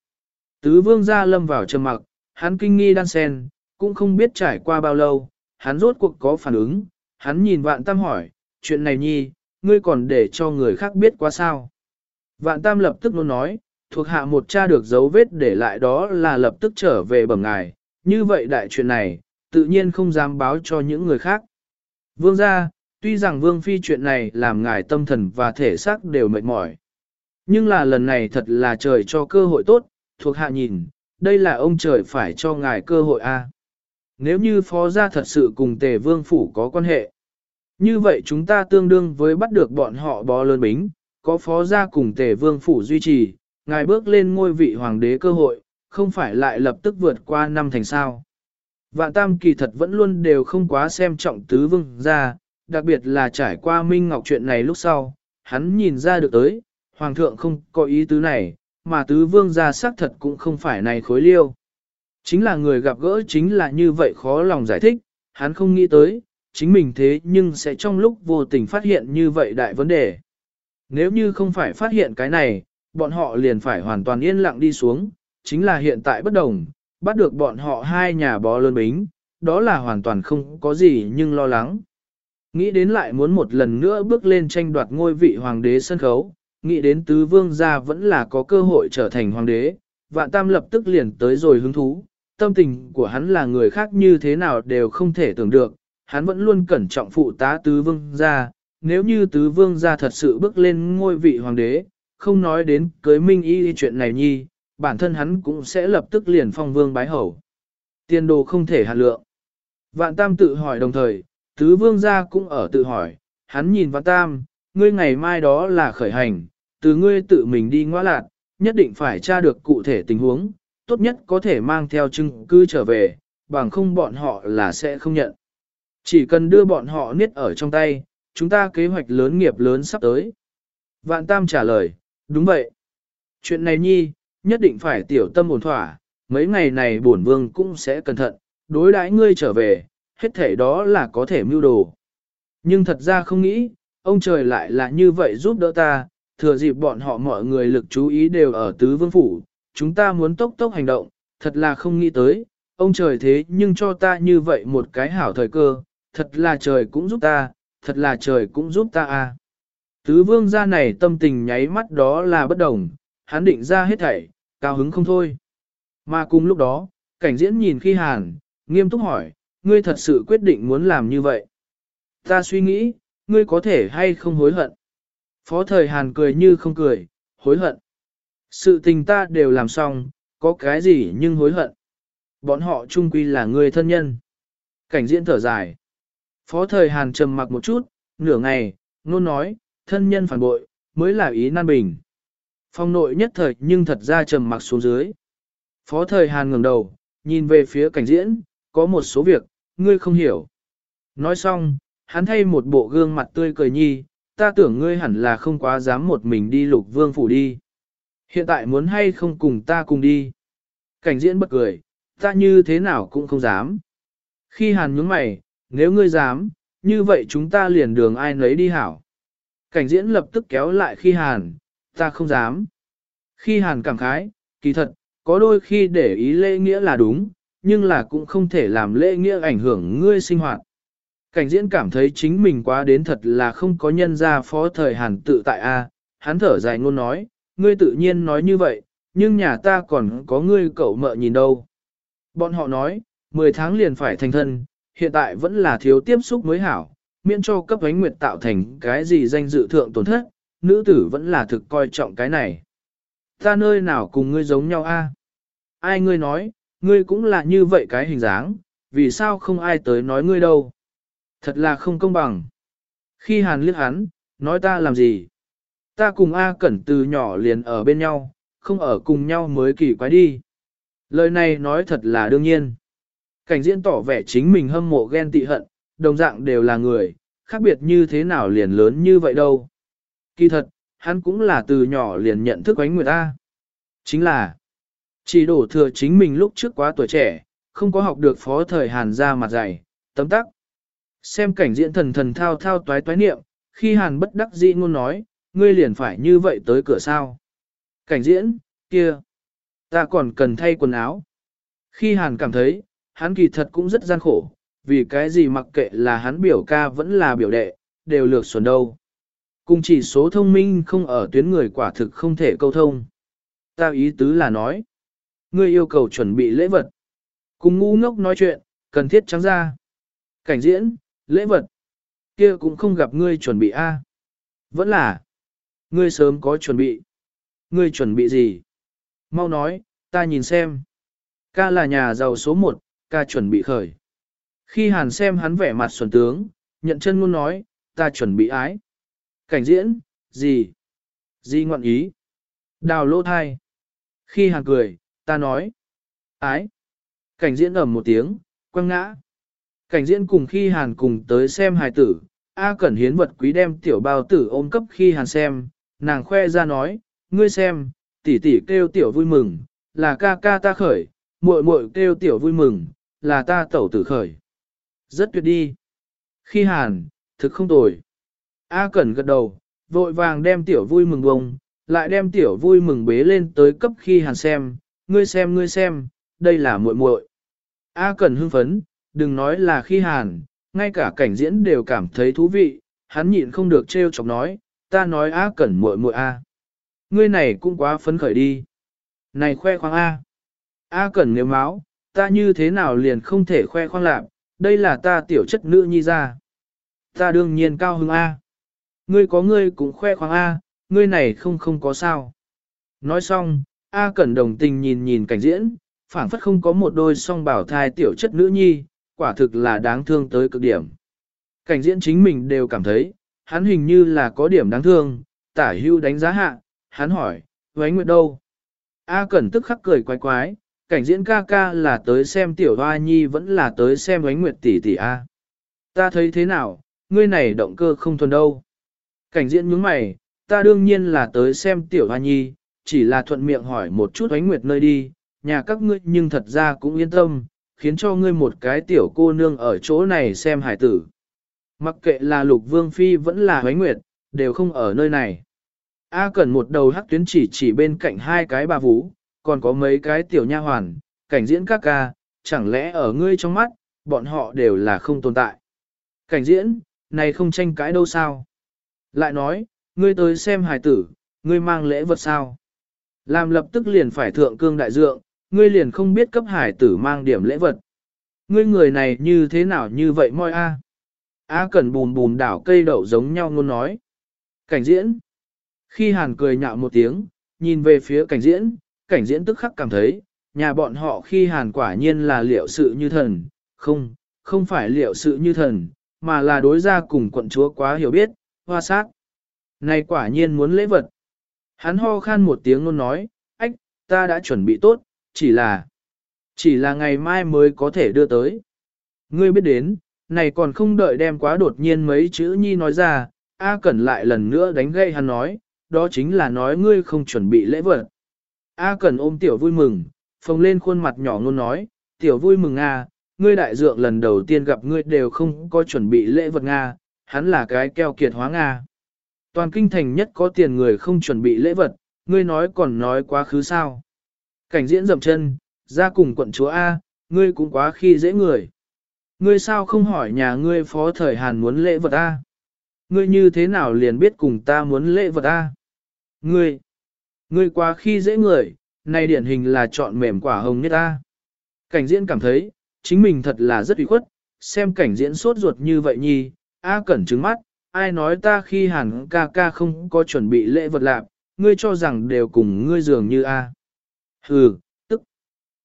Tứ vương gia lâm vào trầm mặc, hắn kinh nghi đan sen, cũng không biết trải qua bao lâu, hắn rốt cuộc có phản ứng, hắn nhìn vạn tam hỏi, chuyện này nhi, ngươi còn để cho người khác biết quá sao. Vạn tam lập tức luôn nói, thuộc hạ một cha được dấu vết để lại đó là lập tức trở về bẩm ngài, như vậy đại chuyện này, tự nhiên không dám báo cho những người khác. Vương gia, tuy rằng vương phi chuyện này làm ngài tâm thần và thể xác đều mệt mỏi. Nhưng là lần này thật là trời cho cơ hội tốt, thuộc hạ nhìn, đây là ông trời phải cho ngài cơ hội a. Nếu như phó gia thật sự cùng tề vương phủ có quan hệ, như vậy chúng ta tương đương với bắt được bọn họ bó lớn bính, có phó gia cùng tề vương phủ duy trì, ngài bước lên ngôi vị hoàng đế cơ hội, không phải lại lập tức vượt qua năm thành sao. Vạn tam kỳ thật vẫn luôn đều không quá xem trọng tứ vương gia, đặc biệt là trải qua Minh Ngọc chuyện này lúc sau, hắn nhìn ra được tới, hoàng thượng không có ý tứ này, mà tứ vương gia xác thật cũng không phải này khối liêu. Chính là người gặp gỡ chính là như vậy khó lòng giải thích, hắn không nghĩ tới, chính mình thế nhưng sẽ trong lúc vô tình phát hiện như vậy đại vấn đề. Nếu như không phải phát hiện cái này, bọn họ liền phải hoàn toàn yên lặng đi xuống, chính là hiện tại bất đồng, bắt được bọn họ hai nhà bó lớn bính, đó là hoàn toàn không có gì nhưng lo lắng. Nghĩ đến lại muốn một lần nữa bước lên tranh đoạt ngôi vị hoàng đế sân khấu, nghĩ đến tứ vương gia vẫn là có cơ hội trở thành hoàng đế, vạn tam lập tức liền tới rồi hứng thú, tâm tình của hắn là người khác như thế nào đều không thể tưởng được, hắn vẫn luôn cẩn trọng phụ tá tứ vương gia, nếu như tứ vương gia thật sự bước lên ngôi vị hoàng đế, không nói đến cưới minh y chuyện này nhi, bản thân hắn cũng sẽ lập tức liền phong vương bái hầu. tiền đồ không thể hạt lượng. Vạn tam tự hỏi đồng thời, tứ vương gia cũng ở tự hỏi, hắn nhìn vạn tam, ngươi ngày mai đó là khởi hành, từ ngươi tự mình đi ngoã lạc, nhất định phải tra được cụ thể tình huống, tốt nhất có thể mang theo chứng cứ trở về, bằng không bọn họ là sẽ không nhận. Chỉ cần đưa bọn họ niết ở trong tay, chúng ta kế hoạch lớn nghiệp lớn sắp tới. Vạn Tam trả lời, đúng vậy. Chuyện này nhi, nhất định phải tiểu tâm ổn thỏa, mấy ngày này bổn vương cũng sẽ cẩn thận, đối đãi ngươi trở về, hết thể đó là có thể mưu đồ. Nhưng thật ra không nghĩ, ông trời lại là như vậy giúp đỡ ta, thừa dịp bọn họ mọi người lực chú ý đều ở tứ vương phủ, chúng ta muốn tốc tốc hành động, thật là không nghĩ tới, ông trời thế nhưng cho ta như vậy một cái hảo thời cơ, thật là trời cũng giúp ta, thật là trời cũng giúp ta a. À. Tứ vương gia này tâm tình nháy mắt đó là bất đồng, hắn định ra hết thảy, cao hứng không thôi. Mà cùng lúc đó, cảnh diễn nhìn khi hàn, nghiêm túc hỏi, ngươi thật sự quyết định muốn làm như vậy. Ta suy nghĩ, ngươi có thể hay không hối hận. Phó thời hàn cười như không cười, hối hận. Sự tình ta đều làm xong, có cái gì nhưng hối hận. Bọn họ chung quy là người thân nhân. Cảnh diễn thở dài. Phó thời Hàn trầm mặc một chút, nửa ngày, nôn nói, thân nhân phản bội, mới là ý nan bình. Phong nội nhất thời nhưng thật ra trầm mặc xuống dưới. Phó thời Hàn ngẩng đầu, nhìn về phía cảnh diễn, có một số việc, ngươi không hiểu. Nói xong, hắn thay một bộ gương mặt tươi cười nhi, ta tưởng ngươi hẳn là không quá dám một mình đi lục vương phủ đi. Hiện tại muốn hay không cùng ta cùng đi. Cảnh diễn bật cười, ta như thế nào cũng không dám. Khi hàn nhướng mày, nếu ngươi dám, như vậy chúng ta liền đường ai nấy đi hảo. Cảnh diễn lập tức kéo lại khi hàn, ta không dám. Khi hàn cảm khái, kỳ thật, có đôi khi để ý lễ nghĩa là đúng, nhưng là cũng không thể làm lễ nghĩa ảnh hưởng ngươi sinh hoạt. Cảnh diễn cảm thấy chính mình quá đến thật là không có nhân ra phó thời hàn tự tại A, hắn thở dài ngôn nói, ngươi tự nhiên nói như vậy, nhưng nhà ta còn có ngươi cậu mợ nhìn đâu. Bọn họ nói, 10 tháng liền phải thành thân, hiện tại vẫn là thiếu tiếp xúc mới hảo, miễn cho cấp ánh nguyệt tạo thành cái gì danh dự thượng tổn thất, nữ tử vẫn là thực coi trọng cái này. Ta nơi nào cùng ngươi giống nhau a? Ai ngươi nói, ngươi cũng là như vậy cái hình dáng, vì sao không ai tới nói ngươi đâu? Thật là không công bằng. Khi hàn liếc hắn, nói ta làm gì? Ta cùng A Cẩn từ nhỏ liền ở bên nhau, không ở cùng nhau mới kỳ quái đi. Lời này nói thật là đương nhiên. Cảnh diễn tỏ vẻ chính mình hâm mộ ghen tị hận, đồng dạng đều là người, khác biệt như thế nào liền lớn như vậy đâu. Kỳ thật, hắn cũng là từ nhỏ liền nhận thức ánh người ta. Chính là, chỉ đổ thừa chính mình lúc trước quá tuổi trẻ, không có học được phó thời hàn ra mặt dày, tấm tắc. Xem cảnh diễn thần thần thao thao toái toái niệm, khi hàn bất đắc dĩ ngôn nói, ngươi liền phải như vậy tới cửa sao. Cảnh diễn, kia. Ta còn cần thay quần áo. Khi Hàn cảm thấy, hắn kỳ thật cũng rất gian khổ, vì cái gì mặc kệ là hắn biểu ca vẫn là biểu đệ, đều lược xuẩn đâu. Cùng chỉ số thông minh không ở tuyến người quả thực không thể câu thông. Ta ý tứ là nói, ngươi yêu cầu chuẩn bị lễ vật. Cùng ngu ngốc nói chuyện, cần thiết trắng ra. Cảnh diễn, lễ vật, kia cũng không gặp ngươi chuẩn bị a. Vẫn là, ngươi sớm có chuẩn bị. Ngươi chuẩn bị gì? Mau nói, ta nhìn xem. Ca là nhà giàu số một, ca chuẩn bị khởi. Khi hàn xem hắn vẻ mặt xuẩn tướng, nhận chân luôn nói, ta chuẩn bị ái. Cảnh diễn, gì? Gì ngọn ý? Đào lỗ thai. Khi hàn cười, ta nói, ái. Cảnh diễn ẩm một tiếng, quăng ngã. Cảnh diễn cùng khi hàn cùng tới xem hài tử, A Cẩn hiến vật quý đem tiểu bao tử ôm cấp khi hàn xem, nàng khoe ra nói, ngươi xem, tỷ tỷ kêu tiểu vui mừng, là ca ca ta khởi, muội muội kêu tiểu vui mừng, là ta tẩu tử khởi. Rất tuyệt đi. Khi hàn, thực không tồi. A Cẩn gật đầu, vội vàng đem tiểu vui mừng bông, lại đem tiểu vui mừng bế lên tới cấp khi hàn xem, ngươi xem ngươi xem, đây là muội muội. A Cẩn hưng phấn, đừng nói là khi hàn, ngay cả cảnh diễn đều cảm thấy thú vị, hắn nhịn không được trêu chọc nói, ta nói A Cẩn muội muội A. Ngươi này cũng quá phấn khởi đi. Này khoe khoang A. A Cẩn nếu máu, ta như thế nào liền không thể khoe khoang lạc, đây là ta tiểu chất nữ nhi ra. Ta đương nhiên cao hứng A. Ngươi có ngươi cũng khoe khoang A, ngươi này không không có sao. Nói xong, A Cẩn đồng tình nhìn nhìn cảnh diễn, phảng phất không có một đôi song bảo thai tiểu chất nữ nhi, quả thực là đáng thương tới cực điểm. Cảnh diễn chính mình đều cảm thấy, hắn hình như là có điểm đáng thương, tả hưu đánh giá hạ, hắn hỏi, Vánh Nguyệt đâu? A Cẩn tức khắc cười quái quái, cảnh diễn ca ca là tới xem tiểu hoa nhi vẫn là tới xem Ánh Nguyệt tỷ tỷ A. Ta thấy thế nào, ngươi này động cơ không thuần đâu. Cảnh diễn nhướng mày, ta đương nhiên là tới xem tiểu hoa nhi, chỉ là thuận miệng hỏi một chút Ánh Nguyệt nơi đi, nhà các ngươi nhưng thật ra cũng yên tâm, khiến cho ngươi một cái tiểu cô nương ở chỗ này xem hải tử. Mặc kệ là lục vương phi vẫn là Ánh Nguyệt, đều không ở nơi này. A cần một đầu hắc tuyến chỉ chỉ bên cạnh hai cái bà vũ còn có mấy cái tiểu nha hoàn, cảnh diễn các ca, chẳng lẽ ở ngươi trong mắt, bọn họ đều là không tồn tại. Cảnh diễn, này không tranh cãi đâu sao. Lại nói, ngươi tới xem hài tử, ngươi mang lễ vật sao. Làm lập tức liền phải thượng cương đại dượng, ngươi liền không biết cấp hải tử mang điểm lễ vật. Ngươi người này như thế nào như vậy moi a? A cần bùn bùn đảo cây đậu giống nhau luôn nói. Cảnh diễn. Khi hàn cười nhạo một tiếng, nhìn về phía cảnh diễn, cảnh diễn tức khắc cảm thấy, nhà bọn họ khi hàn quả nhiên là liệu sự như thần, không, không phải liệu sự như thần, mà là đối ra cùng quận chúa quá hiểu biết, hoa sát. Này quả nhiên muốn lễ vật. Hắn ho khan một tiếng luôn nói, ách, ta đã chuẩn bị tốt, chỉ là, chỉ là ngày mai mới có thể đưa tới. Ngươi biết đến, này còn không đợi đem quá đột nhiên mấy chữ nhi nói ra, A Cẩn lại lần nữa đánh gây hắn nói, đó chính là nói ngươi không chuẩn bị lễ vật. A Cẩn ôm tiểu vui mừng, phồng lên khuôn mặt nhỏ luôn nói, tiểu vui mừng Nga, ngươi đại dượng lần đầu tiên gặp ngươi đều không có chuẩn bị lễ vật Nga, hắn là cái keo kiệt hóa Nga. Toàn kinh thành nhất có tiền người không chuẩn bị lễ vật, ngươi nói còn nói quá khứ sao. Cảnh diễn dậm chân, ra cùng quận chúa A, ngươi cũng quá khi dễ người. Ngươi sao không hỏi nhà ngươi phó thời Hàn muốn lễ vật A? Ngươi như thế nào liền biết cùng ta muốn lễ vật A? Ngươi, ngươi quá khi dễ người, này điển hình là chọn mềm quả hồng nhất ta. Cảnh diễn cảm thấy, chính mình thật là rất ủy khuất, xem cảnh diễn sốt ruột như vậy nhi, A cẩn trứng mắt, ai nói ta khi hàn ca ca không có chuẩn bị lễ vật lạp, ngươi cho rằng đều cùng ngươi dường như A. Hừ, tức.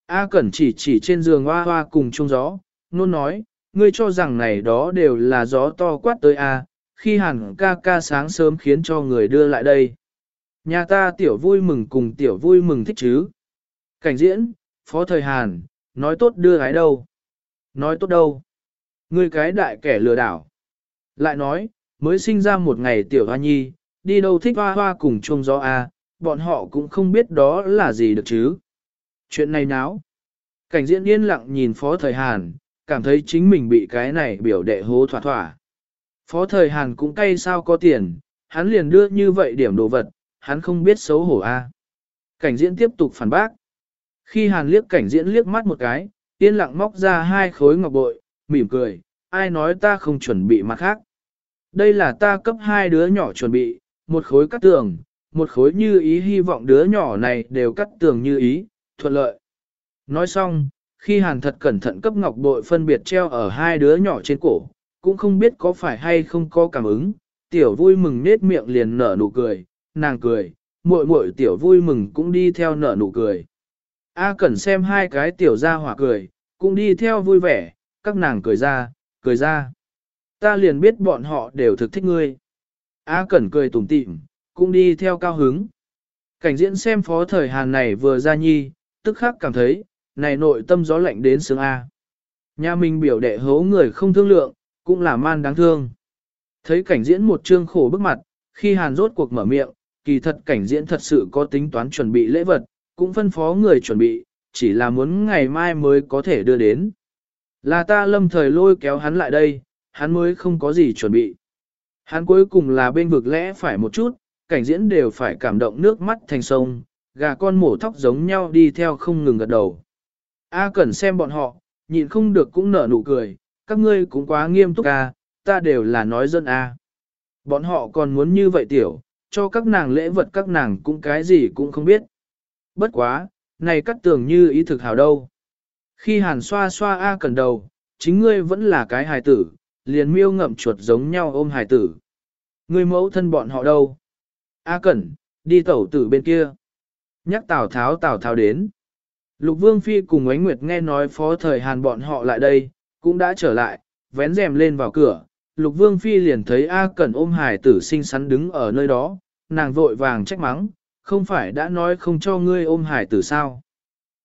A Cẩn chỉ chỉ trên giường hoa hoa cùng chung gió, nôn nói, ngươi cho rằng này đó đều là gió to quát tới A, khi hẳn ca ca sáng sớm khiến cho người đưa lại đây. Nhà ta tiểu vui mừng cùng tiểu vui mừng thích chứ. Cảnh diễn, phó thời Hàn, nói tốt đưa gái đâu. Nói tốt đâu. Ngươi cái đại kẻ lừa đảo. Lại nói, mới sinh ra một ngày tiểu hoa nhi, đi đâu thích hoa hoa cùng chuông gió A, bọn họ cũng không biết đó là gì được chứ. Chuyện này náo. Cảnh diễn yên lặng nhìn Phó Thời Hàn, cảm thấy chính mình bị cái này biểu đệ hố thỏa thỏa. Phó Thời Hàn cũng cay sao có tiền, hắn liền đưa như vậy điểm đồ vật, hắn không biết xấu hổ a. Cảnh diễn tiếp tục phản bác. Khi hàn liếc cảnh diễn liếc mắt một cái, yên lặng móc ra hai khối ngọc bội, mỉm cười, ai nói ta không chuẩn bị mặt khác. Đây là ta cấp hai đứa nhỏ chuẩn bị, một khối cắt tường, một khối như ý hy vọng đứa nhỏ này đều cắt tường như ý, thuận lợi. Nói xong, khi hàn thật cẩn thận cấp ngọc bội phân biệt treo ở hai đứa nhỏ trên cổ, cũng không biết có phải hay không có cảm ứng, tiểu vui mừng nết miệng liền nở nụ cười, nàng cười, muội muội tiểu vui mừng cũng đi theo nở nụ cười. A Cẩn xem hai cái tiểu ra hỏa cười, cũng đi theo vui vẻ, các nàng cười ra, cười ra. Ta liền biết bọn họ đều thực thích ngươi. A Cẩn cười tủm tỉm, cũng đi theo cao hứng. Cảnh diễn xem phó thời Hàn này vừa ra nhi, tức khắc cảm thấy, này nội tâm gió lạnh đến sướng A. Nhà mình biểu đệ hố người không thương lượng, cũng là man đáng thương. Thấy cảnh diễn một trương khổ bức mặt, khi Hàn rốt cuộc mở miệng, kỳ thật cảnh diễn thật sự có tính toán chuẩn bị lễ vật, cũng phân phó người chuẩn bị, chỉ là muốn ngày mai mới có thể đưa đến. Là ta lâm thời lôi kéo hắn lại đây, hắn mới không có gì chuẩn bị. Hắn cuối cùng là bên vực lẽ phải một chút, cảnh diễn đều phải cảm động nước mắt thành sông, gà con mổ thóc giống nhau đi theo không ngừng gật đầu. A Cẩn xem bọn họ, nhịn không được cũng nở nụ cười, các ngươi cũng quá nghiêm túc à, ta đều là nói dân A. Bọn họ còn muốn như vậy tiểu, cho các nàng lễ vật các nàng cũng cái gì cũng không biết. Bất quá, này cắt tường như ý thực hào đâu. Khi hàn xoa xoa A Cẩn đầu, chính ngươi vẫn là cái hài tử, liền miêu ngậm chuột giống nhau ôm hài tử. Ngươi mẫu thân bọn họ đâu? A Cẩn, đi tẩu tử bên kia. Nhắc Tào Tháo Tào Tháo đến. Lục Vương Phi cùng Ánh Nguyệt nghe nói phó thời Hàn bọn họ lại đây, cũng đã trở lại, vén rèm lên vào cửa. Lục Vương Phi liền thấy A Cẩn ôm hài tử xinh xắn đứng ở nơi đó, nàng vội vàng trách mắng, không phải đã nói không cho ngươi ôm hải tử sao?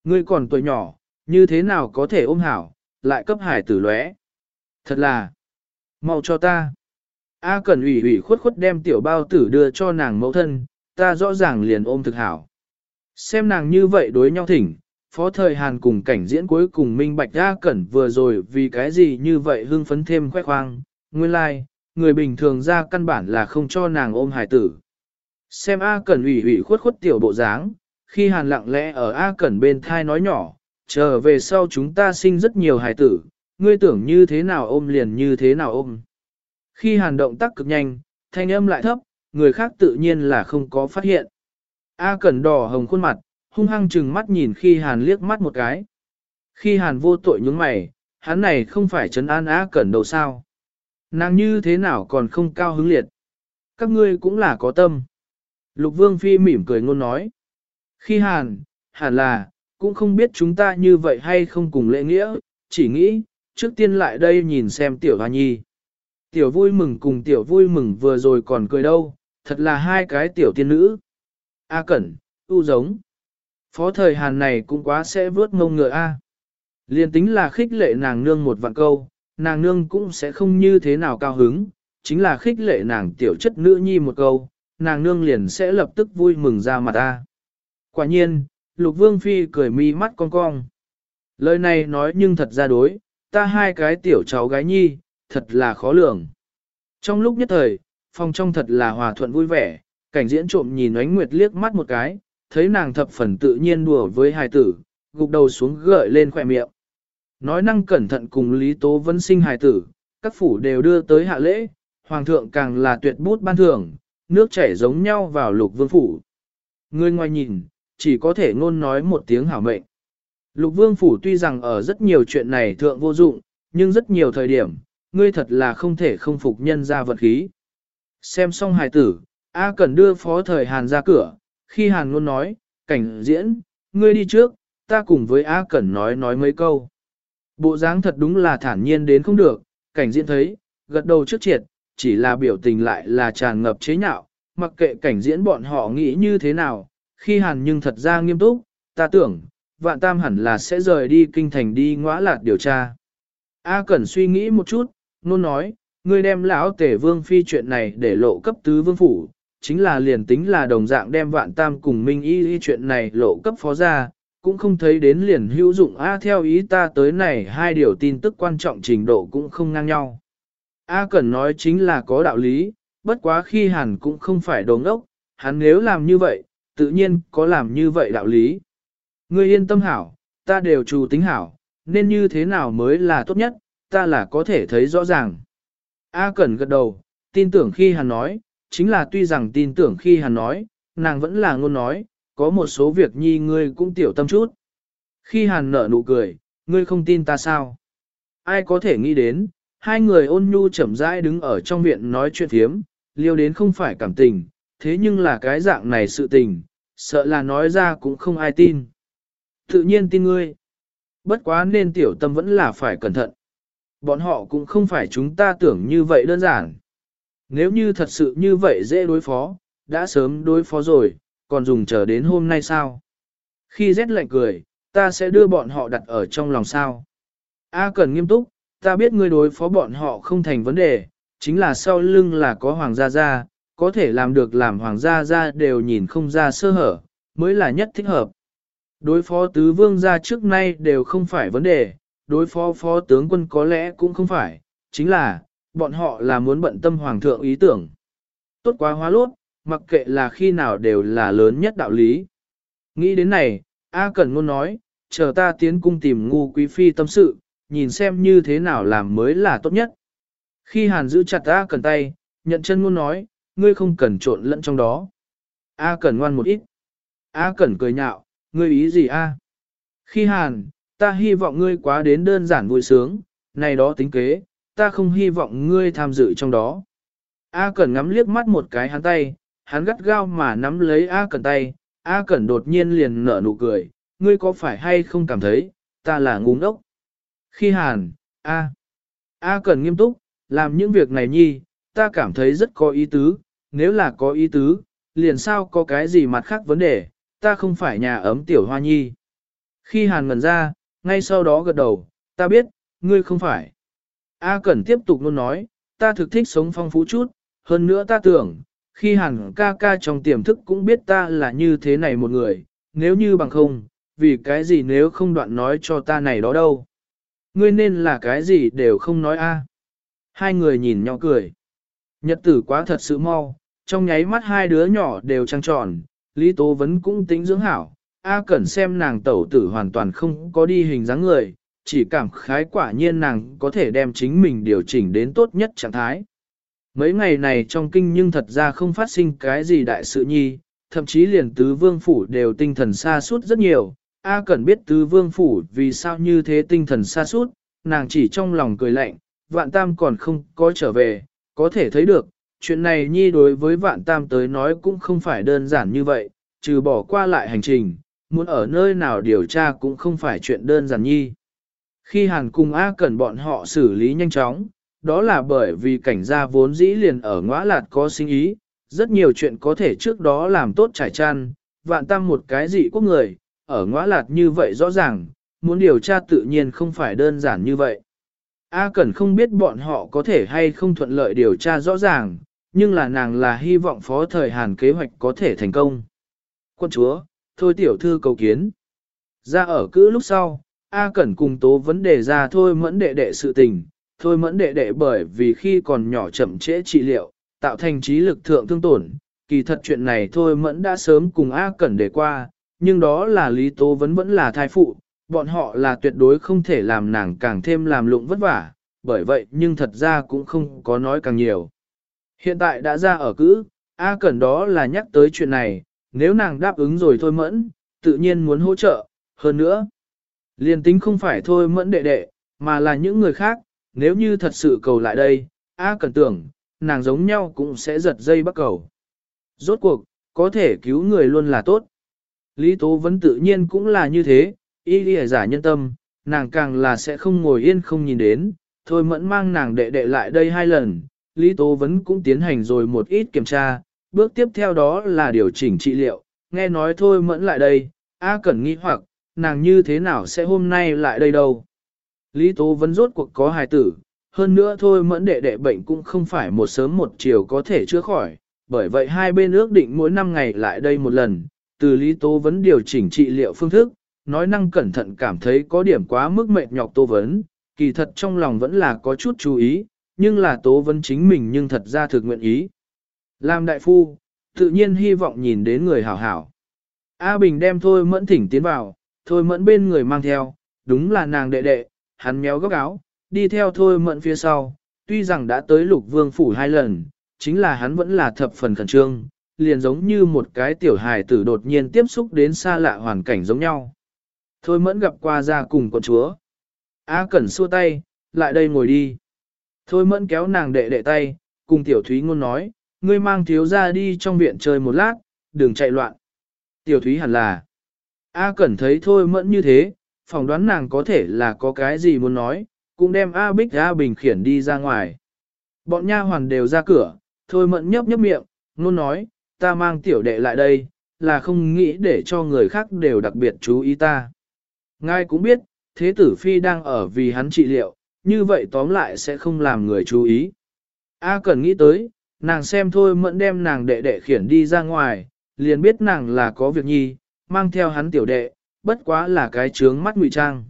Ngươi còn tuổi nhỏ, như thế nào có thể ôm hảo, lại cấp hải tử lóe? Thật là, mau cho ta. A Cẩn ủy ủy khuất khuất đem tiểu bao tử đưa cho nàng mẫu thân, ta rõ ràng liền ôm thực hảo. Xem nàng như vậy đối nhau thỉnh, phó thời Hàn cùng cảnh diễn cuối cùng minh bạch A Cẩn vừa rồi vì cái gì như vậy hưng phấn thêm khoe khoang, nguyên lai, like, người bình thường ra căn bản là không cho nàng ôm hải tử. Xem A Cẩn ủy ủy khuất khuất tiểu bộ dáng, khi Hàn lặng lẽ ở A Cẩn bên thai nói nhỏ, trở về sau chúng ta sinh rất nhiều hài tử, ngươi tưởng như thế nào ôm liền như thế nào ôm. Khi Hàn động tác cực nhanh, thanh âm lại thấp, người khác tự nhiên là không có phát hiện. A Cẩn đỏ hồng khuôn mặt, hung hăng chừng mắt nhìn khi Hàn liếc mắt một cái. Khi Hàn vô tội nhướng mày, hắn này không phải trấn an A Cẩn đâu sao. Nàng như thế nào còn không cao hứng liệt. Các ngươi cũng là có tâm. Lục Vương Phi mỉm cười ngôn nói. Khi Hàn, hẳn là, cũng không biết chúng ta như vậy hay không cùng lễ nghĩa, chỉ nghĩ, trước tiên lại đây nhìn xem tiểu hoa nhi. Tiểu vui mừng cùng tiểu vui mừng vừa rồi còn cười đâu, thật là hai cái tiểu tiên nữ. A Cẩn, tu giống. Phó thời Hàn này cũng quá sẽ vớt ngông ngựa A. Liên tính là khích lệ nàng nương một vạn câu, nàng nương cũng sẽ không như thế nào cao hứng, chính là khích lệ nàng tiểu chất nữ nhi một câu, nàng nương liền sẽ lập tức vui mừng ra mặt ta. Quả nhiên, lục vương phi cười mi mắt cong cong. Lời này nói nhưng thật ra đối, ta hai cái tiểu cháu gái nhi, thật là khó lường. Trong lúc nhất thời, phòng trong thật là hòa thuận vui vẻ, cảnh diễn trộm nhìn ánh nguyệt liếc mắt một cái, thấy nàng thập phần tự nhiên đùa với hài tử, gục đầu xuống gợi lên khỏe miệng. Nói năng cẩn thận cùng Lý Tố Vân sinh hài tử, các phủ đều đưa tới hạ lễ, hoàng thượng càng là tuyệt bút ban thưởng, nước chảy giống nhau vào lục vương phủ. Người ngoài nhìn, chỉ có thể ngôn nói một tiếng hảo mệnh. Lục vương phủ tuy rằng ở rất nhiều chuyện này thượng vô dụng, nhưng rất nhiều thời điểm, ngươi thật là không thể không phục nhân ra vật khí. Xem xong hài tử, A Cẩn đưa phó thời Hàn ra cửa, khi Hàn luôn nói, cảnh diễn, ngươi đi trước, ta cùng với A Cẩn nói nói mấy câu. Bộ dáng thật đúng là thản nhiên đến không được, cảnh diễn thấy, gật đầu trước triệt, chỉ là biểu tình lại là tràn ngập chế nhạo, mặc kệ cảnh diễn bọn họ nghĩ như thế nào, khi hàn nhưng thật ra nghiêm túc, ta tưởng, vạn tam hẳn là sẽ rời đi kinh thành đi ngõa lạt điều tra. A Cẩn suy nghĩ một chút, nôn nói, ngươi đem lão tể vương phi chuyện này để lộ cấp tứ vương phủ, chính là liền tính là đồng dạng đem vạn tam cùng minh y y chuyện này lộ cấp phó ra, cũng không thấy đến liền hữu dụng A theo ý ta tới này hai điều tin tức quan trọng trình độ cũng không ngang nhau. A Cẩn nói chính là có đạo lý, bất quá khi hàn cũng không phải đồ ngốc, hắn nếu làm như vậy, tự nhiên có làm như vậy đạo lý. Ngươi yên tâm hảo, ta đều trù tính hảo, nên như thế nào mới là tốt nhất, ta là có thể thấy rõ ràng. A Cẩn gật đầu, tin tưởng khi hắn nói, chính là tuy rằng tin tưởng khi hắn nói, nàng vẫn là ngôn nói, có một số việc nhi ngươi cũng tiểu tâm chút. Khi hàn nở nụ cười, ngươi không tin ta sao? Ai có thể nghĩ đến, hai người ôn nhu chậm rãi đứng ở trong viện nói chuyện thiếm, liêu đến không phải cảm tình, thế nhưng là cái dạng này sự tình, sợ là nói ra cũng không ai tin. Tự nhiên tin ngươi. Bất quá nên tiểu tâm vẫn là phải cẩn thận. Bọn họ cũng không phải chúng ta tưởng như vậy đơn giản. Nếu như thật sự như vậy dễ đối phó, đã sớm đối phó rồi, còn dùng chờ đến hôm nay sao? Khi rét lạnh cười, ta sẽ đưa bọn họ đặt ở trong lòng sao. A cần nghiêm túc, ta biết ngươi đối phó bọn họ không thành vấn đề, chính là sau lưng là có hoàng gia gia, có thể làm được làm hoàng gia gia đều nhìn không ra sơ hở, mới là nhất thích hợp. Đối phó tứ vương gia trước nay đều không phải vấn đề, đối phó phó tướng quân có lẽ cũng không phải, chính là, bọn họ là muốn bận tâm hoàng thượng ý tưởng. Tốt quá hóa lốt, mặc kệ là khi nào đều là lớn nhất đạo lý. Nghĩ đến này, A Cẩn Ngôn nói, chờ ta tiến cung tìm ngu quý phi tâm sự, nhìn xem như thế nào làm mới là tốt nhất. Khi Hàn giữ chặt A Cẩn tay, nhận chân Ngôn nói, ngươi không cần trộn lẫn trong đó. A Cẩn ngoan một ít. A Cẩn cười nhạo, ngươi ý gì A? Khi Hàn, ta hy vọng ngươi quá đến đơn giản vui sướng, này đó tính kế, ta không hy vọng ngươi tham dự trong đó. A Cẩn ngắm liếc mắt một cái hắn tay, hắn gắt gao mà nắm lấy A Cẩn tay, A Cẩn đột nhiên liền nở nụ cười, ngươi có phải hay không cảm thấy, ta là ngu ngốc. Khi hàn, A. A cần nghiêm túc, làm những việc này nhi, ta cảm thấy rất có ý tứ, nếu là có ý tứ, liền sao có cái gì mặt khác vấn đề, ta không phải nhà ấm tiểu hoa nhi. Khi hàn ngần ra, ngay sau đó gật đầu, ta biết, ngươi không phải. A Cẩn tiếp tục luôn nói, ta thực thích sống phong phú chút, hơn nữa ta tưởng, khi Hàn ca ca trong tiềm thức cũng biết ta là như thế này một người, nếu như bằng không, vì cái gì nếu không đoạn nói cho ta này đó đâu. Ngươi nên là cái gì đều không nói a. Hai người nhìn nhau cười. Nhật tử quá thật sự mau, trong nháy mắt hai đứa nhỏ đều trăng tròn, Lý Tố Vấn cũng tính dưỡng hảo. A Cẩn xem nàng tẩu tử hoàn toàn không có đi hình dáng người, chỉ cảm khái quả nhiên nàng có thể đem chính mình điều chỉnh đến tốt nhất trạng thái. Mấy ngày này trong kinh nhưng thật ra không phát sinh cái gì đại sự nhi, thậm chí liền tứ vương phủ đều tinh thần xa suốt rất nhiều. A cần biết tứ vương phủ vì sao như thế tinh thần xa suốt, nàng chỉ trong lòng cười lạnh, vạn tam còn không có trở về, có thể thấy được, chuyện này nhi đối với vạn tam tới nói cũng không phải đơn giản như vậy, trừ bỏ qua lại hành trình, muốn ở nơi nào điều tra cũng không phải chuyện đơn giản nhi. Khi Hàn cùng A Cẩn bọn họ xử lý nhanh chóng, đó là bởi vì cảnh gia vốn dĩ liền ở ngõ lạt có sinh ý, rất nhiều chuyện có thể trước đó làm tốt trải tràn. vạn Tam một cái dị quốc người, ở ngõ lạt như vậy rõ ràng, muốn điều tra tự nhiên không phải đơn giản như vậy. A Cẩn không biết bọn họ có thể hay không thuận lợi điều tra rõ ràng, nhưng là nàng là hy vọng phó thời Hàn kế hoạch có thể thành công. Quân chúa, thôi tiểu thư cầu kiến. Ra ở cữ lúc sau, A Cẩn cùng tố vấn đề ra thôi mẫn đệ đệ sự tình, thôi mẫn đệ đệ bởi vì khi còn nhỏ chậm trễ trị liệu, tạo thành trí lực thượng thương tổn, kỳ thật chuyện này thôi mẫn đã sớm cùng A Cẩn để qua, nhưng đó là lý tố vấn vẫn là thai phụ, bọn họ là tuyệt đối không thể làm nàng càng thêm làm lụng vất vả, bởi vậy nhưng thật ra cũng không có nói càng nhiều. Hiện tại đã ra ở cữ, A Cẩn đó là nhắc tới chuyện này, nếu nàng đáp ứng rồi thôi mẫn, tự nhiên muốn hỗ trợ, hơn nữa. Liên tính không phải thôi mẫn đệ đệ, mà là những người khác, nếu như thật sự cầu lại đây, A cần tưởng, nàng giống nhau cũng sẽ giật dây bắt cầu. Rốt cuộc, có thể cứu người luôn là tốt. Lý Tố vẫn tự nhiên cũng là như thế, y lìa giả nhân tâm, nàng càng là sẽ không ngồi yên không nhìn đến, thôi mẫn mang nàng đệ đệ lại đây hai lần, Lý Tố vẫn cũng tiến hành rồi một ít kiểm tra, bước tiếp theo đó là điều chỉnh trị liệu, nghe nói thôi mẫn lại đây, A Cẩn nghĩ hoặc, nàng như thế nào sẽ hôm nay lại đây đâu. Lý Tố vẫn rốt cuộc có hài tử, hơn nữa thôi mẫn đệ đệ bệnh cũng không phải một sớm một chiều có thể chữa khỏi, bởi vậy hai bên ước định mỗi năm ngày lại đây một lần, từ Lý Tố vấn điều chỉnh trị liệu phương thức, nói năng cẩn thận cảm thấy có điểm quá mức mệt nhọc Tô Vấn, kỳ thật trong lòng vẫn là có chút chú ý, nhưng là Tố Vấn chính mình nhưng thật ra thực nguyện ý. Làm đại phu, tự nhiên hy vọng nhìn đến người hảo hảo. A Bình đem thôi mẫn thỉnh tiến vào, thôi mẫn bên người mang theo, đúng là nàng đệ đệ, hắn méo góc áo, đi theo thôi mẫn phía sau, tuy rằng đã tới lục vương phủ hai lần, chính là hắn vẫn là thập phần khẩn trương, liền giống như một cái tiểu hài tử đột nhiên tiếp xúc đến xa lạ hoàn cảnh giống nhau. Thôi mẫn gặp qua ra cùng con chúa. A Cẩn xua tay, lại đây ngồi đi. Thôi mẫn kéo nàng đệ đệ tay, cùng tiểu thúy ngôn nói, ngươi mang thiếu ra đi trong viện chơi một lát, đừng chạy loạn. Tiểu thúy hẳn là. A Cẩn thấy thôi mẫn như thế, phỏng đoán nàng có thể là có cái gì muốn nói, cũng đem A Bích A Bình khiển đi ra ngoài. Bọn nha hoàn đều ra cửa, thôi mẫn nhấp nhấp miệng, luôn nói, ta mang tiểu đệ lại đây, là không nghĩ để cho người khác đều đặc biệt chú ý ta. Ngài cũng biết, thế tử phi đang ở vì hắn trị liệu, như vậy tóm lại sẽ không làm người chú ý. A cần nghĩ tới, nàng xem thôi mẫn đem nàng đệ đệ khiển đi ra ngoài, liền biết nàng là có việc nhi, mang theo hắn tiểu đệ, bất quá là cái trướng mắt ngụy trang.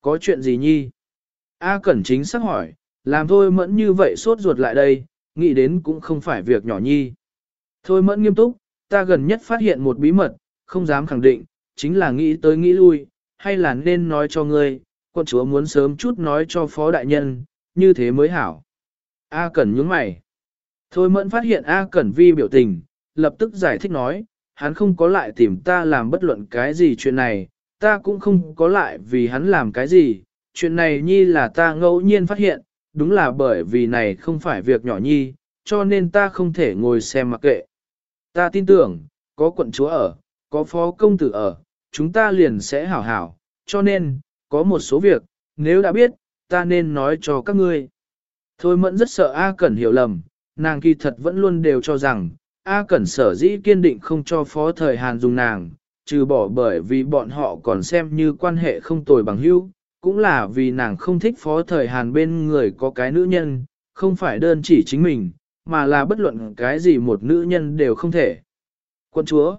Có chuyện gì nhi? A Cẩn chính xác hỏi, làm thôi mẫn như vậy sốt ruột lại đây, nghĩ đến cũng không phải việc nhỏ nhi. Thôi mẫn nghiêm túc, ta gần nhất phát hiện một bí mật, không dám khẳng định, chính là nghĩ tới nghĩ lui, hay là nên nói cho ngươi, quân chúa muốn sớm chút nói cho phó đại nhân, như thế mới hảo. A Cẩn nhướng mày. Thôi mẫn phát hiện A Cẩn vi biểu tình, lập tức giải thích nói, hắn không có lại tìm ta làm bất luận cái gì chuyện này, ta cũng không có lại vì hắn làm cái gì, chuyện này nhi là ta ngẫu nhiên phát hiện, đúng là bởi vì này không phải việc nhỏ nhi, cho nên ta không thể ngồi xem mặc kệ. Ta tin tưởng, có quận chúa ở, có phó công tử ở, chúng ta liền sẽ hảo hảo, cho nên, có một số việc, nếu đã biết, ta nên nói cho các ngươi. Thôi mẫn rất sợ A Cẩn hiểu lầm, nàng kỳ thật vẫn luôn đều cho rằng, A Cẩn sở dĩ kiên định không cho phó thời Hàn dùng nàng, trừ bỏ bởi vì bọn họ còn xem như quan hệ không tồi bằng hữu, cũng là vì nàng không thích phó thời Hàn bên người có cái nữ nhân, không phải đơn chỉ chính mình, mà là bất luận cái gì một nữ nhân đều không thể. Quân chúa,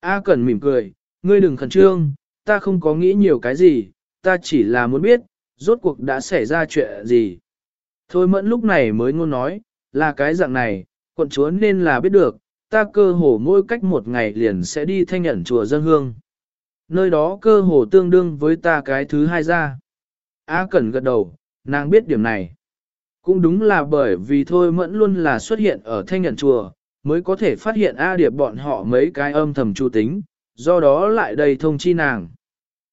A Cẩn mỉm cười, ngươi đừng khẩn trương, ta không có nghĩ nhiều cái gì, ta chỉ là muốn biết, rốt cuộc đã xảy ra chuyện gì. Thôi mẫn lúc này mới ngôn nói, là cái dạng này, quận chúa nên là biết được, ta cơ hồ mỗi cách một ngày liền sẽ đi thanh nhận chùa dân hương. Nơi đó cơ hồ tương đương với ta cái thứ hai ra. A Cẩn gật đầu, nàng biết điểm này. Cũng đúng là bởi vì thôi mẫn luôn là xuất hiện ở thanh nhận chùa, mới có thể phát hiện A Điệp bọn họ mấy cái âm thầm chu tính, do đó lại đầy thông chi nàng.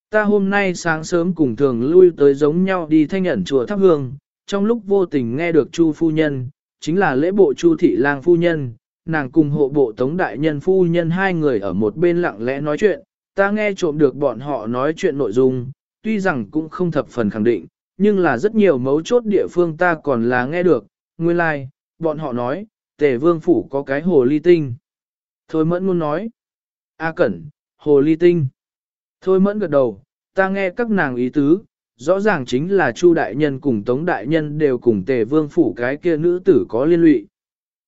Ta hôm nay sáng sớm cùng thường lui tới giống nhau đi thanh nhận chùa thắp hương, trong lúc vô tình nghe được Chu phu nhân, chính là lễ bộ Chu thị lang phu nhân, nàng cùng hộ bộ tống đại nhân phu nhân hai người ở một bên lặng lẽ nói chuyện, ta nghe trộm được bọn họ nói chuyện nội dung, tuy rằng cũng không thập phần khẳng định, nhưng là rất nhiều mấu chốt địa phương ta còn là nghe được, nguyên lai, like, bọn họ nói, tề vương phủ có cái hồ ly tinh. Thôi mẫn muốn nói, A Cẩn, hồ ly tinh. Thôi mẫn gật đầu, ta nghe các nàng ý tứ, rõ ràng chính là Chu đại nhân cùng Tống đại nhân đều cùng Tề Vương phủ cái kia nữ tử có liên lụy.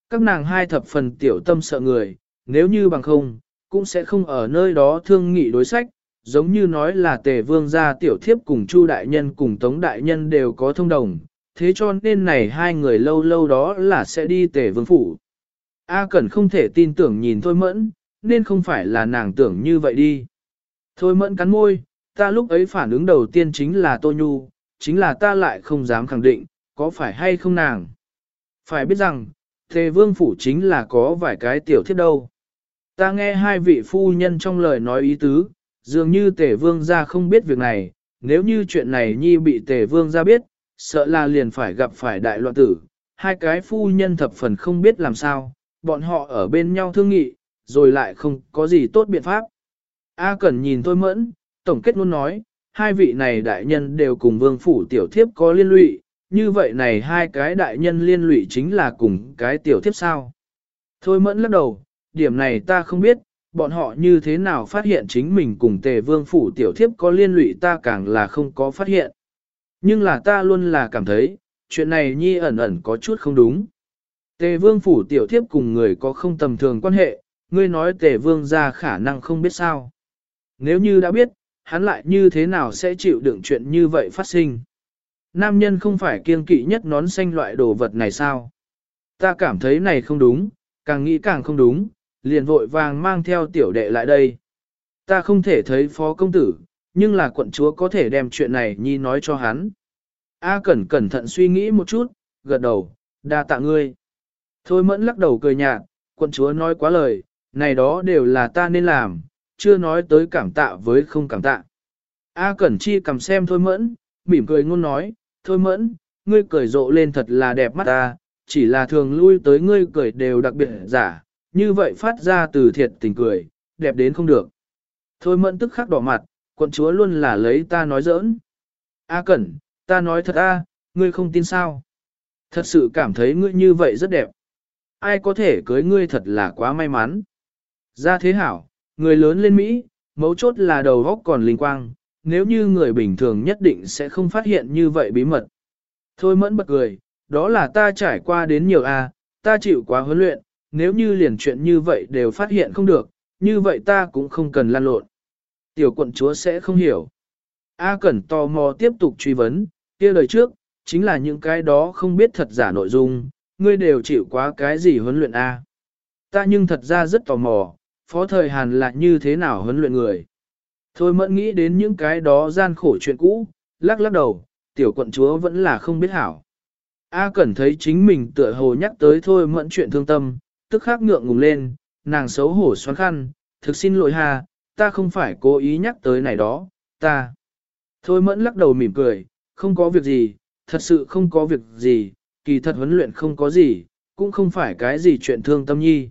Các nàng hai thập phần tiểu tâm sợ người, nếu như bằng không, cũng sẽ không ở nơi đó thương nghị đối sách, giống như nói là Tề Vương gia tiểu thiếp cùng Chu đại nhân cùng Tống đại nhân đều có thông đồng, thế cho nên này hai người lâu lâu đó là sẽ đi Tề Vương phủ. A Cẩn không thể tin tưởng nhìn Thôi Mẫn, nên không phải là nàng tưởng như vậy đi. Thôi Mẫn cắn môi, ta lúc ấy phản ứng đầu tiên chính là Tô Nhu, chính là ta lại không dám khẳng định, có phải hay không nàng. Phải biết rằng, Tề Vương Phủ chính là có vài cái tiểu thiết đâu. Ta nghe hai vị phu nhân trong lời nói ý tứ, dường như Tề Vương ra không biết việc này, nếu như chuyện này nhi bị Tề Vương ra biết, sợ là liền phải gặp phải đại loạn tử. Hai cái phu nhân thập phần không biết làm sao, bọn họ ở bên nhau thương nghị, rồi lại không có gì tốt biện pháp. A Cẩn nhìn tôi mẫn, tổng kết luôn nói, hai vị này đại nhân đều cùng vương phủ tiểu thiếp có liên lụy, như vậy này hai cái đại nhân liên lụy chính là cùng cái tiểu thiếp sao. Thôi mẫn lắc đầu, điểm này ta không biết, bọn họ như thế nào phát hiện chính mình cùng tề vương phủ tiểu thiếp có liên lụy ta càng là không có phát hiện. Nhưng là ta luôn là cảm thấy, chuyện này nhi ẩn ẩn có chút không đúng. Tề vương phủ tiểu thiếp cùng người có không tầm thường quan hệ, ngươi nói tề vương ra khả năng không biết sao. Nếu như đã biết, hắn lại như thế nào sẽ chịu đựng chuyện như vậy phát sinh. Nam nhân không phải kiêng kỵ nhất nón xanh loại đồ vật này sao? Ta cảm thấy này không đúng, càng nghĩ càng không đúng, liền vội vàng mang theo tiểu đệ lại đây. Ta không thể thấy phó công tử, nhưng là quận chúa có thể đem chuyện này nhi nói cho hắn. A Cẩn cẩn thận suy nghĩ một chút, gật đầu, đa tạ ngươi. Thôi mẫn lắc đầu cười nhạt, quận chúa nói quá lời, này đó đều là ta nên làm, chưa nói tới cảm tạ với không cảm tạ. A Cẩn Chi cầm xem thôi mẫn, mỉm cười ngôn nói, thôi mẫn, ngươi cười rộ lên thật là đẹp mắt ta, chỉ là thường lui tới ngươi cười đều đặc biệt giả, như vậy phát ra từ thiệt tình cười, đẹp đến không được. Thôi mẫn tức khắc đỏ mặt, quận chúa luôn là lấy ta nói giỡn. A Cẩn, ta nói thật a, ngươi không tin sao? Thật sự cảm thấy ngươi như vậy rất đẹp. Ai có thể cưới ngươi thật là quá may mắn. Ra thế hảo, người lớn lên Mỹ, mấu chốt là đầu góc còn linh quang, nếu như người bình thường nhất định sẽ không phát hiện như vậy bí mật. Thôi mẫn bật cười, đó là ta trải qua đến nhiều a, ta chịu quá huấn luyện, nếu như liền chuyện như vậy đều phát hiện không được, như vậy ta cũng không cần lan lộn. Tiểu quận chúa sẽ không hiểu. A Cẩn tò mò tiếp tục truy vấn, kia lời trước, chính là những cái đó không biết thật giả nội dung, ngươi đều chịu quá cái gì huấn luyện A. Ta nhưng thật ra rất tò mò, phó thời Hàn là như thế nào huấn luyện người. Thôi mẫn nghĩ đến những cái đó gian khổ chuyện cũ, lắc lắc đầu, tiểu quận chúa vẫn là không biết hảo. A Cẩn thấy chính mình tựa hồ nhắc tới thôi mẫn chuyện thương tâm, tức khắc ngượng ngùng lên, nàng xấu hổ xoắn khăn, thực xin lỗi hà ta không phải cố ý nhắc tới này đó, ta. Thôi mẫn lắc đầu mỉm cười, không có việc gì, thật sự không có việc gì, kỳ thật huấn luyện không có gì, cũng không phải cái gì chuyện thương tâm nhi.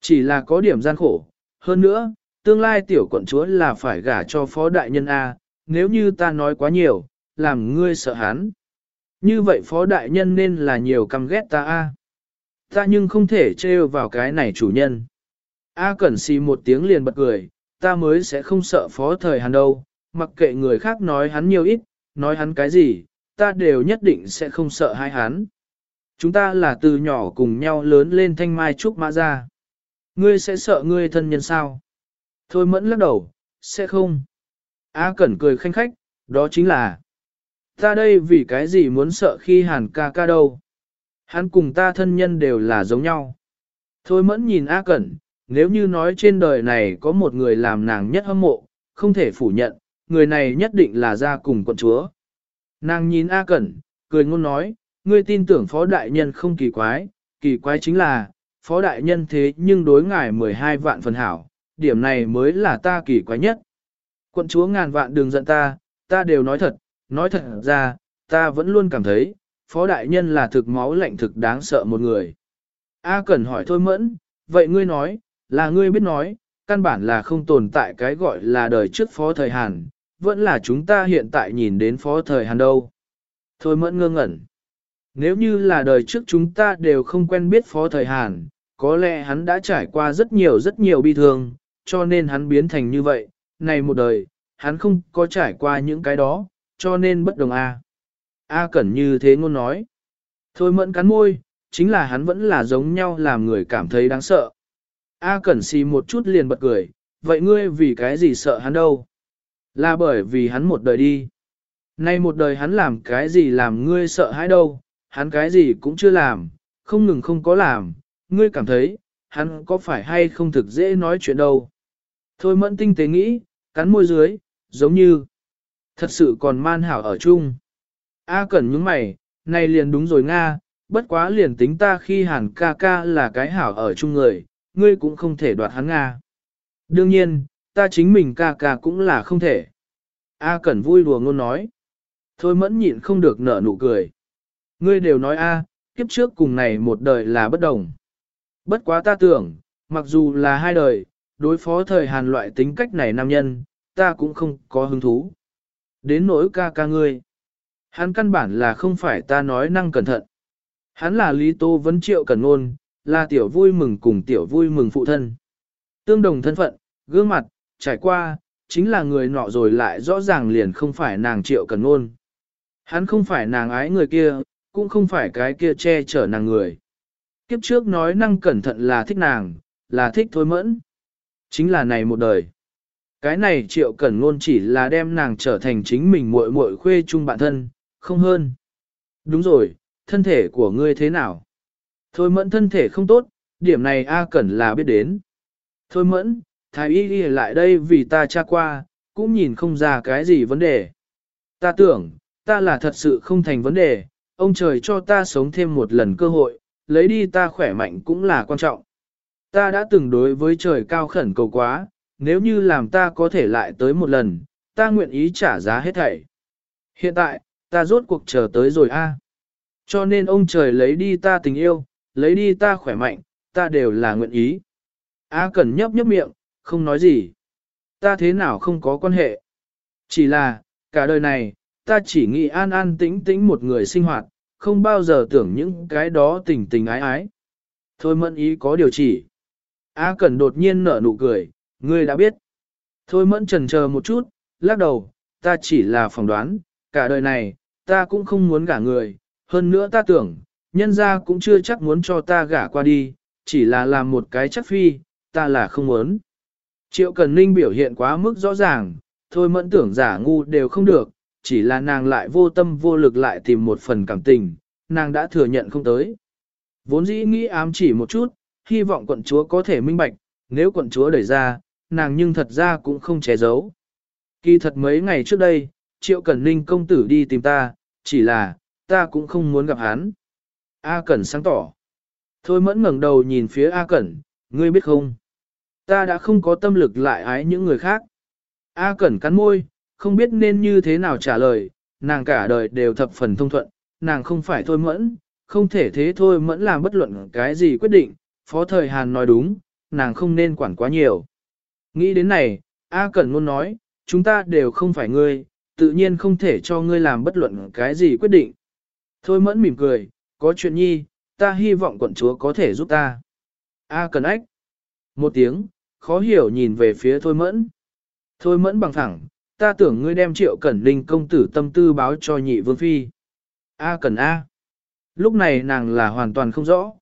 Chỉ là có điểm gian khổ. Hơn nữa, tương lai tiểu quận chúa là phải gả cho phó đại nhân A, nếu như ta nói quá nhiều, làm ngươi sợ hắn. Như vậy phó đại nhân nên là nhiều căm ghét ta A. Ta nhưng không thể trêu vào cái này chủ nhân. A cẩn xì một tiếng liền bật cười, ta mới sẽ không sợ phó thời hàn đâu, mặc kệ người khác nói hắn nhiều ít, nói hắn cái gì, ta đều nhất định sẽ không sợ hai hắn. Chúng ta là từ nhỏ cùng nhau lớn lên thanh mai trúc mã ra. Ngươi sẽ sợ ngươi thân nhân sao? Thôi mẫn lắc đầu, sẽ không. A Cẩn cười khanh khách, đó chính là. Ta đây vì cái gì muốn sợ khi hàn ca ca đâu? Hắn cùng ta thân nhân đều là giống nhau. Thôi mẫn nhìn A Cẩn, nếu như nói trên đời này có một người làm nàng nhất hâm mộ, không thể phủ nhận, người này nhất định là ra cùng quận chúa. Nàng nhìn A Cẩn, cười ngôn nói, ngươi tin tưởng phó đại nhân không kỳ quái, kỳ quái chính là, phó đại nhân thế nhưng đối ngài 12 vạn phần hảo, điểm này mới là ta kỳ quái nhất. Quận chúa ngàn vạn đừng giận ta, ta đều nói thật, nói thật ra, ta vẫn luôn cảm thấy, phó đại nhân là thực máu lạnh thực đáng sợ một người. A Cẩn hỏi thôi mẫn, vậy ngươi nói, là ngươi biết nói, căn bản là không tồn tại cái gọi là đời trước phó thời Hàn, vẫn là chúng ta hiện tại nhìn đến phó thời Hàn đâu. Thôi mẫn ngơ ngẩn. Nếu như là đời trước chúng ta đều không quen biết phó thời Hàn, có lẽ hắn đã trải qua rất nhiều rất nhiều bi thương, cho nên hắn biến thành như vậy. Này một đời, hắn không có trải qua những cái đó, cho nên bất đồng A. A Cẩn như thế ngôn nói. Thôi mẫn cắn môi, chính là hắn vẫn là giống nhau làm người cảm thấy đáng sợ. A Cẩn xì một chút liền bật cười, vậy ngươi vì cái gì sợ hắn đâu? Là bởi vì hắn một đời đi. Nay một đời hắn làm cái gì làm ngươi sợ hãi đâu, hắn cái gì cũng chưa làm, không ngừng không có làm, ngươi cảm thấy, hắn có phải hay không thực dễ nói chuyện đâu. Thôi mẫn tinh tế nghĩ, cắn môi dưới, giống như, thật sự còn man hảo ở chung. A cẩn những mày, này liền đúng rồi Nga, bất quá liền tính ta khi hàn ca ca là cái hảo ở chung người, ngươi cũng không thể đoạt hắn Nga. Đương nhiên, ta chính mình ca ca cũng là không thể. A cẩn vui đùa ngôn nói. Thôi mẫn nhịn không được nở nụ cười. Ngươi đều nói A, kiếp trước cùng này một đời là bất đồng. Bất quá ta tưởng, mặc dù là hai đời, đối phó thời hàn loại tính cách này nam nhân, ta cũng không có hứng thú. Đến nỗi ca ca ngươi. Hắn căn bản là không phải ta nói năng cẩn thận. Hắn là Lý Tô Vấn Triệu Cần nôn, là tiểu vui mừng cùng tiểu vui mừng phụ thân. Tương đồng thân phận, gương mặt, trải qua, chính là người nọ rồi lại rõ ràng liền không phải nàng Triệu Cần nôn, Hắn không phải nàng ái người kia, cũng không phải cái kia che chở nàng người. Kiếp trước nói năng cẩn thận là thích nàng, là thích thôi mẫn. Chính là này một đời. Cái này triệu cẩn ngôn chỉ là đem nàng trở thành chính mình muội muội khuê chung bạn thân, không hơn. Đúng rồi, thân thể của ngươi thế nào? Thôi mẫn thân thể không tốt, điểm này A Cẩn là biết đến. Thôi mẫn, thái y đi lại đây vì ta tra qua, cũng nhìn không ra cái gì vấn đề. Ta tưởng, ta là thật sự không thành vấn đề, ông trời cho ta sống thêm một lần cơ hội, lấy đi ta khỏe mạnh cũng là quan trọng. Ta đã từng đối với trời cao khẩn cầu quá, nếu như làm ta có thể lại tới một lần, ta nguyện ý trả giá hết thảy. Hiện tại, ta rốt cuộc chờ tới rồi a. Cho nên ông trời lấy đi ta tình yêu, lấy đi ta khỏe mạnh, ta đều là nguyện ý. A Cẩn nhấp nhấp miệng, không nói gì. Ta thế nào không có quan hệ. Chỉ là, cả đời này, ta chỉ nghĩ an an tĩnh tĩnh một người sinh hoạt, không bao giờ tưởng những cái đó tình tình ái ái. Thôi mẫn ý có điều chỉ. A Cẩn đột nhiên nở nụ cười, ngươi đã biết. Thôi mẫn trần chờ một chút, lắc đầu, ta chỉ là phỏng đoán, cả đời này, ta cũng không muốn gả người, hơn nữa ta tưởng, nhân gia cũng chưa chắc muốn cho ta gả qua đi, chỉ là làm một cái chắc phi, ta là không muốn. Triệu Cần Ninh biểu hiện quá mức rõ ràng, thôi mẫn tưởng giả ngu đều không được, chỉ là nàng lại vô tâm vô lực lại tìm một phần cảm tình, nàng đã thừa nhận không tới. Vốn dĩ nghĩ ám chỉ một chút, hy vọng quận chúa có thể minh bạch, nếu quận chúa đẩy ra, nàng nhưng thật ra cũng không che giấu. Kỳ thật mấy ngày trước đây, Triệu Cẩn Ninh công tử đi tìm ta, chỉ là, ta cũng không muốn gặp hắn. A Cẩn sáng tỏ. Thôi mẫn ngẩng đầu nhìn phía A Cẩn, ngươi biết không? Ta đã không có tâm lực lại ái những người khác. A Cẩn cắn môi, không biết nên như thế nào trả lời, nàng cả đời đều thập phần thông thuận, nàng không phải thôi mẫn, không thể thế thôi mẫn làm bất luận cái gì quyết định, Phó Thời Hàn nói đúng, nàng không nên quản quá nhiều. Nghĩ đến này, A Cẩn luôn nói, chúng ta đều không phải ngươi, tự nhiên không thể cho ngươi làm bất luận cái gì quyết định. Thôi mẫn mỉm cười, có chuyện nhi, ta hy vọng quận chúa có thể giúp ta. A Cần ách. Một tiếng, khó hiểu nhìn về phía Thôi mẫn. Thôi mẫn bằng thẳng, ta tưởng ngươi đem triệu cẩn linh công tử tâm tư báo cho nhị vương phi. A Cần A. Lúc này nàng là hoàn toàn không rõ.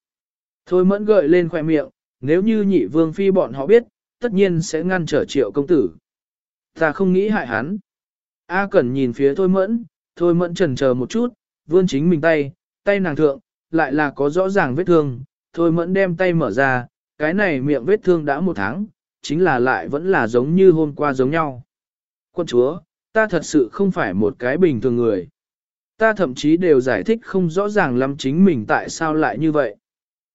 Thôi mẫn gợi lên khoe miệng, nếu như nhị vương phi bọn họ biết, tất nhiên sẽ ngăn trở triệu công tử. Ta không nghĩ hại hắn. A Cẩn nhìn phía Thôi Mẫn, Thôi Mẫn chần chờ một chút, vươn chính mình tay, tay nàng thượng, lại là có rõ ràng vết thương. Thôi Mẫn đem tay mở ra, cái này miệng vết thương đã một tháng, chính là lại vẫn là giống như hôm qua giống nhau. Quân chúa, ta thật sự không phải một cái bình thường người. Ta thậm chí đều giải thích không rõ ràng lắm chính mình tại sao lại như vậy.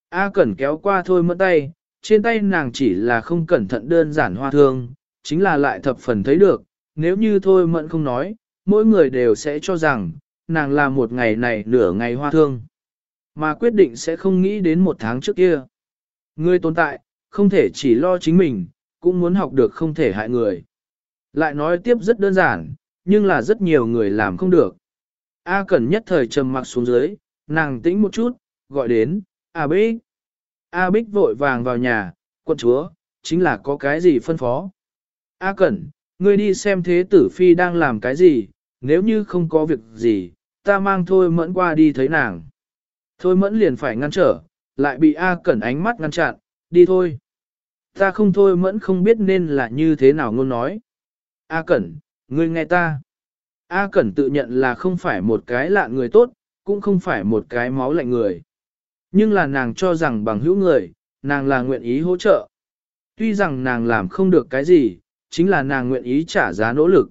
A Cẩn kéo qua Thôi Mẫn tay, trên tay nàng chỉ là không cẩn thận đơn giản hoa thương, chính là lại thập phần thấy được, nếu như thôi mẫn không nói, mỗi người đều sẽ cho rằng, nàng là một ngày này nửa ngày hoa thương, mà quyết định sẽ không nghĩ đến một tháng trước kia. Người tồn tại, không thể chỉ lo chính mình, cũng muốn học được không thể hại người. Lại nói tiếp rất đơn giản, nhưng là rất nhiều người làm không được. A Cẩn nhất thời trầm mặc xuống dưới, nàng tĩnh một chút, gọi đến, A Bích. A Bích vội vàng vào nhà, quân chúa, chính là có cái gì phân phó. A Cẩn, ngươi đi xem thế tử phi đang làm cái gì, nếu như không có việc gì, ta mang thôi mẫn qua đi thấy nàng. Thôi mẫn liền phải ngăn trở, lại bị A Cẩn ánh mắt ngăn chặn, đi thôi. Ta không thôi mẫn không biết nên là như thế nào ngôn nói. A Cẩn, ngươi nghe ta. A Cẩn tự nhận là không phải một cái lạ người tốt, cũng không phải một cái máu lạnh người. Nhưng là nàng cho rằng bằng hữu người, nàng là nguyện ý hỗ trợ. Tuy rằng nàng làm không được cái gì, chính là nàng nguyện ý trả giá nỗ lực.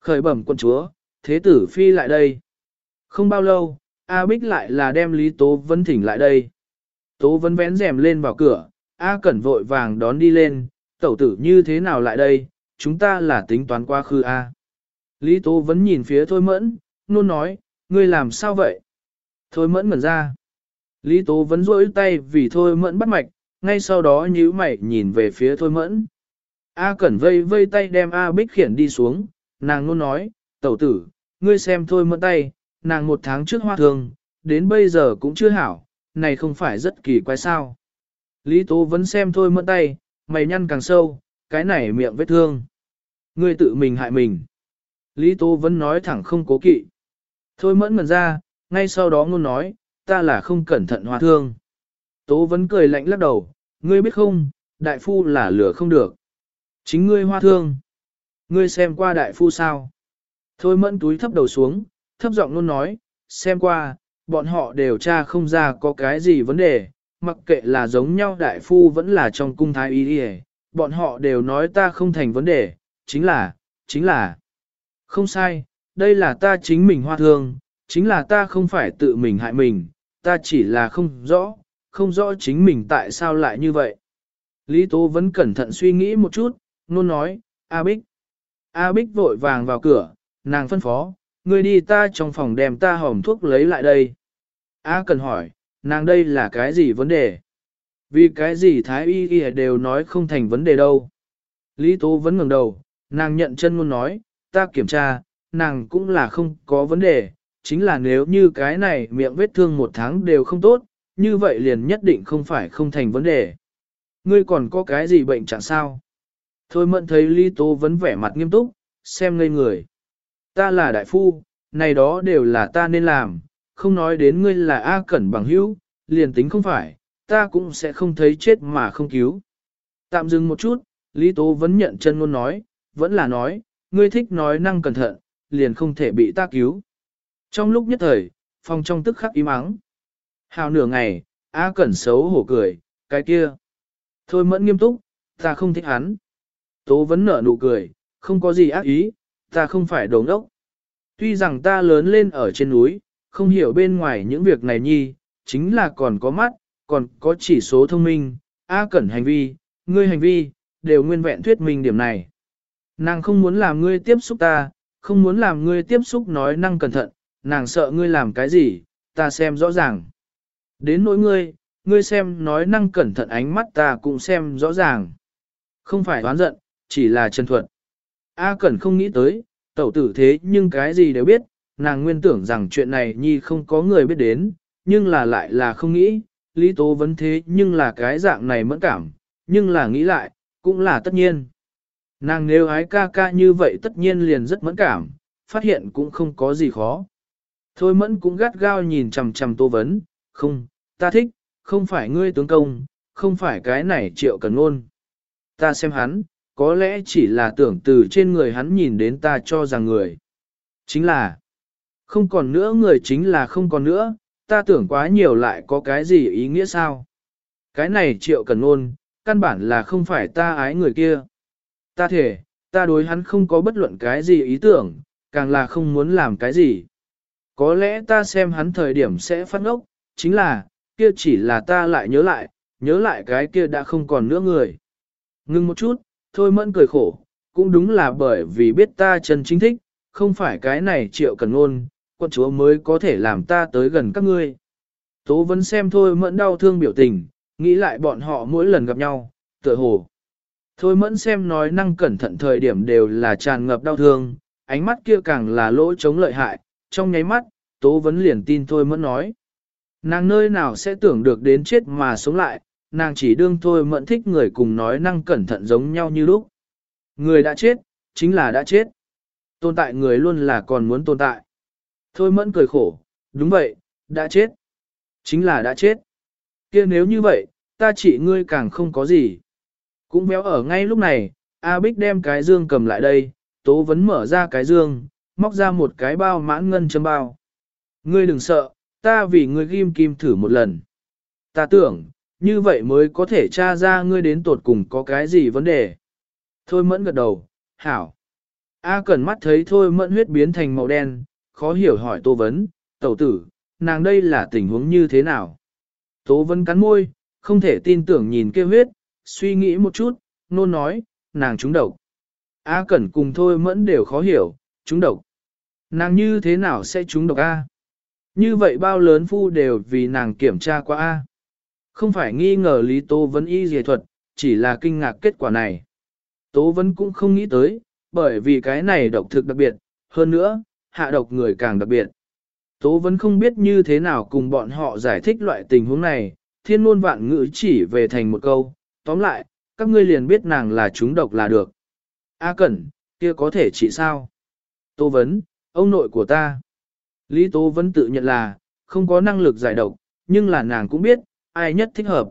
Khởi bẩm quân chúa, thế tử phi lại đây. Không bao lâu, A Bích lại là đem Lý Tố Vân thỉnh lại đây. Tố Vân vén rèm lên vào cửa, A Cẩn vội vàng đón đi lên, tẩu tử như thế nào lại đây, chúng ta là tính toán qua khứ A. Lý Tố Vân nhìn phía Thôi Mẫn, nôn nói, ngươi làm sao vậy? Thôi Mẫn ngẩn ra. Lý Tố Vân rỗi tay vì Thôi Mẫn bắt mạch, ngay sau đó nhíu mày nhìn về phía Thôi Mẫn. A Cẩn vây vây tay đem A Bích khiển đi xuống, nàng luôn nói, tẩu tử, ngươi xem thôi mẫn tay, nàng một tháng trước hoa thường, đến bây giờ cũng chưa hảo, này không phải rất kỳ quái sao. Lý Tố vẫn xem thôi mẫn tay, mày nhăn càng sâu, cái này miệng vết thương. Ngươi tự mình hại mình. Lý Tố vẫn nói thẳng không cố kỵ. Thôi mẫn ngần ra, ngay sau đó ngôn nói, ta là không cẩn thận hoa thương. Tố vẫn cười lạnh lắc đầu, ngươi biết không, đại phu là lửa không được. Chính ngươi hoa thương. Ngươi xem qua đại phu sao? Thôi mẫn túi thấp đầu xuống, thấp giọng luôn nói, xem qua, bọn họ đều tra không ra có cái gì vấn đề, mặc kệ là giống nhau đại phu vẫn là trong cung thái y đi bọn họ đều nói ta không thành vấn đề, chính là, chính là, không sai, đây là ta chính mình hoa thương, chính là ta không phải tự mình hại mình, ta chỉ là không rõ, không rõ chính mình tại sao lại như vậy. Lý Tố vẫn cẩn thận suy nghĩ một chút, nôn nói, A Bích. A Bích vội vàng vào cửa, nàng phân phó, ngươi đi ta trong phòng đem ta hòm thuốc lấy lại đây. A cần hỏi, nàng đây là cái gì vấn đề? Vì cái gì Thái Y Y đều nói không thành vấn đề đâu. Lý Tố vẫn ngẩng đầu, nàng nhận chân luôn nói, ta kiểm tra, nàng cũng là không có vấn đề, chính là nếu như cái này miệng vết thương một tháng đều không tốt, như vậy liền nhất định không phải không thành vấn đề. Ngươi còn có cái gì bệnh chẳng sao? Thôi mận thấy Lý Tố vẫn vẻ mặt nghiêm túc, xem ngây người. Ta là đại phu, này đó đều là ta nên làm, không nói đến ngươi là A Cẩn bằng hữu, liền tính không phải, ta cũng sẽ không thấy chết mà không cứu. Tạm dừng một chút, Lý Tố vẫn nhận chân ngôn nói, vẫn là nói, ngươi thích nói năng cẩn thận, liền không thể bị ta cứu. Trong lúc nhất thời, phòng trong tức khắc im ắng. Hào nửa ngày, A Cẩn xấu hổ cười, cái kia. Thôi mẫn nghiêm túc, ta không thích hắn. Tố vẫn nở nụ cười, không có gì ác ý, ta không phải đồ ngốc. Tuy rằng ta lớn lên ở trên núi, không hiểu bên ngoài những việc này nhi, chính là còn có mắt, còn có chỉ số thông minh, A Cẩn hành vi, ngươi hành vi, đều nguyên vẹn thuyết minh điểm này. Nàng không muốn làm ngươi tiếp xúc ta, không muốn làm ngươi tiếp xúc nói năng cẩn thận, nàng sợ ngươi làm cái gì, ta xem rõ ràng. Đến nỗi ngươi, ngươi xem nói năng cẩn thận ánh mắt ta cũng xem rõ ràng. Không phải oán giận, chỉ là chân thuận A Cẩn không nghĩ tới, tẩu tử thế nhưng cái gì đều biết, nàng nguyên tưởng rằng chuyện này nhi không có người biết đến, nhưng là lại là không nghĩ, Lý Tố vấn thế nhưng là cái dạng này mẫn cảm, nhưng là nghĩ lại, cũng là tất nhiên. Nàng nếu ái ca ca như vậy tất nhiên liền rất mẫn cảm, phát hiện cũng không có gì khó. Thôi mẫn cũng gắt gao nhìn chằm chằm tô vấn, không, ta thích, không phải ngươi tướng công, không phải cái này triệu cần ôn. Ta xem hắn, có lẽ chỉ là tưởng từ trên người hắn nhìn đến ta cho rằng người. Chính là, không còn nữa người chính là không còn nữa, ta tưởng quá nhiều lại có cái gì ý nghĩa sao? Cái này triệu cần ôn, căn bản là không phải ta ái người kia. Ta thể, ta đối hắn không có bất luận cái gì ý tưởng, càng là không muốn làm cái gì. Có lẽ ta xem hắn thời điểm sẽ phát ngốc, chính là, kia chỉ là ta lại nhớ lại, nhớ lại cái kia đã không còn nữa người. Ngưng một chút, thôi mẫn cười khổ, cũng đúng là bởi vì biết ta chân chính thích, không phải cái này triệu cần ngôn, quân chúa mới có thể làm ta tới gần các ngươi. Tố vẫn xem thôi mẫn đau thương biểu tình, nghĩ lại bọn họ mỗi lần gặp nhau, tựa hồ. Thôi mẫn xem nói năng cẩn thận thời điểm đều là tràn ngập đau thương, ánh mắt kia càng là lỗ chống lợi hại, trong nháy mắt, tố vẫn liền tin thôi mẫn nói. Nàng nơi nào sẽ tưởng được đến chết mà sống lại, nàng chỉ đương thôi mẫn thích người cùng nói năng cẩn thận giống nhau như lúc. Người đã chết, chính là đã chết. Tồn tại người luôn là còn muốn tồn tại. Thôi mẫn cười khổ, đúng vậy, đã chết. Chính là đã chết. kia nếu như vậy, ta chỉ ngươi càng không có gì. Cũng béo ở ngay lúc này, A Bích đem cái dương cầm lại đây, Tố Vấn mở ra cái dương, móc ra một cái bao mãn ngân châm bao. Ngươi đừng sợ, ta vì ngươi ghim kim thử một lần. Ta tưởng, như vậy mới có thể tra ra ngươi đến tột cùng có cái gì vấn đề. Thôi mẫn gật đầu, hảo. A cần mắt thấy thôi mẫn huyết biến thành màu đen, khó hiểu hỏi Tô Vấn, tẩu tử, nàng đây là tình huống như thế nào? Tố Vấn cắn môi, không thể tin tưởng nhìn kia huyết, suy nghĩ một chút, nôn nói, nàng trúng độc. A Cẩn cùng thôi mẫn đều khó hiểu, trúng độc. Nàng như thế nào sẽ trúng độc A? Như vậy bao lớn phu đều vì nàng kiểm tra qua A. Không phải nghi ngờ Lý Tô Vấn y dề thuật, chỉ là kinh ngạc kết quả này. Tố Vấn cũng không nghĩ tới, bởi vì cái này độc thực đặc biệt, hơn nữa, hạ độc người càng đặc biệt. Tố Vấn không biết như thế nào cùng bọn họ giải thích loại tình huống này, thiên ngôn vạn ngữ chỉ về thành một câu, tóm lại, các ngươi liền biết nàng là chúng độc là được. A Cẩn, kia có thể trị sao? Tô Vấn, ông nội của ta. Lý Tố Vấn tự nhận là, không có năng lực giải độc, nhưng là nàng cũng biết, ai nhất thích hợp.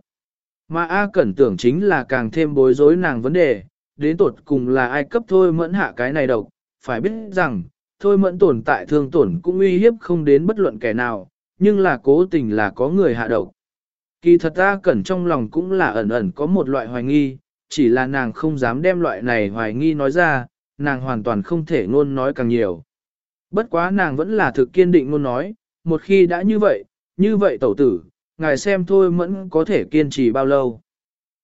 Mà A Cẩn tưởng chính là càng thêm bối rối nàng vấn đề, đến tột cùng là ai cấp thôi mẫn hạ cái này độc, phải biết rằng, thôi mẫn tồn tại thương tổn cũng uy hiếp không đến bất luận kẻ nào, nhưng là cố tình là có người hạ độc. Kỳ thật A Cẩn trong lòng cũng là ẩn ẩn có một loại hoài nghi, chỉ là nàng không dám đem loại này hoài nghi nói ra, nàng hoàn toàn không thể ngôn nói càng nhiều. Bất quá nàng vẫn là thực kiên định ngôn nói, một khi đã như vậy, như vậy tẩu tử, ngài xem thôi mẫn có thể kiên trì bao lâu.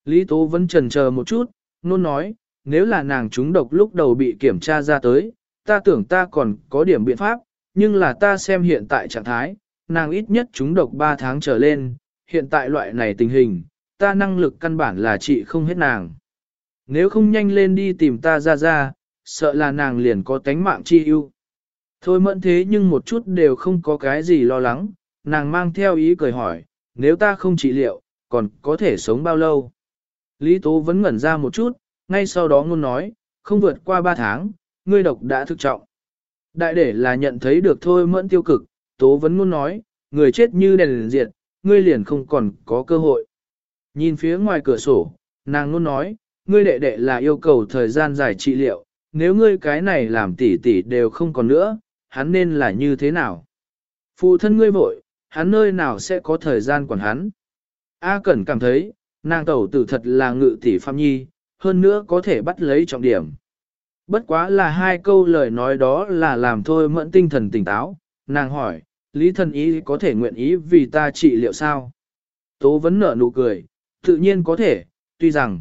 Lý Tố vẫn trần chờ một chút, nôn nói, nếu là nàng trúng độc lúc đầu bị kiểm tra ra tới, ta tưởng ta còn có điểm biện pháp, nhưng là ta xem hiện tại trạng thái, nàng ít nhất trúng độc 3 tháng trở lên, hiện tại loại này tình hình, ta năng lực căn bản là trị không hết nàng. Nếu không nhanh lên đi tìm ta ra ra, sợ là nàng liền có tánh mạng chi ưu. Thôi mẫn thế nhưng một chút đều không có cái gì lo lắng, nàng mang theo ý cười hỏi, nếu ta không trị liệu, còn có thể sống bao lâu? Lý Tố vẫn ngẩn ra một chút, ngay sau đó ngôn nói, không vượt qua 3 tháng, ngươi độc đã thực trọng. Đại để là nhận thấy được thôi mẫn tiêu cực, Tố vẫn ngôn nói, người chết như đèn liền diệt, ngươi liền không còn có cơ hội. Nhìn phía ngoài cửa sổ, nàng luôn nói, ngươi đệ đệ là yêu cầu thời gian dài trị liệu, nếu ngươi cái này làm tỉ tỉ đều không còn nữa, hắn nên là như thế nào? Phụ thân ngươi vội, hắn nơi nào sẽ có thời gian quản hắn? A Cẩn cảm thấy, nàng tẩu tử thật là ngự tỷ phạm nhi, hơn nữa có thể bắt lấy trọng điểm. Bất quá là hai câu lời nói đó là làm thôi mẫn tinh thần tỉnh táo, nàng hỏi, Lý thần ý có thể nguyện ý vì ta trị liệu sao? Tố vẫn nở nụ cười, tự nhiên có thể, tuy rằng,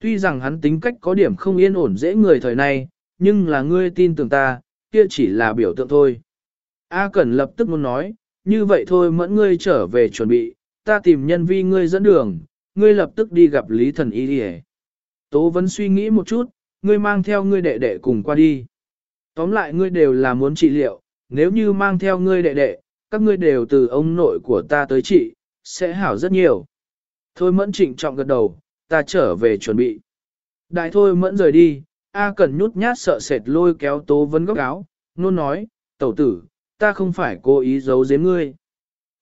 tuy rằng hắn tính cách có điểm không yên ổn dễ người thời nay, nhưng là ngươi tin tưởng ta, kia chỉ là biểu tượng thôi. A Cẩn lập tức muốn nói, như vậy thôi mẫn ngươi trở về chuẩn bị, ta tìm nhân vi ngươi dẫn đường, ngươi lập tức đi gặp Lý Thần Y đi Tố vẫn suy nghĩ một chút, ngươi mang theo ngươi đệ đệ cùng qua đi. Tóm lại ngươi đều là muốn trị liệu, nếu như mang theo ngươi đệ đệ, các ngươi đều từ ông nội của ta tới trị, sẽ hảo rất nhiều. Thôi mẫn trịnh trọng gật đầu, ta trở về chuẩn bị. Đại thôi mẫn rời đi, A cần nhút nhát sợ sệt lôi kéo tố vấn góc áo, nôn nói, tẩu tử, ta không phải cố ý giấu giếm ngươi.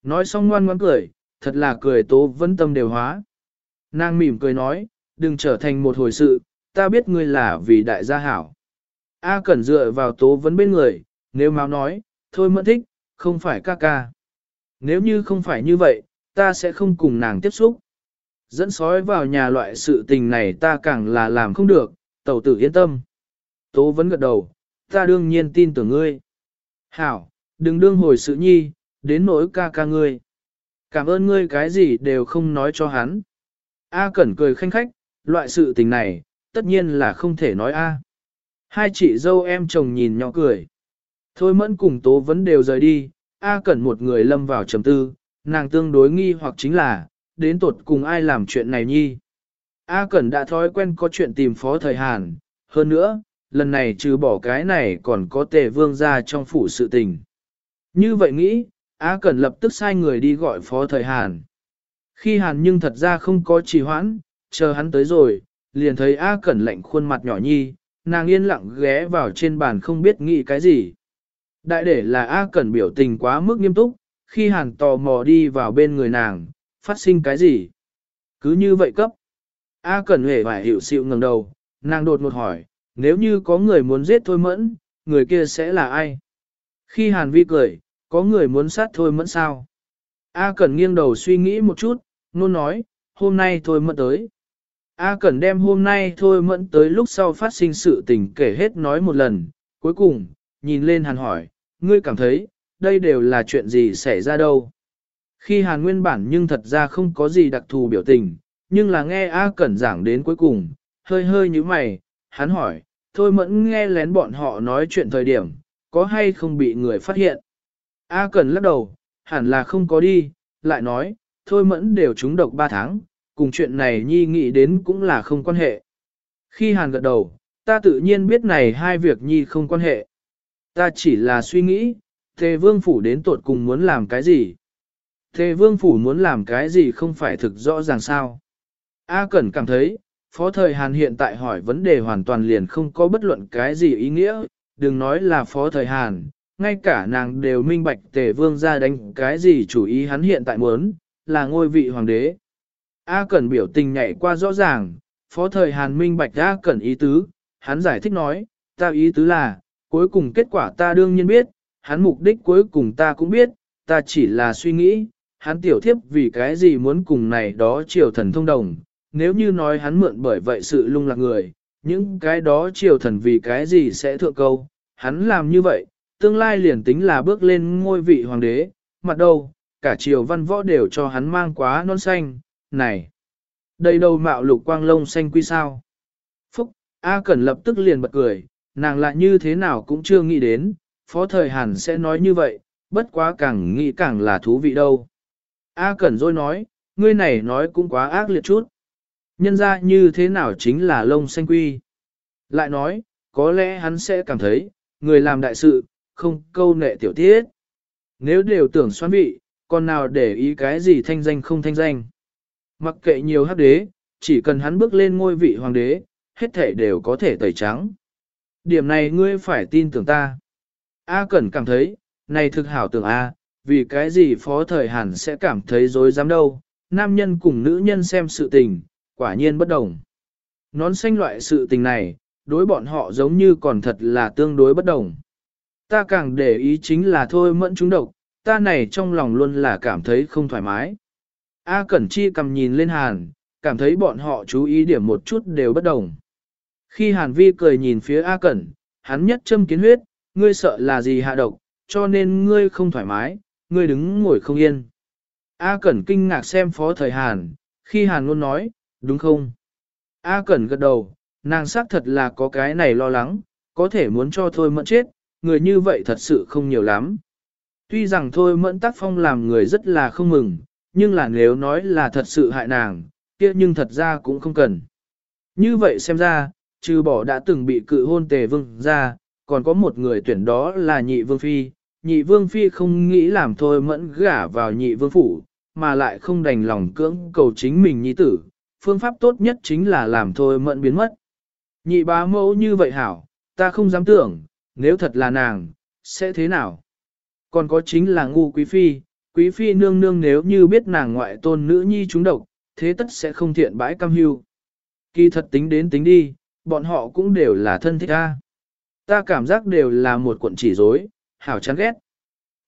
Nói xong ngoan ngoãn cười, thật là cười tố vẫn tâm đều hóa. Nàng mỉm cười nói, đừng trở thành một hồi sự, ta biết ngươi là vì đại gia hảo. A cẩn dựa vào tố vấn bên người, nếu máu nói, thôi mẫn thích, không phải ca ca. Nếu như không phải như vậy, ta sẽ không cùng nàng tiếp xúc. Dẫn sói vào nhà loại sự tình này ta càng là làm không được, tẩu tử yên tâm. Tố vẫn gật đầu, ta đương nhiên tin tưởng ngươi. Hảo, đừng đương hồi sự nhi, đến nỗi ca ca ngươi. Cảm ơn ngươi cái gì đều không nói cho hắn. A Cẩn cười khanh khách, loại sự tình này, tất nhiên là không thể nói A. Hai chị dâu em chồng nhìn nhỏ cười. Thôi mẫn cùng tố vẫn đều rời đi, A Cẩn một người lâm vào trầm tư, nàng tương đối nghi hoặc chính là, đến tột cùng ai làm chuyện này nhi. A Cẩn đã thói quen có chuyện tìm phó thời Hàn, hơn nữa, lần này trừ bỏ cái này còn có tề vương ra trong phủ sự tình. Như vậy nghĩ, A Cẩn lập tức sai người đi gọi phó thời Hàn. Khi Hàn nhưng thật ra không có trì hoãn, chờ hắn tới rồi, liền thấy A Cẩn lạnh khuôn mặt nhỏ nhi, nàng yên lặng ghé vào trên bàn không biết nghĩ cái gì. Đại để là A Cẩn biểu tình quá mức nghiêm túc, khi Hàn tò mò đi vào bên người nàng, phát sinh cái gì? Cứ như vậy cấp. A Cẩn hề phải hiểu xịu ngẩng đầu, nàng đột một hỏi, nếu như có người muốn giết Thôi Mẫn, người kia sẽ là ai? Khi Hàn Vi cười, có người muốn sát Thôi Mẫn sao? A Cẩn nghiêng đầu suy nghĩ một chút, nôn nói, hôm nay Thôi Mẫn tới. A Cẩn đem hôm nay Thôi Mẫn tới lúc sau phát sinh sự tình kể hết nói một lần, cuối cùng, nhìn lên Hàn hỏi, ngươi cảm thấy, đây đều là chuyện gì xảy ra đâu? Khi Hàn nguyên bản nhưng thật ra không có gì đặc thù biểu tình, nhưng là nghe A Cẩn giảng đến cuối cùng, hơi hơi như mày, hắn hỏi, thôi mẫn nghe lén bọn họ nói chuyện thời điểm, có hay không bị người phát hiện. A Cẩn lắc đầu, hẳn là không có đi, lại nói, thôi mẫn đều trúng độc 3 tháng, cùng chuyện này nhi nghĩ đến cũng là không quan hệ. Khi Hàn gật đầu, ta tự nhiên biết này hai việc nhi không quan hệ. Ta chỉ là suy nghĩ, Tề Vương Phủ đến tột cùng muốn làm cái gì? Tề Vương Phủ muốn làm cái gì không phải thực rõ ràng sao? A Cẩn cảm thấy, Phó Thời Hàn hiện tại hỏi vấn đề hoàn toàn liền không có bất luận cái gì ý nghĩa, đừng nói là Phó Thời Hàn, ngay cả nàng đều minh bạch Tề Vương ra đánh cái gì chủ ý hắn hiện tại muốn, là ngôi vị hoàng đế. A Cẩn biểu tình nhảy qua rõ ràng, Phó Thời Hàn minh bạch A Cẩn ý tứ, hắn giải thích nói, ta ý tứ là, cuối cùng kết quả ta đương nhiên biết, hắn mục đích cuối cùng ta cũng biết, ta chỉ là suy nghĩ, hắn tiểu thiếp vì cái gì muốn cùng này đó triều thần thông đồng, nếu như nói hắn mượn bởi vậy sự lung lạc người, những cái đó triều thần vì cái gì sẽ thượng câu, hắn làm như vậy, tương lai liền tính là bước lên ngôi vị hoàng đế, mặt đâu, cả triều văn võ đều cho hắn mang quá non xanh, này, đây đâu mạo lục quang lông xanh quy sao. Phúc, A Cẩn lập tức liền bật cười, nàng lại như thế nào cũng chưa nghĩ đến, phó thời Hàn sẽ nói như vậy, bất quá càng nghĩ càng là thú vị đâu. A Cẩn rồi nói, ngươi này nói cũng quá ác liệt chút. Nhân ra như thế nào chính là lông xanh quy. Lại nói, có lẽ hắn sẽ cảm thấy, người làm đại sự, không câu nệ tiểu tiết. Nếu đều tưởng xoan vị, còn nào để ý cái gì thanh danh không thanh danh. Mặc kệ nhiều hắc đế, chỉ cần hắn bước lên ngôi vị hoàng đế, hết thể đều có thể tẩy trắng. Điểm này ngươi phải tin tưởng ta. A Cẩn cảm thấy, này thực hảo tưởng A, vì cái gì phó thời hàn sẽ cảm thấy dối dám đâu, nam nhân cùng nữ nhân xem sự tình, quả nhiên bất đồng. Nón xanh loại sự tình này, đối bọn họ giống như còn thật là tương đối bất đồng. Ta càng để ý chính là thôi mẫn chúng độc, ta này trong lòng luôn là cảm thấy không thoải mái. A Cẩn Chi cầm nhìn lên Hàn, cảm thấy bọn họ chú ý điểm một chút đều bất đồng. Khi Hàn Vi cười nhìn phía A Cẩn, hắn nhất châm kiến huyết, ngươi sợ là gì hạ độc, cho nên ngươi không thoải mái, ngươi đứng ngồi không yên. A Cẩn kinh ngạc xem phó thời Hàn, khi Hàn luôn nói, đúng không? A Cẩn gật đầu, nàng xác thật là có cái này lo lắng, có thể muốn cho thôi mẫn chết, người như vậy thật sự không nhiều lắm. Tuy rằng thôi mẫn tác phong làm người rất là không mừng, nhưng là nếu nói là thật sự hại nàng, kia nhưng thật ra cũng không cần. Như vậy xem ra, trừ bỏ đã từng bị cự hôn tề vương ra, còn có một người tuyển đó là nhị vương phi. Nhị vương phi không nghĩ làm thôi mẫn gả vào nhị vương phủ, mà lại không đành lòng cưỡng cầu chính mình nhi tử. Phương pháp tốt nhất chính là làm thôi mẫn biến mất. Nhị bá mẫu như vậy hảo, ta không dám tưởng, nếu thật là nàng, sẽ thế nào? Còn có chính là ngu quý phi, quý phi nương nương nếu như biết nàng ngoại tôn nữ nhi trúng độc, thế tất sẽ không thiện bãi cam hưu. Kỳ thật tính đến tính đi, bọn họ cũng đều là thân thích ta. Ta cảm giác đều là một cuộn chỉ dối, hảo chán ghét.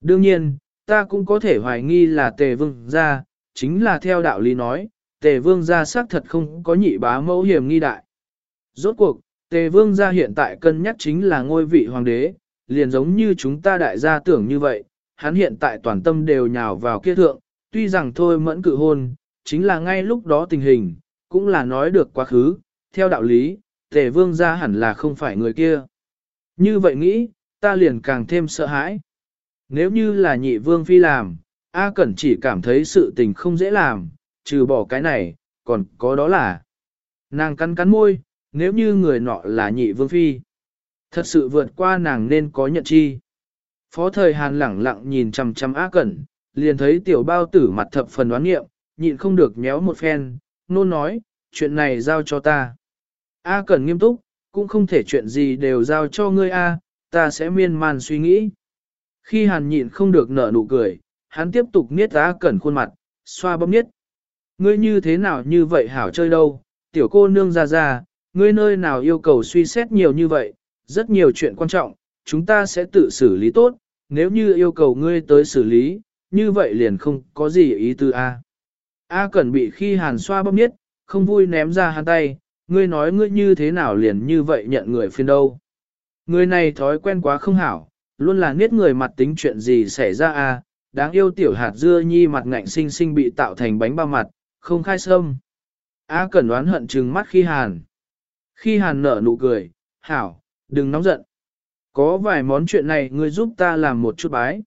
Đương nhiên, ta cũng có thể hoài nghi là tề vương gia, chính là theo đạo lý nói, tề vương gia xác thật không có nhị bá mẫu hiểm nghi đại. Rốt cuộc, tề vương gia hiện tại cân nhắc chính là ngôi vị hoàng đế, liền giống như chúng ta đại gia tưởng như vậy, hắn hiện tại toàn tâm đều nhào vào kia thượng, tuy rằng thôi mẫn cự hôn, chính là ngay lúc đó tình hình, cũng là nói được quá khứ, theo đạo lý, tề vương gia hẳn là không phải người kia. Như vậy nghĩ, ta liền càng thêm sợ hãi. Nếu như là nhị vương phi làm, A Cẩn chỉ cảm thấy sự tình không dễ làm, trừ bỏ cái này, còn có đó là. Nàng cắn cắn môi, nếu như người nọ là nhị vương phi. Thật sự vượt qua nàng nên có nhận chi. Phó thời Hàn lẳng lặng nhìn chằm chằm A Cẩn, liền thấy tiểu bao tử mặt thập phần đoán nghiệm, nhịn không được méo một phen, nôn nói, chuyện này giao cho ta. A Cẩn nghiêm túc, cũng không thể chuyện gì đều giao cho ngươi A, ta sẽ miên man suy nghĩ. Khi Hàn nhịn không được nở nụ cười, hắn tiếp tục niết A Cẩn khuôn mặt, xoa bấm niết. Ngươi như thế nào như vậy hảo chơi đâu, tiểu cô nương ra ra, ngươi nơi nào yêu cầu suy xét nhiều như vậy, rất nhiều chuyện quan trọng, chúng ta sẽ tự xử lý tốt, nếu như yêu cầu ngươi tới xử lý, như vậy liền không có gì ý tư A. A cần bị khi hàn xoa bóp nhất, không vui ném ra hắn tay, ngươi nói ngươi như thế nào liền như vậy nhận người phiên đâu. Người này thói quen quá không hảo, luôn là nghiết người mặt tính chuyện gì xảy ra a đáng yêu tiểu hạt dưa nhi mặt ngạnh sinh sinh bị tạo thành bánh bao mặt, không khai sâm. A Cẩn đoán hận trừng mắt khi hàn. Khi hàn nở nụ cười, hảo, đừng nóng giận. Có vài món chuyện này ngươi giúp ta làm một chút bái.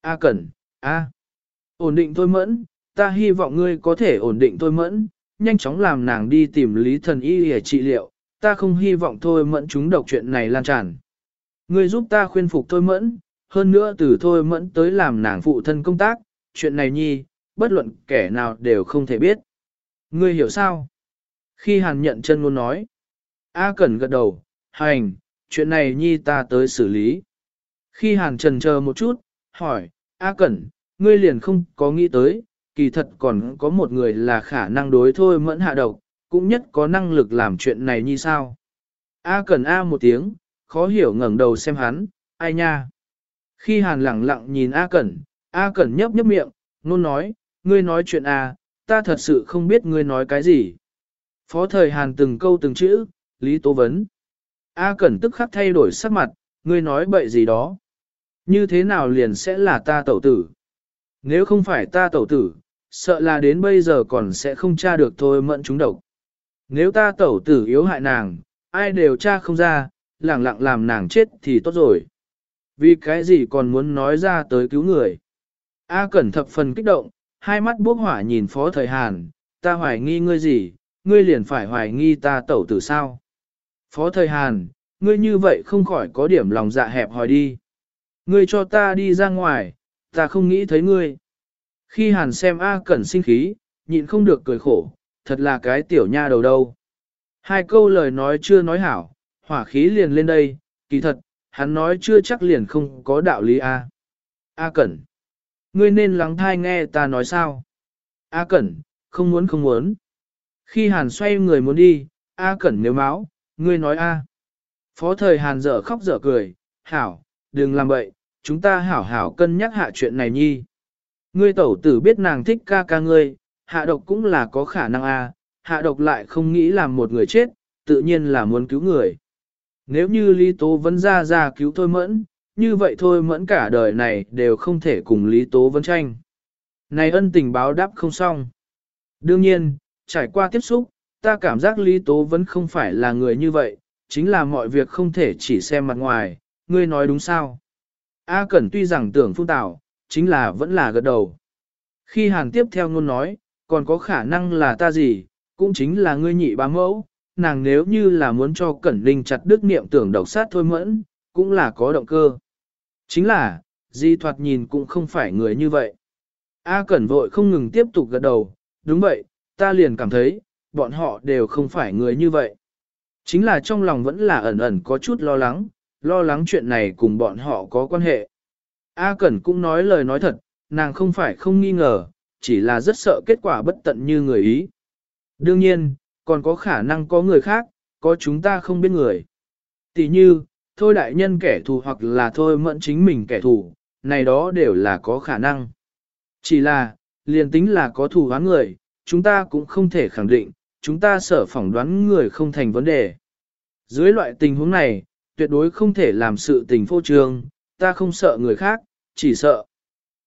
A Cẩn, A. Ổn định thôi mẫn, ta hy vọng ngươi có thể ổn định thôi mẫn, nhanh chóng làm nàng đi tìm lý thần y để trị liệu, ta không hy vọng thôi mẫn chúng độc chuyện này lan tràn. Ngươi giúp ta khuyên phục thôi mẫn, hơn nữa từ thôi mẫn tới làm nàng phụ thân công tác, chuyện này nhi, bất luận kẻ nào đều không thể biết. Ngươi hiểu sao? Khi hàn nhận chân luôn nói, A Cẩn gật đầu, hành, chuyện này nhi ta tới xử lý. Khi hàn trần chờ một chút, hỏi, A Cẩn, ngươi liền không có nghĩ tới, kỳ thật còn có một người là khả năng đối thôi mẫn hạ độc, cũng nhất có năng lực làm chuyện này như sao. A Cẩn A một tiếng, khó hiểu ngẩng đầu xem hắn, ai nha. Khi hàn lặng lặng nhìn A Cẩn, A Cẩn nhấp nhấp miệng, nôn nói, ngươi nói chuyện à? ta thật sự không biết ngươi nói cái gì. Phó thời Hàn từng câu từng chữ, Lý Tố Vấn. A Cẩn tức khắc thay đổi sắc mặt, ngươi nói bậy gì đó. Như thế nào liền sẽ là ta tẩu tử? Nếu không phải ta tẩu tử, sợ là đến bây giờ còn sẽ không tra được thôi mẫn chúng độc. Nếu ta tẩu tử yếu hại nàng, ai đều tra không ra, lẳng lặng làm nàng chết thì tốt rồi. Vì cái gì còn muốn nói ra tới cứu người? A Cẩn thập phần kích động, hai mắt bốc hỏa nhìn Phó Thời Hàn, ta hoài nghi ngươi gì, ngươi liền phải hoài nghi ta tẩu tử sao? Phó Thời Hàn, ngươi như vậy không khỏi có điểm lòng dạ hẹp hòi đi. Ngươi cho ta đi ra ngoài, ta không nghĩ thấy ngươi. Khi Hàn xem A Cẩn sinh khí, nhịn không được cười khổ, thật là cái tiểu nha đầu đâu. Hai câu lời nói chưa nói hảo, hỏa khí liền lên đây, kỳ thật, hắn nói chưa chắc liền không có đạo lý A. A Cẩn, ngươi nên lắng thai nghe ta nói sao. A Cẩn, không muốn không muốn. Khi Hàn xoay người muốn đi, A Cẩn nếu máu, ngươi nói A. Phó thời Hàn dở khóc dở cười, hảo, đừng làm bậy, chúng ta hảo hảo cân nhắc hạ chuyện này nhi. Ngươi tẩu tử biết nàng thích ca ca ngươi, hạ độc cũng là có khả năng a, hạ độc lại không nghĩ làm một người chết, tự nhiên là muốn cứu người. Nếu như Lý Tố vẫn ra ra cứu Thôi Mẫn, như vậy Thôi Mẫn cả đời này đều không thể cùng Lý Tố vấn tranh. Này ân tình báo đáp không xong. Đương nhiên, trải qua tiếp xúc, ta cảm giác Lý Tố vẫn không phải là người như vậy, chính là mọi việc không thể chỉ xem mặt ngoài, ngươi nói đúng sao? A Cẩn tuy rằng tưởng phung tạo, chính là vẫn là gật đầu. Khi hàng tiếp theo ngôn nói, còn có khả năng là ta gì, cũng chính là ngươi nhị bá mẫu, nàng nếu như là muốn cho Cẩn Linh chặt đức niệm tưởng độc sát thôi mẫn, cũng là có động cơ. Chính là, di thoạt nhìn cũng không phải người như vậy. A Cẩn vội không ngừng tiếp tục gật đầu, đúng vậy, ta liền cảm thấy, bọn họ đều không phải người như vậy. Chính là trong lòng vẫn là ẩn ẩn có chút lo lắng, lo lắng chuyện này cùng bọn họ có quan hệ. A Cẩn cũng nói lời nói thật, nàng không phải không nghi ngờ, chỉ là rất sợ kết quả bất tận như người ý. Đương nhiên, còn có khả năng có người khác, có chúng ta không biết người. Tỷ như, thôi đại nhân kẻ thù hoặc là thôi mẫn chính mình kẻ thù, này đó đều là có khả năng. Chỉ là, liền tính là có thù hoán người, chúng ta cũng không thể khẳng định, chúng ta sợ phỏng đoán người không thành vấn đề. Dưới loại tình huống này, tuyệt đối không thể làm sự tình phô trương, ta không sợ người khác, chỉ sợ.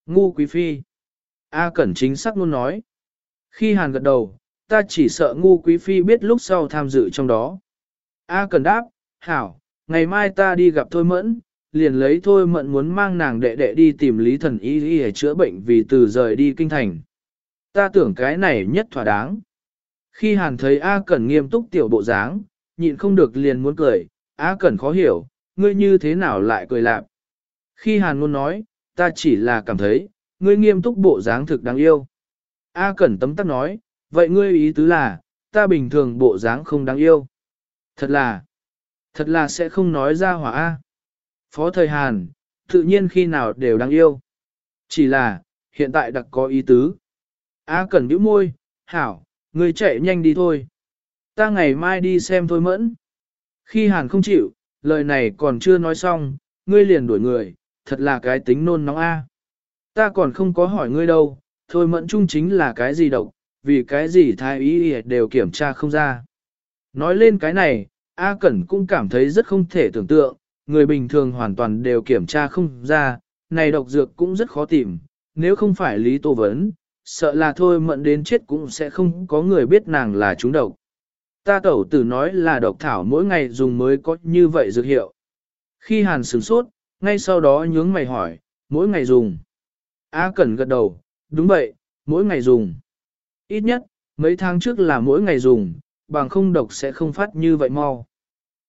Ngu quý phi. A Cẩn chính xác luôn nói. Khi Hàn gật đầu, ta chỉ sợ ngu quý phi biết lúc sau tham dự trong đó. A Cẩn đáp, hảo, ngày mai ta đi gặp Thôi Mẫn, liền lấy Thôi Mẫn muốn mang nàng đệ đệ đi tìm Lý Thần Y để chữa bệnh vì từ rời đi kinh thành. Ta tưởng cái này nhất thỏa đáng. Khi Hàn thấy A Cẩn nghiêm túc tiểu bộ dáng, nhịn không được liền muốn cười, A Cẩn khó hiểu, ngươi như thế nào lại cười lạp. Khi Hàn luôn nói, ta chỉ là cảm thấy, ngươi nghiêm túc bộ dáng thực đáng yêu. A Cẩn tấm tắc nói, vậy ngươi ý tứ là, ta bình thường bộ dáng không đáng yêu. Thật là, thật là sẽ không nói ra hỏa A. Phó thời Hàn, tự nhiên khi nào đều đáng yêu. Chỉ là, hiện tại đặc có ý tứ. A cần bĩu môi, hảo, người chạy nhanh đi thôi. Ta ngày mai đi xem thôi mẫn. Khi Hàn không chịu, lời này còn chưa nói xong, ngươi liền đuổi người, thật là cái tính nôn nóng a. Ta còn không có hỏi ngươi đâu, thôi mẫn chung chính là cái gì độc, vì cái gì thái ý đều kiểm tra không ra. Nói lên cái này, A Cẩn cũng cảm thấy rất không thể tưởng tượng, người bình thường hoàn toàn đều kiểm tra không ra, này độc dược cũng rất khó tìm, nếu không phải Lý Tô Vấn, sợ là thôi mận đến chết cũng sẽ không có người biết nàng là chúng độc. Ta tẩu tử nói là độc thảo mỗi ngày dùng mới có như vậy dược hiệu. Khi hàn sửng sốt, ngay sau đó nhướng mày hỏi, mỗi ngày dùng. A Cẩn gật đầu, đúng vậy, mỗi ngày dùng. Ít nhất, mấy tháng trước là mỗi ngày dùng, bằng không độc sẽ không phát như vậy mau.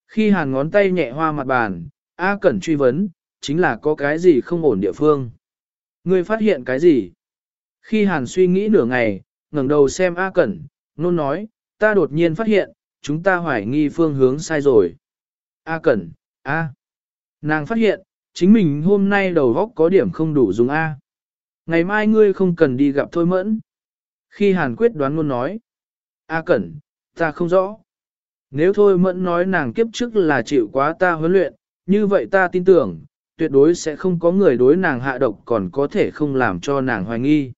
Khi hàn ngón tay nhẹ hoa mặt bàn, A Cẩn truy vấn, chính là có cái gì không ổn địa phương. Ngươi phát hiện cái gì? Khi hàn suy nghĩ nửa ngày, ngẩng đầu xem A Cẩn, nôn nói, ta đột nhiên phát hiện, chúng ta hoài nghi phương hướng sai rồi. A Cẩn, A. Nàng phát hiện, chính mình hôm nay đầu góc có điểm không đủ dùng A. Ngày mai ngươi không cần đi gặp Thôi Mẫn. Khi Hàn quyết đoán luôn nói. A Cẩn, ta không rõ. Nếu Thôi Mẫn nói nàng kiếp trước là chịu quá ta huấn luyện, như vậy ta tin tưởng, tuyệt đối sẽ không có người đối nàng hạ độc còn có thể không làm cho nàng hoài nghi.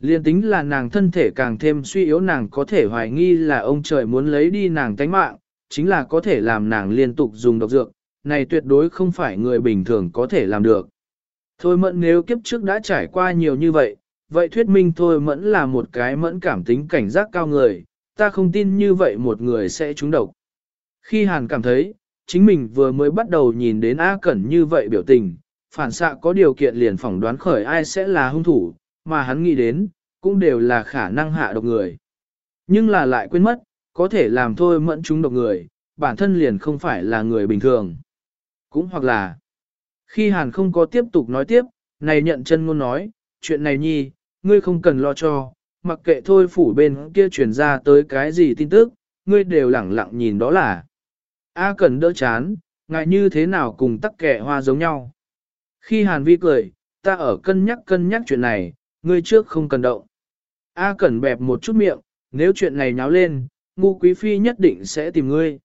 Liên tính là nàng thân thể càng thêm suy yếu nàng có thể hoài nghi là ông trời muốn lấy đi nàng tánh mạng, chính là có thể làm nàng liên tục dùng độc dược, này tuyệt đối không phải người bình thường có thể làm được. Thôi mẫn nếu kiếp trước đã trải qua nhiều như vậy, vậy thuyết minh thôi mẫn là một cái mẫn cảm tính cảnh giác cao người, ta không tin như vậy một người sẽ trúng độc. Khi Hàn cảm thấy, chính mình vừa mới bắt đầu nhìn đến A Cẩn như vậy biểu tình, phản xạ có điều kiện liền phỏng đoán khởi ai sẽ là hung thủ, mà hắn nghĩ đến, cũng đều là khả năng hạ độc người. Nhưng là lại quên mất, có thể làm thôi mẫn trúng độc người, bản thân liền không phải là người bình thường. Cũng hoặc là, khi Hàn không có tiếp tục nói tiếp, này nhận chân ngôn nói, chuyện này nhi, ngươi không cần lo cho, mặc kệ thôi phủ bên kia truyền ra tới cái gì tin tức, ngươi đều lẳng lặng nhìn đó là. A cần đỡ chán, ngại như thế nào cùng tắc kẻ hoa giống nhau. Khi Hàn Vi cười, ta ở cân nhắc cân nhắc chuyện này, ngươi trước không cần động. A Cẩn bẹp một chút miệng, nếu chuyện này nháo lên, ngu quý phi nhất định sẽ tìm ngươi.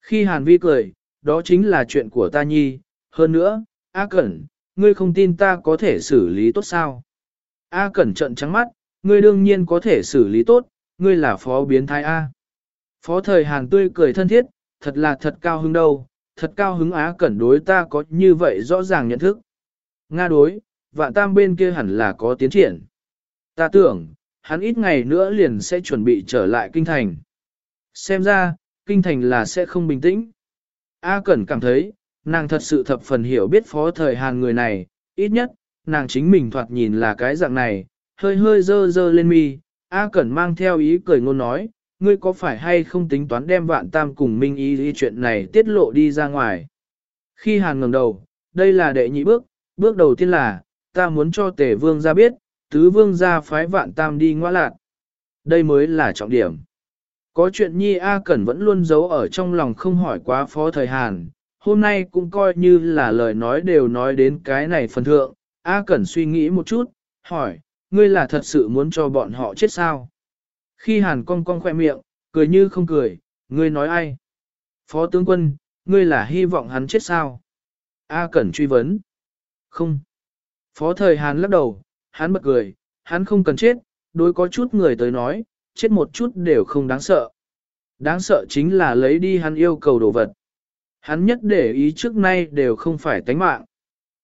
Khi Hàn Vi cười, đó chính là chuyện của ta nhi, hơn nữa, A Cẩn, ngươi không tin ta có thể xử lý tốt sao? A Cẩn trận trắng mắt, ngươi đương nhiên có thể xử lý tốt, ngươi là phó biến thái A. Phó thời Hàn tươi cười thân thiết, thật là thật cao hứng đâu, thật cao hứng Á Cẩn đối ta có như vậy rõ ràng nhận thức. Nga đối, vạn tam bên kia hẳn là có tiến triển. Ta tưởng, hắn ít ngày nữa liền sẽ chuẩn bị trở lại kinh thành. Xem ra, kinh thành là sẽ không bình tĩnh. A Cẩn cảm thấy, nàng thật sự thập phần hiểu biết phó thời Hàn người này, ít nhất, nàng chính mình thoạt nhìn là cái dạng này, hơi hơi dơ dơ lên mi. A Cẩn mang theo ý cười ngôn nói, ngươi có phải hay không tính toán đem vạn tam cùng minh ý, ý chuyện này tiết lộ đi ra ngoài. Khi Hàn ngẩng đầu, đây là đệ nhị bước, bước đầu tiên là, ta muốn cho tể vương ra biết, tứ vương ra phái vạn tam đi ngoa lạc. Đây mới là trọng điểm. Có chuyện Nhi A Cẩn vẫn luôn giấu ở trong lòng không hỏi quá phó thời Hàn, hôm nay cũng coi như là lời nói đều nói đến cái này phần thượng. A Cẩn suy nghĩ một chút, hỏi, ngươi là thật sự muốn cho bọn họ chết sao? Khi Hàn cong cong khoe miệng, cười như không cười, ngươi nói ai? Phó tướng quân, ngươi là hy vọng hắn chết sao? A Cẩn truy vấn. Không. Phó thời Hàn lắc đầu, hắn bật cười, hắn không cần chết, đối có chút người tới nói, chết một chút đều không đáng sợ. Đáng sợ chính là lấy đi hắn yêu cầu đồ vật. Hắn nhất để ý trước nay đều không phải tánh mạng.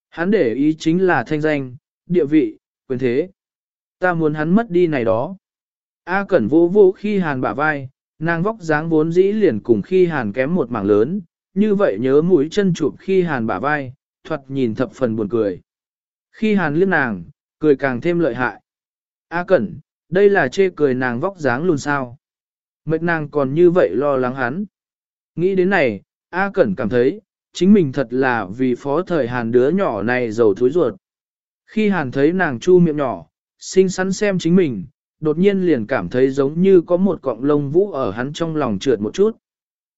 Hắn để ý chính là thanh danh, địa vị, quyền thế. Ta muốn hắn mất đi này đó. A Cẩn vô vô khi hàn bả vai, nàng vóc dáng vốn dĩ liền cùng khi hàn kém một mảng lớn, như vậy nhớ mũi chân chụp khi hàn bả vai, thuật nhìn thập phần buồn cười. Khi hàn liếc nàng, cười càng thêm lợi hại. A Cẩn, đây là chê cười nàng vóc dáng luôn sao. Mệt nàng còn như vậy lo lắng hắn. Nghĩ đến này, A Cẩn cảm thấy, chính mình thật là vì phó thời hàn đứa nhỏ này giàu thối ruột. Khi hàn thấy nàng chu miệng nhỏ, xinh xắn xem chính mình, đột nhiên liền cảm thấy giống như có một cọng lông vũ ở hắn trong lòng trượt một chút.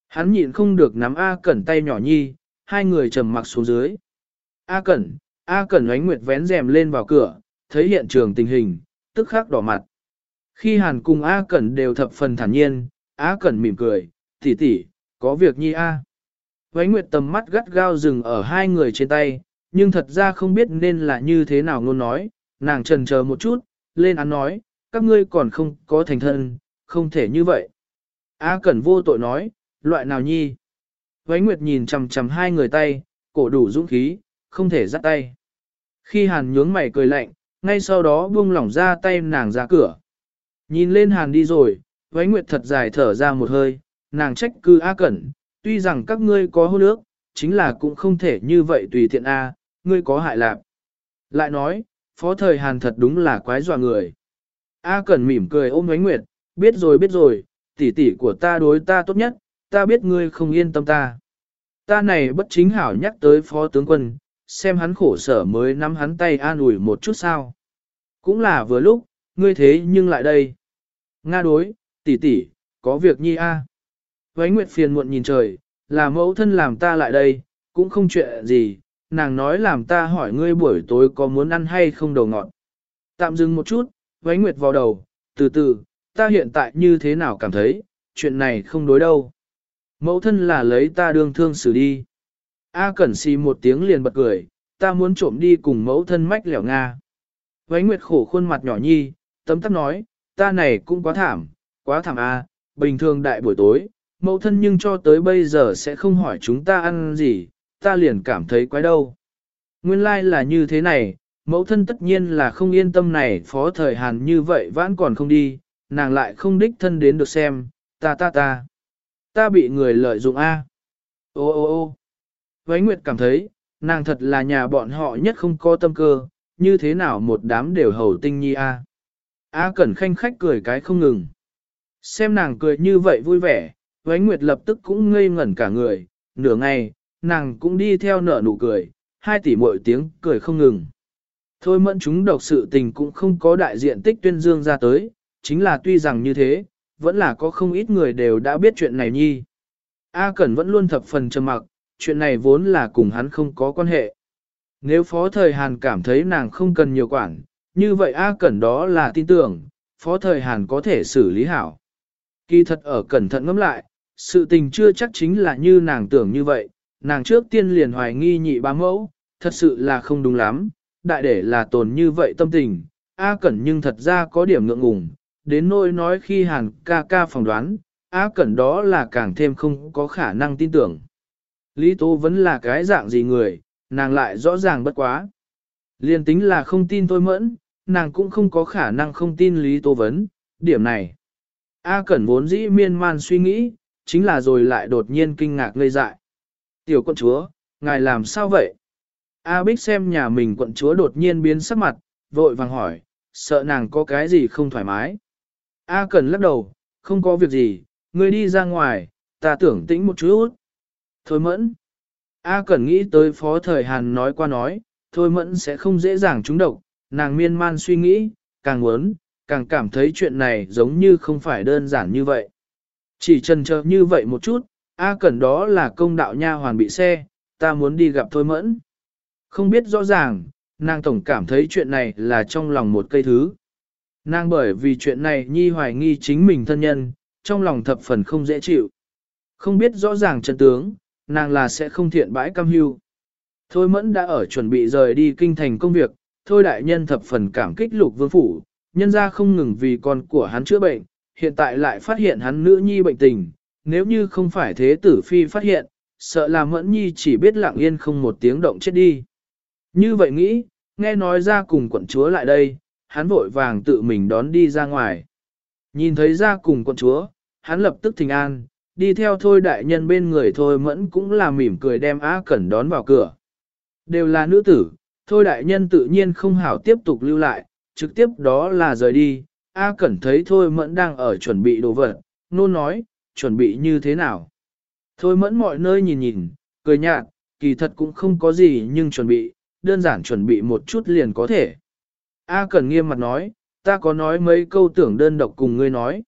Hắn nhịn không được nắm A Cẩn tay nhỏ nhi, hai người trầm mặc xuống dưới. A Cẩn, A Cẩn ánh nguyệt vén rèm lên vào cửa, thấy hiện trường tình hình, tức khắc đỏ mặt. Khi Hàn cùng A Cẩn đều thập phần thản nhiên, A Cẩn mỉm cười, tỷ tỷ, có việc nhi A. Vánh Nguyệt tầm mắt gắt gao dừng ở hai người trên tay, nhưng thật ra không biết nên là như thế nào ngôn nói, nàng trần chờ một chút, lên án nói, các ngươi còn không có thành thân, không thể như vậy. A Cẩn vô tội nói, loại nào nhi? Vánh Nguyệt nhìn chằm chằm hai người tay, cổ đủ dũng khí, không thể dắt tay. Khi Hàn nhướng mày cười lạnh, ngay sau đó buông lỏng ra tay nàng ra cửa. Nhìn lên Hàn đi rồi, Vánh Nguyệt thật dài thở ra một hơi, nàng trách cư A Cẩn, tuy rằng các ngươi có hôn ước, chính là cũng không thể như vậy tùy tiện A, ngươi có hại lạc. Lại nói, phó thời Hàn thật đúng là quái dọa người. A Cẩn mỉm cười ôm Ánh Nguyệt, biết rồi biết rồi, tỷ tỷ của ta đối ta tốt nhất, ta biết ngươi không yên tâm ta. Ta này bất chính hảo nhắc tới phó tướng quân, xem hắn khổ sở mới nắm hắn tay an ủi một chút sao. Cũng là vừa lúc, ngươi thế nhưng lại đây. Nga đối, tỷ tỷ, có việc nhi a. À. Nguyệt phiền muộn nhìn trời, là mẫu thân làm ta lại đây, cũng không chuyện gì, nàng nói làm ta hỏi ngươi buổi tối có muốn ăn hay không đầu ngọt. Tạm dừng một chút, Vánh Nguyệt vào đầu, từ từ, ta hiện tại như thế nào cảm thấy, chuyện này không đối đâu. Mẫu thân là lấy ta đương thương xử đi. A Cẩn xì một tiếng liền bật cười, ta muốn trộm đi cùng mẫu thân mách lẻo Nga. Vánh Nguyệt khổ khuôn mặt nhỏ nhi, tấm tắc nói, ta này cũng quá thảm, quá thảm a, bình thường đại buổi tối, mẫu thân nhưng cho tới bây giờ sẽ không hỏi chúng ta ăn gì, ta liền cảm thấy quái đâu. Nguyên lai like là như thế này, mẫu thân tất nhiên là không yên tâm này phó thời hàn như vậy vẫn còn không đi, nàng lại không đích thân đến được xem, ta ta ta. Ta bị người lợi dụng a. Ô ô ô. Vánh Nguyệt cảm thấy, nàng thật là nhà bọn họ nhất không có tâm cơ, như thế nào một đám đều hầu tinh nhi a. A Cẩn khanh khách cười cái không ngừng. Xem nàng cười như vậy vui vẻ, Vánh Nguyệt lập tức cũng ngây ngẩn cả người, nửa ngày, nàng cũng đi theo nở nụ cười, hai tỷ mỗi tiếng cười không ngừng. Thôi mẫn chúng độc sự tình cũng không có đại diện tích tuyên dương ra tới, chính là tuy rằng như thế, vẫn là có không ít người đều đã biết chuyện này nhi. A Cẩn vẫn luôn thập phần trầm mặc, chuyện này vốn là cùng hắn không có quan hệ. Nếu Phó Thời Hàn cảm thấy nàng không cần nhiều quản, như vậy A Cẩn đó là tin tưởng, Phó Thời Hàn có thể xử lý hảo. Kỳ thật ở cẩn thận ngẫm lại, sự tình chưa chắc chính là như nàng tưởng như vậy, nàng trước tiên liền hoài nghi nhị bá mẫu, thật sự là không đúng lắm, đại để là tồn như vậy tâm tình, A Cẩn nhưng thật ra có điểm ngượng ngùng, đến nỗi nói khi Hàn ca ca phỏng đoán, A Cẩn đó là càng thêm không có khả năng tin tưởng. Lý Tố vẫn là cái dạng gì người, nàng lại rõ ràng bất quá. Liên tính là không tin tôi mẫn, nàng cũng không có khả năng không tin Lý Tố Vấn, điểm này. A Cẩn vốn dĩ miên man suy nghĩ, chính là rồi lại đột nhiên kinh ngạc ngây dại. Tiểu quận chúa, ngài làm sao vậy? A Bích xem nhà mình quận chúa đột nhiên biến sắc mặt, vội vàng hỏi, sợ nàng có cái gì không thoải mái. A cần lắc đầu, không có việc gì, ngươi đi ra ngoài, ta tưởng tĩnh một chút. Thôi mẫn. A cần nghĩ tới phó thời Hàn nói qua nói, thôi mẫn sẽ không dễ dàng trúng độc, nàng miên man suy nghĩ, càng muốn, càng cảm thấy chuyện này giống như không phải đơn giản như vậy. Chỉ trần chờ như vậy một chút, A Cẩn đó là công đạo nha hoàn bị xe, ta muốn đi gặp thôi mẫn. Không biết rõ ràng, nàng tổng cảm thấy chuyện này là trong lòng một cây thứ. Nàng bởi vì chuyện này nhi hoài nghi chính mình thân nhân, trong lòng thập phần không dễ chịu. Không biết rõ ràng chân tướng, nàng là sẽ không thiện bãi cam hưu. Thôi mẫn đã ở chuẩn bị rời đi kinh thành công việc, thôi đại nhân thập phần cảm kích lục vương phủ, nhân ra không ngừng vì con của hắn chữa bệnh, hiện tại lại phát hiện hắn nữ nhi bệnh tình, nếu như không phải thế tử phi phát hiện, sợ là mẫn nhi chỉ biết lặng yên không một tiếng động chết đi. Như vậy nghĩ, nghe nói ra cùng quận chúa lại đây, hắn vội vàng tự mình đón đi ra ngoài. Nhìn thấy ra cùng quận chúa, hắn lập tức thình an, đi theo thôi đại nhân bên người thôi mẫn cũng là mỉm cười đem Á Cẩn đón vào cửa. Đều là nữ tử, thôi đại nhân tự nhiên không hảo tiếp tục lưu lại, trực tiếp đó là rời đi. A Cẩn thấy thôi mẫn đang ở chuẩn bị đồ vật, nôn nói, chuẩn bị như thế nào. Thôi mẫn mọi nơi nhìn nhìn, cười nhạt, kỳ thật cũng không có gì nhưng chuẩn bị, đơn giản chuẩn bị một chút liền có thể. A Cẩn nghiêm mặt nói, ta có nói mấy câu tưởng đơn độc cùng ngươi nói.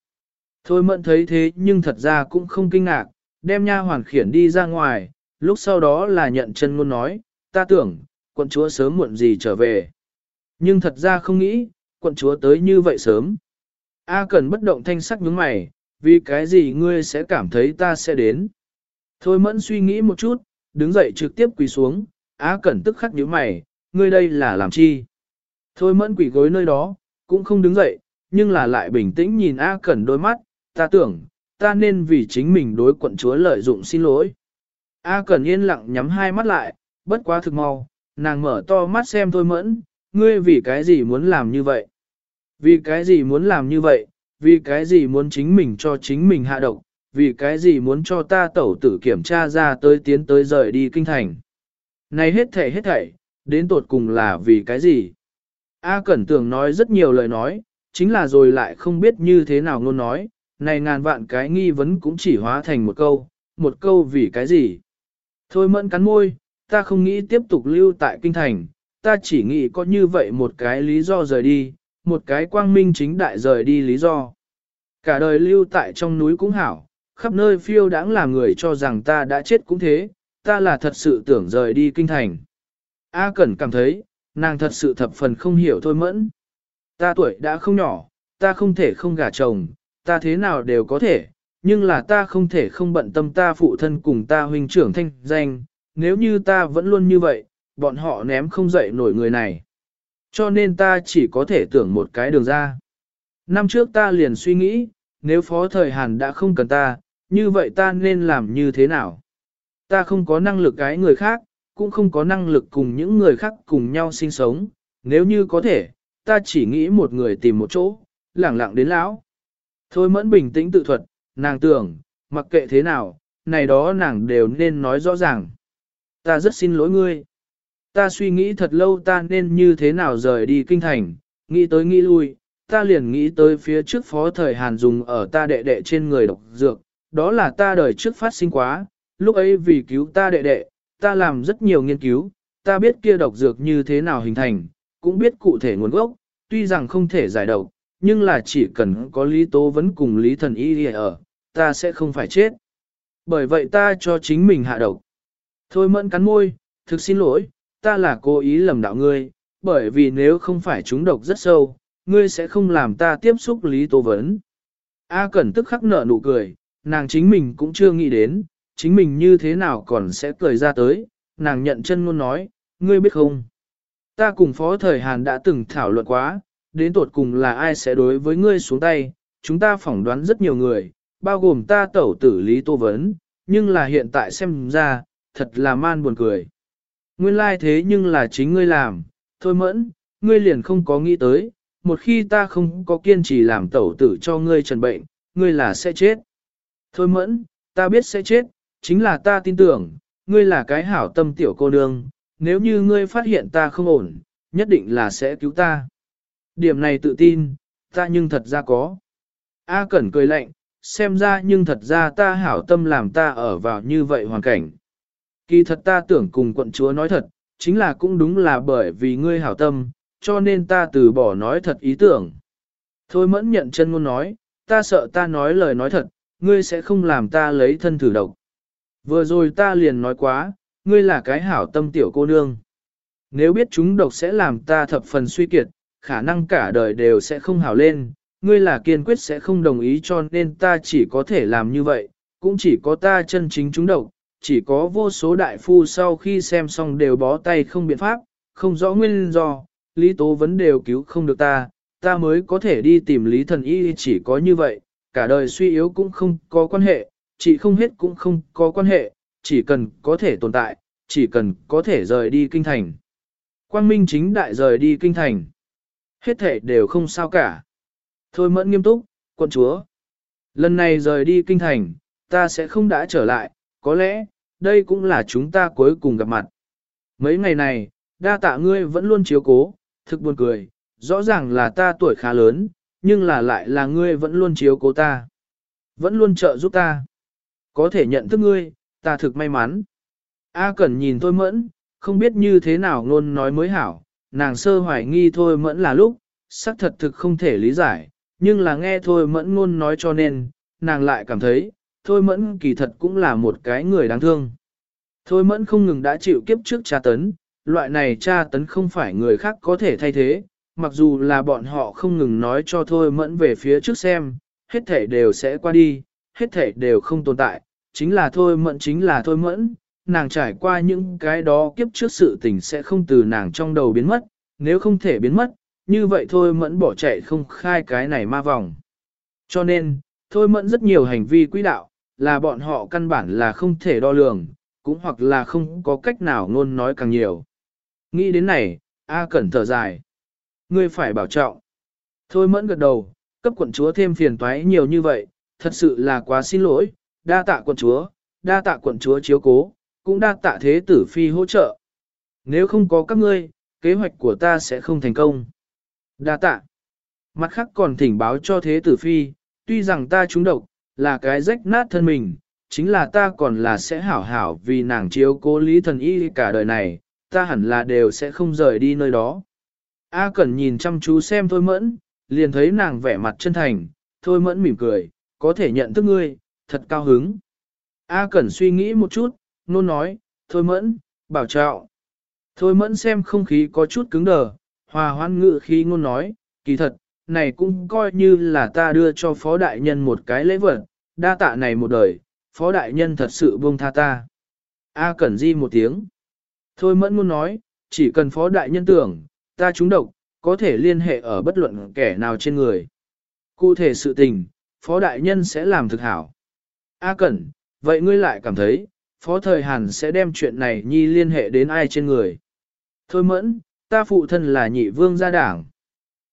Thôi mẫn thấy thế nhưng thật ra cũng không kinh ngạc, đem nha hoàn khiển đi ra ngoài, lúc sau đó là nhận chân ngôn nói, ta tưởng, quận chúa sớm muộn gì trở về. Nhưng thật ra không nghĩ, quận chúa tới như vậy sớm. A Cẩn bất động thanh sắc nhướng mày, vì cái gì ngươi sẽ cảm thấy ta sẽ đến. Thôi mẫn suy nghĩ một chút, đứng dậy trực tiếp quỳ xuống, á Cẩn tức khắc nhíu mày, ngươi đây là làm chi? Thôi mẫn quỳ gối nơi đó, cũng không đứng dậy, nhưng là lại bình tĩnh nhìn á Cẩn đôi mắt, ta tưởng, ta nên vì chính mình đối quận chúa lợi dụng xin lỗi. A Cẩn yên lặng nhắm hai mắt lại, bất quá thực mau, nàng mở to mắt xem thôi mẫn, ngươi vì cái gì muốn làm như vậy? Vì cái gì muốn làm như vậy? Vì cái gì muốn chính mình cho chính mình hạ độc? Vì cái gì muốn cho ta tẩu tử kiểm tra ra tới tiến tới rời đi kinh thành? Này hết thảy hết thảy, đến tột cùng là vì cái gì? A Cẩn Tường nói rất nhiều lời nói, chính là rồi lại không biết như thế nào ngôn nói, này ngàn vạn cái nghi vấn cũng chỉ hóa thành một câu, một câu vì cái gì? Thôi mẫn cắn môi, ta không nghĩ tiếp tục lưu tại kinh thành, ta chỉ nghĩ có như vậy một cái lý do rời đi, một cái quang minh chính đại rời đi lý do. Cả đời lưu tại trong núi cũng hảo, khắp nơi phiêu đãng là người cho rằng ta đã chết cũng thế, ta là thật sự tưởng rời đi kinh thành. A Cẩn cảm thấy, nàng thật sự thập phần không hiểu thôi mẫn. Ta tuổi đã không nhỏ, ta không thể không gả chồng, ta thế nào đều có thể, nhưng là ta không thể không bận tâm ta phụ thân cùng ta huynh trưởng thanh danh, nếu như ta vẫn luôn như vậy, bọn họ ném không dậy nổi người này. Cho nên ta chỉ có thể tưởng một cái đường ra. Năm trước ta liền suy nghĩ, nếu phó thời Hàn đã không cần ta, như vậy ta nên làm như thế nào? Ta không có năng lực cái người khác, cũng không có năng lực cùng những người khác cùng nhau sinh sống, nếu như có thể, ta chỉ nghĩ một người tìm một chỗ, lẳng lặng đến lão. Thôi mẫn bình tĩnh tự thuật, nàng tưởng, mặc kệ thế nào, này đó nàng đều nên nói rõ ràng. Ta rất xin lỗi ngươi. Ta suy nghĩ thật lâu ta nên như thế nào rời đi kinh thành, nghĩ tới nghĩ lui, ta liền nghĩ tới phía trước phó thời Hàn dùng ở ta đệ đệ trên người độc dược, đó là ta đời trước phát sinh quá, lúc ấy vì cứu ta đệ đệ, ta làm rất nhiều nghiên cứu, ta biết kia độc dược như thế nào hình thành, cũng biết cụ thể nguồn gốc, tuy rằng không thể giải độc, nhưng là chỉ cần có lý tố vẫn cùng lý thần y ở, ta sẽ không phải chết. Bởi vậy ta cho chính mình hạ độc. Thôi mẫn cắn môi, thực xin lỗi, ta là cố ý lầm đạo ngươi, bởi vì nếu không phải chúng độc rất sâu, ngươi sẽ không làm ta tiếp xúc lý Tô vấn. A Cẩn tức khắc nở nụ cười, nàng chính mình cũng chưa nghĩ đến, chính mình như thế nào còn sẽ cười ra tới, nàng nhận chân luôn nói, ngươi biết không? Ta cùng phó thời Hàn đã từng thảo luận quá, đến tột cùng là ai sẽ đối với ngươi xuống tay, chúng ta phỏng đoán rất nhiều người, bao gồm ta tẩu tử Lý Tô Vấn, nhưng là hiện tại xem ra, thật là man buồn cười. Nguyên lai like thế nhưng là chính ngươi làm, thôi mẫn, ngươi liền không có nghĩ tới, một khi ta không có kiên trì làm tẩu tử cho ngươi trần bệnh, ngươi là sẽ chết. Thôi mẫn, ta biết sẽ chết, chính là ta tin tưởng, ngươi là cái hảo tâm tiểu cô nương, nếu như ngươi phát hiện ta không ổn, nhất định là sẽ cứu ta. Điểm này tự tin, ta nhưng thật ra có. A Cẩn cười lạnh, xem ra nhưng thật ra ta hảo tâm làm ta ở vào như vậy hoàn cảnh. Kỳ thật ta tưởng cùng quận chúa nói thật, chính là cũng đúng là bởi vì ngươi hảo tâm, cho nên ta từ bỏ nói thật ý tưởng. Thôi mẫn nhận chân ngôn nói, ta sợ ta nói lời nói thật, ngươi sẽ không làm ta lấy thân thử độc. Vừa rồi ta liền nói quá, ngươi là cái hảo tâm tiểu cô nương. Nếu biết chúng độc sẽ làm ta thập phần suy kiệt, khả năng cả đời đều sẽ không hảo lên, ngươi là kiên quyết sẽ không đồng ý cho nên ta chỉ có thể làm như vậy, cũng chỉ có ta chân chính chúng độc, chỉ có vô số đại phu sau khi xem xong đều bó tay không biện pháp, không rõ nguyên do, lý tố vấn đều cứu không được ta, ta mới có thể đi tìm lý thần y chỉ có như vậy, cả đời suy yếu cũng không có quan hệ, chỉ không hết cũng không có quan hệ, chỉ cần có thể tồn tại, chỉ cần có thể rời đi kinh thành. Quang Minh chính đại rời đi kinh thành. Hết thể đều không sao cả. Thôi mẫn nghiêm túc, quận chúa. Lần này rời đi kinh thành, ta sẽ không đã trở lại, có lẽ, đây cũng là chúng ta cuối cùng gặp mặt. Mấy ngày này, đa tạ ngươi vẫn luôn chiếu cố, thực buồn cười, rõ ràng là ta tuổi khá lớn, nhưng là lại là ngươi vẫn luôn chiếu cố ta. Vẫn luôn trợ giúp ta. Có thể nhận thức ngươi, ta thực may mắn. A Cẩn nhìn Thôi Mẫn, không biết như thế nào ngôn nói mới hảo, nàng sơ hoài nghi Thôi Mẫn là lúc, xác thật thực không thể lý giải, nhưng là nghe Thôi Mẫn ngôn nói cho nên, nàng lại cảm thấy, Thôi Mẫn kỳ thật cũng là một cái người đáng thương. Thôi Mẫn không ngừng đã chịu kiếp trước tra tấn, loại này tra tấn không phải người khác có thể thay thế, mặc dù là bọn họ không ngừng nói cho Thôi Mẫn về phía trước xem, hết thể đều sẽ qua đi, hết thể đều không tồn tại, chính là Thôi Mẫn chính là Thôi Mẫn, nàng trải qua những cái đó kiếp trước sự tình sẽ không từ nàng trong đầu biến mất, nếu không thể biến mất, như vậy Thôi Mẫn bỏ chạy không khai cái này ma vòng. Cho nên, Thôi Mẫn rất nhiều hành vi quỹ đạo, là bọn họ căn bản là không thể đo lường, cũng hoặc là không có cách nào ngôn nói càng nhiều. Nghĩ đến này, A Cẩn thở dài. Ngươi phải bảo trọng. Thôi mẫn gật đầu, cấp quận chúa thêm phiền toái nhiều như vậy, thật sự là quá xin lỗi, đa tạ quận chúa, đa tạ quận chúa chiếu cố, cũng đa tạ thế tử phi hỗ trợ. Nếu không có các ngươi, kế hoạch của ta sẽ không thành công. Đa tạ. Mặt khác còn thỉnh báo cho thế tử phi, tuy rằng ta trúng độc, là cái rách nát thân mình, chính là ta còn là sẽ hảo hảo vì nàng chiếu cố lý thần y cả đời này, ta hẳn là đều sẽ không rời đi nơi đó. A Cẩn nhìn chăm chú xem Thôi Mẫn, liền thấy nàng vẻ mặt chân thành, Thôi Mẫn mỉm cười, có thể nhận thức ngươi, thật cao hứng. A Cẩn suy nghĩ một chút, nôn nói, Thôi Mẫn, bảo trọng. Thôi Mẫn xem không khí có chút cứng đờ, hòa hoan ngự khi ngôn nói, kỳ thật, này cũng coi như là ta đưa cho Phó Đại Nhân một cái lễ vật, đa tạ này một đời, Phó Đại Nhân thật sự buông tha ta. A Cẩn di một tiếng. Thôi Mẫn muốn nói, chỉ cần Phó Đại Nhân tưởng, ta trúng độc, có thể liên hệ ở bất luận kẻ nào trên người. Cụ thể sự tình, Phó Đại Nhân sẽ làm thực hảo. A Cẩn, vậy ngươi lại cảm thấy, Phó Thời Hàn sẽ đem chuyện này nhi liên hệ đến ai trên người. Thôi mẫn, ta phụ thân là nhị vương gia đảng.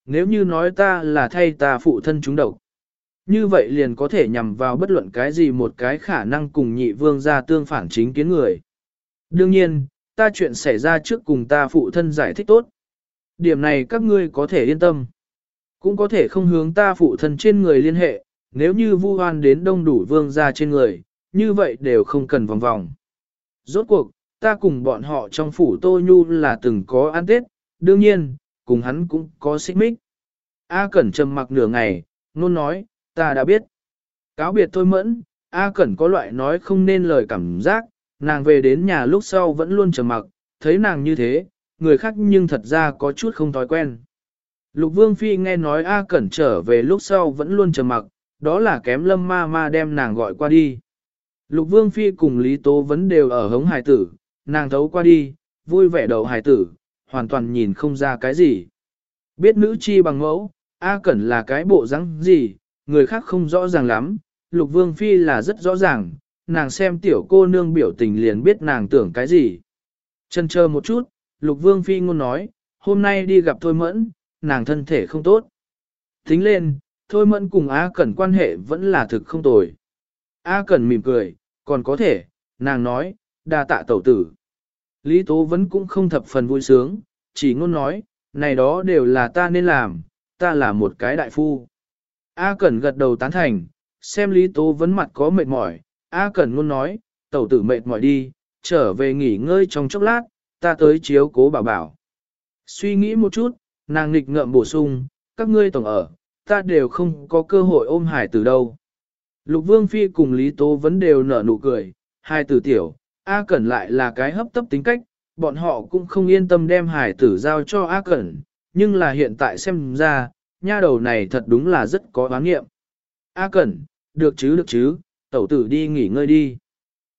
Nếu như nói ta là thay ta phụ thân chúng độc, như vậy liền có thể nhằm vào bất luận cái gì một cái khả năng cùng nhị vương gia tương phản chính kiến người. Đương nhiên, ta chuyện xảy ra trước cùng ta phụ thân giải thích tốt. Điểm này các ngươi có thể yên tâm. Cũng có thể không hướng ta phụ thân trên người liên hệ, nếu như vu hoan đến đông đủ vương gia trên người, như vậy đều không cần vòng vòng. Rốt cuộc, ta cùng bọn họ trong phủ Tô Nhu là từng có ăn tết, đương nhiên, cùng hắn cũng có xích mích. A Cẩn trầm mặc nửa ngày, nôn nói, ta đã biết. Cáo biệt thôi mẫn, A Cẩn có loại nói không nên lời cảm giác, nàng về đến nhà lúc sau vẫn luôn trầm mặc, thấy nàng như thế, người khác nhưng thật ra có chút không thói quen. Lục Vương Phi nghe nói A Cẩn trở về lúc sau vẫn luôn trầm mặc, đó là kém lâm ma ma đem nàng gọi qua đi. Lục Vương Phi cùng Lý Tố vẫn đều ở hống hải tử, nàng thấu qua đi, vui vẻ đầu hải tử, hoàn toàn nhìn không ra cái gì. Biết nữ chi bằng mẫu, A Cẩn là cái bộ rắn gì, người khác không rõ ràng lắm, Lục Vương Phi là rất rõ ràng, nàng xem tiểu cô nương biểu tình liền biết nàng tưởng cái gì. Chân chờ một chút, Lục Vương Phi ngôn nói, hôm nay đi gặp Thôi Mẫn, nàng thân thể không tốt. Tính lên, Thôi Mẫn cùng A Cẩn quan hệ vẫn là thực không tồi. A Cẩn mỉm cười, còn có thể, nàng nói, đa tạ tẩu tử. Lý Tố vẫn cũng không thập phần vui sướng, chỉ ngôn nói, này đó đều là ta nên làm, ta là một cái đại phu. A Cẩn gật đầu tán thành, xem Lý Tố vẫn mặt có mệt mỏi, A Cẩn ngôn nói, tẩu tử mệt mỏi đi, trở về nghỉ ngơi trong chốc lát, ta tới chiếu cố bảo bảo. Suy nghĩ một chút, nàng nghịch ngợm bổ sung, các ngươi tổng ở, ta đều không có cơ hội ôm hải từ đâu. Lục Vương Phi cùng Lý Tố vẫn đều nở nụ cười, hai tử tiểu, A Cẩn lại là cái hấp tấp tính cách, bọn họ cũng không yên tâm đem hải tử giao cho A Cẩn, nhưng là hiện tại xem ra, nha đầu này thật đúng là rất có oán nghiệm. A Cẩn, được chứ được chứ, tẩu tử đi nghỉ ngơi đi.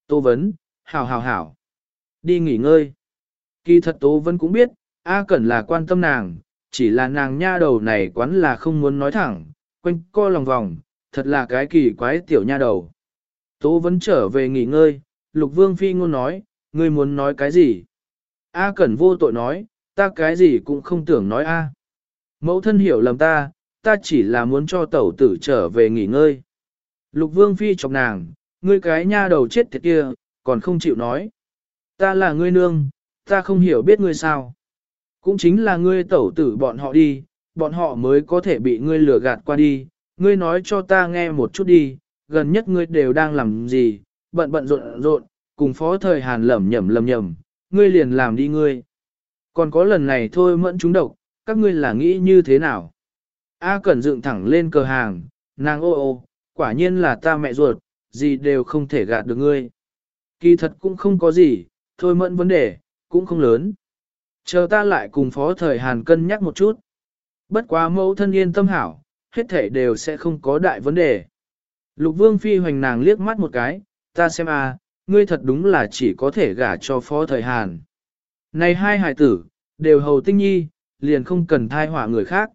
Tô Vấn, hảo hảo hảo, đi nghỉ ngơi. Kỳ thật Tô Vấn cũng biết, A Cẩn là quan tâm nàng, chỉ là nàng nha đầu này quán là không muốn nói thẳng, quanh co lòng vòng, thật là cái kỳ quái tiểu nha đầu. Tố Vấn trở về nghỉ ngơi, Lục Vương Phi ngôn nói, ngươi muốn nói cái gì? A Cẩn vô tội nói, ta cái gì cũng không tưởng nói A. Mẫu thân hiểu lầm ta, ta chỉ là muốn cho tẩu tử trở về nghỉ ngơi. Lục Vương Phi chọc nàng, ngươi cái nha đầu chết tiệt kia, còn không chịu nói. Ta là ngươi nương, ta không hiểu biết ngươi sao. Cũng chính là ngươi tẩu tử bọn họ đi, bọn họ mới có thể bị ngươi lừa gạt qua đi, ngươi nói cho ta nghe một chút đi, gần nhất ngươi đều đang làm gì, bận bận rộn rộn, cùng phó thời hàn lẩm nhẩm lẩm nhẩm ngươi liền làm đi ngươi. Còn có lần này thôi mẫn chúng độc, các ngươi là nghĩ như thế nào? A Cẩn dựng thẳng lên cờ hàng, nàng ô ô, quả nhiên là ta mẹ ruột, gì đều không thể gạt được ngươi. Kỳ thật cũng không có gì, thôi mẫn vấn đề, cũng không lớn. Chờ ta lại cùng phó thời Hàn cân nhắc một chút. Bất quá mẫu thân yên tâm hảo, hết thể đều sẽ không có đại vấn đề. Lục vương phi hoành nàng liếc mắt một cái, ta xem a, ngươi thật đúng là chỉ có thể gả cho phó thời Hàn. Này hai hài tử, đều hầu tinh nhi, liền không cần thai họa người khác.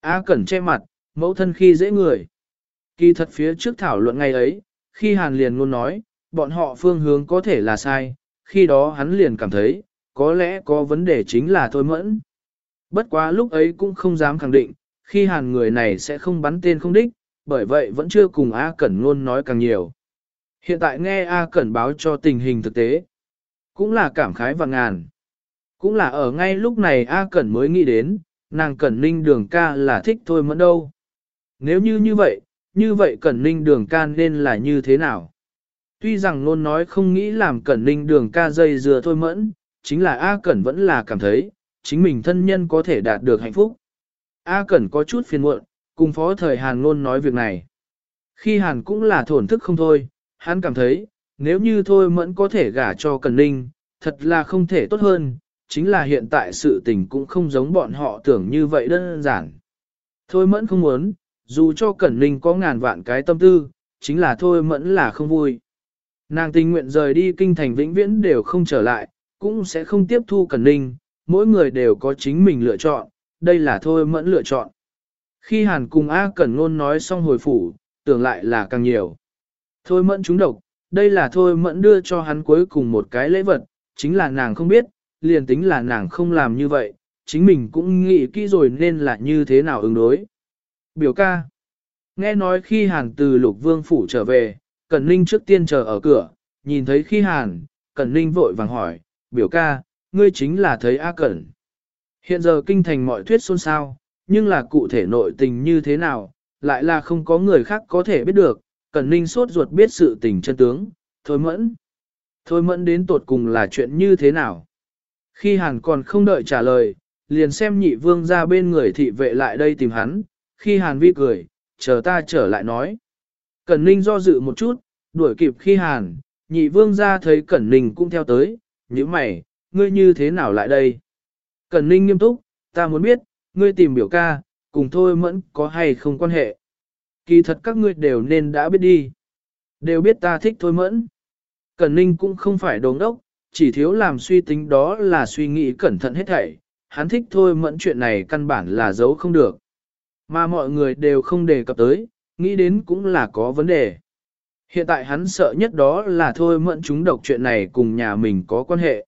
A cẩn che mặt, mẫu thân khi dễ người. Kỳ thật phía trước thảo luận ngày ấy, khi Hàn liền luôn nói, bọn họ phương hướng có thể là sai, khi đó hắn liền cảm thấy, có lẽ có vấn đề chính là thôi mẫn. Bất quá lúc ấy cũng không dám khẳng định, khi hàn người này sẽ không bắn tên không đích, bởi vậy vẫn chưa cùng A Cẩn luôn nói càng nhiều. Hiện tại nghe A Cẩn báo cho tình hình thực tế, cũng là cảm khái và ngàn. Cũng là ở ngay lúc này A Cẩn mới nghĩ đến, nàng Cẩn Ninh đường ca là thích thôi mẫn đâu. Nếu như như vậy, như vậy Cẩn Ninh đường ca nên là như thế nào? Tuy rằng luôn nói không nghĩ làm Cẩn Ninh đường ca dây dừa thôi mẫn, chính là A Cẩn vẫn là cảm thấy, chính mình thân nhân có thể đạt được hạnh phúc. A Cẩn có chút phiền muộn, cùng phó thời Hàn luôn nói việc này. Khi Hàn cũng là thổn thức không thôi, hắn cảm thấy, nếu như thôi mẫn có thể gả cho Cẩn Ninh, thật là không thể tốt hơn, chính là hiện tại sự tình cũng không giống bọn họ tưởng như vậy đơn giản. Thôi mẫn không muốn, dù cho Cẩn Ninh có ngàn vạn cái tâm tư, chính là thôi mẫn là không vui. Nàng tình nguyện rời đi kinh thành vĩnh viễn đều không trở lại, cũng sẽ không tiếp thu Cẩn Ninh, mỗi người đều có chính mình lựa chọn, đây là thôi mẫn lựa chọn. Khi Hàn cùng A Cẩn Ngôn nói xong hồi phủ, tưởng lại là càng nhiều. Thôi mẫn trúng độc, đây là thôi mẫn đưa cho hắn cuối cùng một cái lễ vật, chính là nàng không biết, liền tính là nàng không làm như vậy, chính mình cũng nghĩ kỹ rồi nên là như thế nào ứng đối. Biểu ca. Nghe nói khi Hàn từ lục vương phủ trở về, Cẩn Ninh trước tiên chờ ở cửa, nhìn thấy khi Hàn, Cẩn Ninh vội vàng hỏi, biểu ca, ngươi chính là thấy A Cẩn. Hiện giờ kinh thành mọi thuyết xôn xao, nhưng là cụ thể nội tình như thế nào, lại là không có người khác có thể biết được, Cẩn Ninh sốt ruột biết sự tình chân tướng, thôi mẫn. Thôi mẫn đến tột cùng là chuyện như thế nào? Khi Hàn còn không đợi trả lời, liền xem nhị vương ra bên người thị vệ lại đây tìm hắn, khi Hàn vi cười, chờ ta trở lại nói. Cẩn Ninh do dự một chút, đuổi kịp khi Hàn, nhị vương ra thấy Cẩn Ninh cũng theo tới, như mày, ngươi như thế nào lại đây? Cẩn Ninh nghiêm túc, ta muốn biết, ngươi tìm biểu ca, cùng thôi mẫn có hay không quan hệ. Kỳ thật các ngươi đều nên đã biết đi. Đều biết ta thích thôi mẫn. Cẩn Ninh cũng không phải đồ đốc, chỉ thiếu làm suy tính đó là suy nghĩ cẩn thận hết thảy. Hắn thích thôi mẫn chuyện này căn bản là giấu không được. Mà mọi người đều không đề cập tới, nghĩ đến cũng là có vấn đề. Hiện tại hắn sợ nhất đó là thôi mẫn chúng độc chuyện này cùng nhà mình có quan hệ.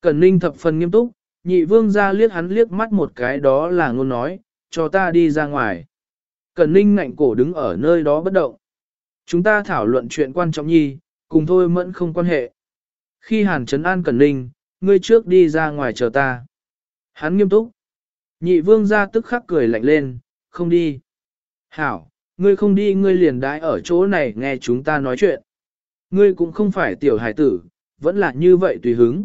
Cẩn Ninh thập phần nghiêm túc, nhị vương ra liếc hắn liếc mắt một cái đó là ngôn nói, cho ta đi ra ngoài. Cẩn Ninh ngạnh cổ đứng ở nơi đó bất động. Chúng ta thảo luận chuyện quan trọng nhi, cùng thôi mẫn không quan hệ. Khi Hàn Trấn An Cẩn Ninh, ngươi trước đi ra ngoài chờ ta. Hắn nghiêm túc. Nhị vương ra tức khắc cười lạnh lên, không đi. Hảo, ngươi không đi ngươi liền đãi ở chỗ này nghe chúng ta nói chuyện. Ngươi cũng không phải tiểu hải tử, vẫn là như vậy tùy hứng.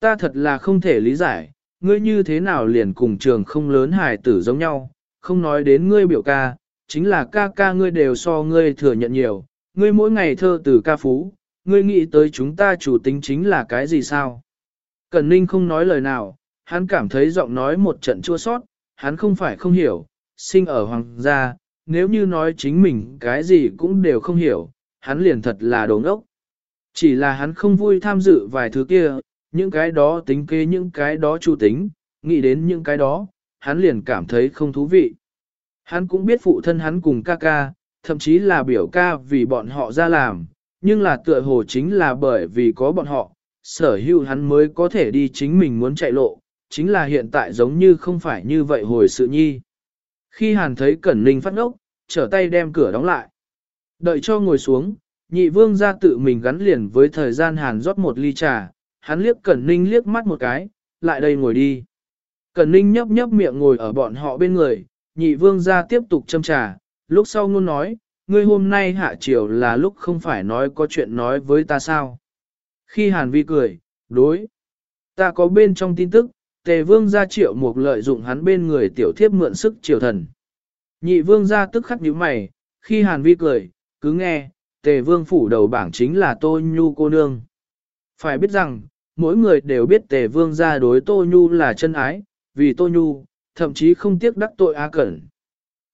Ta thật là không thể lý giải, ngươi như thế nào liền cùng trường không lớn hải tử giống nhau, không nói đến ngươi biểu ca, chính là ca ca ngươi đều so ngươi thừa nhận nhiều, ngươi mỗi ngày thơ từ ca phú, ngươi nghĩ tới chúng ta chủ tính chính là cái gì sao? Cẩn Ninh không nói lời nào, hắn cảm thấy giọng nói một trận chua sót, hắn không phải không hiểu, sinh ở hoàng gia, nếu như nói chính mình cái gì cũng đều không hiểu, hắn liền thật là đồ ngốc. Chỉ là hắn không vui tham dự vài thứ kia, những cái đó tính kế những cái đó chủ tính, nghĩ đến những cái đó, hắn liền cảm thấy không thú vị. Hắn cũng biết phụ thân hắn cùng ca ca, thậm chí là biểu ca vì bọn họ ra làm, nhưng là tựa hồ chính là bởi vì có bọn họ, sở hữu hắn mới có thể đi chính mình muốn chạy lộ, chính là hiện tại giống như không phải như vậy hồi sự nhi. Khi hàn thấy Cẩn Ninh phát ngốc, trở tay đem cửa đóng lại. Đợi cho ngồi xuống, nhị vương ra tự mình gắn liền với thời gian hàn rót một ly trà, hắn liếc Cẩn Ninh liếc mắt một cái, lại đây ngồi đi. Cẩn Ninh nhấp nhấp miệng ngồi ở bọn họ bên người, nhị vương ra tiếp tục châm trà, lúc sau ngôn nói, ngươi hôm nay hạ chiều là lúc không phải nói có chuyện nói với ta sao. Khi Hàn Vi cười, đối, ta có bên trong tin tức, tề vương gia triệu một lợi dụng hắn bên người tiểu thiếp mượn sức triều thần. Nhị vương gia tức khắc nhíu mày, khi Hàn Vi cười, cứ nghe, tề vương phủ đầu bảng chính là Tô Nhu cô nương. Phải biết rằng, mỗi người đều biết tề vương gia đối Tô Nhu là chân ái, vì Tô Nhu, thậm chí không tiếc đắc tội A Cẩn.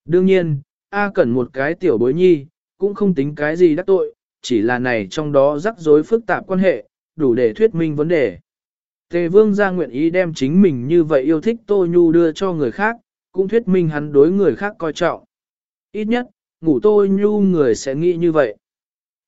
Đương nhiên, A Cẩn một cái tiểu bối nhi, cũng không tính cái gì đắc tội, chỉ là này trong đó rắc rối phức tạp quan hệ, đủ để thuyết minh vấn đề. Tề vương gia nguyện ý đem chính mình như vậy yêu thích Tô Nhu đưa cho người khác, cũng thuyết minh hắn đối người khác coi trọng. Ít nhất, ngủ Tô Nhu người sẽ nghĩ như vậy.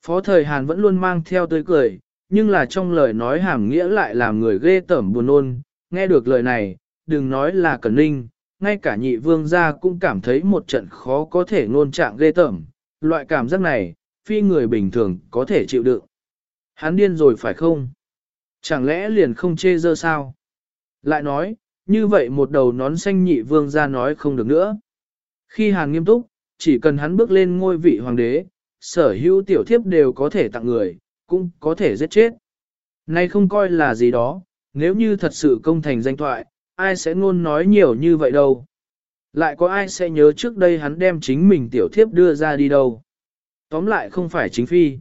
Phó thời Hàn vẫn luôn mang theo tươi cười, nhưng là trong lời nói hàm nghĩa lại làm người ghê tởm buồn nôn. Nghe được lời này, đừng nói là Cẩn Ninh, ngay cả nhị vương gia cũng cảm thấy một trận khó có thể ngôn trạng ghê tởm. Loại cảm giác này, phi người bình thường có thể chịu đựng. Hắn điên rồi phải không? Chẳng lẽ liền không chê dơ sao? Lại nói, như vậy một đầu nón xanh nhị vương gia nói không được nữa. Khi hàn nghiêm túc, chỉ cần hắn bước lên ngôi vị hoàng đế, sở hữu tiểu thiếp đều có thể tặng người, cũng có thể giết chết. Nay không coi là gì đó, nếu như thật sự công thành danh thoại, ai sẽ ngôn nói nhiều như vậy đâu. Lại có ai sẽ nhớ trước đây hắn đem chính mình tiểu thiếp đưa ra đi đâu. Tóm lại không phải chính phi.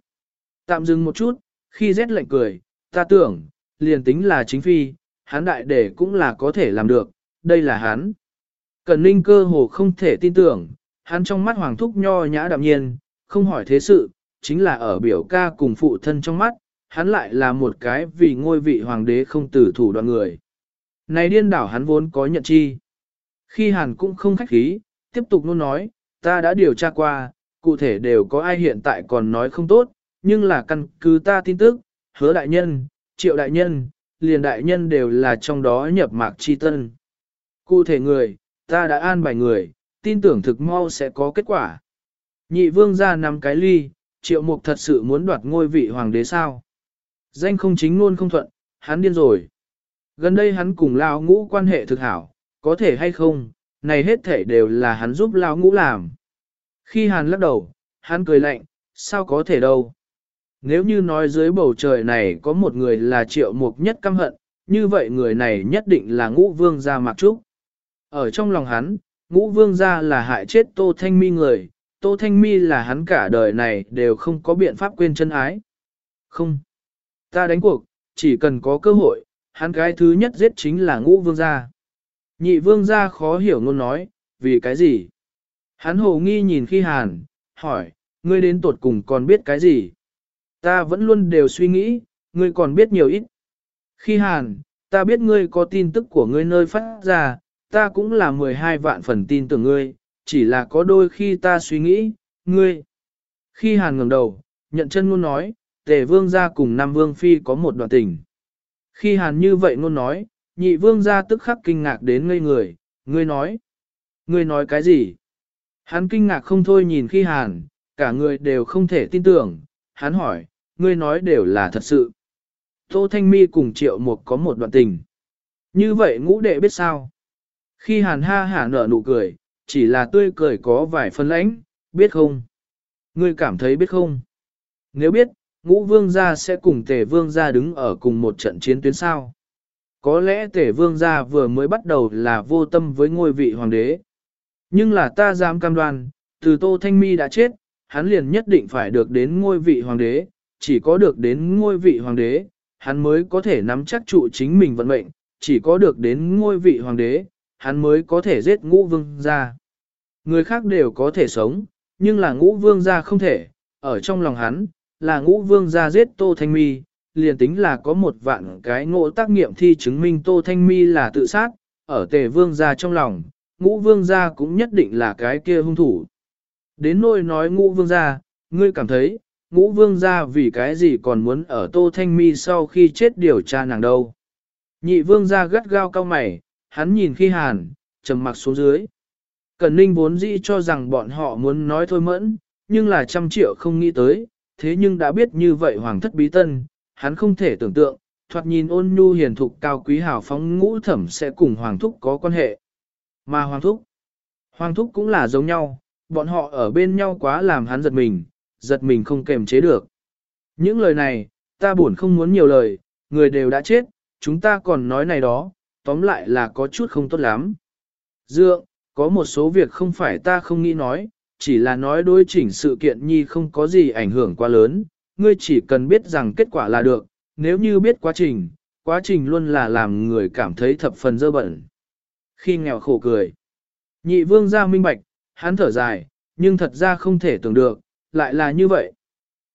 Tạm dừng một chút, khi rét lạnh cười, ta tưởng, liền tính là chính phi, hắn đại để cũng là có thể làm được, đây là hắn. Cần ninh cơ hồ không thể tin tưởng, hắn trong mắt hoàng thúc nho nhã đạm nhiên, không hỏi thế sự, chính là ở biểu ca cùng phụ thân trong mắt, hắn lại là một cái vì ngôi vị hoàng đế không tử thủ đoạn người. Này điên đảo hắn vốn có nhận chi. Khi hàn cũng không khách khí, tiếp tục luôn nói, ta đã điều tra qua, cụ thể đều có ai hiện tại còn nói không tốt, nhưng là căn cứ ta tin tức, hứa đại nhân, triệu đại nhân, liền đại nhân đều là trong đó nhập mạc chi tân. Cụ thể người, ta đã an bài người, tin tưởng thực mau sẽ có kết quả. Nhị vương ra nằm cái ly, triệu mục thật sự muốn đoạt ngôi vị hoàng đế sao. Danh không chính luôn không thuận, hắn điên rồi. Gần đây hắn cùng Lao Ngũ quan hệ thực hảo, có thể hay không, này hết thể đều là hắn giúp Lao Ngũ làm. Khi hắn lắc đầu, hắn cười lạnh, sao có thể đâu. Nếu như nói dưới bầu trời này có một người là triệu mục nhất căm hận, như vậy người này nhất định là ngũ vương gia Mạc Trúc. Ở trong lòng hắn, ngũ vương gia là hại chết Tô Thanh Mi người, Tô Thanh Mi là hắn cả đời này đều không có biện pháp quên chân ái. Không. Ta đánh cuộc, chỉ cần có cơ hội, hắn cái thứ nhất giết chính là ngũ vương gia. Nhị vương gia khó hiểu ngôn nói, vì cái gì? Hắn hồ nghi nhìn khi hàn, hỏi, ngươi đến tuột cùng còn biết cái gì? Ta vẫn luôn đều suy nghĩ, ngươi còn biết nhiều ít. Khi hàn, ta biết ngươi có tin tức của ngươi nơi phát ra, ta cũng là 12 vạn phần tin tưởng ngươi, chỉ là có đôi khi ta suy nghĩ, ngươi. Khi hàn ngẩng đầu, nhận chân luôn nói, tề vương gia cùng Nam vương phi có một đoạn tình. Khi hàn như vậy ngôn nói, nhị vương gia tức khắc kinh ngạc đến ngây người, ngươi nói. Ngươi nói cái gì? Hắn kinh ngạc không thôi nhìn khi hàn, cả người đều không thể tin tưởng, hắn hỏi, ngươi nói đều là thật sự. Tô Thanh Mi cùng Triệu Mục có một đoạn tình. Như vậy ngũ đệ biết sao? Khi hàn ha hả nở nụ cười, chỉ là tươi cười có vài phân lãnh, biết không? Ngươi cảm thấy biết không? Nếu biết, ngũ vương gia sẽ cùng tề vương gia đứng ở cùng một trận chiến tuyến sao? Có lẽ tề vương gia vừa mới bắt đầu là vô tâm với ngôi vị hoàng đế. Nhưng là ta dám cam đoan, từ Tô Thanh Mi đã chết, hắn liền nhất định phải được đến ngôi vị hoàng đế, chỉ có được đến ngôi vị hoàng đế, hắn mới có thể nắm chắc trụ chính mình vận mệnh, chỉ có được đến ngôi vị hoàng đế, hắn mới có thể giết ngũ vương gia. Người khác đều có thể sống, nhưng là ngũ vương gia không thể, ở trong lòng hắn, là ngũ vương gia giết Tô Thanh Mi, liền tính là có một vạn cái ngộ tác nghiệm thi chứng minh Tô Thanh Mi là tự sát, ở tề vương gia trong lòng, ngũ vương gia cũng nhất định là cái kia hung thủ. Đến nỗi nói ngũ vương gia, ngươi cảm thấy, ngũ vương gia vì cái gì còn muốn ở Tô Thanh Mi sau khi chết điều tra nàng đâu. Nhị vương gia gắt gao cao mày, hắn nhìn khi hàn, trầm mặc xuống dưới. Cẩn ninh vốn dĩ cho rằng bọn họ muốn nói thôi mẫn, nhưng là trăm triệu không nghĩ tới, thế nhưng đã biết như vậy hoàng thất bí tân, hắn không thể tưởng tượng, thoạt nhìn ôn nhu hiền thục cao quý hào phóng ngũ thẩm sẽ cùng hoàng thúc có quan hệ. Mà hoàng thúc, hoàng thúc cũng là giống nhau, bọn họ ở bên nhau quá làm hắn giật mình, giật mình không kềm chế được. Những lời này, ta buồn không muốn nhiều lời, người đều đã chết, chúng ta còn nói này đó, tóm lại là có chút không tốt lắm. Dượng, có một số việc không phải ta không nghĩ nói, chỉ là nói đối chỉnh sự kiện nhi không có gì ảnh hưởng quá lớn, ngươi chỉ cần biết rằng kết quả là được, nếu như biết quá trình, quá trình luôn là làm người cảm thấy thập phần dơ bẩn. Khi nghèo khổ cười, nhị vương ra minh bạch, hắn thở dài, nhưng thật ra không thể tưởng được, lại là như vậy.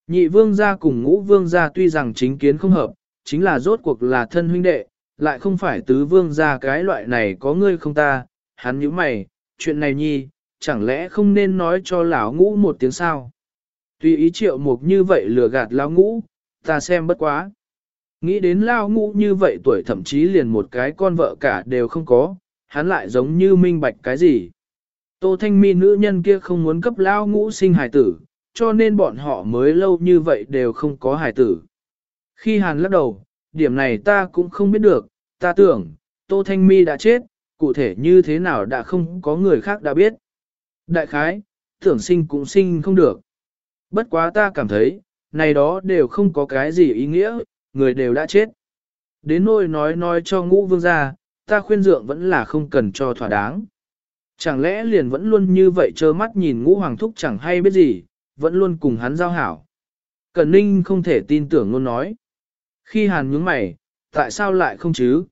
Nhị vương gia cùng ngũ vương gia tuy rằng chính kiến không hợp, chính là rốt cuộc là thân huynh đệ, lại không phải tứ vương gia cái loại này có ngươi không ta, hắn nhíu mày, chuyện này nhi, chẳng lẽ không nên nói cho lão ngũ một tiếng sao? Tuy ý triệu mục như vậy lừa gạt lão ngũ, ta xem bất quá. Nghĩ đến lão ngũ như vậy tuổi thậm chí liền một cái con vợ cả đều không có, hắn lại giống như minh bạch cái gì. Tô thanh mi nữ nhân kia không muốn cấp lão ngũ sinh hài tử, cho nên bọn họ mới lâu như vậy đều không có hài tử. Khi hàn lắc đầu, điểm này ta cũng không biết được, ta tưởng, Tô Thanh Mi đã chết, cụ thể như thế nào đã không có người khác đã biết. Đại khái, tưởng sinh cũng sinh không được. Bất quá ta cảm thấy, này đó đều không có cái gì ý nghĩa, người đều đã chết. Đến nỗi nói nói cho ngũ vương gia, ta khuyên dượng vẫn là không cần cho thỏa đáng. Chẳng lẽ liền vẫn luôn như vậy trơ mắt nhìn ngũ hoàng thúc chẳng hay biết gì, vẫn luôn cùng hắn giao hảo. Cẩn ninh không thể tin tưởng luôn nói. Khi hàn nhướng mày, tại sao lại không chứ?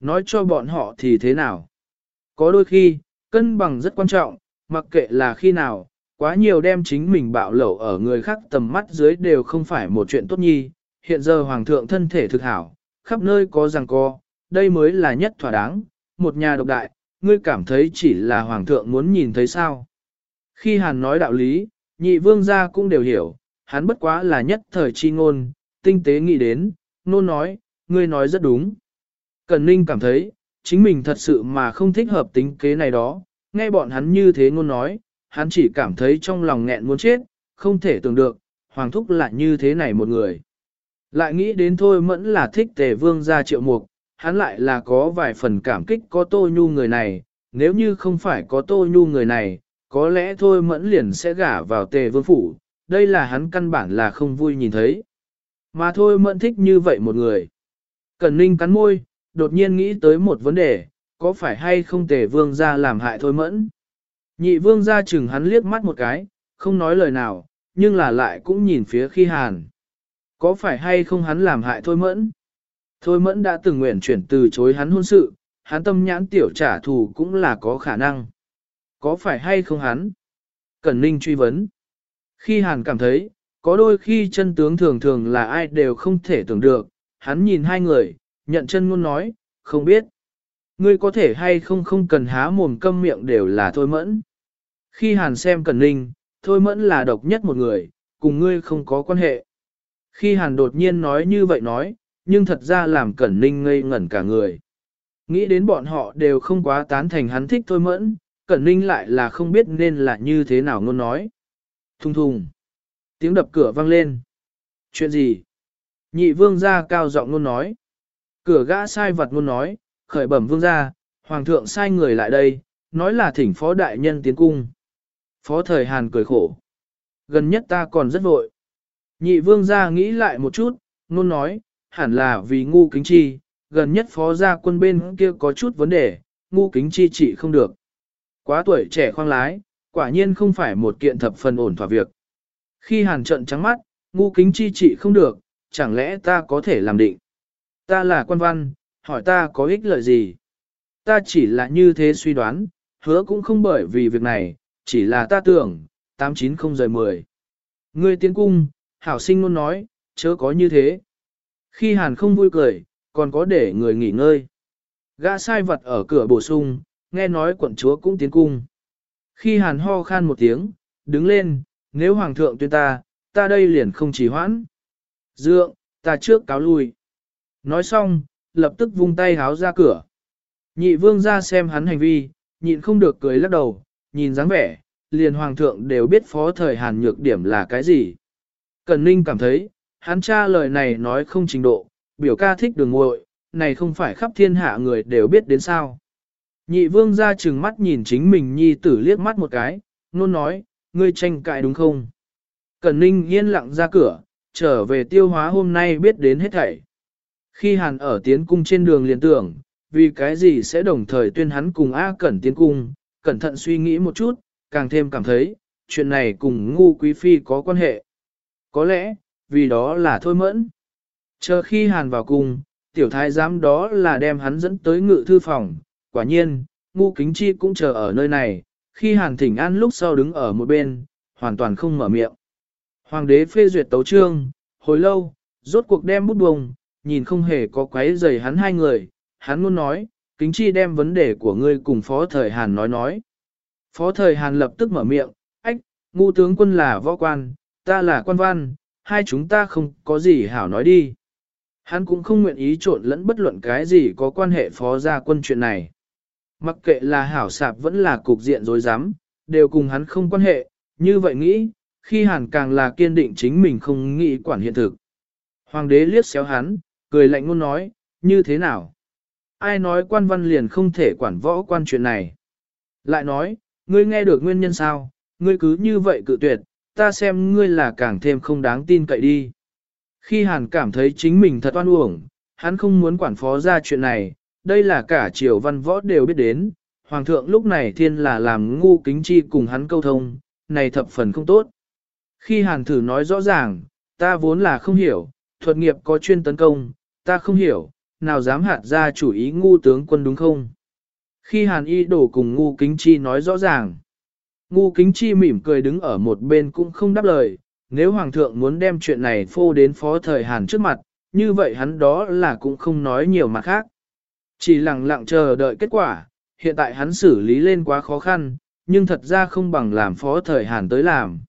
Nói cho bọn họ thì thế nào? Có đôi khi, cân bằng rất quan trọng, mặc kệ là khi nào, quá nhiều đem chính mình bạo lẩu ở người khác tầm mắt dưới đều không phải một chuyện tốt nhi. Hiện giờ hoàng thượng thân thể thực hảo, khắp nơi có rằng co, đây mới là nhất thỏa đáng, một nhà độc đại, ngươi cảm thấy chỉ là hoàng thượng muốn nhìn thấy sao. Khi hàn nói đạo lý, nhị vương gia cũng đều hiểu, hắn bất quá là nhất thời chi ngôn, tinh tế nghĩ đến, nôn nói, ngươi nói rất đúng. Cần Ninh cảm thấy, chính mình thật sự mà không thích hợp tính kế này đó, nghe bọn hắn như thế ngôn nói, hắn chỉ cảm thấy trong lòng nghẹn muốn chết, không thể tưởng được, Hoàng Thúc lại như thế này một người. Lại nghĩ đến thôi mẫn là thích tề vương gia triệu mục, hắn lại là có vài phần cảm kích có tô nhu người này, nếu như không phải có tô nhu người này, có lẽ thôi mẫn liền sẽ gả vào tề vương phủ, đây là hắn căn bản là không vui nhìn thấy. Mà thôi mẫn thích như vậy một người. Cẩn ninh cắn môi, đột nhiên nghĩ tới một vấn đề, có phải hay không tề vương gia làm hại thôi mẫn? Nhị vương gia chừng hắn liếc mắt một cái, không nói lời nào, nhưng là lại cũng nhìn phía khi hàn. Có phải hay không hắn làm hại thôi mẫn? Thôi mẫn đã từng nguyện chuyển từ chối hắn hôn sự, hắn tâm nhãn tiểu trả thù cũng là có khả năng. Có phải hay không hắn? Cẩn ninh truy vấn. Khi hàn cảm thấy, có đôi khi chân tướng thường thường là ai đều không thể tưởng được, hắn nhìn hai người, nhận chân ngôn nói, không biết. Ngươi có thể hay không không cần há mồm câm miệng đều là thôi mẫn. Khi hàn xem cẩn ninh, thôi mẫn là độc nhất một người, cùng ngươi không có quan hệ. Khi hàn đột nhiên nói như vậy nói, nhưng thật ra làm cẩn ninh ngây ngẩn cả người. Nghĩ đến bọn họ đều không quá tán thành hắn thích thôi mẫn, cẩn ninh lại là không biết nên là như thế nào ngôn nói. Thùng thùng. Tiếng đập cửa vang lên. Chuyện gì? Nhị vương gia cao giọng ngôn nói. Cửa gã sai vật ngôn nói, khởi bẩm vương gia, hoàng thượng sai người lại đây, nói là thỉnh phó đại nhân tiến cung. Phó thời Hàn cười khổ. Gần nhất ta còn rất vội. Nhị vương gia nghĩ lại một chút, ngôn nói, hẳn là vì ngu kính chi, gần nhất phó gia quân bên kia có chút vấn đề, ngu kính chi trị không được. Quá tuổi trẻ khoang lái, quả nhiên không phải một kiện thập phần ổn thỏa việc. Khi hàn trận trắng mắt, ngu kính chi trị không được, chẳng lẽ ta có thể làm định. Ta là quan văn, hỏi ta có ích lợi gì. Ta chỉ là như thế suy đoán, hứa cũng không bởi vì việc này, chỉ là ta tưởng, 890 rời 10. Ngươi tiến cung, hảo sinh luôn nói, chớ có như thế. Khi hàn không vui cười, còn có để người nghỉ ngơi. Gã sai vật ở cửa bổ sung, nghe nói quận chúa cũng tiến cung. Khi hàn ho khan một tiếng, đứng lên, nếu hoàng thượng tuyên ta, ta đây liền không chỉ hoãn. Dượng, ta trước cáo lui. Nói xong, lập tức vung tay háo ra cửa. Nhị vương ra xem hắn hành vi, nhịn không được cười lắc đầu, nhìn dáng vẻ, liền hoàng thượng đều biết phó thời hàn nhược điểm là cái gì. Cần ninh cảm thấy, hắn cha lời này nói không trình độ, biểu ca thích đường ngội, này không phải khắp thiên hạ người đều biết đến sao. Nhị vương ra chừng mắt nhìn chính mình nhi tử liếc mắt một cái, nôn nói, ngươi tranh cãi đúng không? Cẩn ninh yên lặng ra cửa, trở về tiêu hóa hôm nay biết đến hết thảy. Khi hàn ở tiến cung trên đường liền tưởng, vì cái gì sẽ đồng thời tuyên hắn cùng A Cẩn tiến cung, cẩn thận suy nghĩ một chút, càng thêm cảm thấy, chuyện này cùng ngu quý phi có quan hệ. Có lẽ, vì đó là thôi mẫn. Chờ khi hàn vào cung, tiểu thái giám đó là đem hắn dẫn tới ngự thư phòng, quả nhiên, ngu kính chi cũng chờ ở nơi này, khi hàn thỉnh an lúc sau đứng ở một bên, hoàn toàn không mở miệng. Hoàng đế phê duyệt tấu trương, hồi lâu, rốt cuộc đem bút bùng, nhìn không hề có quấy rầy hắn hai người, hắn luôn nói, kính chi đem vấn đề của ngươi cùng phó thời hàn nói nói. Phó thời hàn lập tức mở miệng, ách, ngu tướng quân là võ quan, ta là quan văn, hai chúng ta không có gì hảo nói đi. Hắn cũng không nguyện ý trộn lẫn bất luận cái gì có quan hệ phó gia quân chuyện này. Mặc kệ là hảo sạp vẫn là cục diện dối rắm đều cùng hắn không quan hệ, như vậy nghĩ, khi hàn càng là kiên định chính mình không nghĩ quản hiện thực. Hoàng đế liếc xéo hắn, cười lạnh ngôn nói, như thế nào? Ai nói quan văn liền không thể quản võ quan chuyện này? Lại nói, ngươi nghe được nguyên nhân sao, ngươi cứ như vậy cự tuyệt, ta xem ngươi là càng thêm không đáng tin cậy đi. Khi Hàn cảm thấy chính mình thật oan uổng, hắn không muốn quản phó ra chuyện này, đây là cả triều văn võ đều biết đến, Hoàng thượng lúc này thiên là làm ngu kính chi cùng hắn câu thông, này thập phần không tốt. Khi Hàn thử nói rõ ràng, ta vốn là không hiểu, thuật nghiệp có chuyên tấn công, ta không hiểu, nào dám hạt ra chủ ý ngu tướng quân đúng không? Khi Hàn y đổ cùng ngu kính chi nói rõ ràng, ngu kính chi mỉm cười đứng ở một bên cũng không đáp lời, nếu Hoàng thượng muốn đem chuyện này phô đến phó thời Hàn trước mặt, như vậy hắn đó là cũng không nói nhiều mặt khác. Chỉ lặng lặng chờ đợi kết quả, hiện tại hắn xử lý lên quá khó khăn, nhưng thật ra không bằng làm phó thời Hàn tới làm.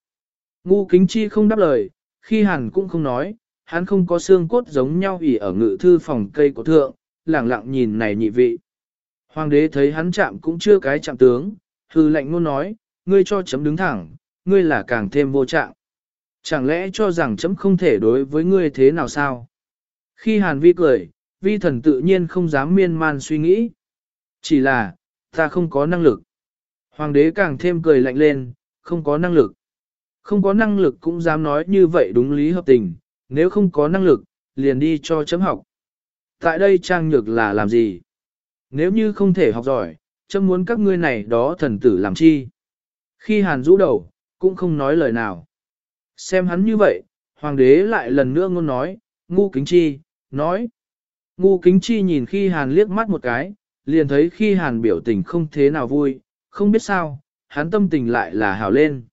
Ngu kính chi không đáp lời, khi Hàn cũng không nói, hắn không có xương cốt giống nhau ỉ ở ngự thư phòng cây của thượng, lẳng lặng nhìn này nhị vị. Hoàng đế thấy hắn chạm cũng chưa cái chạm tướng, hư lệnh ngôn nói, ngươi cho chấm đứng thẳng, ngươi là càng thêm vô trạng. Chẳng lẽ cho rằng chấm không thể đối với ngươi thế nào sao? Khi Hàn Vi cười, Vi thần tự nhiên không dám miên man suy nghĩ. Chỉ là, ta không có năng lực. Hoàng đế càng thêm cười lạnh lên, không có năng lực. Không có năng lực cũng dám nói như vậy đúng lý hợp tình, nếu không có năng lực, liền đi cho chấm học. Tại đây trang nhược là làm gì? Nếu như không thể học giỏi, chấm muốn các ngươi này đó thần tử làm chi? Khi hàn rũ đầu, cũng không nói lời nào. Xem hắn như vậy, hoàng đế lại lần nữa ngôn nói, ngu kính chi, nói. Ngu kính chi nhìn khi hàn liếc mắt một cái, liền thấy khi hàn biểu tình không thế nào vui, không biết sao, hắn tâm tình lại là hào lên.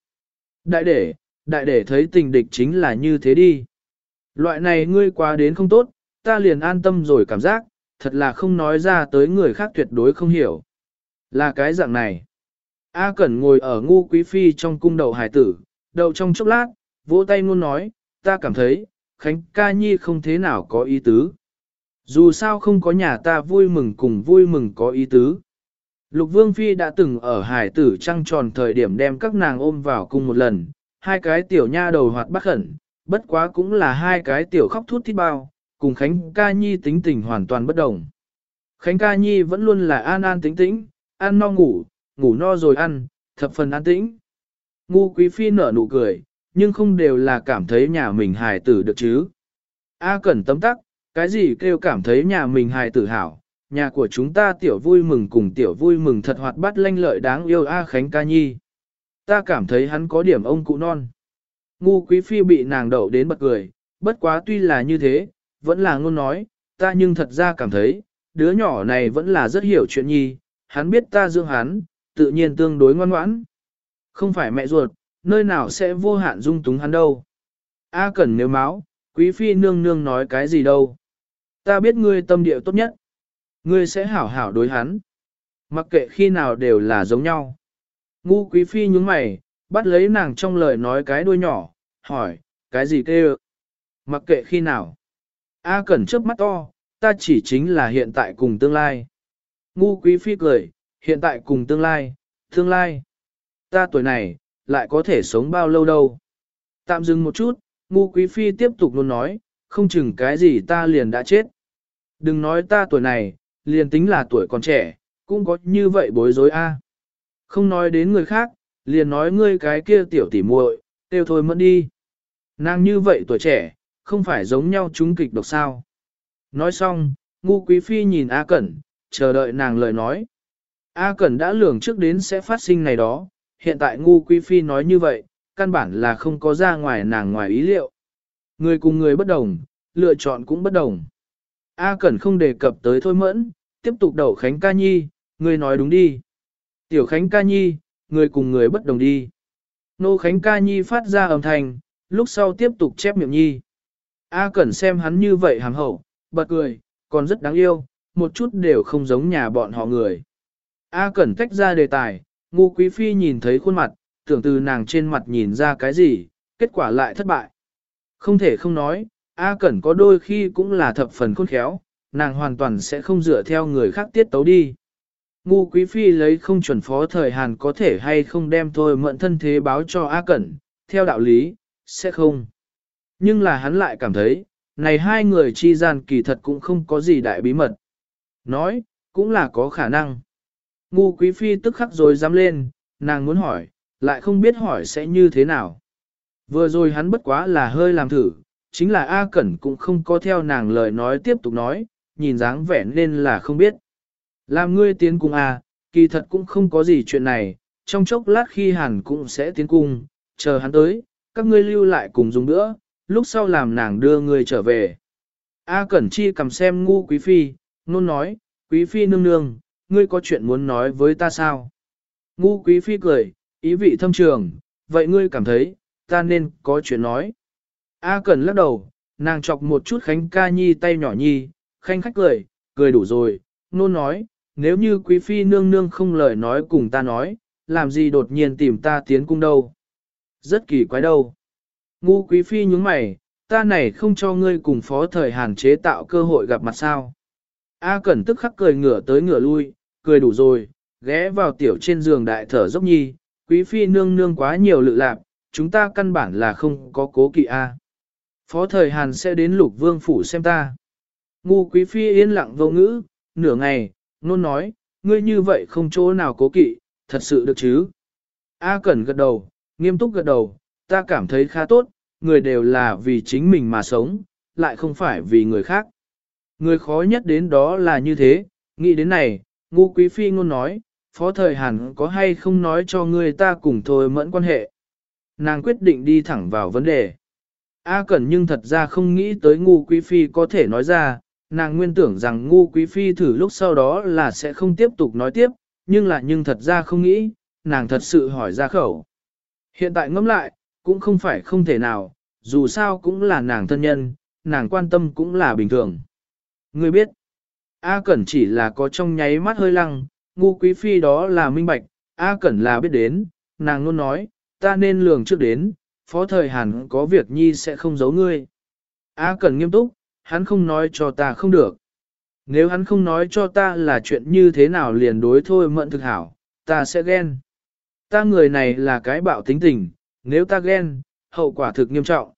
Đại đệ, đại đệ thấy tình địch chính là như thế đi. Loại này ngươi quá đến không tốt, ta liền an tâm rồi cảm giác, thật là không nói ra tới người khác tuyệt đối không hiểu. Là cái dạng này. A Cẩn ngồi ở ngu quý phi trong cung đầu hải tử, đầu trong chốc lát, vỗ tay luôn nói, ta cảm thấy, Khánh ca nhi không thế nào có ý tứ. Dù sao không có nhà ta vui mừng cùng vui mừng có ý tứ. Lục Vương Phi đã từng ở hải tử trăng tròn thời điểm đem các nàng ôm vào cùng một lần, hai cái tiểu nha đầu hoạt bắt khẩn, bất quá cũng là hai cái tiểu khóc thút thít bao, cùng Khánh Ca Nhi tính tình hoàn toàn bất đồng. Khánh Ca Nhi vẫn luôn là an an tĩnh tĩnh, ăn no ngủ, ngủ no rồi ăn, thập phần an tĩnh. Ngu Quý Phi nở nụ cười, nhưng không đều là cảm thấy nhà mình hài tử được chứ. A Cẩn tấm tắc, cái gì kêu cảm thấy nhà mình hài tử hảo, nhà của chúng ta tiểu vui mừng cùng tiểu vui mừng thật hoạt bát lanh lợi đáng yêu A Khánh Ca Nhi. Ta cảm thấy hắn có điểm ông cụ non. Ngu quý phi bị nàng đậu đến bật cười, bất quá tuy là như thế, vẫn là ngôn nói, ta nhưng thật ra cảm thấy, đứa nhỏ này vẫn là rất hiểu chuyện nhi, hắn biết ta dưỡng hắn, tự nhiên tương đối ngoan ngoãn. Không phải mẹ ruột, nơi nào sẽ vô hạn dung túng hắn đâu. A cần nếu máu, quý phi nương nương nói cái gì đâu. Ta biết ngươi tâm địa tốt nhất. Ngươi sẽ hảo hảo đối hắn. Mặc kệ khi nào đều là giống nhau. Ngu quý phi nhúng mày, bắt lấy nàng trong lời nói cái đuôi nhỏ, hỏi, cái gì kêu? Mặc kệ khi nào. A cẩn chớp mắt to, ta chỉ chính là hiện tại cùng tương lai. Ngu quý phi cười, hiện tại cùng tương lai, tương lai. Ta tuổi này, lại có thể sống bao lâu đâu. Tạm dừng một chút, ngu quý phi tiếp tục luôn nói, không chừng cái gì ta liền đã chết. Đừng nói ta tuổi này, liền tính là tuổi còn trẻ, cũng có như vậy bối rối a. Không nói đến người khác, liền nói ngươi cái kia tiểu tỉ muội, tiêu thôi mẫn đi. Nàng như vậy tuổi trẻ, không phải giống nhau chúng kịch độc sao. Nói xong, ngu quý phi nhìn A Cẩn, chờ đợi nàng lời nói. A Cẩn đã lường trước đến sẽ phát sinh này đó, hiện tại ngu quý phi nói như vậy, căn bản là không có ra ngoài nàng ngoài ý liệu. Người cùng người bất đồng, lựa chọn cũng bất đồng. A Cẩn không đề cập tới thôi mẫn, tiếp tục đậu Khánh ca nhi, người nói đúng đi. Tiểu Khánh ca nhi, người cùng người bất đồng đi. Nô Khánh ca nhi phát ra âm thanh, lúc sau tiếp tục chép miệng nhi. A Cẩn xem hắn như vậy hàm hậu, bật cười, còn rất đáng yêu, một chút đều không giống nhà bọn họ người. A Cẩn tách ra đề tài, ngu quý phi nhìn thấy khuôn mặt, tưởng từ nàng trên mặt nhìn ra cái gì, kết quả lại thất bại. Không thể không nói, A Cẩn có đôi khi cũng là thập phần khôn khéo, nàng hoàn toàn sẽ không dựa theo người khác tiết tấu đi. Ngu quý phi lấy không chuẩn phó thời Hàn có thể hay không đem thôi mượn thân thế báo cho A Cẩn, theo đạo lý, sẽ không. Nhưng là hắn lại cảm thấy, này hai người chi gian kỳ thật cũng không có gì đại bí mật. Nói, cũng là có khả năng. Ngu quý phi tức khắc rồi dám lên, nàng muốn hỏi, lại không biết hỏi sẽ như thế nào. Vừa rồi hắn bất quá là hơi làm thử, chính là A Cẩn cũng không có theo nàng lời nói tiếp tục nói, nhìn dáng vẻ nên là không biết. Làm ngươi tiến cung à? kỳ thật cũng không có gì chuyện này, trong chốc lát khi hẳn cũng sẽ tiến cung, chờ hắn tới, các ngươi lưu lại cùng dùng nữa, lúc sau làm nàng đưa ngươi trở về. A Cẩn Chi cầm xem ngu quý phi, nôn nói, quý phi nương nương, ngươi có chuyện muốn nói với ta sao? Ngu quý phi cười, ý vị thâm trường, vậy ngươi cảm thấy, ta nên có chuyện nói. A Cẩn lắc đầu, nàng chọc một chút Khánh ca nhi tay nhỏ nhi, khanh khách cười, cười đủ rồi, nôn nói, nếu như quý phi nương nương không lời nói cùng ta nói, làm gì đột nhiên tìm ta tiến cung đâu. Rất kỳ quái đâu. Ngu quý phi nhúng mày, ta này không cho ngươi cùng phó thời hàn chế tạo cơ hội gặp mặt sao. A Cẩn tức khắc cười ngửa tới ngửa lui, cười đủ rồi, ghé vào tiểu trên giường đại thở dốc nhi, quý phi nương nương quá nhiều lự lạc, chúng ta căn bản là không có cố kỵ A. Phó thời Hàn sẽ đến lục vương phủ xem ta. Ngu quý phi yên lặng vô ngữ, nửa ngày, nôn nói, ngươi như vậy không chỗ nào cố kỵ, thật sự được chứ. A Cẩn gật đầu, nghiêm túc gật đầu, ta cảm thấy khá tốt, người đều là vì chính mình mà sống, lại không phải vì người khác. Người khó nhất đến đó là như thế, nghĩ đến này, ngu quý phi ngôn nói, phó thời hẳn có hay không nói cho ngươi ta cùng thôi mẫn quan hệ. Nàng quyết định đi thẳng vào vấn đề. A Cẩn nhưng thật ra không nghĩ tới ngu quý phi có thể nói ra, nàng nguyên tưởng rằng ngu quý phi thử lúc sau đó là sẽ không tiếp tục nói tiếp, nhưng là nhưng thật ra không nghĩ, nàng thật sự hỏi ra khẩu. Hiện tại ngẫm lại, cũng không phải không thể nào, dù sao cũng là nàng thân nhân, nàng quan tâm cũng là bình thường. Ngươi biết, A Cẩn chỉ là có trong nháy mắt hơi lăng, ngu quý phi đó là minh bạch, A Cẩn là biết đến, nàng luôn nói, ta nên lường trước đến, phó thời Hàn có việc nhi sẽ không giấu ngươi. A Cẩn nghiêm túc, hắn không nói cho ta không được. Nếu hắn không nói cho ta là chuyện như thế nào liền đối thôi mận thực hảo, ta sẽ ghen. Ta người này là cái bạo tính tình, nếu ta ghen, hậu quả thực nghiêm trọng.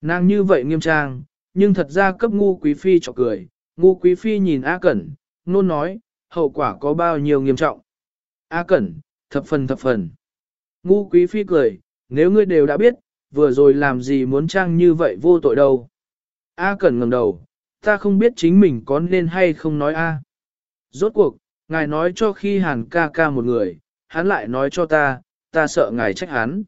Nàng như vậy nghiêm trang, nhưng thật ra cấp ngu quý phi cho cười, ngu quý phi nhìn A Cẩn, nôn nói, hậu quả có bao nhiêu nghiêm trọng. A Cẩn, thập phần thập phần. Ngu quý phi cười, nếu ngươi đều đã biết, vừa rồi làm gì muốn trang như vậy vô tội đâu. A Cẩn ngẩng đầu, ta không biết chính mình có nên hay không nói A. Rốt cuộc, ngài nói cho khi hàn ca ca một người, hắn lại nói cho ta, ta sợ ngài trách hắn.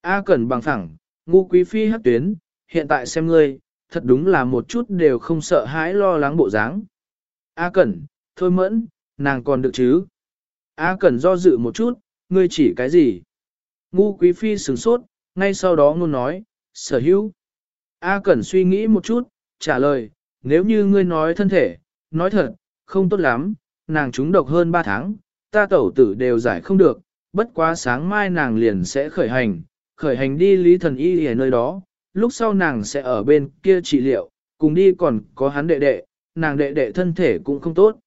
A Cẩn bằng thẳng, ngu quý phi hắc tuyến, hiện tại xem ngươi, thật đúng là một chút đều không sợ hãi lo lắng bộ dáng. A Cẩn, thôi mẫn, nàng còn được chứ. A Cẩn do dự một chút, ngươi chỉ cái gì? Ngu quý phi sửng sốt, ngay sau đó ngôn nói, sở hữu. A Cẩn suy nghĩ một chút, trả lời, nếu như ngươi nói thân thể, nói thật, không tốt lắm, nàng trúng độc hơn 3 tháng, ta tẩu tử đều giải không được, bất quá sáng mai nàng liền sẽ khởi hành, khởi hành đi lý thần y ở nơi đó, lúc sau nàng sẽ ở bên kia trị liệu, cùng đi còn có hắn đệ đệ, nàng đệ đệ thân thể cũng không tốt.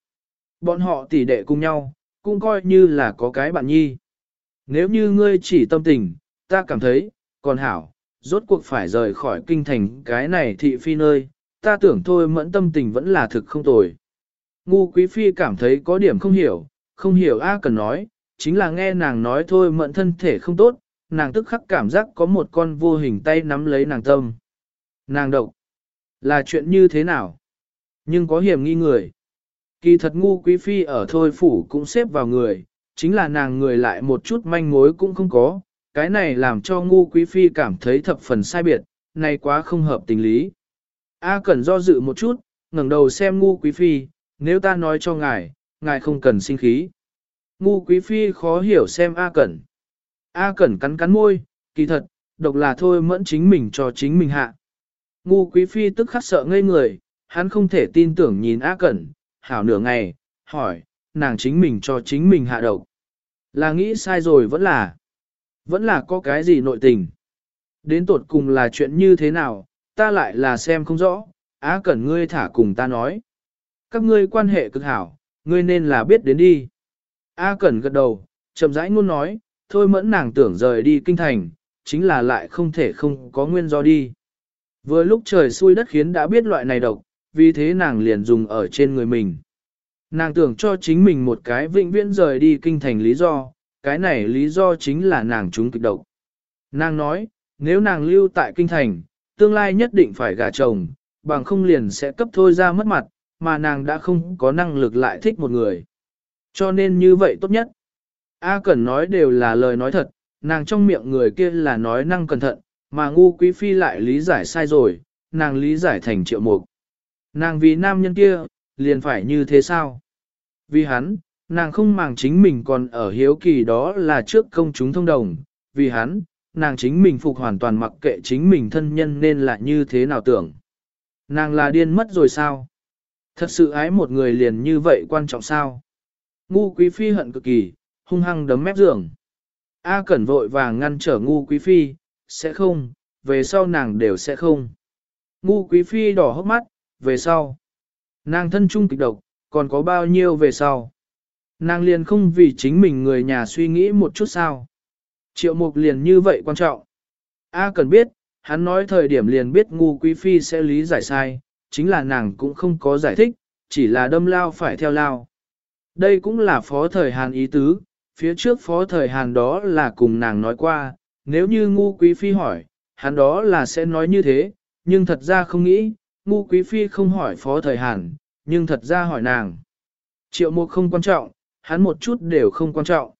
Bọn họ tỷ đệ cùng nhau, cũng coi như là có cái bạn nhi. Nếu như ngươi chỉ tâm tình, ta cảm thấy, còn hảo, rốt cuộc phải rời khỏi kinh thành cái này thị phi nơi, ta tưởng thôi mẫn tâm tình vẫn là thực không tồi. Ngu quý phi cảm thấy có điểm không hiểu, không hiểu A cần nói, chính là nghe nàng nói thôi mẫn thân thể không tốt, nàng tức khắc cảm giác có một con vô hình tay nắm lấy nàng tâm. Nàng độc, là chuyện như thế nào? Nhưng có hiểm nghi người. Kỳ thật ngu quý phi ở thôi phủ cũng xếp vào người, chính là nàng người lại một chút manh mối cũng không có, cái này làm cho ngu quý phi cảm thấy thập phần sai biệt, này quá không hợp tình lý. A Cẩn do dự một chút, ngẩng đầu xem ngu quý phi, nếu ta nói cho ngài, ngài không cần sinh khí. Ngu quý phi khó hiểu xem A Cẩn. A Cẩn cắn cắn môi, kỳ thật, độc là thôi mẫn chính mình cho chính mình hạ. Ngu quý phi tức khắc sợ ngây người, hắn không thể tin tưởng nhìn A Cẩn, hảo nửa ngày, hỏi, nàng chính mình cho chính mình hạ độc. Là nghĩ sai rồi vẫn là, vẫn là có cái gì nội tình. Đến tột cùng là chuyện như thế nào, ta lại là xem không rõ, á cẩn ngươi thả cùng ta nói. Các ngươi quan hệ cực hảo, ngươi nên là biết đến đi. A cẩn gật đầu, chậm rãi ngôn nói, thôi mẫn nàng tưởng rời đi kinh thành, chính là lại không thể không có nguyên do đi. Vừa lúc trời xui đất khiến đã biết loại này độc, vì thế nàng liền dùng ở trên người mình. Nàng tưởng cho chính mình một cái vĩnh viễn rời đi kinh thành lý do, cái này lý do chính là nàng trúng kịch độc. Nàng nói, nếu nàng lưu tại kinh thành, tương lai nhất định phải gả chồng, bằng không liền sẽ cấp thôi ra mất mặt, mà nàng đã không có năng lực lại thích một người. Cho nên như vậy tốt nhất. A Cẩn nói đều là lời nói thật, nàng trong miệng người kia là nói năng cẩn thận, mà ngu quý phi lại lý giải sai rồi, nàng lý giải thành triệu mục. Nàng vì nam nhân kia, liền phải như thế sao? Vì hắn, nàng không màng chính mình còn ở hiếu kỳ đó là trước công chúng thông đồng, vì hắn, nàng chính mình phục hoàn toàn mặc kệ chính mình thân nhân nên là như thế nào tưởng. Nàng là điên mất rồi sao? Thật sự ái một người liền như vậy quan trọng sao? Ngu quý phi hận cực kỳ, hung hăng đấm mép giường. A cẩn vội vàng ngăn trở ngu quý phi, sẽ không, về sau nàng đều sẽ không. Ngu quý phi đỏ hốc mắt, về sau. Nàng thân trung kịch độc, còn có bao nhiêu về sau. Nàng liền không vì chính mình người nhà suy nghĩ một chút sao. Triệu mục liền như vậy quan trọng. A cần biết, hắn nói thời điểm liền biết ngu quý phi sẽ lý giải sai, chính là nàng cũng không có giải thích, chỉ là đâm lao phải theo lao. Đây cũng là phó thời Hàn ý tứ, phía trước phó thời Hàn đó là cùng nàng nói qua, nếu như ngu quý phi hỏi, hắn đó là sẽ nói như thế, nhưng thật ra không nghĩ, ngu quý phi không hỏi phó thời Hàn, nhưng thật ra hỏi nàng. Triệu mục không quan trọng, hắn một chút đều không quan trọng.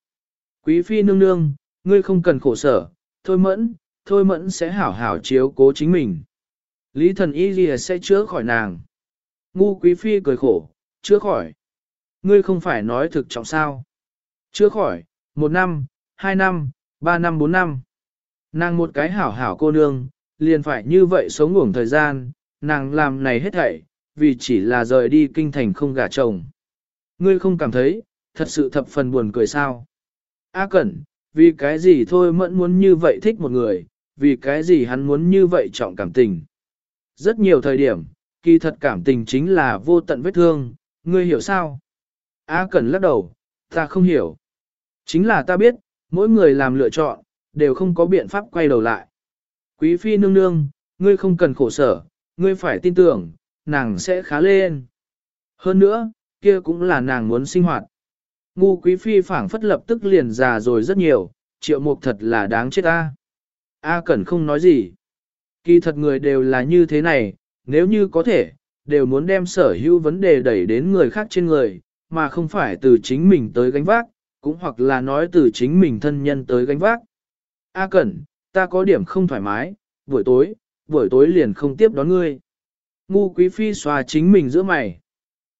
Quý phi nương nương, ngươi không cần khổ sở, thôi mẫn, thôi mẫn sẽ hảo hảo chiếu cố chính mình. Lý thần y gì sẽ chữa khỏi nàng. Ngu quý phi cười khổ, chữa khỏi. Ngươi không phải nói thực trọng sao. Chữa khỏi, một năm, hai năm, ba năm bốn năm. Nàng một cái hảo hảo cô nương, liền phải như vậy sống ngủng thời gian, nàng làm này hết thảy, vì chỉ là rời đi kinh thành không gả chồng. Ngươi không cảm thấy, thật sự thập phần buồn cười sao. A Cẩn, vì cái gì thôi mẫn muốn như vậy thích một người, vì cái gì hắn muốn như vậy trọng cảm tình. Rất nhiều thời điểm, kỳ thật cảm tình chính là vô tận vết thương, ngươi hiểu sao? A Cẩn lắc đầu, ta không hiểu. Chính là ta biết, mỗi người làm lựa chọn, đều không có biện pháp quay đầu lại. Quý phi nương nương, ngươi không cần khổ sở, ngươi phải tin tưởng, nàng sẽ khá lên. Hơn nữa, kia cũng là nàng muốn sinh hoạt. Ngu quý phi phảng phất lập tức liền già rồi rất nhiều, triệu mục thật là đáng chết ta. A Cẩn không nói gì. Kỳ thật người đều là như thế này, nếu như có thể, đều muốn đem sở hữu vấn đề đẩy đến người khác trên người, mà không phải từ chính mình tới gánh vác, cũng hoặc là nói từ chính mình thân nhân tới gánh vác. A Cẩn, ta có điểm không thoải mái, buổi tối, buổi tối liền không tiếp đón ngươi. Ngu quý phi xòa chính mình giữa mày.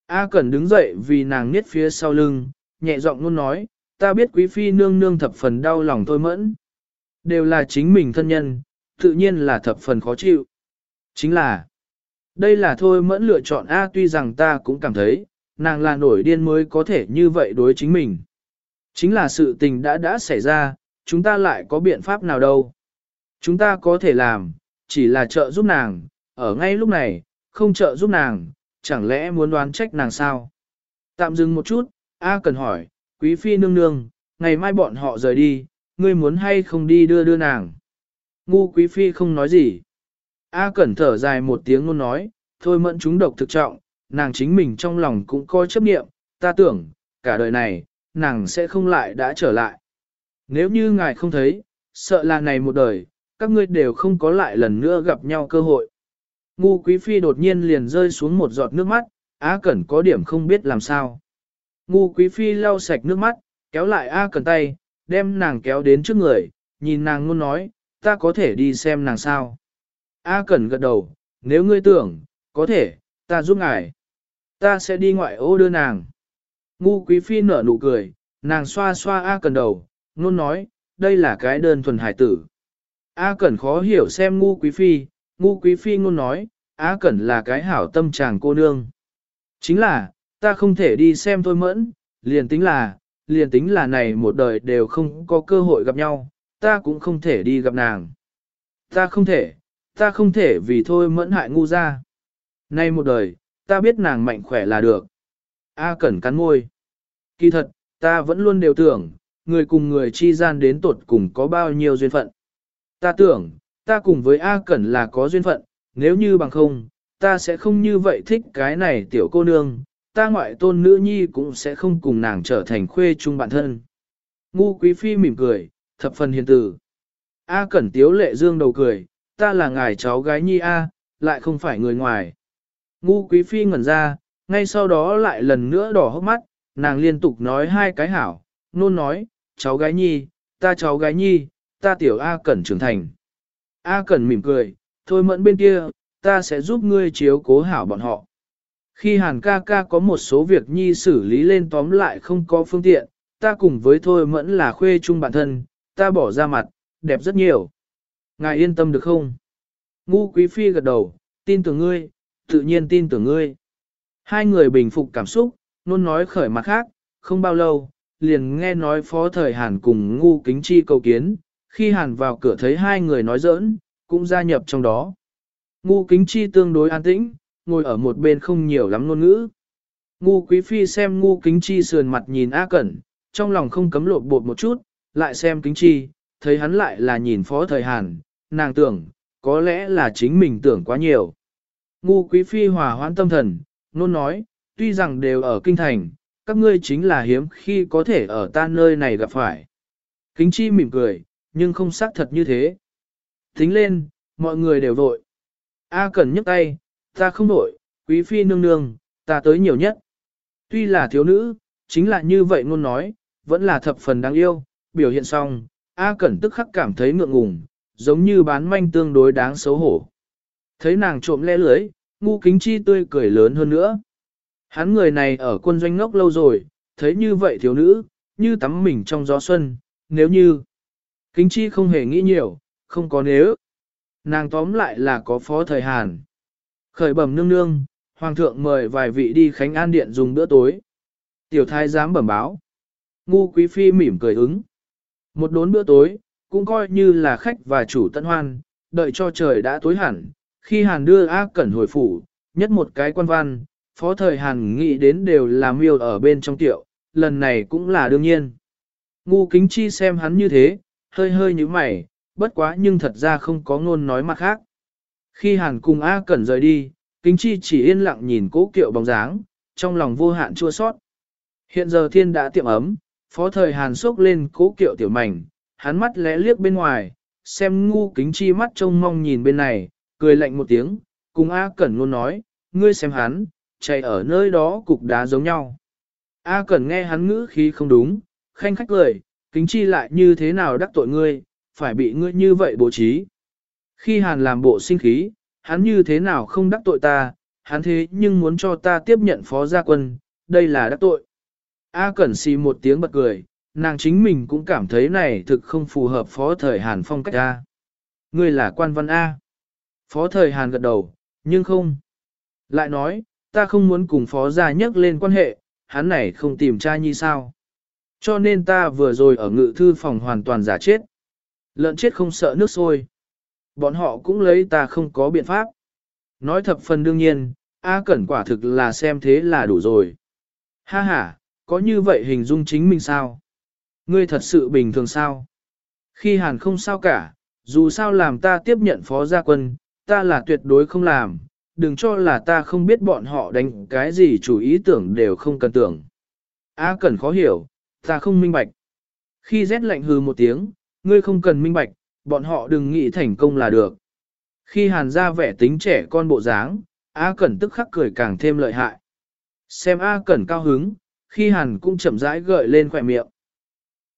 A Cẩn đứng dậy vì nàng niết phía sau lưng, nhẹ giọng luôn nói, ta biết quý phi nương nương thập phần đau lòng thôi mẫn. Đều là chính mình thân nhân, tự nhiên là thập phần khó chịu. Chính là, đây là thôi mẫn lựa chọn A tuy rằng ta cũng cảm thấy, nàng là nổi điên mới có thể như vậy đối chính mình. Chính là sự tình đã đã xảy ra, chúng ta lại có biện pháp nào đâu. Chúng ta có thể làm, chỉ là trợ giúp nàng, ở ngay lúc này, không trợ giúp nàng, chẳng lẽ muốn đoán trách nàng sao? Tạm dừng một chút, A cần hỏi, quý phi nương nương, ngày mai bọn họ rời đi, ngươi muốn hay không đi đưa đưa nàng? Ngu quý phi không nói gì. A cẩn thở dài một tiếng luôn nói, thôi mẫn chúng độc thực trọng, nàng chính mình trong lòng cũng coi chấp niệm, ta tưởng, cả đời này, nàng sẽ không lại đã trở lại. Nếu như ngài không thấy, sợ là này một đời, các ngươi đều không có lại lần nữa gặp nhau cơ hội. Ngu quý phi đột nhiên liền rơi xuống một giọt nước mắt, Á Cẩn có điểm không biết làm sao. Ngu quý phi lau sạch nước mắt, kéo lại A Cẩn tay, đem nàng kéo đến trước người, nhìn nàng luôn nói, ta có thể đi xem nàng sao. A Cẩn gật đầu, nếu ngươi tưởng, có thể, ta giúp ngài. Ta sẽ đi ngoại ô đưa nàng. Ngu quý phi nở nụ cười, nàng xoa xoa A Cẩn đầu, luôn nói, đây là cái đơn thuần hải tử. A Cẩn khó hiểu xem ngu quý phi, ngu quý phi ngôn nói, A Cẩn là cái hảo tâm chàng cô nương. Chính là, ta không thể đi xem thôi mẫn, liền tính là, liền tính là này một đời đều không có cơ hội gặp nhau, ta cũng không thể đi gặp nàng. Ta không thể, ta không thể vì thôi mẫn hại ngu ra. Nay một đời, ta biết nàng mạnh khỏe là được. A Cẩn cắn môi. Kỳ thật, ta vẫn luôn đều tưởng, người cùng người chi gian đến tột cùng có bao nhiêu duyên phận. Ta tưởng, ta cùng với A Cẩn là có duyên phận, nếu như bằng không, ta sẽ không như vậy thích cái này tiểu cô nương, ta ngoại tôn nữ nhi cũng sẽ không cùng nàng trở thành khuê chung bạn thân. Ngu quý phi mỉm cười, thập phần hiền tử. A Cẩn tiếu lệ dương đầu cười, ta là ngài cháu gái nhi A, lại không phải người ngoài. Ngu quý phi ngẩn ra, ngay sau đó lại lần nữa đỏ hốc mắt, nàng liên tục nói hai cái hảo, nôn nói, cháu gái nhi, ta cháu gái nhi, ta tiểu A Cẩn trưởng thành. A Cẩn mỉm cười, thôi mẫn bên kia, ta sẽ giúp ngươi chiếu cố hảo bọn họ. Khi Hàn ca ca có một số việc nhi xử lý lên tóm lại không có phương tiện, ta cùng với thôi mẫn là khuê chung bản thân, ta bỏ ra mặt, đẹp rất nhiều. Ngài yên tâm được không? Ngu quý phi gật đầu, tin tưởng ngươi, tự nhiên tin tưởng ngươi. Hai người bình phục cảm xúc, luôn nói khởi mặt khác, không bao lâu, liền nghe nói phó thời Hàn cùng ngu kính chi cầu kiến, khi Hàn vào cửa thấy hai người nói giỡn, cũng gia nhập trong đó. Ngu kính chi tương đối an tĩnh, ngồi ở một bên không nhiều lắm ngôn ngữ. Ngu quý phi xem ngu kính chi sườn mặt nhìn A Cẩn, trong lòng không cấm lộn bột một chút, lại xem kính chi, thấy hắn lại là nhìn phó thời Hàn, nàng tưởng, có lẽ là chính mình tưởng quá nhiều. Ngu quý phi hòa hoãn tâm thần, nôn nói, tuy rằng đều ở kinh thành, các ngươi chính là hiếm khi có thể ở ta nơi này gặp phải. Kính chi mỉm cười, nhưng không xác thật như thế. Tính lên, mọi người đều vội. A Cẩn nhấc tay, ta không đổi, quý phi nương nương, ta tới nhiều nhất. Tuy là thiếu nữ, chính là như vậy ngôn nói, vẫn là thập phần đáng yêu, biểu hiện xong, A Cẩn tức khắc cảm thấy ngượng ngùng, giống như bán manh tương đối đáng xấu hổ. Thấy nàng trộm le lưới, ngu kính chi tươi cười lớn hơn nữa. Hắn người này ở quân doanh ngốc lâu rồi, thấy như vậy thiếu nữ, như tắm mình trong gió xuân, nếu như. Kính chi không hề nghĩ nhiều, không có nếu. Nàng tóm lại là có phó thời Hàn. Khởi bẩm nương nương, hoàng thượng mời vài vị đi khánh an điện dùng bữa tối. Tiểu thái giám bẩm báo. Ngu quý phi mỉm cười ứng. Một đốn bữa tối, cũng coi như là khách và chủ tận hoan, đợi cho trời đã tối hẳn. Khi Hàn đưa A Cẩn hồi phủ, nhất một cái quan văn, phó thời Hàn nghĩ đến đều là miêu ở bên trong tiệu, lần này cũng là đương nhiên. Ngu kính chi xem hắn như thế, hơi hơi như mày, bất quá nhưng thật ra không có ngôn nói mặt khác. Khi Hàn cùng A Cẩn rời đi, kính chi chỉ yên lặng nhìn cố kiệu bóng dáng, trong lòng vô hạn chua sót. Hiện giờ thiên đã tiệm ấm, phó thời Hàn sốc lên cố kiệu tiểu mảnh, hắn mắt lẽ liếc bên ngoài, xem ngu kính chi mắt trông mong nhìn bên này, cười lạnh một tiếng, cùng A Cẩn luôn nói, ngươi xem hắn, chạy ở nơi đó cục đá giống nhau. A Cẩn nghe hắn ngữ khí không đúng, khanh khách cười, kính chi lại như thế nào đắc tội ngươi, phải bị ngươi như vậy bố trí. Khi Hàn làm bộ sinh khí, hắn như thế nào không đắc tội ta, hắn thế nhưng muốn cho ta tiếp nhận phó gia quân, đây là đắc tội. A Cẩn xì một tiếng bật cười, nàng chính mình cũng cảm thấy này thực không phù hợp phó thời Hàn phong cách A. Ngươi là quan văn A. Phó thời Hàn gật đầu, nhưng không. Lại nói, ta không muốn cùng phó gia nhắc lên quan hệ, hắn này không tìm tra như sao. Cho nên ta vừa rồi ở ngự thư phòng hoàn toàn giả chết. Lợn chết không sợ nước sôi. Bọn họ cũng lấy ta không có biện pháp. Nói thập phần đương nhiên, A Cẩn quả thực là xem thế là đủ rồi. Ha ha, có như vậy hình dung chính mình sao? Ngươi thật sự bình thường sao? Khi hàn không sao cả, dù sao làm ta tiếp nhận phó gia quân, ta là tuyệt đối không làm, đừng cho là ta không biết bọn họ đánh cái gì chủ ý tưởng đều không cần tưởng. A Cẩn khó hiểu, ta không minh bạch. Khi rét lạnh hừ một tiếng, ngươi không cần minh bạch, bọn họ đừng nghĩ thành công là được. Khi hàn ra vẻ tính trẻ con bộ dáng, A Cẩn tức khắc cười càng thêm lợi hại. Xem A Cẩn cao hứng, khi hàn cũng chậm rãi gợi lên khỏe miệng.